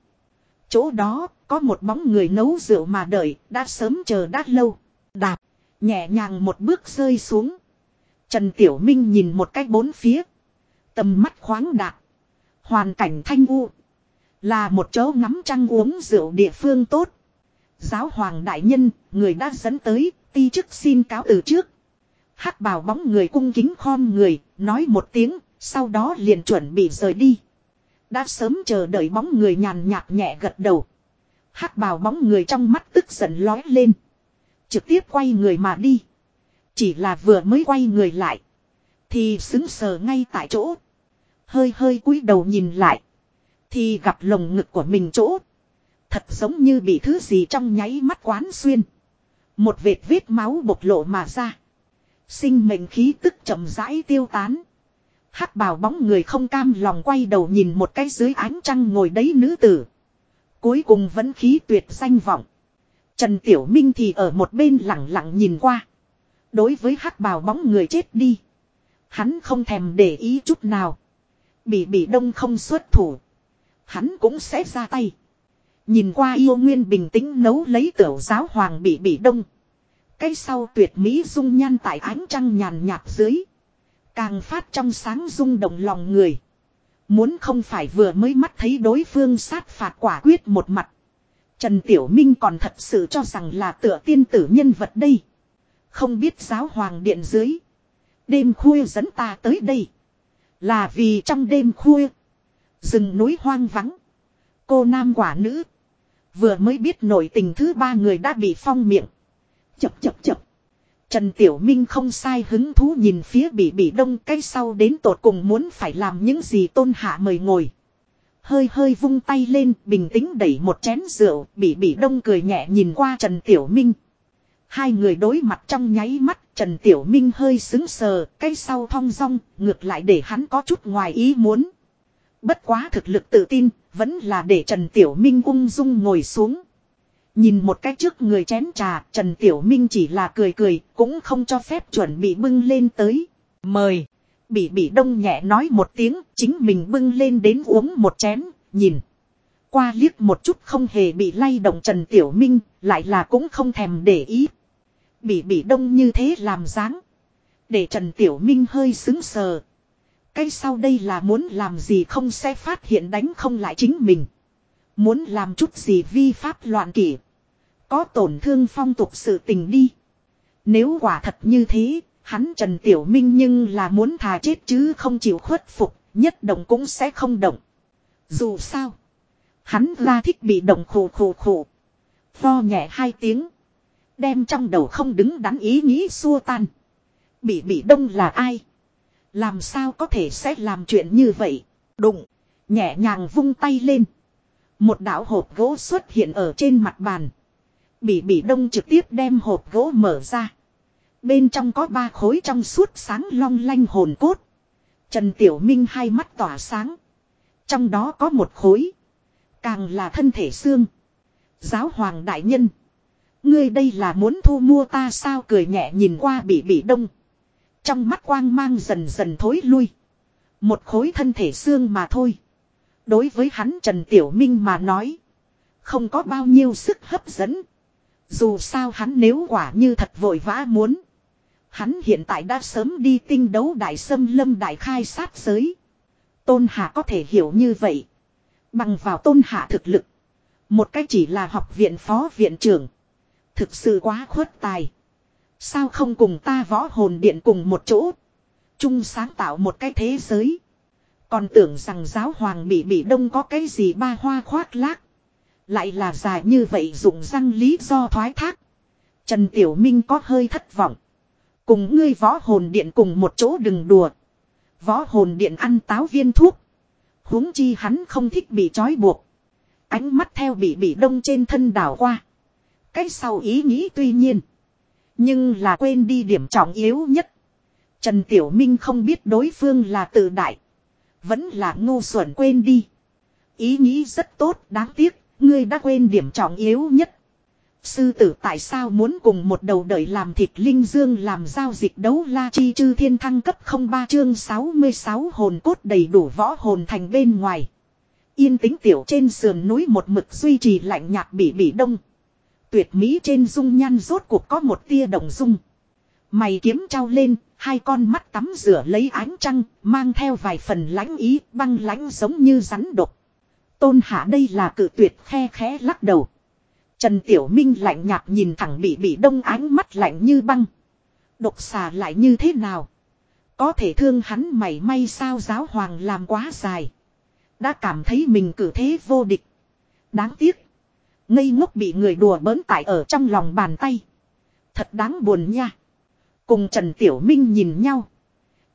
Chỗ đó có một bóng người nấu rượu mà đợi, đã sớm chờ đã lâu. Đạp, nhẹ nhàng một bước rơi xuống. Trần Tiểu Minh nhìn một cách bốn phía. Tầm mắt khoáng đạt. Hoàn cảnh thanh u. Là một chỗ ngắm trăng uống rượu địa phương tốt. Giáo hoàng đại nhân, người đã dẫn tới, ti chức xin cáo từ trước hắc bào bóng người cung kính khom người, nói một tiếng, sau đó liền chuẩn bị rời đi. Đã sớm chờ đợi bóng người nhàn nhạt nhẹ gật đầu. hắc bào bóng người trong mắt tức giận lói lên. Trực tiếp quay người mà đi. Chỉ là vừa mới quay người lại. Thì xứng sờ ngay tại chỗ. Hơi hơi cúi đầu nhìn lại. Thì gặp lồng ngực của mình chỗ. Thật giống như bị thứ gì trong nháy mắt quán xuyên. Một vệt vết máu bộc lộ mà ra. Sinh mệnh khí tức chậm rãi tiêu tán. hắc bào bóng người không cam lòng quay đầu nhìn một cái dưới ánh trăng ngồi đấy nữ tử. Cuối cùng vẫn khí tuyệt danh vọng. Trần Tiểu Minh thì ở một bên lặng lặng nhìn qua. Đối với hắc bào bóng người chết đi. Hắn không thèm để ý chút nào. Bị bị đông không xuất thủ. Hắn cũng sẽ ra tay. Nhìn qua yêu nguyên bình tĩnh nấu lấy tiểu giáo hoàng bị bị đông. Cái sau tuyệt mỹ dung nhan tại ánh trăng nhàn nhạt dưới. Càng phát trong sáng rung động lòng người. Muốn không phải vừa mới mắt thấy đối phương sát phạt quả quyết một mặt. Trần Tiểu Minh còn thật sự cho rằng là tựa tiên tử nhân vật đây. Không biết giáo hoàng điện dưới. Đêm khuya dẫn ta tới đây. Là vì trong đêm khuya. Rừng núi hoang vắng. Cô nam quả nữ. Vừa mới biết nổi tình thứ ba người đã bị phong miệng. Chập chập chập. Trần Tiểu Minh không sai hứng thú nhìn phía bị bị đông cái sau đến tột cùng muốn phải làm những gì tôn hạ mời ngồi. Hơi hơi vung tay lên bình tĩnh đẩy một chén rượu bị bị đông cười nhẹ nhìn qua Trần Tiểu Minh. Hai người đối mặt trong nháy mắt Trần Tiểu Minh hơi xứng sờ cái sau thong dong ngược lại để hắn có chút ngoài ý muốn. Bất quá thực lực tự tin, vẫn là để Trần Tiểu Minh ung dung ngồi xuống. Nhìn một cách trước người chén trà, Trần Tiểu Minh chỉ là cười cười, cũng không cho phép chuẩn bị bưng lên tới. Mời. Bị bị đông nhẹ nói một tiếng, chính mình bưng lên đến uống một chén, nhìn. Qua liếc một chút không hề bị lay động Trần Tiểu Minh, lại là cũng không thèm để ý. Bị bị đông như thế làm dáng. Để Trần Tiểu Minh hơi xứng sờ. Cái sau đây là muốn làm gì không sẽ phát hiện đánh không lại chính mình. Muốn làm chút gì vi pháp loạn kỷ. Có tổn thương phong tục sự tình đi. Nếu quả thật như thế, hắn Trần Tiểu Minh nhưng là muốn thà chết chứ không chịu khuất phục, nhất động cũng sẽ không động. Dù sao, hắn ra thích bị động khổ khổ khổ. Pho nhẹ hai tiếng. Đem trong đầu không đứng đắn ý nghĩ xua tan. Bị bị đông là ai? Làm sao có thể sẽ làm chuyện như vậy? Đụng. Nhẹ nhàng vung tay lên. Một đạo hộp gỗ xuất hiện ở trên mặt bàn. Bỉ Bỉ đông trực tiếp đem hộp gỗ mở ra. Bên trong có ba khối trong suốt sáng long lanh hồn cốt. Trần Tiểu Minh hai mắt tỏa sáng. Trong đó có một khối. Càng là thân thể xương. Giáo hoàng đại nhân. Ngươi đây là muốn thu mua ta sao cười nhẹ nhìn qua bị bị đông. Trong mắt quang mang dần dần thối lui. Một khối thân thể xương mà thôi. Đối với hắn Trần Tiểu Minh mà nói. Không có bao nhiêu sức hấp dẫn. Dù sao hắn nếu quả như thật vội vã muốn. Hắn hiện tại đã sớm đi tinh đấu đại sâm lâm đại khai sát giới. Tôn Hạ có thể hiểu như vậy. Bằng vào tôn hạ thực lực. Một cách chỉ là học viện phó viện trưởng. Thực sự quá khuất tài. Sao không cùng ta võ hồn điện cùng một chỗ. Chung sáng tạo một cái thế giới. Còn tưởng rằng giáo hoàng bị bị đông có cái gì ba hoa khoác lác. Lại là dài như vậy dùng răng lý do thoái thác. Trần Tiểu Minh có hơi thất vọng. Cùng ngươi võ hồn điện cùng một chỗ đừng đùa. Võ hồn điện ăn táo viên thuốc huống chi hắn không thích bị trói buộc. Ánh mắt theo bị bị đông trên thân đảo qua. Cái sau ý nghĩ tuy nhiên. Nhưng là quên đi điểm trọng yếu nhất. Trần Tiểu Minh không biết đối phương là tự đại. Vẫn là ngu xuẩn quên đi. Ý nghĩ rất tốt đáng tiếc. Ngươi đã quên điểm trọng yếu nhất. Sư tử tại sao muốn cùng một đầu đời làm thịt linh dương làm giao dịch đấu la chi chư thiên thăng cấp 03 chương 66 hồn cốt đầy đủ võ hồn thành bên ngoài. Yên tĩnh tiểu trên sườn núi một mực duy trì lạnh nhạt bị bị đông. Tuyệt mỹ trên dung nhan rốt cuộc có một tia đồng dung. Mày kiếm trao lên, hai con mắt tắm rửa lấy ánh trăng, mang theo vài phần lãnh ý, băng lãnh giống như rắn độc. Tôn hạ đây là cự tuyệt khe khẽ lắc đầu. Trần Tiểu Minh lạnh nhạt nhìn thẳng bị bị đông ánh mắt lạnh như băng. Độc xà lại như thế nào? Có thể thương hắn mảy may sao giáo hoàng làm quá dài. Đã cảm thấy mình cử thế vô địch. Đáng tiếc. Ngây ngốc bị người đùa bỡn tại ở trong lòng bàn tay. Thật đáng buồn nha. Cùng Trần Tiểu Minh nhìn nhau.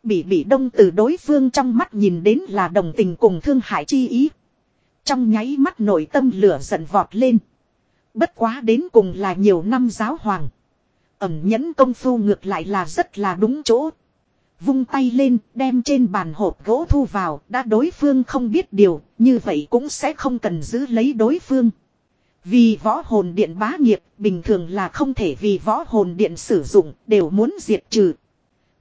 Bị bị đông từ đối phương trong mắt nhìn đến là đồng tình cùng thương hại chi ý. Trong nháy mắt nội tâm lửa giận vọt lên. Bất quá đến cùng là nhiều năm giáo hoàng. Ẩm nhẫn công phu ngược lại là rất là đúng chỗ. Vung tay lên, đem trên bàn hộp gỗ thu vào, đã đối phương không biết điều, như vậy cũng sẽ không cần giữ lấy đối phương. Vì võ hồn điện bá nghiệp, bình thường là không thể vì võ hồn điện sử dụng, đều muốn diệt trừ.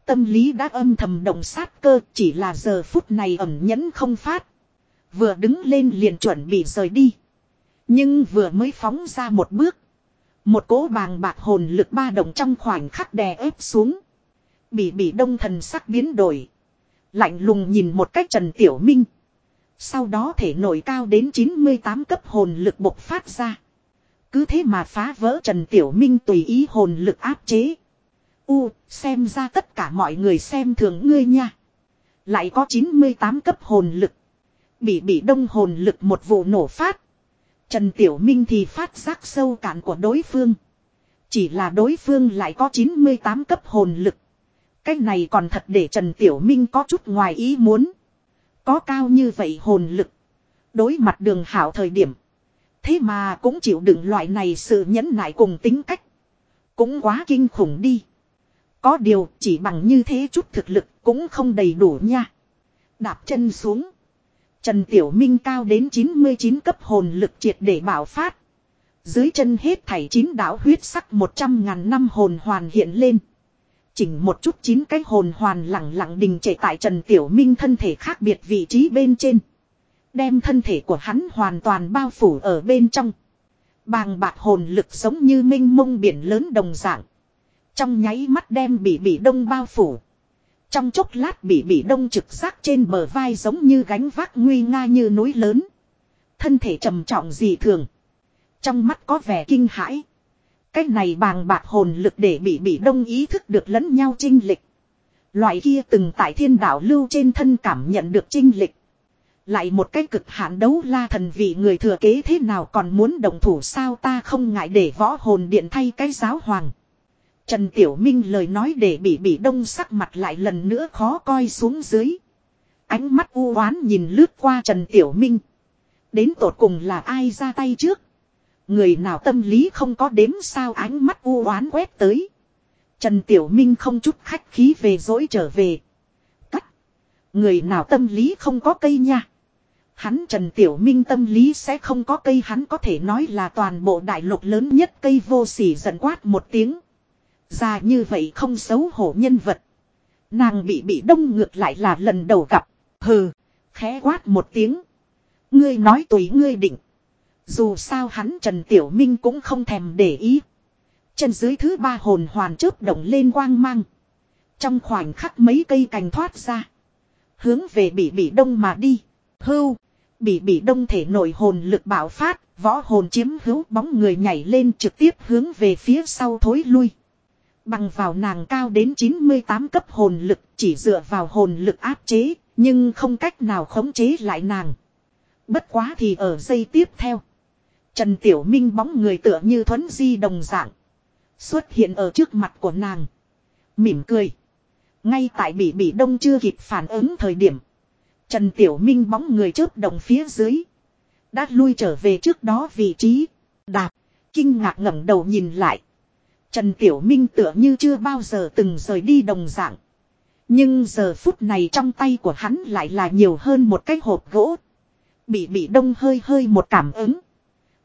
Tâm lý đã âm thầm động sát cơ, chỉ là giờ phút này ẩm nhẫn không phát. Vừa đứng lên liền chuẩn bị rời đi. Nhưng vừa mới phóng ra một bước. Một cỗ bàng bạc hồn lực ba đồng trong khoảnh khắc đè ép xuống. Bị bị đông thần sắc biến đổi. Lạnh lùng nhìn một cách Trần Tiểu Minh. Sau đó thể nổi cao đến 98 cấp hồn lực bộc phát ra. Cứ thế mà phá vỡ Trần Tiểu Minh tùy ý hồn lực áp chế. U, xem ra tất cả mọi người xem thường ngươi nha. Lại có 98 cấp hồn lực. Bị bị đông hồn lực một vụ nổ phát. Trần Tiểu Minh thì phát giác sâu cạn của đối phương. Chỉ là đối phương lại có 98 cấp hồn lực. cách này còn thật để Trần Tiểu Minh có chút ngoài ý muốn. Có cao như vậy hồn lực. Đối mặt đường hảo thời điểm. Thế mà cũng chịu đựng loại này sự nhẫn nại cùng tính cách. Cũng quá kinh khủng đi. Có điều chỉ bằng như thế chút thực lực cũng không đầy đủ nha. Đạp chân xuống. Trần Tiểu Minh cao đến 99 cấp hồn lực triệt để bảo phát. Dưới chân hết thảy chín đảo huyết sắc 100 ngàn năm hồn hoàn hiện lên. Chỉnh một chút chín cái hồn hoàn lặng lặng đình trệ tại Trần Tiểu Minh thân thể khác biệt vị trí bên trên. Đem thân thể của hắn hoàn toàn bao phủ ở bên trong. Bàng bạc hồn lực giống như minh mông biển lớn đồng dạng. Trong nháy mắt đem bị bị đông bao phủ. Trong chốc lát bị bị đông trực giác trên bờ vai giống như gánh vác nguy nga như núi lớn. Thân thể trầm trọng dị thường. Trong mắt có vẻ kinh hãi. Cách này bàng bạc hồn lực để bị bị đông ý thức được lẫn nhau trinh lịch. Loại kia từng tại thiên đạo lưu trên thân cảm nhận được trinh lịch. Lại một cái cực hạn đấu la thần vị người thừa kế thế nào còn muốn đồng thủ sao ta không ngại để võ hồn điện thay cái giáo hoàng. Trần Tiểu Minh lời nói để bị bị đông sắc mặt lại lần nữa khó coi xuống dưới. Ánh mắt u oán nhìn lướt qua Trần Tiểu Minh. Đến tột cùng là ai ra tay trước. Người nào tâm lý không có đếm sao ánh mắt u oán quét tới. Trần Tiểu Minh không chút khách khí về dỗi trở về. Cắt. Người nào tâm lý không có cây nha. Hắn Trần Tiểu Minh tâm lý sẽ không có cây hắn có thể nói là toàn bộ đại lục lớn nhất cây vô sỉ giận quát một tiếng. Già như vậy không xấu hổ nhân vật. Nàng bị bị đông ngược lại là lần đầu gặp. Hừ, khẽ quát một tiếng. Ngươi nói tùy ngươi định. Dù sao hắn Trần Tiểu Minh cũng không thèm để ý. Chân dưới thứ ba hồn hoàn chớp động lên quang mang. Trong khoảnh khắc mấy cây cành thoát ra. Hướng về bị bị đông mà đi. Hưu. Bị bị đông thể nội hồn lực bạo phát. Võ hồn chiếm hữu bóng người nhảy lên trực tiếp hướng về phía sau thối lui. Bằng vào nàng cao đến 98 cấp hồn lực, chỉ dựa vào hồn lực áp chế. Nhưng không cách nào khống chế lại nàng. Bất quá thì ở giây tiếp theo. Trần Tiểu Minh bóng người tựa như thuấn di đồng dạng. Xuất hiện ở trước mặt của nàng. Mỉm cười. Ngay tại bị bị đông chưa kịp phản ứng thời điểm. Trần Tiểu Minh bóng người chớp đồng phía dưới. Đã lui trở về trước đó vị trí. Đạp. Kinh ngạc ngẩng đầu nhìn lại. Trần Tiểu Minh tựa như chưa bao giờ từng rời đi đồng dạng. Nhưng giờ phút này trong tay của hắn lại là nhiều hơn một cái hộp gỗ. Bị bị đông hơi hơi một cảm ứng.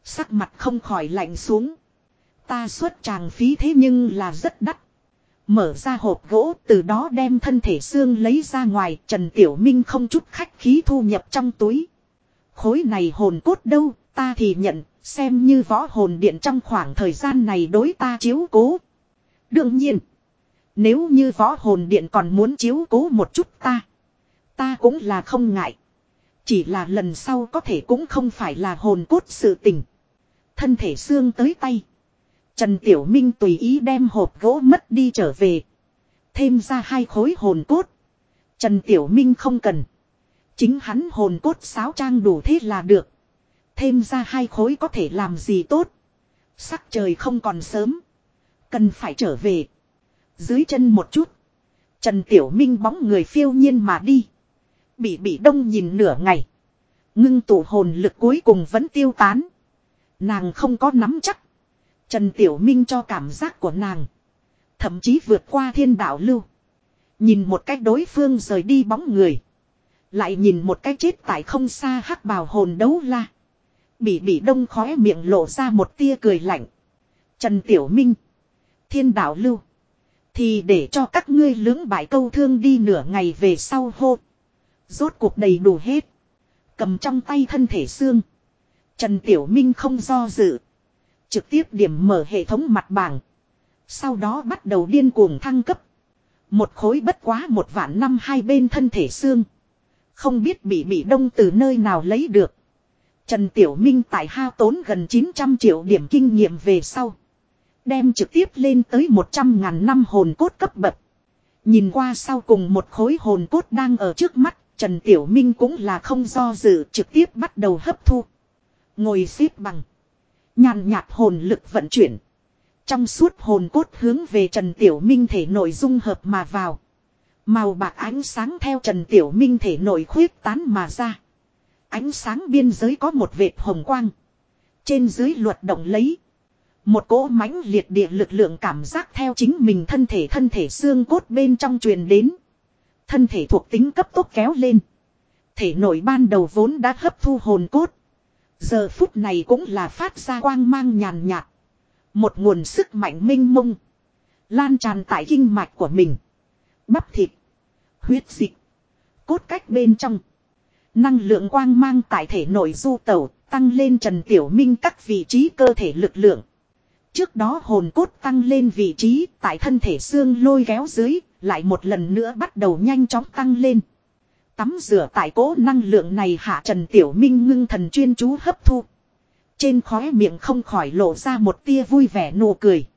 Sắc mặt không khỏi lạnh xuống. Ta xuất tràng phí thế nhưng là rất đắt. Mở ra hộp gỗ, từ đó đem thân thể xương lấy ra ngoài. Trần Tiểu Minh không chút khách khí thu nhập trong túi. Khối này hồn cốt đâu, ta thì nhận, xem như võ hồn điện trong khoảng thời gian này đối ta chiếu cố. Đương nhiên. Nếu như võ hồn điện còn muốn chiếu cố một chút ta. Ta cũng là không ngại. Chỉ là lần sau có thể cũng không phải là hồn cốt sự tình. Thân thể xương tới tay. Trần Tiểu Minh tùy ý đem hộp gỗ mất đi trở về. Thêm ra hai khối hồn cốt. Trần Tiểu Minh không cần. Chính hắn hồn cốt sáo trang đủ thế là được. Thêm ra hai khối có thể làm gì tốt. Sắc trời không còn sớm. Cần phải trở về. Dưới chân một chút. Trần Tiểu Minh bóng người phiêu nhiên mà đi. Bị bị đông nhìn nửa ngày. Ngưng tụ hồn lực cuối cùng vẫn tiêu tán. Nàng không có nắm chắc. Trần Tiểu Minh cho cảm giác của nàng. Thậm chí vượt qua thiên đạo lưu. Nhìn một cách đối phương rời đi bóng người. Lại nhìn một cách chết tại không xa hắc bào hồn đấu la. Bị bị đông khóe miệng lộ ra một tia cười lạnh. Trần Tiểu Minh. Thiên đạo lưu. Thì để cho các ngươi lưỡng bại câu thương đi nửa ngày về sau hô. Rốt cuộc đầy đủ hết. Cầm trong tay thân thể xương. Trần Tiểu Minh không do dự. Trực tiếp điểm mở hệ thống mặt bảng. Sau đó bắt đầu điên cuồng thăng cấp. Một khối bất quá một vạn năm hai bên thân thể xương. Không biết bị bị đông từ nơi nào lấy được. Trần Tiểu Minh tại hao tốn gần 900 triệu điểm kinh nghiệm về sau. Đem trực tiếp lên tới 100 ngàn năm hồn cốt cấp bậc. Nhìn qua sau cùng một khối hồn cốt đang ở trước mắt, Trần Tiểu Minh cũng là không do dự, trực tiếp bắt đầu hấp thu. Ngồi xếp bằng. Nhàn nhạt hồn lực vận chuyển. Trong suốt hồn cốt hướng về Trần Tiểu Minh thể nội dung hợp mà vào. Màu bạc ánh sáng theo Trần Tiểu Minh thể nội khuyết tán mà ra. Ánh sáng biên giới có một vệt hồng quang. Trên dưới luật động lấy. Một cỗ mãnh liệt địa lực lượng cảm giác theo chính mình thân thể thân thể xương cốt bên trong truyền đến. Thân thể thuộc tính cấp tốc kéo lên. Thể nội ban đầu vốn đã hấp thu hồn cốt. Giờ phút này cũng là phát ra quang mang nhàn nhạt. Một nguồn sức mạnh minh mông. Lan tràn tại kinh mạch của mình. Bắp thịt. Huyết dịch. Cốt cách bên trong. Năng lượng quang mang tại thể nội du tẩu, tăng lên Trần Tiểu Minh các vị trí cơ thể lực lượng. Trước đó hồn cốt tăng lên vị trí, tại thân thể xương lôi kéo dưới, lại một lần nữa bắt đầu nhanh chóng tăng lên. Tắm rửa tại cố năng lượng này hạ Trần Tiểu Minh ngưng thần chuyên chú hấp thu. Trên khóe miệng không khỏi lộ ra một tia vui vẻ nụ cười.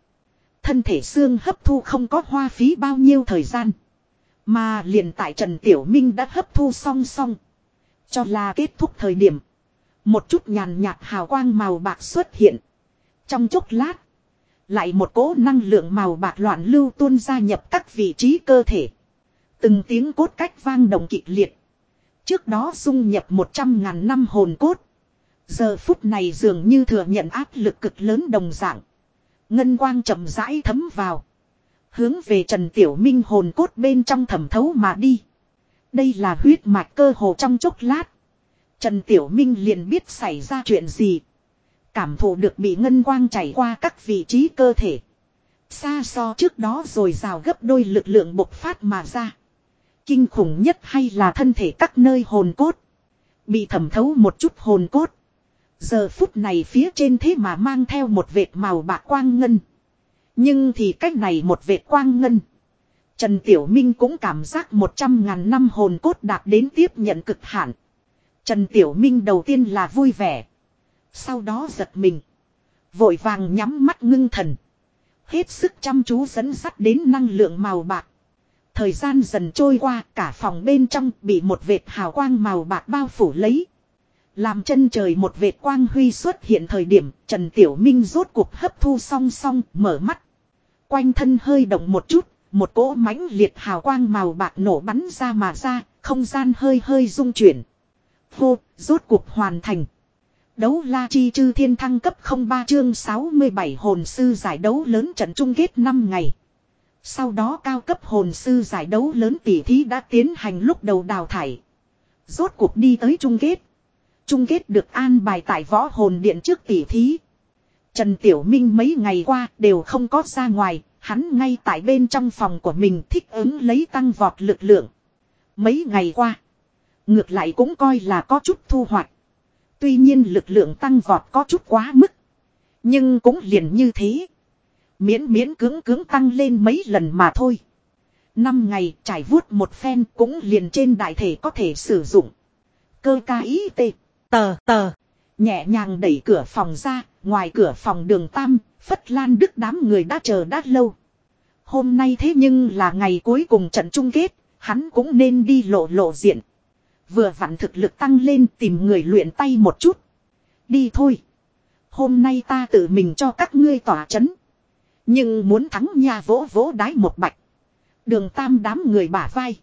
Thân thể xương hấp thu không có hoa phí bao nhiêu thời gian. Mà liền tại Trần Tiểu Minh đã hấp thu song song. Cho là kết thúc thời điểm. Một chút nhàn nhạt hào quang màu bạc xuất hiện. Trong chốc lát. Lại một cỗ năng lượng màu bạc loạn lưu tuôn ra nhập các vị trí cơ thể. Từng tiếng cốt cách vang động kịch liệt. Trước đó dung nhập một trăm ngàn năm hồn cốt. Giờ phút này dường như thừa nhận áp lực cực lớn đồng dạng. Ngân quang chậm rãi thấm vào. Hướng về Trần Tiểu Minh hồn cốt bên trong thẩm thấu mà đi. Đây là huyết mạch cơ hồ trong chốc lát. Trần Tiểu Minh liền biết xảy ra chuyện gì. Cảm thụ được bị ngân quang chảy qua các vị trí cơ thể. Xa so trước đó rồi rào gấp đôi lực lượng bộc phát mà ra. Kinh khủng nhất hay là thân thể các nơi hồn cốt. Bị thẩm thấu một chút hồn cốt. Giờ phút này phía trên thế mà mang theo một vệt màu bạc quang ngân. Nhưng thì cách này một vệt quang ngân. Trần Tiểu Minh cũng cảm giác một trăm ngàn năm hồn cốt đạt đến tiếp nhận cực hạn. Trần Tiểu Minh đầu tiên là vui vẻ. Sau đó giật mình. Vội vàng nhắm mắt ngưng thần. Hết sức chăm chú dẫn sắt đến năng lượng màu bạc. Thời gian dần trôi qua cả phòng bên trong bị một vệt hào quang màu bạc bao phủ lấy. Làm chân trời một vệt quang huy xuất hiện thời điểm Trần Tiểu Minh rốt cuộc hấp thu song song mở mắt. Quanh thân hơi động một chút, một cỗ mãnh liệt hào quang màu bạc nổ bắn ra mà ra, không gian hơi hơi rung chuyển. Hô, rốt cuộc hoàn thành. Đấu la chi chư thiên thăng cấp 03 chương 67 hồn sư giải đấu lớn trận chung kết 5 ngày. Sau đó cao cấp hồn sư giải đấu lớn tỷ thí đã tiến hành lúc đầu đào thải. Rốt cuộc đi tới chung kết. Chung kết được an bài tại võ hồn điện trước tỷ thí. Trần Tiểu Minh mấy ngày qua đều không có ra ngoài, hắn ngay tại bên trong phòng của mình thích ứng lấy tăng vọt lực lượng. Mấy ngày qua, ngược lại cũng coi là có chút thu hoạch. Tuy nhiên lực lượng tăng vọt có chút quá mức. Nhưng cũng liền như thế. Miễn miễn cứng cứng tăng lên mấy lần mà thôi. Năm ngày trải vuốt một phen cũng liền trên đại thể có thể sử dụng. Cơ ca ý tê. Tờ tờ. Nhẹ nhàng đẩy cửa phòng ra. Ngoài cửa phòng đường Tam. Phất Lan Đức đám người đã chờ đã lâu. Hôm nay thế nhưng là ngày cuối cùng trận chung kết. Hắn cũng nên đi lộ lộ diện. Vừa vặn thực lực tăng lên tìm người luyện tay một chút. Đi thôi. Hôm nay ta tự mình cho các ngươi tỏa chấn. Nhưng muốn thắng nhà vỗ vỗ đái một bạch. Đường tam đám người bả vai.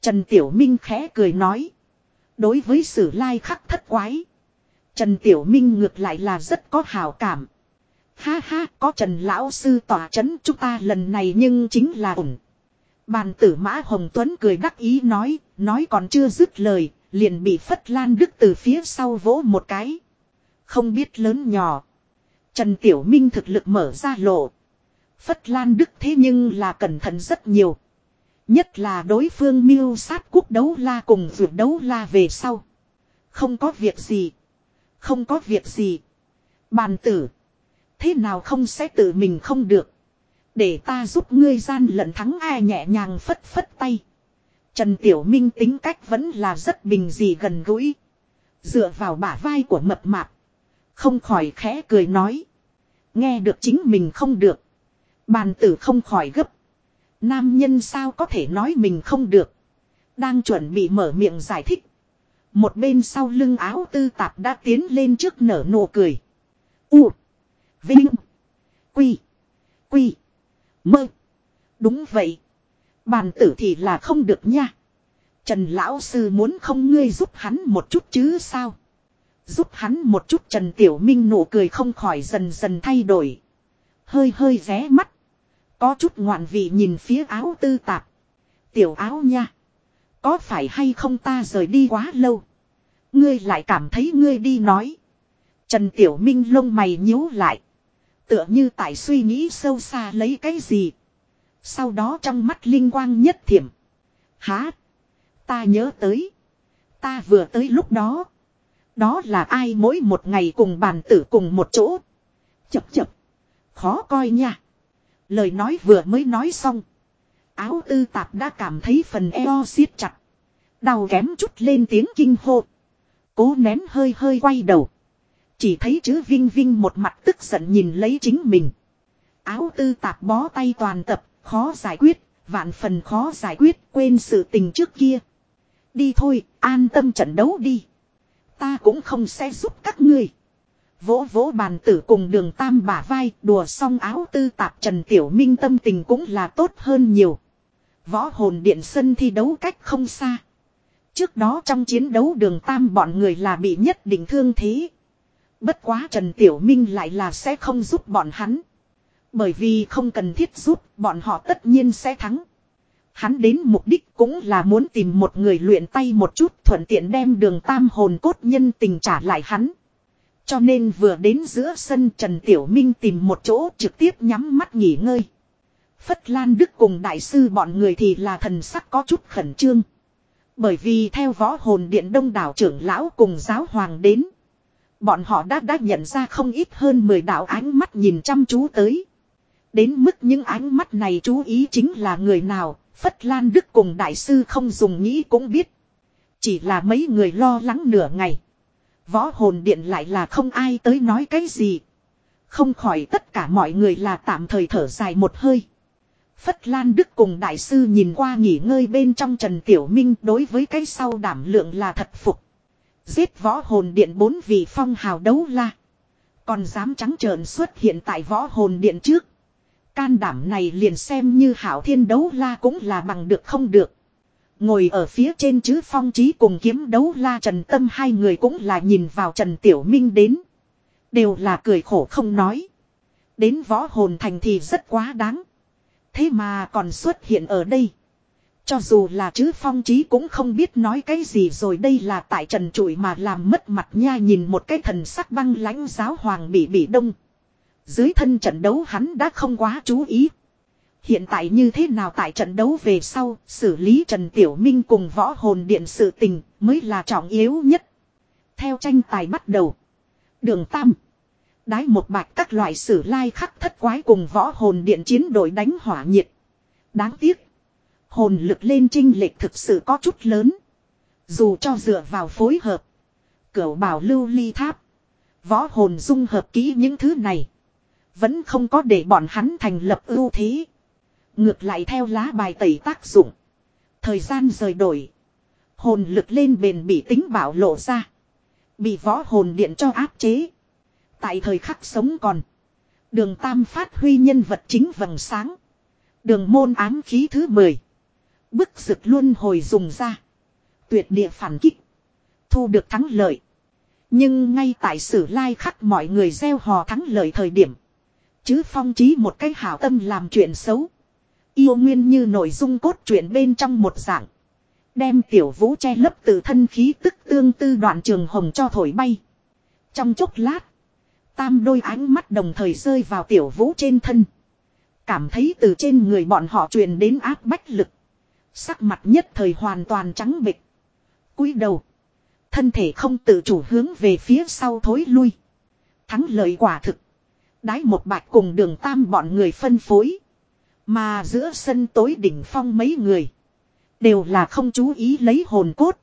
Trần Tiểu Minh khẽ cười nói. Đối với sử lai khắc thất quái. Trần Tiểu Minh ngược lại là rất có hào cảm. Ha ha, có Trần Lão Sư tỏa chấn chúng ta lần này nhưng chính là ổn. Bàn tử Mã Hồng Tuấn cười đắc ý nói, nói còn chưa dứt lời, liền bị Phất Lan Đức từ phía sau vỗ một cái. Không biết lớn nhỏ. Trần Tiểu Minh thực lực mở ra lộ. Phất Lan Đức thế nhưng là cẩn thận rất nhiều. Nhất là đối phương miêu sát quốc đấu la cùng vượt đấu la về sau. Không có việc gì. Không có việc gì. Bàn tử. Thế nào không sẽ tự mình không được. Để ta giúp ngươi gian lận thắng ai nhẹ nhàng phất phất tay. Trần Tiểu Minh tính cách vẫn là rất bình dị gần gũi. Dựa vào bả vai của mập mạp. Không khỏi khẽ cười nói. Nghe được chính mình không được. Bàn tử không khỏi gấp. Nam nhân sao có thể nói mình không được. Đang chuẩn bị mở miệng giải thích. Một bên sau lưng áo tư tạp đã tiến lên trước nở nụ cười. U. Vinh. Quy. Quy. Mơ. Đúng vậy. Bàn tử thì là không được nha. Trần Lão Sư muốn không ngươi giúp hắn một chút chứ sao? Giúp hắn một chút Trần Tiểu Minh nụ cười không khỏi dần dần thay đổi. Hơi hơi ré mắt. Có chút ngoạn vị nhìn phía áo tư tạp. Tiểu áo nha. Có phải hay không ta rời đi quá lâu. Ngươi lại cảm thấy ngươi đi nói. Trần Tiểu Minh lông mày nhíu lại. Tựa như tại suy nghĩ sâu xa lấy cái gì. Sau đó trong mắt linh quang nhất thiểm. Há. Ta nhớ tới. Ta vừa tới lúc đó. Đó là ai mỗi một ngày cùng bàn tử cùng một chỗ. Chập chập. Khó coi nha. Lời nói vừa mới nói xong. Áo tư tạp đã cảm thấy phần eo siết chặt. Đau kém chút lên tiếng kinh hô. Cố nén hơi hơi quay đầu. Chỉ thấy chữ Vinh Vinh một mặt tức giận nhìn lấy chính mình. Áo tư tạp bó tay toàn tập, khó giải quyết, vạn phần khó giải quyết, quên sự tình trước kia. Đi thôi, an tâm trận đấu đi. Ta cũng không sẽ giúp các ngươi. Vỗ vỗ bàn tử cùng đường tam bả vai, đùa xong áo tư tạp Trần Tiểu Minh tâm tình cũng là tốt hơn nhiều. Võ hồn điện sân thi đấu cách không xa. Trước đó trong chiến đấu đường tam bọn người là bị nhất định thương thế. Bất quá Trần Tiểu Minh lại là sẽ không giúp bọn hắn. Bởi vì không cần thiết giúp, bọn họ tất nhiên sẽ thắng. Hắn đến mục đích cũng là muốn tìm một người luyện tay một chút thuận tiện đem đường tam hồn cốt nhân tình trả lại hắn. Cho nên vừa đến giữa sân Trần Tiểu Minh tìm một chỗ trực tiếp nhắm mắt nghỉ ngơi. Phất Lan Đức cùng đại sư bọn người thì là thần sắc có chút khẩn trương. Bởi vì theo võ hồn điện đông đảo trưởng lão cùng giáo hoàng đến. Bọn họ đã đã nhận ra không ít hơn 10 đạo ánh mắt nhìn chăm chú tới. Đến mức những ánh mắt này chú ý chính là người nào, Phất Lan Đức cùng đại sư không dùng nghĩ cũng biết. Chỉ là mấy người lo lắng nửa ngày. Võ hồn điện lại là không ai tới nói cái gì. Không khỏi tất cả mọi người là tạm thời thở dài một hơi. Phất Lan Đức cùng đại sư nhìn qua nghỉ ngơi bên trong Trần Tiểu Minh đối với cái sau đảm lượng là thật phục. Giết võ hồn điện bốn vị phong hào đấu la. Còn dám trắng trợn xuất hiện tại võ hồn điện trước. Can đảm này liền xem như hảo thiên đấu la cũng là bằng được không được. Ngồi ở phía trên chứ phong trí cùng kiếm đấu la Trần Tâm hai người cũng là nhìn vào Trần Tiểu Minh đến. Đều là cười khổ không nói. Đến võ hồn thành thì rất quá đáng. Thế mà còn xuất hiện ở đây. Cho dù là chứ phong trí cũng không biết nói cái gì rồi đây là tại trần trụi mà làm mất mặt nha nhìn một cái thần sắc băng lãnh giáo hoàng bị bị đông. Dưới thân trận đấu hắn đã không quá chú ý. Hiện tại như thế nào tại trận đấu về sau, xử lý Trần Tiểu Minh cùng võ hồn điện sự tình mới là trọng yếu nhất. Theo tranh tài bắt đầu. Đường Tam. Đái một bạch các loại sử lai khắc thất quái cùng võ hồn điện chiến đội đánh hỏa nhiệt. Đáng tiếc. Hồn lực lên trinh lệch thực sự có chút lớn. Dù cho dựa vào phối hợp. Cửu bảo lưu ly tháp. Võ hồn dung hợp kỹ những thứ này. Vẫn không có để bọn hắn thành lập ưu thế. Ngược lại theo lá bài tẩy tác dụng. Thời gian rời đổi. Hồn lực lên bền bị tính bảo lộ ra. Bị võ hồn điện cho áp chế. Tại thời khắc sống còn. Đường Tam phát huy nhân vật chính vầng sáng. Đường môn ám khí thứ 10. Bức rực luôn hồi dùng ra. Tuyệt địa phản kích. Thu được thắng lợi. Nhưng ngay tại sử lai khắc mọi người gieo hò thắng lợi thời điểm. Chứ phong trí một cái hảo tâm làm chuyện xấu. Yêu nguyên như nội dung cốt truyện bên trong một dạng. Đem tiểu vũ che lấp từ thân khí tức tương tư đoạn trường hồng cho thổi bay. Trong chốc lát. Tam đôi ánh mắt đồng thời rơi vào tiểu vũ trên thân. Cảm thấy từ trên người bọn họ truyền đến áp bách lực. Sắc mặt nhất thời hoàn toàn trắng bịch. cúi đầu. Thân thể không tự chủ hướng về phía sau thối lui. Thắng lợi quả thực. Đái một bạch cùng đường tam bọn người phân phối. Mà giữa sân tối đỉnh phong mấy người. Đều là không chú ý lấy hồn cốt.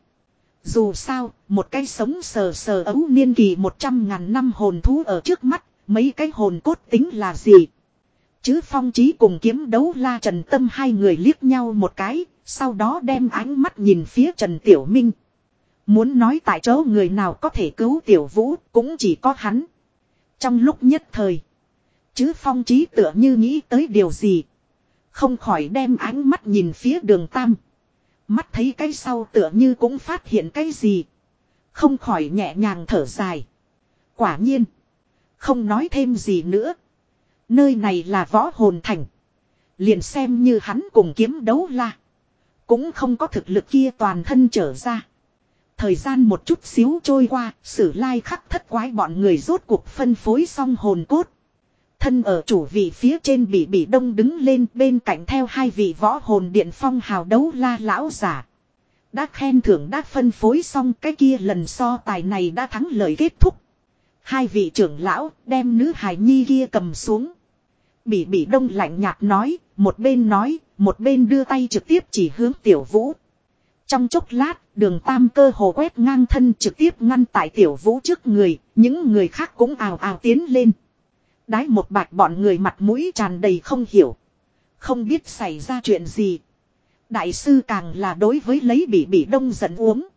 Dù sao, một cái sống sờ sờ ấu niên kỳ một trăm ngàn năm hồn thú ở trước mắt, mấy cái hồn cốt tính là gì? Chứ phong trí cùng kiếm đấu la trần tâm hai người liếc nhau một cái, sau đó đem ánh mắt nhìn phía Trần Tiểu Minh. Muốn nói tại chỗ người nào có thể cứu Tiểu Vũ cũng chỉ có hắn. Trong lúc nhất thời. Chứ phong trí tựa như nghĩ tới điều gì. Không khỏi đem ánh mắt nhìn phía đường Tam. Mắt thấy cái sau tựa như cũng phát hiện cái gì. Không khỏi nhẹ nhàng thở dài. Quả nhiên. Không nói thêm gì nữa. Nơi này là võ hồn thành. Liền xem như hắn cùng kiếm đấu la. Cũng không có thực lực kia toàn thân trở ra. Thời gian một chút xíu trôi qua, sử lai khắc thất quái bọn người rốt cuộc phân phối xong hồn cốt. Thân ở chủ vị phía trên bị bị đông đứng lên bên cạnh theo hai vị võ hồn điện phong hào đấu la lão giả. Đã khen thưởng đã phân phối xong cái kia lần so tài này đã thắng lợi kết thúc. Hai vị trưởng lão đem nữ hài nhi kia cầm xuống. Bỉ bỉ đông lạnh nhạt nói, một bên nói, một bên đưa tay trực tiếp chỉ hướng tiểu vũ. Trong chốc lát, đường tam cơ hồ quét ngang thân trực tiếp ngăn tại tiểu vũ trước người, những người khác cũng ào ào tiến lên. Đái một bạch bọn người mặt mũi tràn đầy không hiểu. Không biết xảy ra chuyện gì. Đại sư càng là đối với lấy bị bị đông giận uống.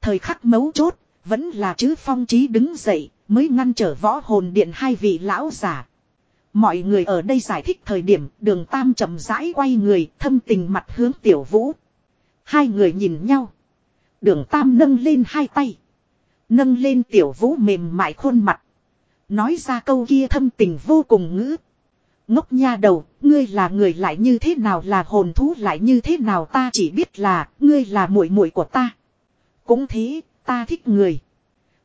Thời khắc mấu chốt, vẫn là chứ phong trí đứng dậy, mới ngăn trở võ hồn điện hai vị lão giả. Mọi người ở đây giải thích thời điểm đường tam chậm rãi quay người thâm tình mặt hướng tiểu vũ. Hai người nhìn nhau. Đường tam nâng lên hai tay. Nâng lên tiểu vũ mềm mại khuôn mặt. Nói ra câu kia thâm tình vô cùng ngữ. Ngốc nha đầu, ngươi là người lại như thế nào là hồn thú lại như thế nào ta chỉ biết là, ngươi là muội muội của ta. Cũng thế, ta thích người.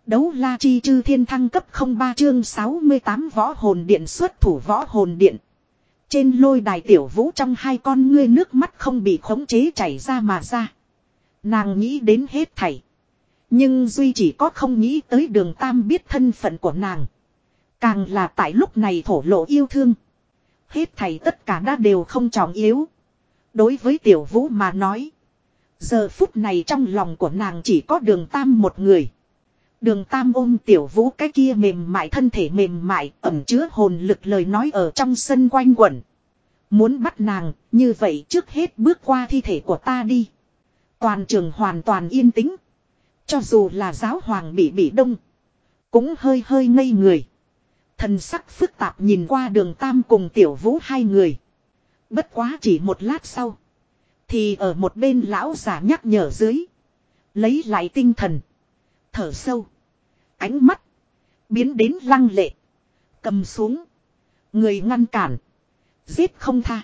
Đấu la chi chư thiên thăng cấp 03 chương 68 võ hồn điện xuất thủ võ hồn điện. Trên lôi đài tiểu vũ trong hai con ngươi nước mắt không bị khống chế chảy ra mà ra. Nàng nghĩ đến hết thảy. Nhưng Duy chỉ có không nghĩ tới đường Tam biết thân phận của nàng. Càng là tại lúc này thổ lộ yêu thương. Hết thảy tất cả đã đều không trọng yếu. Đối với tiểu vũ mà nói. Giờ phút này trong lòng của nàng chỉ có đường Tam một người. Đường Tam ôm tiểu vũ cái kia mềm mại thân thể mềm mại ẩm chứa hồn lực lời nói ở trong sân quanh quẩn. Muốn bắt nàng, như vậy trước hết bước qua thi thể của ta đi. Toàn trường hoàn toàn yên tĩnh. Cho dù là giáo hoàng bị bị đông. Cũng hơi hơi ngây người. Thần sắc phức tạp nhìn qua đường Tam cùng tiểu vũ hai người. Bất quá chỉ một lát sau. Thì ở một bên lão giả nhắc nhở dưới. Lấy lại tinh thần. Thở sâu. Ánh mắt. Biến đến lăng lệ. Cầm xuống. Người ngăn cản. Giết không tha.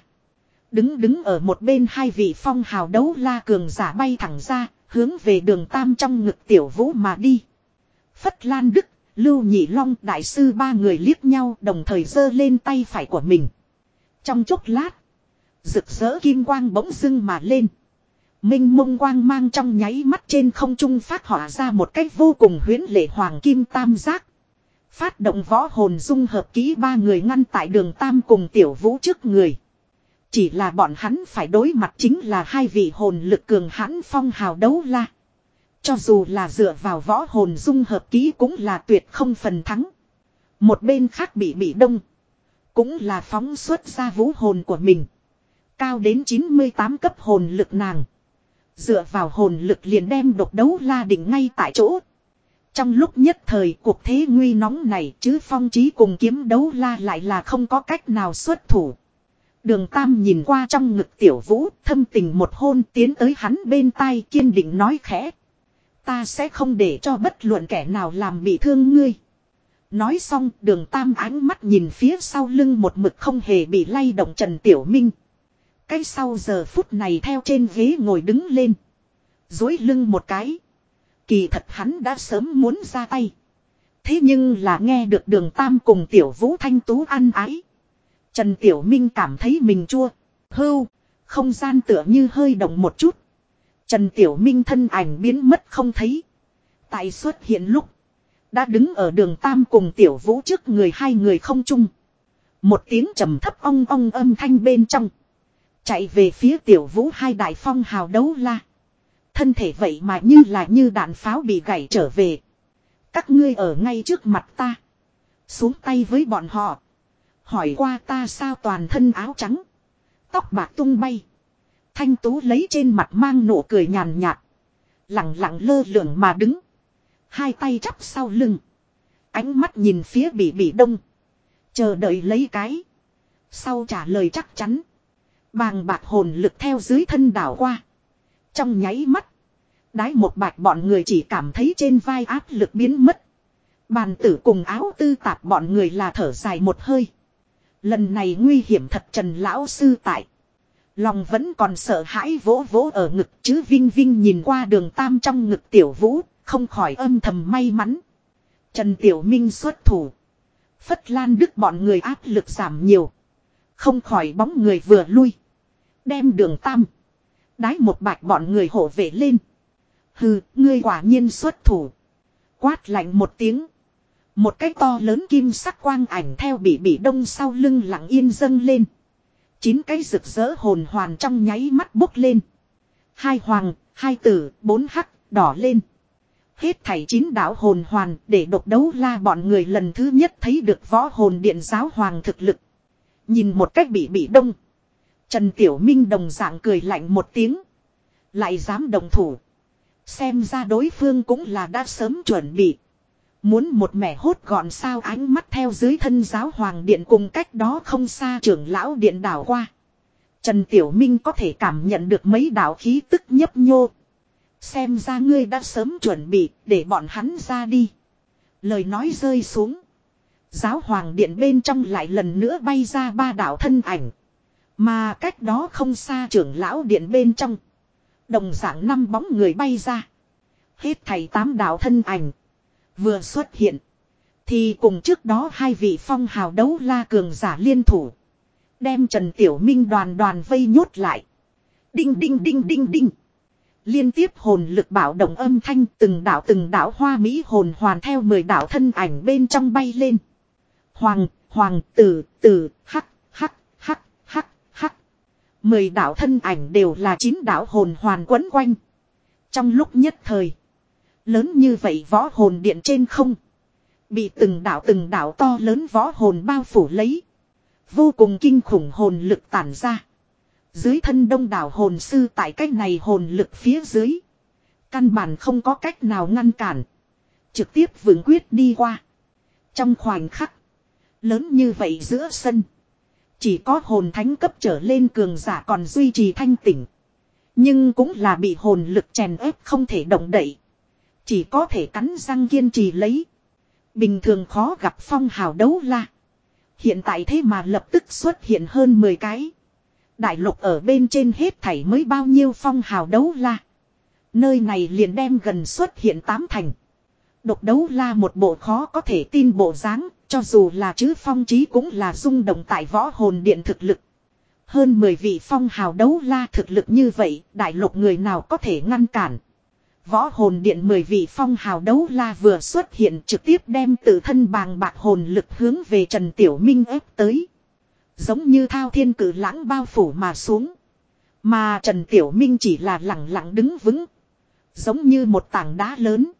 Đứng đứng ở một bên hai vị phong hào đấu la cường giả bay thẳng ra. Hướng về đường tam trong ngực tiểu vũ mà đi. Phất Lan Đức, Lưu Nhị Long đại sư ba người liếc nhau đồng thời giơ lên tay phải của mình. Trong chốc lát. Rực rỡ kim quang bỗng dưng mà lên. Minh mông quang mang trong nháy mắt trên không trung phát hỏa ra một cách vô cùng huyến lệ hoàng kim tam giác. Phát động võ hồn dung hợp ký ba người ngăn tại đường tam cùng tiểu vũ trước người. Chỉ là bọn hắn phải đối mặt chính là hai vị hồn lực cường hãn phong hào đấu la. Cho dù là dựa vào võ hồn dung hợp ký cũng là tuyệt không phần thắng. Một bên khác bị bị đông. Cũng là phóng xuất ra vũ hồn của mình. Cao đến 98 cấp hồn lực nàng. Dựa vào hồn lực liền đem độc đấu la đỉnh ngay tại chỗ. Trong lúc nhất thời cuộc thế nguy nóng này chứ phong trí cùng kiếm đấu la lại là không có cách nào xuất thủ. Đường Tam nhìn qua trong ngực tiểu vũ, thâm tình một hôn tiến tới hắn bên tai kiên định nói khẽ. Ta sẽ không để cho bất luận kẻ nào làm bị thương ngươi. Nói xong, đường Tam ánh mắt nhìn phía sau lưng một mực không hề bị lay động Trần Tiểu Minh. Cái sau giờ phút này theo trên ghế ngồi đứng lên. Dối lưng một cái. Kỳ thật hắn đã sớm muốn ra tay. Thế nhưng là nghe được đường Tam cùng Tiểu Vũ Thanh Tú ăn ái. Trần Tiểu Minh cảm thấy mình chua. Hưu. Không gian tựa như hơi động một chút. Trần Tiểu Minh thân ảnh biến mất không thấy. Tại xuất hiện lúc. Đã đứng ở đường Tam cùng Tiểu Vũ trước người hai người không chung. Một tiếng trầm thấp ong ong âm thanh bên trong. Chạy về phía tiểu vũ hai đại phong hào đấu la. Thân thể vậy mà như là như đạn pháo bị gãy trở về. Các ngươi ở ngay trước mặt ta. Xuống tay với bọn họ. Hỏi qua ta sao toàn thân áo trắng. Tóc bạc tung bay. Thanh tú lấy trên mặt mang nụ cười nhàn nhạt. Lặng lặng lơ lửng mà đứng. Hai tay chắp sau lưng. Ánh mắt nhìn phía bị bị đông. Chờ đợi lấy cái. Sau trả lời chắc chắn. Bàng bạc hồn lực theo dưới thân đảo qua. Trong nháy mắt. Đái một bạch bọn người chỉ cảm thấy trên vai áp lực biến mất. Bàn tử cùng áo tư tạp bọn người là thở dài một hơi. Lần này nguy hiểm thật trần lão sư tại. Lòng vẫn còn sợ hãi vỗ vỗ ở ngực chứ Vinh Vinh nhìn qua đường tam trong ngực tiểu vũ, không khỏi âm thầm may mắn. Trần Tiểu Minh xuất thủ. Phất Lan Đức bọn người áp lực giảm nhiều. Không khỏi bóng người vừa lui. Đem đường tam. Đái một bạch bọn người hộ vệ lên. Hừ, ngươi quả nhiên xuất thủ. Quát lạnh một tiếng. Một cái to lớn kim sắc quang ảnh theo bị bị đông sau lưng lặng yên dâng lên. Chín cái rực rỡ hồn hoàn trong nháy mắt bốc lên. Hai hoàng, hai tử, bốn hắc, đỏ lên. Hết thảy chín đạo hồn hoàn để độc đấu la bọn người lần thứ nhất thấy được võ hồn điện giáo hoàng thực lực. Nhìn một cách bị bị đông. Trần Tiểu Minh đồng dạng cười lạnh một tiếng. Lại dám đồng thủ. Xem ra đối phương cũng là đã sớm chuẩn bị. Muốn một mẻ hốt gọn sao ánh mắt theo dưới thân giáo hoàng điện cùng cách đó không xa trưởng lão điện đảo qua. Trần Tiểu Minh có thể cảm nhận được mấy đạo khí tức nhấp nhô. Xem ra ngươi đã sớm chuẩn bị để bọn hắn ra đi. Lời nói rơi xuống. Giáo hoàng điện bên trong lại lần nữa bay ra ba đạo thân ảnh. Mà cách đó không xa trưởng lão điện bên trong. Đồng dạng năm bóng người bay ra. Hết thầy tám đạo thân ảnh. Vừa xuất hiện. Thì cùng trước đó hai vị phong hào đấu la cường giả liên thủ. Đem Trần Tiểu Minh đoàn đoàn vây nhốt lại. Đinh đinh đinh đinh đinh. Liên tiếp hồn lực bảo động âm thanh từng đảo từng đảo hoa mỹ hồn hoàn theo mười đảo thân ảnh bên trong bay lên. Hoàng, hoàng, tử, tử, hắc, hắc. Mười đạo thân ảnh đều là chín đạo hồn hoàn quấn quanh. Trong lúc nhất thời. Lớn như vậy võ hồn điện trên không. Bị từng đạo từng đạo to lớn võ hồn bao phủ lấy. Vô cùng kinh khủng hồn lực tản ra. Dưới thân đông đảo hồn sư tại cách này hồn lực phía dưới. Căn bản không có cách nào ngăn cản. Trực tiếp vững quyết đi qua. Trong khoảnh khắc. Lớn như vậy giữa sân. Chỉ có hồn thánh cấp trở lên cường giả còn duy trì thanh tỉnh. Nhưng cũng là bị hồn lực chèn ép không thể động đậy. Chỉ có thể cắn răng kiên trì lấy. Bình thường khó gặp phong hào đấu la. Hiện tại thế mà lập tức xuất hiện hơn 10 cái. Đại lục ở bên trên hết thảy mới bao nhiêu phong hào đấu la. Nơi này liền đem gần xuất hiện tám thành. Độc đấu la một bộ khó có thể tin bộ dáng, cho dù là chứ phong trí cũng là rung động tại võ hồn điện thực lực. Hơn 10 vị phong hào đấu la thực lực như vậy, đại lục người nào có thể ngăn cản. Võ hồn điện 10 vị phong hào đấu la vừa xuất hiện trực tiếp đem tự thân bàng bạc hồn lực hướng về Trần Tiểu Minh ép tới. Giống như thao thiên cử lãng bao phủ mà xuống. Mà Trần Tiểu Minh chỉ là lặng lặng đứng vững. Giống như một tảng đá lớn.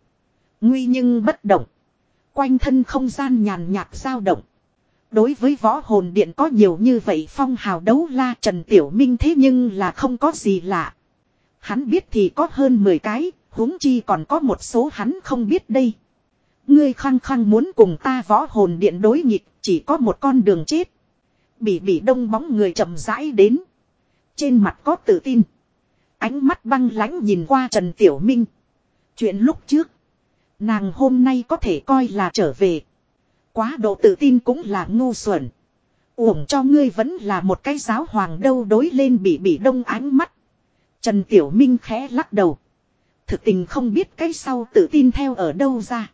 Nguy nhưng bất động. Quanh thân không gian nhàn nhạt dao động. Đối với võ hồn điện có nhiều như vậy phong hào đấu la Trần Tiểu Minh thế nhưng là không có gì lạ. Hắn biết thì có hơn 10 cái, huống chi còn có một số hắn không biết đây. Ngươi khăng khăng muốn cùng ta võ hồn điện đối nghịch, chỉ có một con đường chết. Bỉ bỉ đông bóng người chậm rãi đến. Trên mặt có tự tin. Ánh mắt băng lãnh nhìn qua Trần Tiểu Minh. Chuyện lúc trước. Nàng hôm nay có thể coi là trở về. Quá độ tự tin cũng là ngu xuẩn. Uổng cho ngươi vẫn là một cái giáo hoàng đâu đối lên bị bị đông ánh mắt. Trần Tiểu Minh khẽ lắc đầu. Thực tình không biết cái sau tự tin theo ở đâu ra.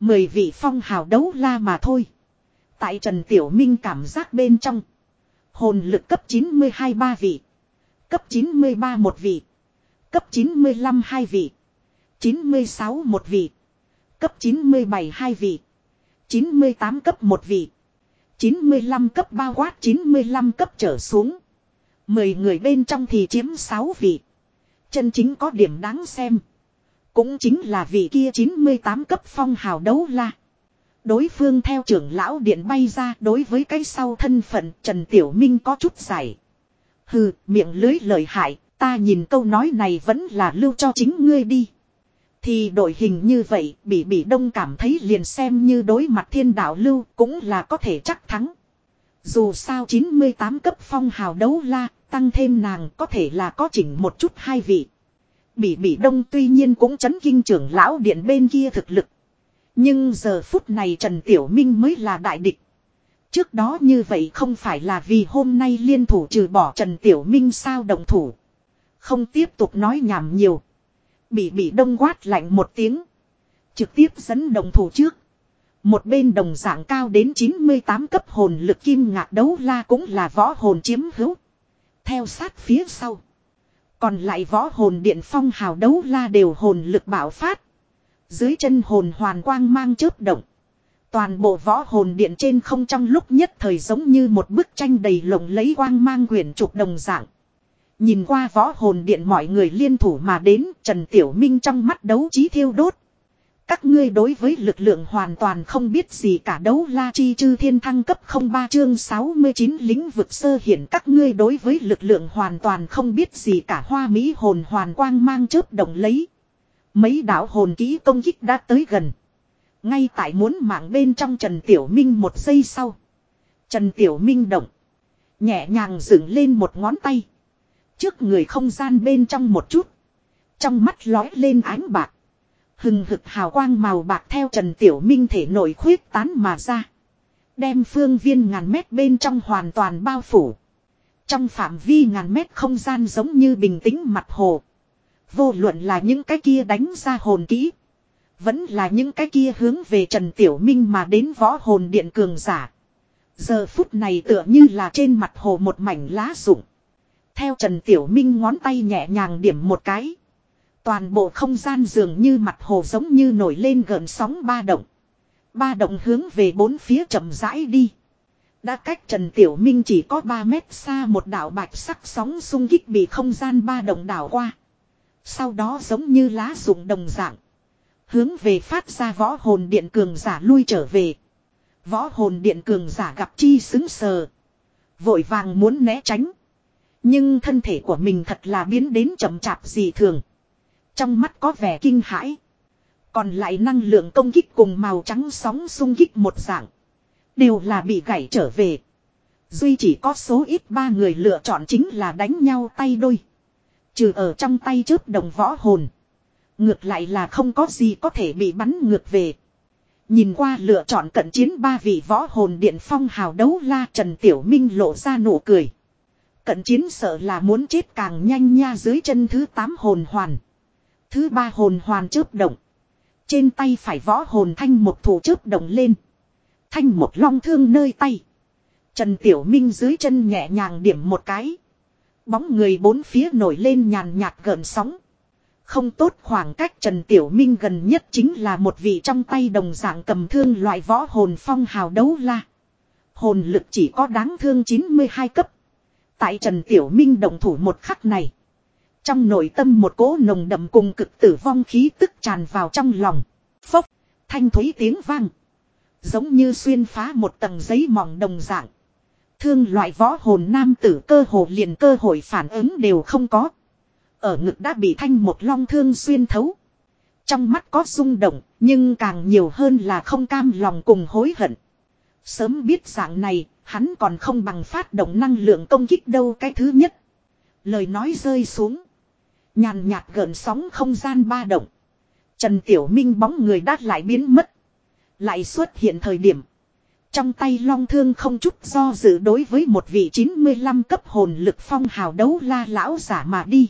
Mười vị phong hào đấu la mà thôi. Tại Trần Tiểu Minh cảm giác bên trong. Hồn lực cấp 92 ba vị. Cấp 93 một vị. Cấp 95 hai vị. 96 một vị. Cấp 97 hai vị. 98 cấp một vị. 95 cấp bao quát 95 cấp trở xuống. 10 người bên trong thì chiếm 6 vị. Chân chính có điểm đáng xem. Cũng chính là vị kia 98 cấp phong hào đấu la. Đối phương theo trưởng lão điện bay ra đối với cái sau thân phận Trần Tiểu Minh có chút giải. Hừ, miệng lưới lời hại, ta nhìn câu nói này vẫn là lưu cho chính ngươi đi. Thì đội hình như vậy, bị bị đông cảm thấy liền xem như đối mặt thiên đạo lưu cũng là có thể chắc thắng. Dù sao 98 cấp phong hào đấu la, tăng thêm nàng có thể là có chỉnh một chút hai vị. Bị bị đông tuy nhiên cũng chấn kinh trưởng lão điện bên kia thực lực. Nhưng giờ phút này Trần Tiểu Minh mới là đại địch. Trước đó như vậy không phải là vì hôm nay liên thủ trừ bỏ Trần Tiểu Minh sao đồng thủ. Không tiếp tục nói nhảm nhiều. Bị bị đông quát lạnh một tiếng. Trực tiếp dẫn đồng thủ trước. Một bên đồng dạng cao đến 98 cấp hồn lực kim ngạc đấu la cũng là võ hồn chiếm hữu. Theo sát phía sau. Còn lại võ hồn điện phong hào đấu la đều hồn lực bạo phát. Dưới chân hồn hoàn quang mang chớp động. Toàn bộ võ hồn điện trên không trong lúc nhất thời giống như một bức tranh đầy lộng lấy quang mang quyển trục đồng dạng. Nhìn qua võ hồn điện mọi người liên thủ mà đến, Trần Tiểu Minh trong mắt đấu trí thiêu đốt. Các ngươi đối với lực lượng hoàn toàn không biết gì cả đấu la chi chư thiên thăng cấp 03 chương 69 lĩnh vực sơ hiển các ngươi đối với lực lượng hoàn toàn không biết gì cả hoa mỹ hồn hoàn quang mang chớp động lấy. Mấy đạo hồn ký công kích đã tới gần. Ngay tại muốn mạng bên trong Trần Tiểu Minh một giây sau. Trần Tiểu Minh động. Nhẹ nhàng dựng lên một ngón tay. Trước người không gian bên trong một chút. Trong mắt lói lên ánh bạc. Hừng hực hào quang màu bạc theo Trần Tiểu Minh thể nổi khuyết tán mà ra. Đem phương viên ngàn mét bên trong hoàn toàn bao phủ. Trong phạm vi ngàn mét không gian giống như bình tĩnh mặt hồ. Vô luận là những cái kia đánh ra hồn kỹ. Vẫn là những cái kia hướng về Trần Tiểu Minh mà đến võ hồn điện cường giả. Giờ phút này tựa như là trên mặt hồ một mảnh lá rụng. Theo Trần Tiểu Minh ngón tay nhẹ nhàng điểm một cái. Toàn bộ không gian dường như mặt hồ giống như nổi lên gần sóng ba động. Ba động hướng về bốn phía chậm rãi đi. Đã cách Trần Tiểu Minh chỉ có 3 mét xa một đảo bạch sắc sóng xung kích bị không gian ba động đảo qua. Sau đó giống như lá rụng đồng dạng. Hướng về phát ra võ hồn điện cường giả lui trở về. Võ hồn điện cường giả gặp chi xứng sờ. Vội vàng muốn né tránh. Nhưng thân thể của mình thật là biến đến chậm chạp dị thường. Trong mắt có vẻ kinh hãi. Còn lại năng lượng công kích cùng màu trắng sóng xung kích một dạng. Đều là bị gãy trở về. Duy chỉ có số ít ba người lựa chọn chính là đánh nhau tay đôi. Trừ ở trong tay chớp đồng võ hồn. Ngược lại là không có gì có thể bị bắn ngược về. Nhìn qua lựa chọn cận chiến ba vị võ hồn điện phong hào đấu la Trần Tiểu Minh lộ ra nụ cười. Cận chiến sợ là muốn chết càng nhanh nha dưới chân thứ 8 hồn hoàn. Thứ ba hồn hoàn chớp động. Trên tay phải võ hồn thanh một thủ chớp động lên. Thanh một long thương nơi tay. Trần Tiểu Minh dưới chân nhẹ nhàng điểm một cái. Bóng người bốn phía nổi lên nhàn nhạt gợn sóng. Không tốt khoảng cách Trần Tiểu Minh gần nhất chính là một vị trong tay đồng dạng cầm thương loại võ hồn phong hào đấu la. Hồn lực chỉ có đáng thương 92 cấp. Tại Trần Tiểu Minh đồng thủ một khắc này. Trong nội tâm một cỗ nồng đậm cùng cực tử vong khí tức tràn vào trong lòng. Phốc, thanh thúy tiếng vang. Giống như xuyên phá một tầng giấy mỏng đồng dạng. Thương loại võ hồn nam tử cơ hồ liền cơ hội phản ứng đều không có. Ở ngực đã bị thanh một long thương xuyên thấu. Trong mắt có rung động, nhưng càng nhiều hơn là không cam lòng cùng hối hận. Sớm biết dạng này, hắn còn không bằng phát động năng lượng công kích đâu cái thứ nhất. Lời nói rơi xuống. Nhàn nhạt gợn sóng không gian ba động. Trần Tiểu Minh bóng người đát lại biến mất. Lại xuất hiện thời điểm. Trong tay long thương không chút do dự đối với một vị 95 cấp hồn lực phong hào đấu la lão giả mà đi.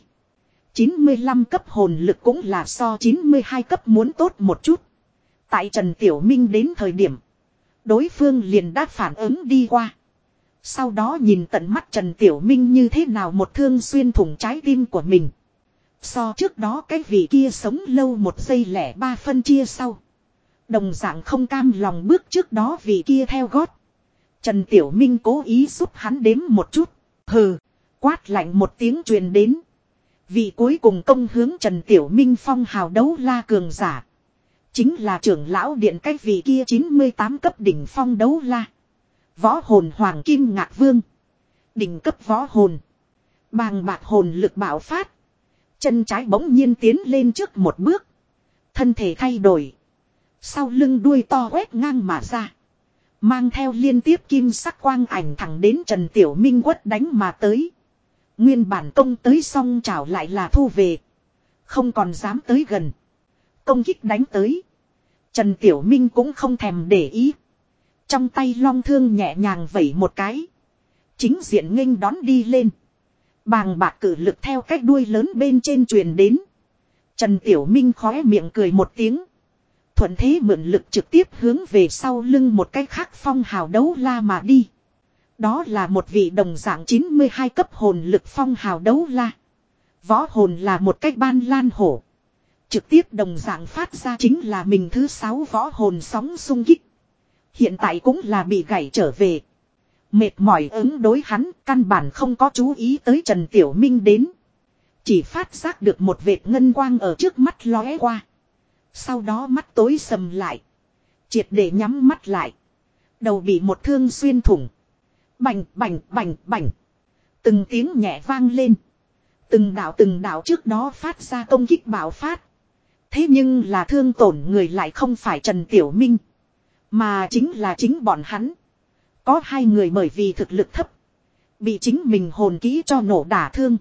95 cấp hồn lực cũng là so 92 cấp muốn tốt một chút. Tại Trần Tiểu Minh đến thời điểm. Đối phương liền đã phản ứng đi qua. Sau đó nhìn tận mắt Trần Tiểu Minh như thế nào một thương xuyên thủng trái tim của mình. So trước đó cái vị kia sống lâu một giây lẻ ba phân chia sau. Đồng dạng không cam lòng bước trước đó vị kia theo gót. Trần Tiểu Minh cố ý giúp hắn đếm một chút. Hừ, quát lạnh một tiếng truyền đến. Vị cuối cùng công hướng Trần Tiểu Minh phong hào đấu la cường giả. Chính là trưởng lão điện cái vị kia 98 cấp đỉnh phong đấu la. Võ hồn Hoàng Kim Ngạc Vương. Đỉnh cấp võ hồn. Bàng bạc hồn lực bạo phát. Chân trái bỗng nhiên tiến lên trước một bước. Thân thể thay đổi. Sau lưng đuôi to quét ngang mà ra. Mang theo liên tiếp kim sắc quang ảnh thẳng đến Trần Tiểu Minh quất đánh mà tới. Nguyên bản công tới xong trảo lại là thu về. Không còn dám tới gần. Công kích đánh tới. Trần Tiểu Minh cũng không thèm để ý. Trong tay long thương nhẹ nhàng vẩy một cái. Chính diện nghênh đón đi lên. Bàng bạc cử lực theo cách đuôi lớn bên trên truyền đến. Trần Tiểu Minh khóe miệng cười một tiếng. Thuận thế mượn lực trực tiếp hướng về sau lưng một cái khác phong hào đấu la mà đi. Đó là một vị đồng dạng 92 cấp hồn lực phong hào đấu la. Võ hồn là một cách ban lan hổ. Trực tiếp đồng dạng phát ra chính là mình thứ sáu võ hồn sóng sung kích. Hiện tại cũng là bị gãy trở về. Mệt mỏi ứng đối hắn, căn bản không có chú ý tới Trần Tiểu Minh đến. Chỉ phát giác được một vệt ngân quang ở trước mắt lóe qua. Sau đó mắt tối sầm lại. Triệt để nhắm mắt lại. Đầu bị một thương xuyên thủng. Bành bành bành bành. Từng tiếng nhẹ vang lên. Từng đạo từng đạo trước đó phát ra công kích bảo phát. Thế nhưng là thương tổn người lại không phải Trần Tiểu Minh. Mà chính là chính bọn hắn. Có hai người bởi vì thực lực thấp. Bị chính mình hồn kỹ cho nổ đả thương.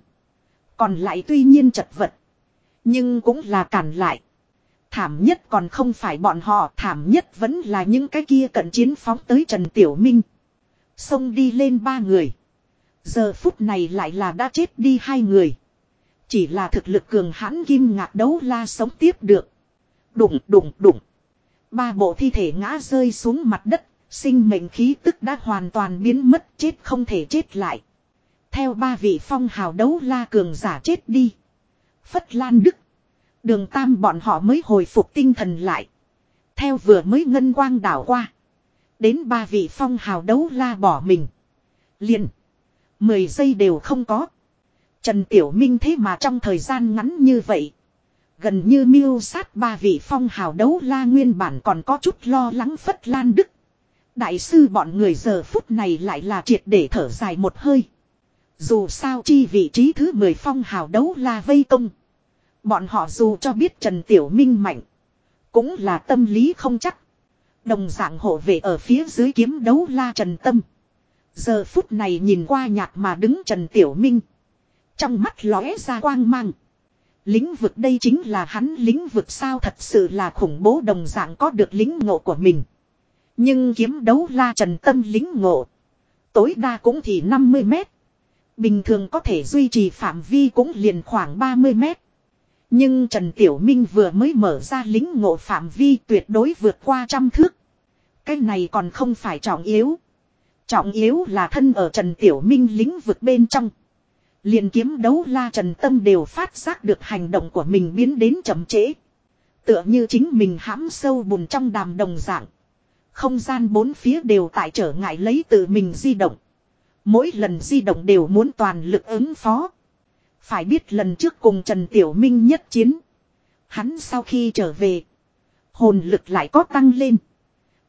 Còn lại tuy nhiên chật vật. Nhưng cũng là cản lại. Thảm nhất còn không phải bọn họ, thảm nhất vẫn là những cái kia cận chiến phóng tới Trần Tiểu Minh. Xông đi lên ba người. Giờ phút này lại là đã chết đi hai người. Chỉ là thực lực cường hãn kim ngạc đấu la sống tiếp được. Đụng đụng đụng. Ba bộ thi thể ngã rơi xuống mặt đất. Sinh mệnh khí tức đã hoàn toàn biến mất, chết không thể chết lại. Theo ba vị phong hào đấu la cường giả chết đi. Phất Lan Đức. Đường Tam bọn họ mới hồi phục tinh thần lại. Theo vừa mới ngân quang đảo qua. Đến ba vị phong hào đấu la bỏ mình. Liền. Mười giây đều không có. Trần Tiểu Minh thế mà trong thời gian ngắn như vậy. Gần như miêu sát ba vị phong hào đấu la nguyên bản còn có chút lo lắng Phất Lan Đức. Đại sư bọn người giờ phút này lại là triệt để thở dài một hơi. Dù sao chi vị trí thứ 10 phong hào đấu la vây công. Bọn họ dù cho biết Trần Tiểu Minh mạnh. Cũng là tâm lý không chắc. Đồng dạng hộ vệ ở phía dưới kiếm đấu la Trần Tâm. Giờ phút này nhìn qua nhạt mà đứng Trần Tiểu Minh. Trong mắt lóe ra quang mang. Lĩnh vực đây chính là hắn, lĩnh vực sao thật sự là khủng bố đồng dạng có được lĩnh ngộ của mình. Nhưng kiếm đấu la trần tâm lĩnh ngộ. Tối đa cũng thì 50 mét. Bình thường có thể duy trì phạm vi cũng liền khoảng 30 mét. Nhưng Trần Tiểu Minh vừa mới mở ra lính ngộ phạm vi tuyệt đối vượt qua trăm thước. Cái này còn không phải trọng yếu. Trọng yếu là thân ở Trần Tiểu Minh lĩnh vực bên trong liền kiếm đấu la Trần Tâm đều phát giác được hành động của mình biến đến chậm trễ. Tựa như chính mình hãm sâu bùn trong đàm đồng dạng. Không gian bốn phía đều tại trở ngại lấy tự mình di động. Mỗi lần di động đều muốn toàn lực ứng phó. Phải biết lần trước cùng Trần Tiểu Minh nhất chiến. Hắn sau khi trở về. Hồn lực lại có tăng lên.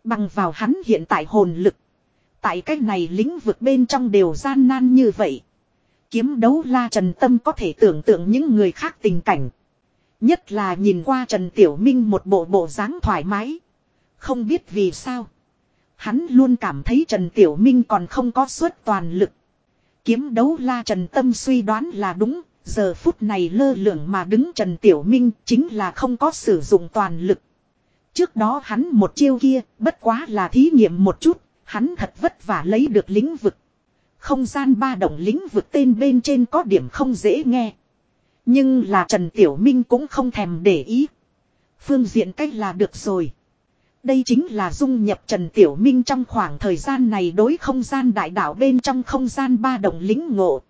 Bằng vào hắn hiện tại hồn lực. Tại cách này lĩnh vực bên trong đều gian nan như vậy. Kiếm đấu la Trần Tâm có thể tưởng tượng những người khác tình cảnh. Nhất là nhìn qua Trần Tiểu Minh một bộ bộ dáng thoải mái. Không biết vì sao. Hắn luôn cảm thấy Trần Tiểu Minh còn không có suốt toàn lực. Kiếm đấu la Trần Tâm suy đoán là đúng, giờ phút này lơ lửng mà đứng Trần Tiểu Minh chính là không có sử dụng toàn lực. Trước đó hắn một chiêu kia, bất quá là thí nghiệm một chút, hắn thật vất vả lấy được lĩnh vực. Không gian ba động lĩnh vực tên bên trên có điểm không dễ nghe. Nhưng là Trần Tiểu Minh cũng không thèm để ý. Phương diện cách là được rồi. Đây chính là dung nhập Trần Tiểu Minh trong khoảng thời gian này đối không gian đại đảo bên trong không gian ba đồng lính ngộ.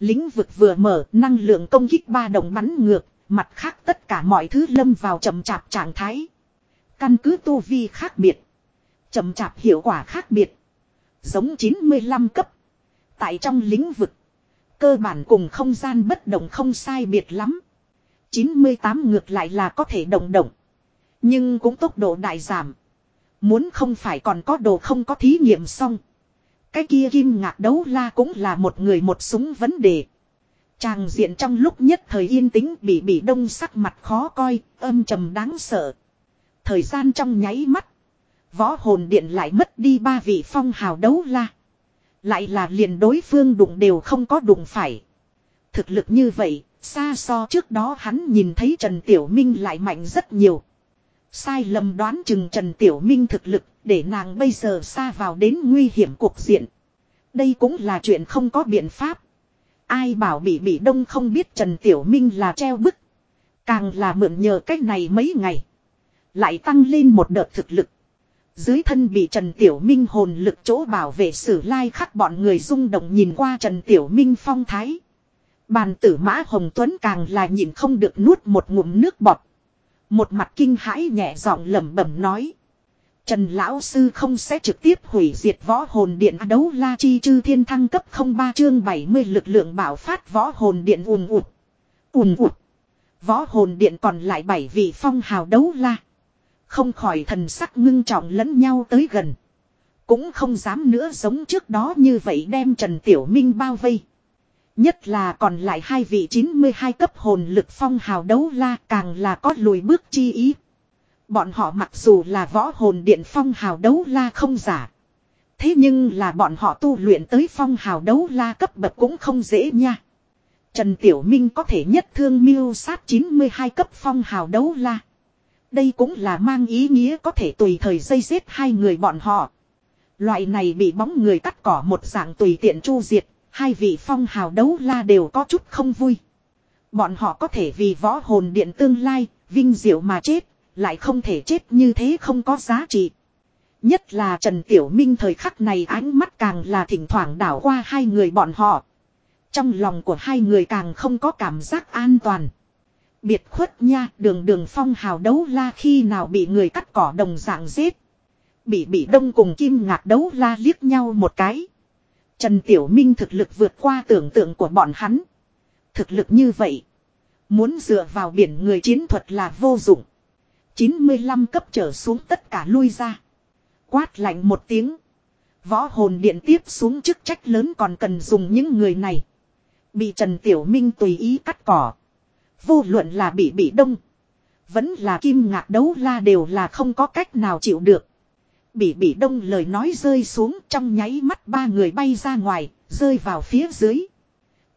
Lĩnh vực vừa mở, năng lượng công kích ba đồng bắn ngược, mặt khác tất cả mọi thứ lâm vào chậm chạp trạng thái. Căn cứ tu vi khác biệt. Chậm chạp hiệu quả khác biệt. Giống 95 cấp. Tại trong lĩnh vực. Cơ bản cùng không gian bất động không sai biệt lắm. 98 ngược lại là có thể động động. Nhưng cũng tốc độ đại giảm. Muốn không phải còn có đồ không có thí nghiệm xong. Cái kia kim ngạc đấu la cũng là một người một súng vấn đề. Tràng diện trong lúc nhất thời yên tĩnh bị bị đông sắc mặt khó coi, âm trầm đáng sợ. Thời gian trong nháy mắt. Võ hồn điện lại mất đi ba vị phong hào đấu la. Lại là liền đối phương đụng đều không có đụng phải. Thực lực như vậy, xa so trước đó hắn nhìn thấy Trần Tiểu Minh lại mạnh rất nhiều. Sai lầm đoán chừng Trần Tiểu Minh thực lực để nàng bây giờ xa vào đến nguy hiểm cuộc diện. Đây cũng là chuyện không có biện pháp. Ai bảo bị bị đông không biết Trần Tiểu Minh là treo bức. Càng là mượn nhờ cách này mấy ngày. Lại tăng lên một đợt thực lực. Dưới thân bị Trần Tiểu Minh hồn lực chỗ bảo vệ sử lai khắc bọn người rung động nhìn qua Trần Tiểu Minh phong thái. Bàn tử mã Hồng Tuấn càng là nhìn không được nuốt một ngụm nước bọt. Một mặt kinh hãi nhẹ giọng lẩm bẩm nói. Trần Lão Sư không sẽ trực tiếp hủy diệt võ hồn điện đấu la chi chư thiên thăng cấp 03 chương 70 lực lượng bảo phát võ hồn điện ùn ụt. ùn ụt. Võ hồn điện còn lại bảy vị phong hào đấu la. Không khỏi thần sắc ngưng trọng lẫn nhau tới gần. Cũng không dám nữa giống trước đó như vậy đem Trần Tiểu Minh bao vây. Nhất là còn lại hai vị 92 cấp hồn lực phong hào đấu la càng là có lùi bước chi ý. Bọn họ mặc dù là võ hồn điện phong hào đấu la không giả. Thế nhưng là bọn họ tu luyện tới phong hào đấu la cấp bậc cũng không dễ nha. Trần Tiểu Minh có thể nhất thương miêu sát 92 cấp phong hào đấu la. Đây cũng là mang ý nghĩa có thể tùy thời dây giết hai người bọn họ. Loại này bị bóng người cắt cỏ một dạng tùy tiện chu diệt, hai vị phong hào đấu la đều có chút không vui. Bọn họ có thể vì võ hồn điện tương lai, vinh diệu mà chết, lại không thể chết như thế không có giá trị. Nhất là Trần Tiểu Minh thời khắc này ánh mắt càng là thỉnh thoảng đảo qua hai người bọn họ. Trong lòng của hai người càng không có cảm giác an toàn. Biệt khuất nha, đường đường phong hào đấu la khi nào bị người cắt cỏ đồng dạng giết. Bị bị đông cùng kim ngạc đấu la liếc nhau một cái. Trần Tiểu Minh thực lực vượt qua tưởng tượng của bọn hắn. Thực lực như vậy. Muốn dựa vào biển người chiến thuật là vô dụng. 95 cấp trở xuống tất cả lui ra. Quát lạnh một tiếng. Võ hồn điện tiếp xuống chức trách lớn còn cần dùng những người này. Bị Trần Tiểu Minh tùy ý cắt cỏ. Vô luận là bị bị đông. Vẫn là kim ngạc đấu la đều là không có cách nào chịu được. Bị bị đông lời nói rơi xuống trong nháy mắt ba người bay ra ngoài, rơi vào phía dưới.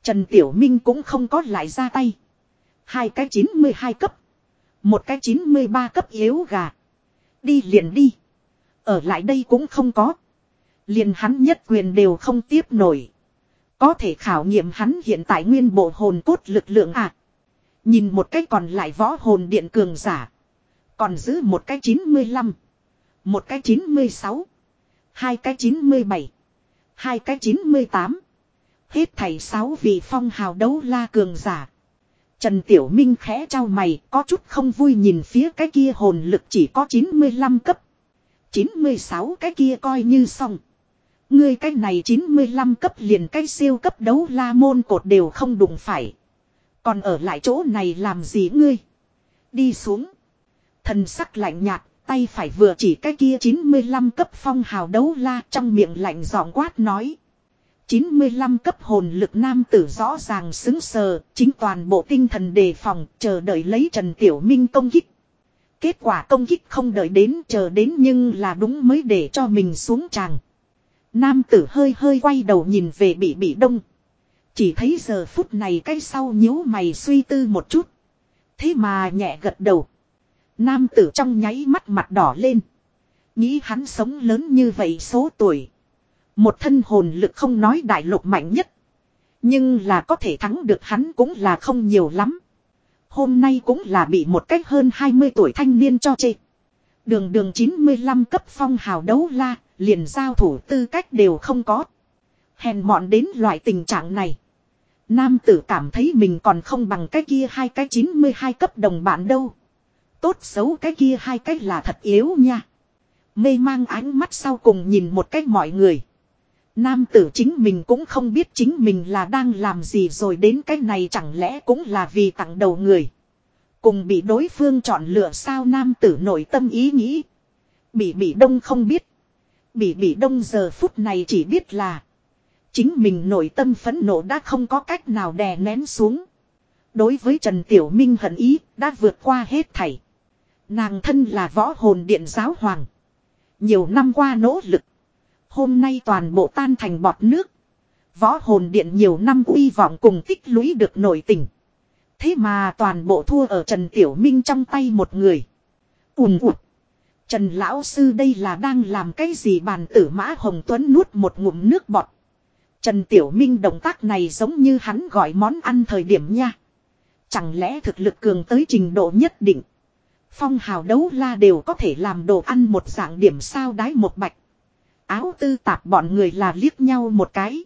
Trần Tiểu Minh cũng không có lại ra tay. Hai cái 92 cấp. Một cái 93 cấp yếu gà. Đi liền đi. Ở lại đây cũng không có. Liền hắn nhất quyền đều không tiếp nổi. Có thể khảo nghiệm hắn hiện tại nguyên bộ hồn cốt lực lượng à. Nhìn một cái còn lại võ hồn điện cường giả. Còn giữ một cái 95. Một cái 96. Hai cái 97. Hai cái 98. Hết thảy sáu vị phong hào đấu la cường giả. Trần Tiểu Minh khẽ trao mày, có chút không vui nhìn phía cái kia hồn lực chỉ có 95 cấp. 96 cái kia coi như xong. Ngươi cái này 95 cấp liền cái siêu cấp đấu la môn cột đều không đụng phải. Còn ở lại chỗ này làm gì ngươi? Đi xuống. Thần sắc lạnh nhạt, tay phải vừa chỉ cái kia 95 cấp phong hào đấu la trong miệng lạnh giọng quát nói. 95 cấp hồn lực nam tử rõ ràng xứng sờ, chính toàn bộ tinh thần đề phòng, chờ đợi lấy Trần Tiểu Minh công kích. Kết quả công kích không đợi đến chờ đến nhưng là đúng mới để cho mình xuống tràng. Nam tử hơi hơi quay đầu nhìn về bị bị đông. Chỉ thấy giờ phút này cái sau nhíu mày suy tư một chút. Thế mà nhẹ gật đầu. Nam tử trong nháy mắt mặt đỏ lên. Nghĩ hắn sống lớn như vậy số tuổi. Một thân hồn lực không nói đại lục mạnh nhất. Nhưng là có thể thắng được hắn cũng là không nhiều lắm. Hôm nay cũng là bị một cách hơn 20 tuổi thanh niên cho chê. Đường đường 95 cấp phong hào đấu la, liền giao thủ tư cách đều không có. Hèn mọn đến loại tình trạng này. Nam tử cảm thấy mình còn không bằng cái kia hai cái 92 cấp đồng bạn đâu. Tốt xấu cái kia hai cái là thật yếu nha. Mê mang ánh mắt sau cùng nhìn một cách mọi người. Nam tử chính mình cũng không biết chính mình là đang làm gì rồi đến cái này chẳng lẽ cũng là vì tặng đầu người. Cùng bị đối phương chọn lựa sao nam tử nội tâm ý nghĩ. Bị bị đông không biết. Bị bị đông giờ phút này chỉ biết là. Chính mình nội tâm phẫn nộ đã không có cách nào đè nén xuống. Đối với Trần Tiểu Minh hận ý, đã vượt qua hết thảy. Nàng thân là võ hồn điện giáo hoàng. Nhiều năm qua nỗ lực. Hôm nay toàn bộ tan thành bọt nước. Võ hồn điện nhiều năm uy vọng cùng tích lũy được nổi tình. Thế mà toàn bộ thua ở Trần Tiểu Minh trong tay một người. Ùm ụt. Trần Lão Sư đây là đang làm cái gì bàn tử mã Hồng Tuấn nuốt một ngụm nước bọt. Trần Tiểu Minh động tác này giống như hắn gọi món ăn thời điểm nha. Chẳng lẽ thực lực cường tới trình độ nhất định. Phong hào đấu la đều có thể làm đồ ăn một dạng điểm sao đái một bạch. Áo tư tạp bọn người là liếc nhau một cái.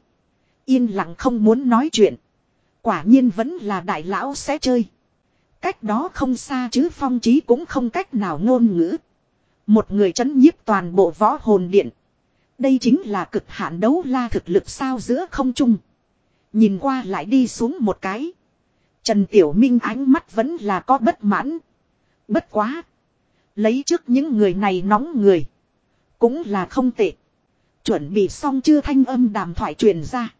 Yên lặng không muốn nói chuyện. Quả nhiên vẫn là đại lão sẽ chơi. Cách đó không xa chứ phong trí cũng không cách nào ngôn ngữ. Một người chấn nhiếp toàn bộ võ hồn điện. Đây chính là cực hạn đấu la thực lực sao giữa không trung. Nhìn qua lại đi xuống một cái. Trần Tiểu Minh ánh mắt vẫn là có bất mãn. Bất quá. Lấy trước những người này nóng người. Cũng là không tệ. Chuẩn bị xong chưa thanh âm đàm thoại truyền ra.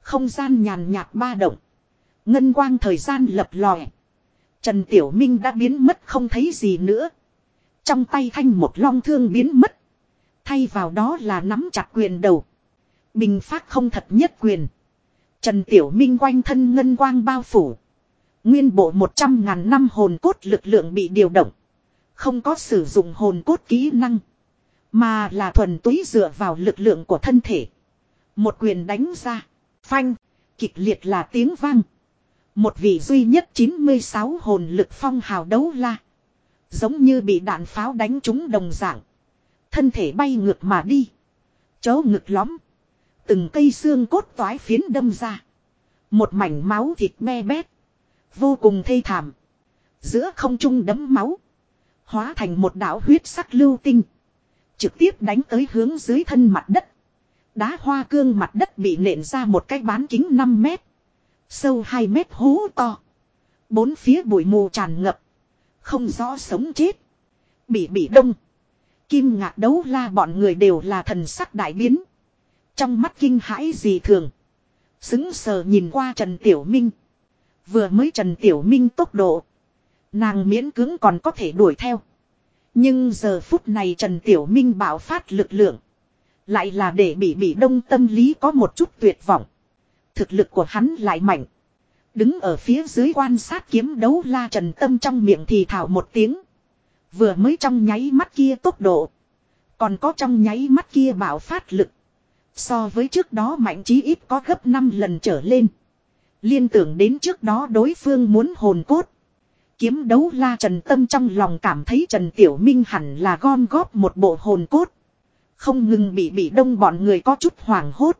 Không gian nhàn nhạt ba động. Ngân quang thời gian lập lòe. Trần Tiểu Minh đã biến mất không thấy gì nữa. Trong tay thanh một long thương biến mất. Thay vào đó là nắm chặt quyền đầu. Bình phát không thật nhất quyền. Trần Tiểu Minh quanh thân ngân quang bao phủ. Nguyên bộ một trăm ngàn năm hồn cốt lực lượng bị điều động. Không có sử dụng hồn cốt kỹ năng. Mà là thuần túy dựa vào lực lượng của thân thể. Một quyền đánh ra. Phanh. Kịch liệt là tiếng vang. Một vị duy nhất 96 hồn lực phong hào đấu la. Giống như bị đạn pháo đánh trúng đồng dạng. Thân thể bay ngược mà đi. Chó ngực lõm. Từng cây xương cốt toái phiến đâm ra. Một mảnh máu thịt me bét. Vô cùng thê thảm. Giữa không trung đấm máu. Hóa thành một đạo huyết sắc lưu tinh. Trực tiếp đánh tới hướng dưới thân mặt đất. Đá hoa cương mặt đất bị nện ra một cái bán kính 5 mét. Sâu 2 mét hố to. Bốn phía bụi mù tràn ngập. Không rõ sống chết. Bị bị đông. Kim ngạc đấu la bọn người đều là thần sắc đại biến. Trong mắt kinh hãi gì thường. Xứng sờ nhìn qua Trần Tiểu Minh. Vừa mới Trần Tiểu Minh tốc độ. Nàng miễn cứng còn có thể đuổi theo. Nhưng giờ phút này Trần Tiểu Minh bảo phát lực lượng. Lại là để bị bị đông tâm lý có một chút tuyệt vọng. Thực lực của hắn lại mạnh. Đứng ở phía dưới quan sát kiếm đấu la trần tâm trong miệng thì thảo một tiếng. Vừa mới trong nháy mắt kia tốc độ. Còn có trong nháy mắt kia bảo phát lực. So với trước đó mạnh chí ít có gấp 5 lần trở lên. Liên tưởng đến trước đó đối phương muốn hồn cốt. Kiếm đấu la Trần Tâm trong lòng cảm thấy Trần Tiểu Minh hẳn là gom góp một bộ hồn cốt. Không ngừng bị bị đông bọn người có chút hoảng hốt.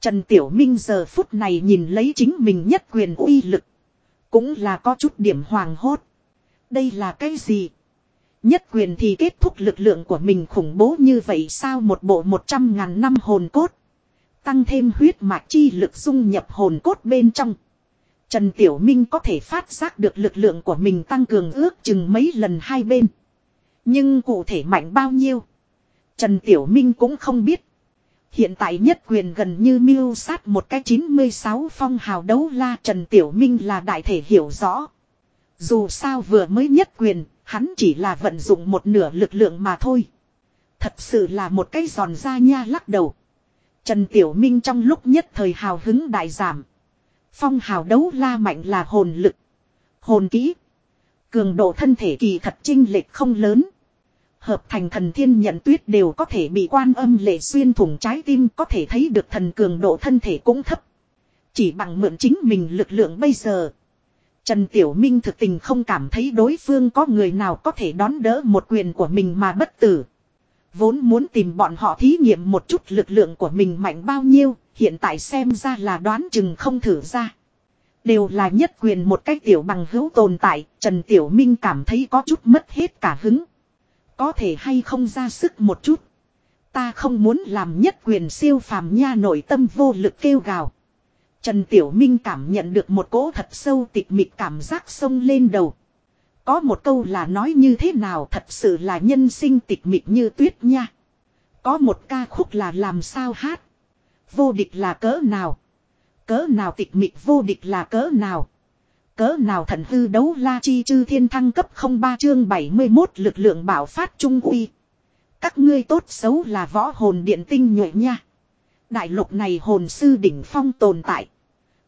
Trần Tiểu Minh giờ phút này nhìn lấy chính mình nhất quyền uy lực. Cũng là có chút điểm hoàng hốt. Đây là cái gì? Nhất quyền thì kết thúc lực lượng của mình khủng bố như vậy sao một bộ một trăm ngàn năm hồn cốt. Tăng thêm huyết mạch chi lực dung nhập hồn cốt bên trong. Trần Tiểu Minh có thể phát giác được lực lượng của mình tăng cường ước chừng mấy lần hai bên. Nhưng cụ thể mạnh bao nhiêu? Trần Tiểu Minh cũng không biết. Hiện tại nhất quyền gần như miêu sát một cái 96 phong hào đấu la Trần Tiểu Minh là đại thể hiểu rõ. Dù sao vừa mới nhất quyền, hắn chỉ là vận dụng một nửa lực lượng mà thôi. Thật sự là một cái giòn da nha lắc đầu. Trần Tiểu Minh trong lúc nhất thời hào hứng đại giảm. Phong hào đấu la mạnh là hồn lực. Hồn kỹ. Cường độ thân thể kỳ thật trinh lệch không lớn. Hợp thành thần thiên nhận tuyết đều có thể bị quan âm lệ xuyên thủng trái tim có thể thấy được thần cường độ thân thể cũng thấp. Chỉ bằng mượn chính mình lực lượng bây giờ. Trần Tiểu Minh thực tình không cảm thấy đối phương có người nào có thể đón đỡ một quyền của mình mà bất tử. Vốn muốn tìm bọn họ thí nghiệm một chút lực lượng của mình mạnh bao nhiêu, hiện tại xem ra là đoán chừng không thử ra. Đều là nhất quyền một cách tiểu bằng hữu tồn tại, Trần Tiểu Minh cảm thấy có chút mất hết cả hứng. Có thể hay không ra sức một chút. Ta không muốn làm nhất quyền siêu phàm nha nội tâm vô lực kêu gào. Trần Tiểu Minh cảm nhận được một cỗ thật sâu tịch mịch cảm giác sông lên đầu. Có một câu là nói như thế nào thật sự là nhân sinh tịch mịch như tuyết nha. Có một ca khúc là làm sao hát. Vô địch là cỡ nào. Cỡ nào tịch mịch vô địch là cỡ nào. Cỡ nào thần hư đấu la chi chư thiên thăng cấp 03 chương 71 lực lượng bảo phát trung uy. Các ngươi tốt xấu là võ hồn điện tinh nhuệ nha. Đại lục này hồn sư đỉnh phong tồn tại.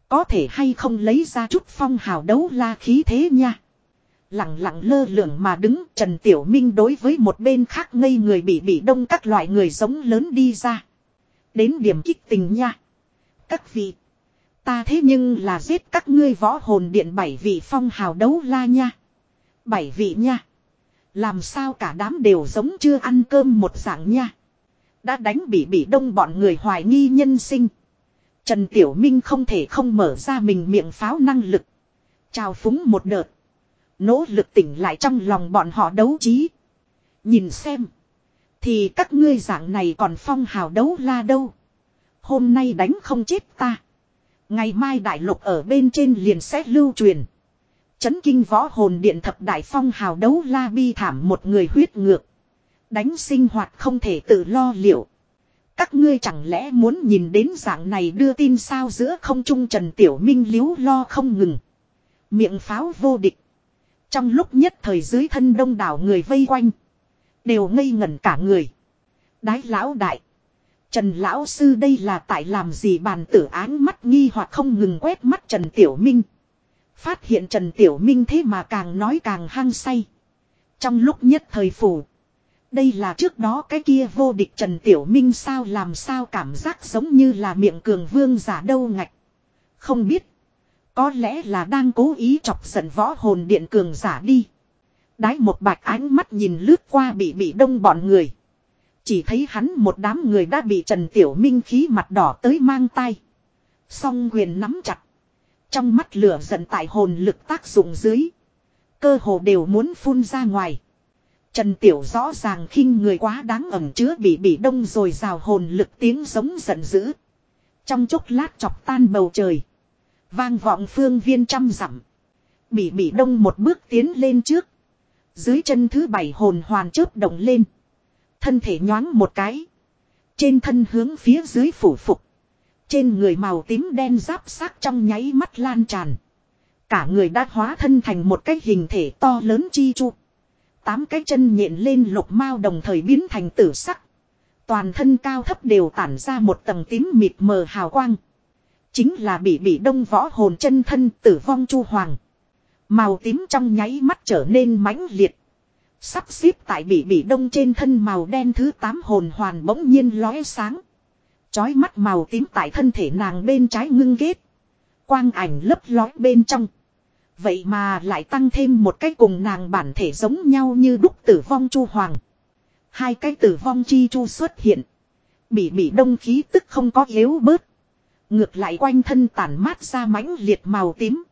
Có thể hay không lấy ra chút phong hào đấu la khí thế nha. Lặng lặng lơ lửng mà đứng, Trần Tiểu Minh đối với một bên khác ngây người bị bị đông các loại người giống lớn đi ra. Đến điểm kích tình nha. Các vị. Ta thế nhưng là giết các ngươi võ hồn điện bảy vị phong hào đấu la nha. Bảy vị nha. Làm sao cả đám đều giống chưa ăn cơm một dạng nha. Đã đánh bị bị đông bọn người hoài nghi nhân sinh. Trần Tiểu Minh không thể không mở ra mình miệng pháo năng lực. Chào phúng một đợt. Nỗ lực tỉnh lại trong lòng bọn họ đấu trí. Nhìn xem. Thì các ngươi dạng này còn phong hào đấu la đâu. Hôm nay đánh không chết ta. Ngày mai đại lục ở bên trên liền sẽ lưu truyền. Chấn kinh võ hồn điện thập đại phong hào đấu la bi thảm một người huyết ngược. Đánh sinh hoạt không thể tự lo liệu. Các ngươi chẳng lẽ muốn nhìn đến dạng này đưa tin sao giữa không trung Trần Tiểu Minh liếu lo không ngừng. Miệng pháo vô địch. Trong lúc nhất thời dưới thân đông đảo người vây quanh. Đều ngây ngẩn cả người. Đái lão đại. Trần lão sư đây là tại làm gì bàn tử án mắt nghi hoặc không ngừng quét mắt Trần Tiểu Minh. Phát hiện Trần Tiểu Minh thế mà càng nói càng hăng say. Trong lúc nhất thời phủ. Đây là trước đó cái kia vô địch Trần Tiểu Minh sao làm sao cảm giác giống như là miệng cường vương giả đâu ngạch. Không biết. Có lẽ là đang cố ý chọc giận võ hồn điện cường giả đi. Đái một bạch ánh mắt nhìn lướt qua bị bị đông bọn người. Chỉ thấy hắn một đám người đã bị Trần Tiểu Minh khí mặt đỏ tới mang tay. Song quyền nắm chặt. Trong mắt lửa giận tại hồn lực tác dụng dưới. Cơ hồ đều muốn phun ra ngoài. Trần Tiểu rõ ràng khinh người quá đáng ẩm chứa bị bị đông rồi rào hồn lực tiếng giống giận dữ. Trong chốc lát chọc tan bầu trời. Vang vọng phương viên trăm dặm. Bị bị đông một bước tiến lên trước. Dưới chân thứ bảy hồn hoàn chớp động lên. Thân thể nhoáng một cái. Trên thân hướng phía dưới phủ phục. Trên người màu tím đen giáp sắc trong nháy mắt lan tràn. Cả người đã hóa thân thành một cái hình thể to lớn chi chu. Tám cái chân nhện lên lục mao đồng thời biến thành tử sắc. Toàn thân cao thấp đều tản ra một tầng tím mịt mờ hào quang. Chính là bị bị đông võ hồn chân thân tử vong chu hoàng. Màu tím trong nháy mắt trở nên mãnh liệt. Sắp xếp tại bị bị đông trên thân màu đen thứ tám hồn hoàn bỗng nhiên lóe sáng. Chói mắt màu tím tại thân thể nàng bên trái ngưng ghét. Quang ảnh lấp lói bên trong. Vậy mà lại tăng thêm một cái cùng nàng bản thể giống nhau như đúc tử vong chu hoàng. Hai cái tử vong chi chu xuất hiện. Bị bị đông khí tức không có yếu bớt. Ngược lại quanh thân tản mát ra mãnh liệt màu tím.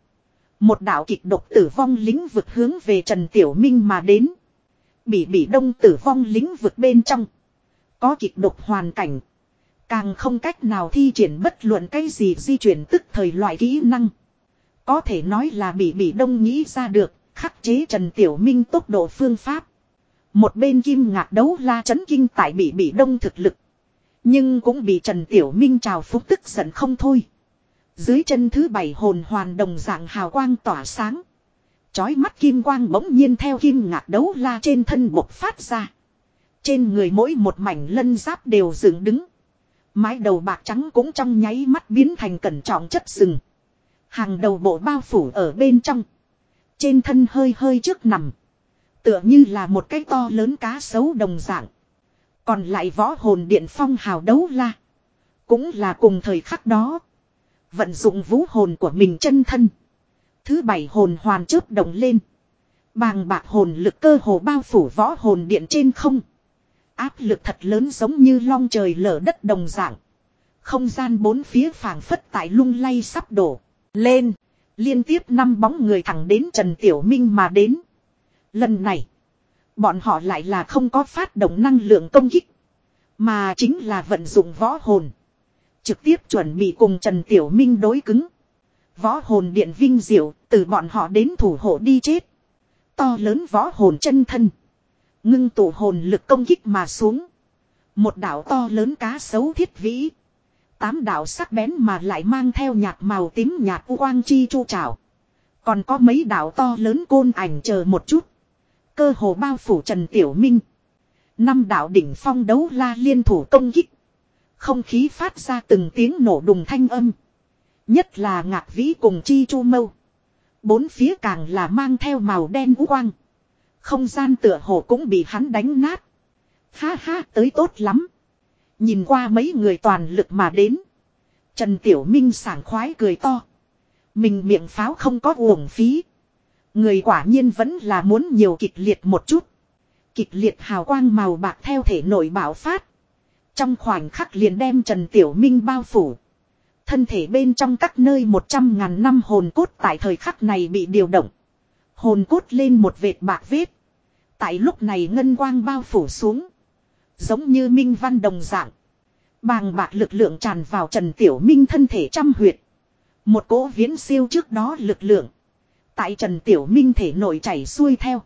Một đạo kịch độc tử vong lính vực hướng về Trần Tiểu Minh mà đến. Bị bị đông tử vong lính vực bên trong. Có kịch độc hoàn cảnh. Càng không cách nào thi triển bất luận cái gì di chuyển tức thời loại kỹ năng. Có thể nói là bị bị đông nghĩ ra được, khắc chế Trần Tiểu Minh tốc độ phương pháp. Một bên kim ngạc đấu la chấn kinh tại bị bị đông thực lực. Nhưng cũng bị Trần Tiểu Minh trào phúc tức giận không thôi. Dưới chân thứ bảy hồn hoàn đồng dạng hào quang tỏa sáng. Chói mắt kim quang bỗng nhiên theo kim ngạc đấu la trên thân bộc phát ra. Trên người mỗi một mảnh lân giáp đều dựng đứng. Mái đầu bạc trắng cũng trong nháy mắt biến thành cẩn trọng chất sừng. Hàng đầu bộ bao phủ ở bên trong. Trên thân hơi hơi trước nằm. Tựa như là một cái to lớn cá sấu đồng dạng. Còn lại võ hồn điện phong hào đấu la. Cũng là cùng thời khắc đó. Vận dụng vũ hồn của mình chân thân. Thứ bảy hồn hoàn chớp động lên. Bàng bạc hồn lực cơ hồ bao phủ võ hồn điện trên không. Áp lực thật lớn giống như long trời lở đất đồng dạng. Không gian bốn phía phảng phất tại lung lay sắp đổ. Lên. Liên tiếp năm bóng người thẳng đến Trần Tiểu Minh mà đến. Lần này. Bọn họ lại là không có phát động năng lượng công kích. Mà chính là vận dụng võ hồn. Trực tiếp chuẩn bị cùng Trần Tiểu Minh đối cứng. Võ hồn điện vinh diệu, từ bọn họ đến thủ hộ đi chết. To lớn võ hồn chân thân. Ngưng tụ hồn lực công kích mà xuống. Một đảo to lớn cá sấu thiết vĩ. Tám đạo sắc bén mà lại mang theo nhạt màu tím nhạt u quang chi chu trảo. Còn có mấy đạo to lớn côn ảnh chờ một chút. Cơ hồ bao phủ Trần Tiểu Minh. Năm đạo đỉnh phong đấu la liên thủ công kích. Không khí phát ra từng tiếng nổ đùng thanh âm. Nhất là ngạc vĩ cùng chi chu mâu. Bốn phía càng là mang theo màu đen u quang. Không gian tựa hồ cũng bị hắn đánh nát. Ha ha, tới tốt lắm. Nhìn qua mấy người toàn lực mà đến. Trần Tiểu Minh sảng khoái cười to. Mình miệng pháo không có uổng phí. Người quả nhiên vẫn là muốn nhiều kịch liệt một chút. Kịch liệt hào quang màu bạc theo thể nội bảo phát. Trong khoảnh khắc liền đem Trần Tiểu Minh bao phủ. Thân thể bên trong các nơi một trăm ngàn năm hồn cốt tại thời khắc này bị điều động. Hồn cốt lên một vệt bạc vết. Tại lúc này ngân quang bao phủ xuống. Giống như minh văn đồng dạng. Bàng bạc lực lượng tràn vào Trần Tiểu Minh thân thể trăm huyệt. Một cỗ viễn siêu trước đó lực lượng. Tại Trần Tiểu Minh thể nội chảy xuôi theo.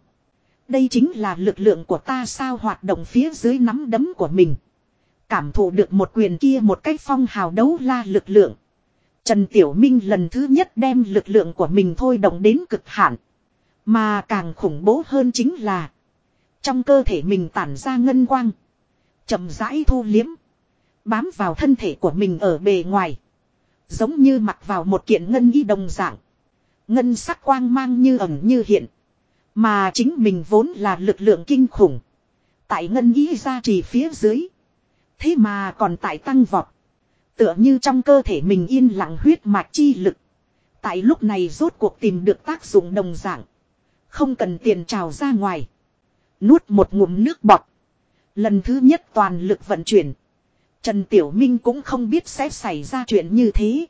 Đây chính là lực lượng của ta sao hoạt động phía dưới nắm đấm của mình. Cảm thụ được một quyền kia một cách phong hào đấu la lực lượng. Trần Tiểu Minh lần thứ nhất đem lực lượng của mình thôi động đến cực hạn. Mà càng khủng bố hơn chính là. Trong cơ thể mình tản ra ngân quang chậm rãi thu liếm. Bám vào thân thể của mình ở bề ngoài. Giống như mặc vào một kiện ngân y đồng dạng. Ngân sắc quang mang như ẩn như hiện. Mà chính mình vốn là lực lượng kinh khủng. Tại ngân y ra trì phía dưới. Thế mà còn tại tăng vọt. Tựa như trong cơ thể mình yên lặng huyết mạch chi lực. Tại lúc này rốt cuộc tìm được tác dụng đồng dạng. Không cần tiền trào ra ngoài. Nuốt một ngụm nước bọt. Lần thứ nhất toàn lực vận chuyển. Trần Tiểu Minh cũng không biết sẽ xảy ra chuyện như thế.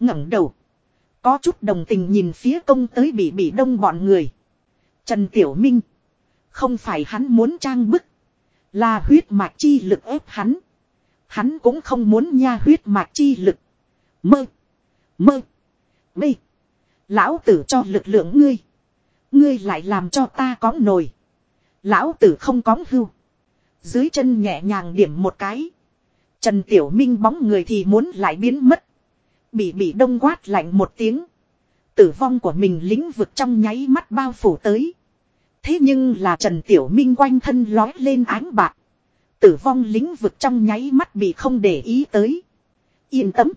ngẩng đầu. Có chút đồng tình nhìn phía công tới bị bị đông bọn người. Trần Tiểu Minh. Không phải hắn muốn trang bức. Là huyết mạch chi lực ép hắn. Hắn cũng không muốn nha huyết mạch chi lực. Mơ. Mơ. Bê. Lão tử cho lực lượng ngươi. Ngươi lại làm cho ta có nổi. Lão tử không có hưu. Dưới chân nhẹ nhàng điểm một cái. Trần Tiểu Minh bóng người thì muốn lại biến mất. Bị bị đông quát lạnh một tiếng. Tử vong của mình lĩnh vực trong nháy mắt bao phủ tới. Thế nhưng là Trần Tiểu Minh quanh thân lói lên ánh bạc. Tử vong lĩnh vực trong nháy mắt bị không để ý tới. Yên tâm.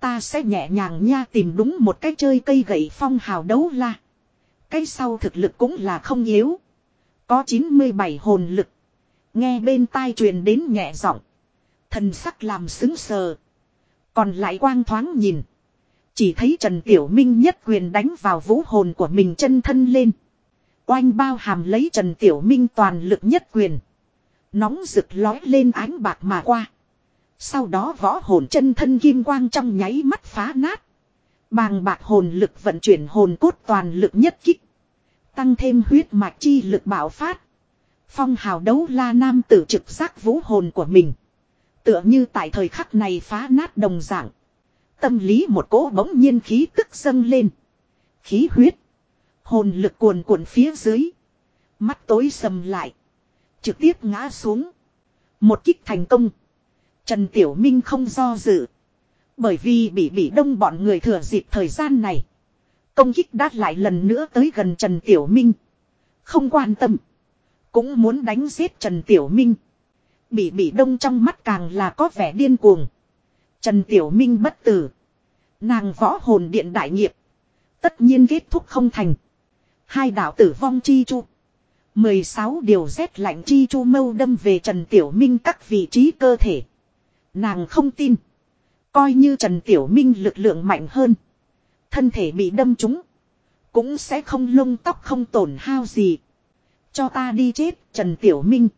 Ta sẽ nhẹ nhàng nha tìm đúng một cái chơi cây gậy phong hào đấu la. Cái sau thực lực cũng là không yếu. Có 97 hồn lực. Nghe bên tai truyền đến nhẹ giọng. Thần sắc làm xứng sờ. Còn lại quang thoáng nhìn. Chỉ thấy Trần Tiểu Minh nhất quyền đánh vào vũ hồn của mình chân thân lên. Oanh bao hàm lấy Trần Tiểu Minh toàn lực nhất quyền. Nóng rực lói lên ánh bạc mà qua. Sau đó võ hồn chân thân kim quang trong nháy mắt phá nát. Bàng bạc hồn lực vận chuyển hồn cốt toàn lực nhất kích. Tăng thêm huyết mạch chi lực bạo phát. Phong hào đấu la nam tử trực giác vũ hồn của mình. Tựa như tại thời khắc này phá nát đồng dạng. Tâm lý một cỗ bỗng nhiên khí tức dâng lên. Khí huyết. Hồn lực cuồn cuộn phía dưới. Mắt tối sầm lại. Trực tiếp ngã xuống. Một kích thành công. Trần Tiểu Minh không do dự. Bởi vì bị bị đông bọn người thừa dịp thời gian này. Công kích đát lại lần nữa tới gần Trần Tiểu Minh. Không quan tâm. Cũng muốn đánh giết Trần Tiểu Minh. Bị bị đông trong mắt càng là có vẻ điên cuồng. Trần Tiểu Minh bất tử. Nàng võ hồn điện đại nghiệp. Tất nhiên kết thúc không thành. Hai đạo tử vong chi chu. 16 điều rét lạnh chi chu mâu đâm về Trần Tiểu Minh các vị trí cơ thể. Nàng không tin. Coi như Trần Tiểu Minh lực lượng mạnh hơn. Thân thể bị đâm trúng. Cũng sẽ không lông tóc không tổn hao gì. Cho ta đi chết Trần Tiểu Minh.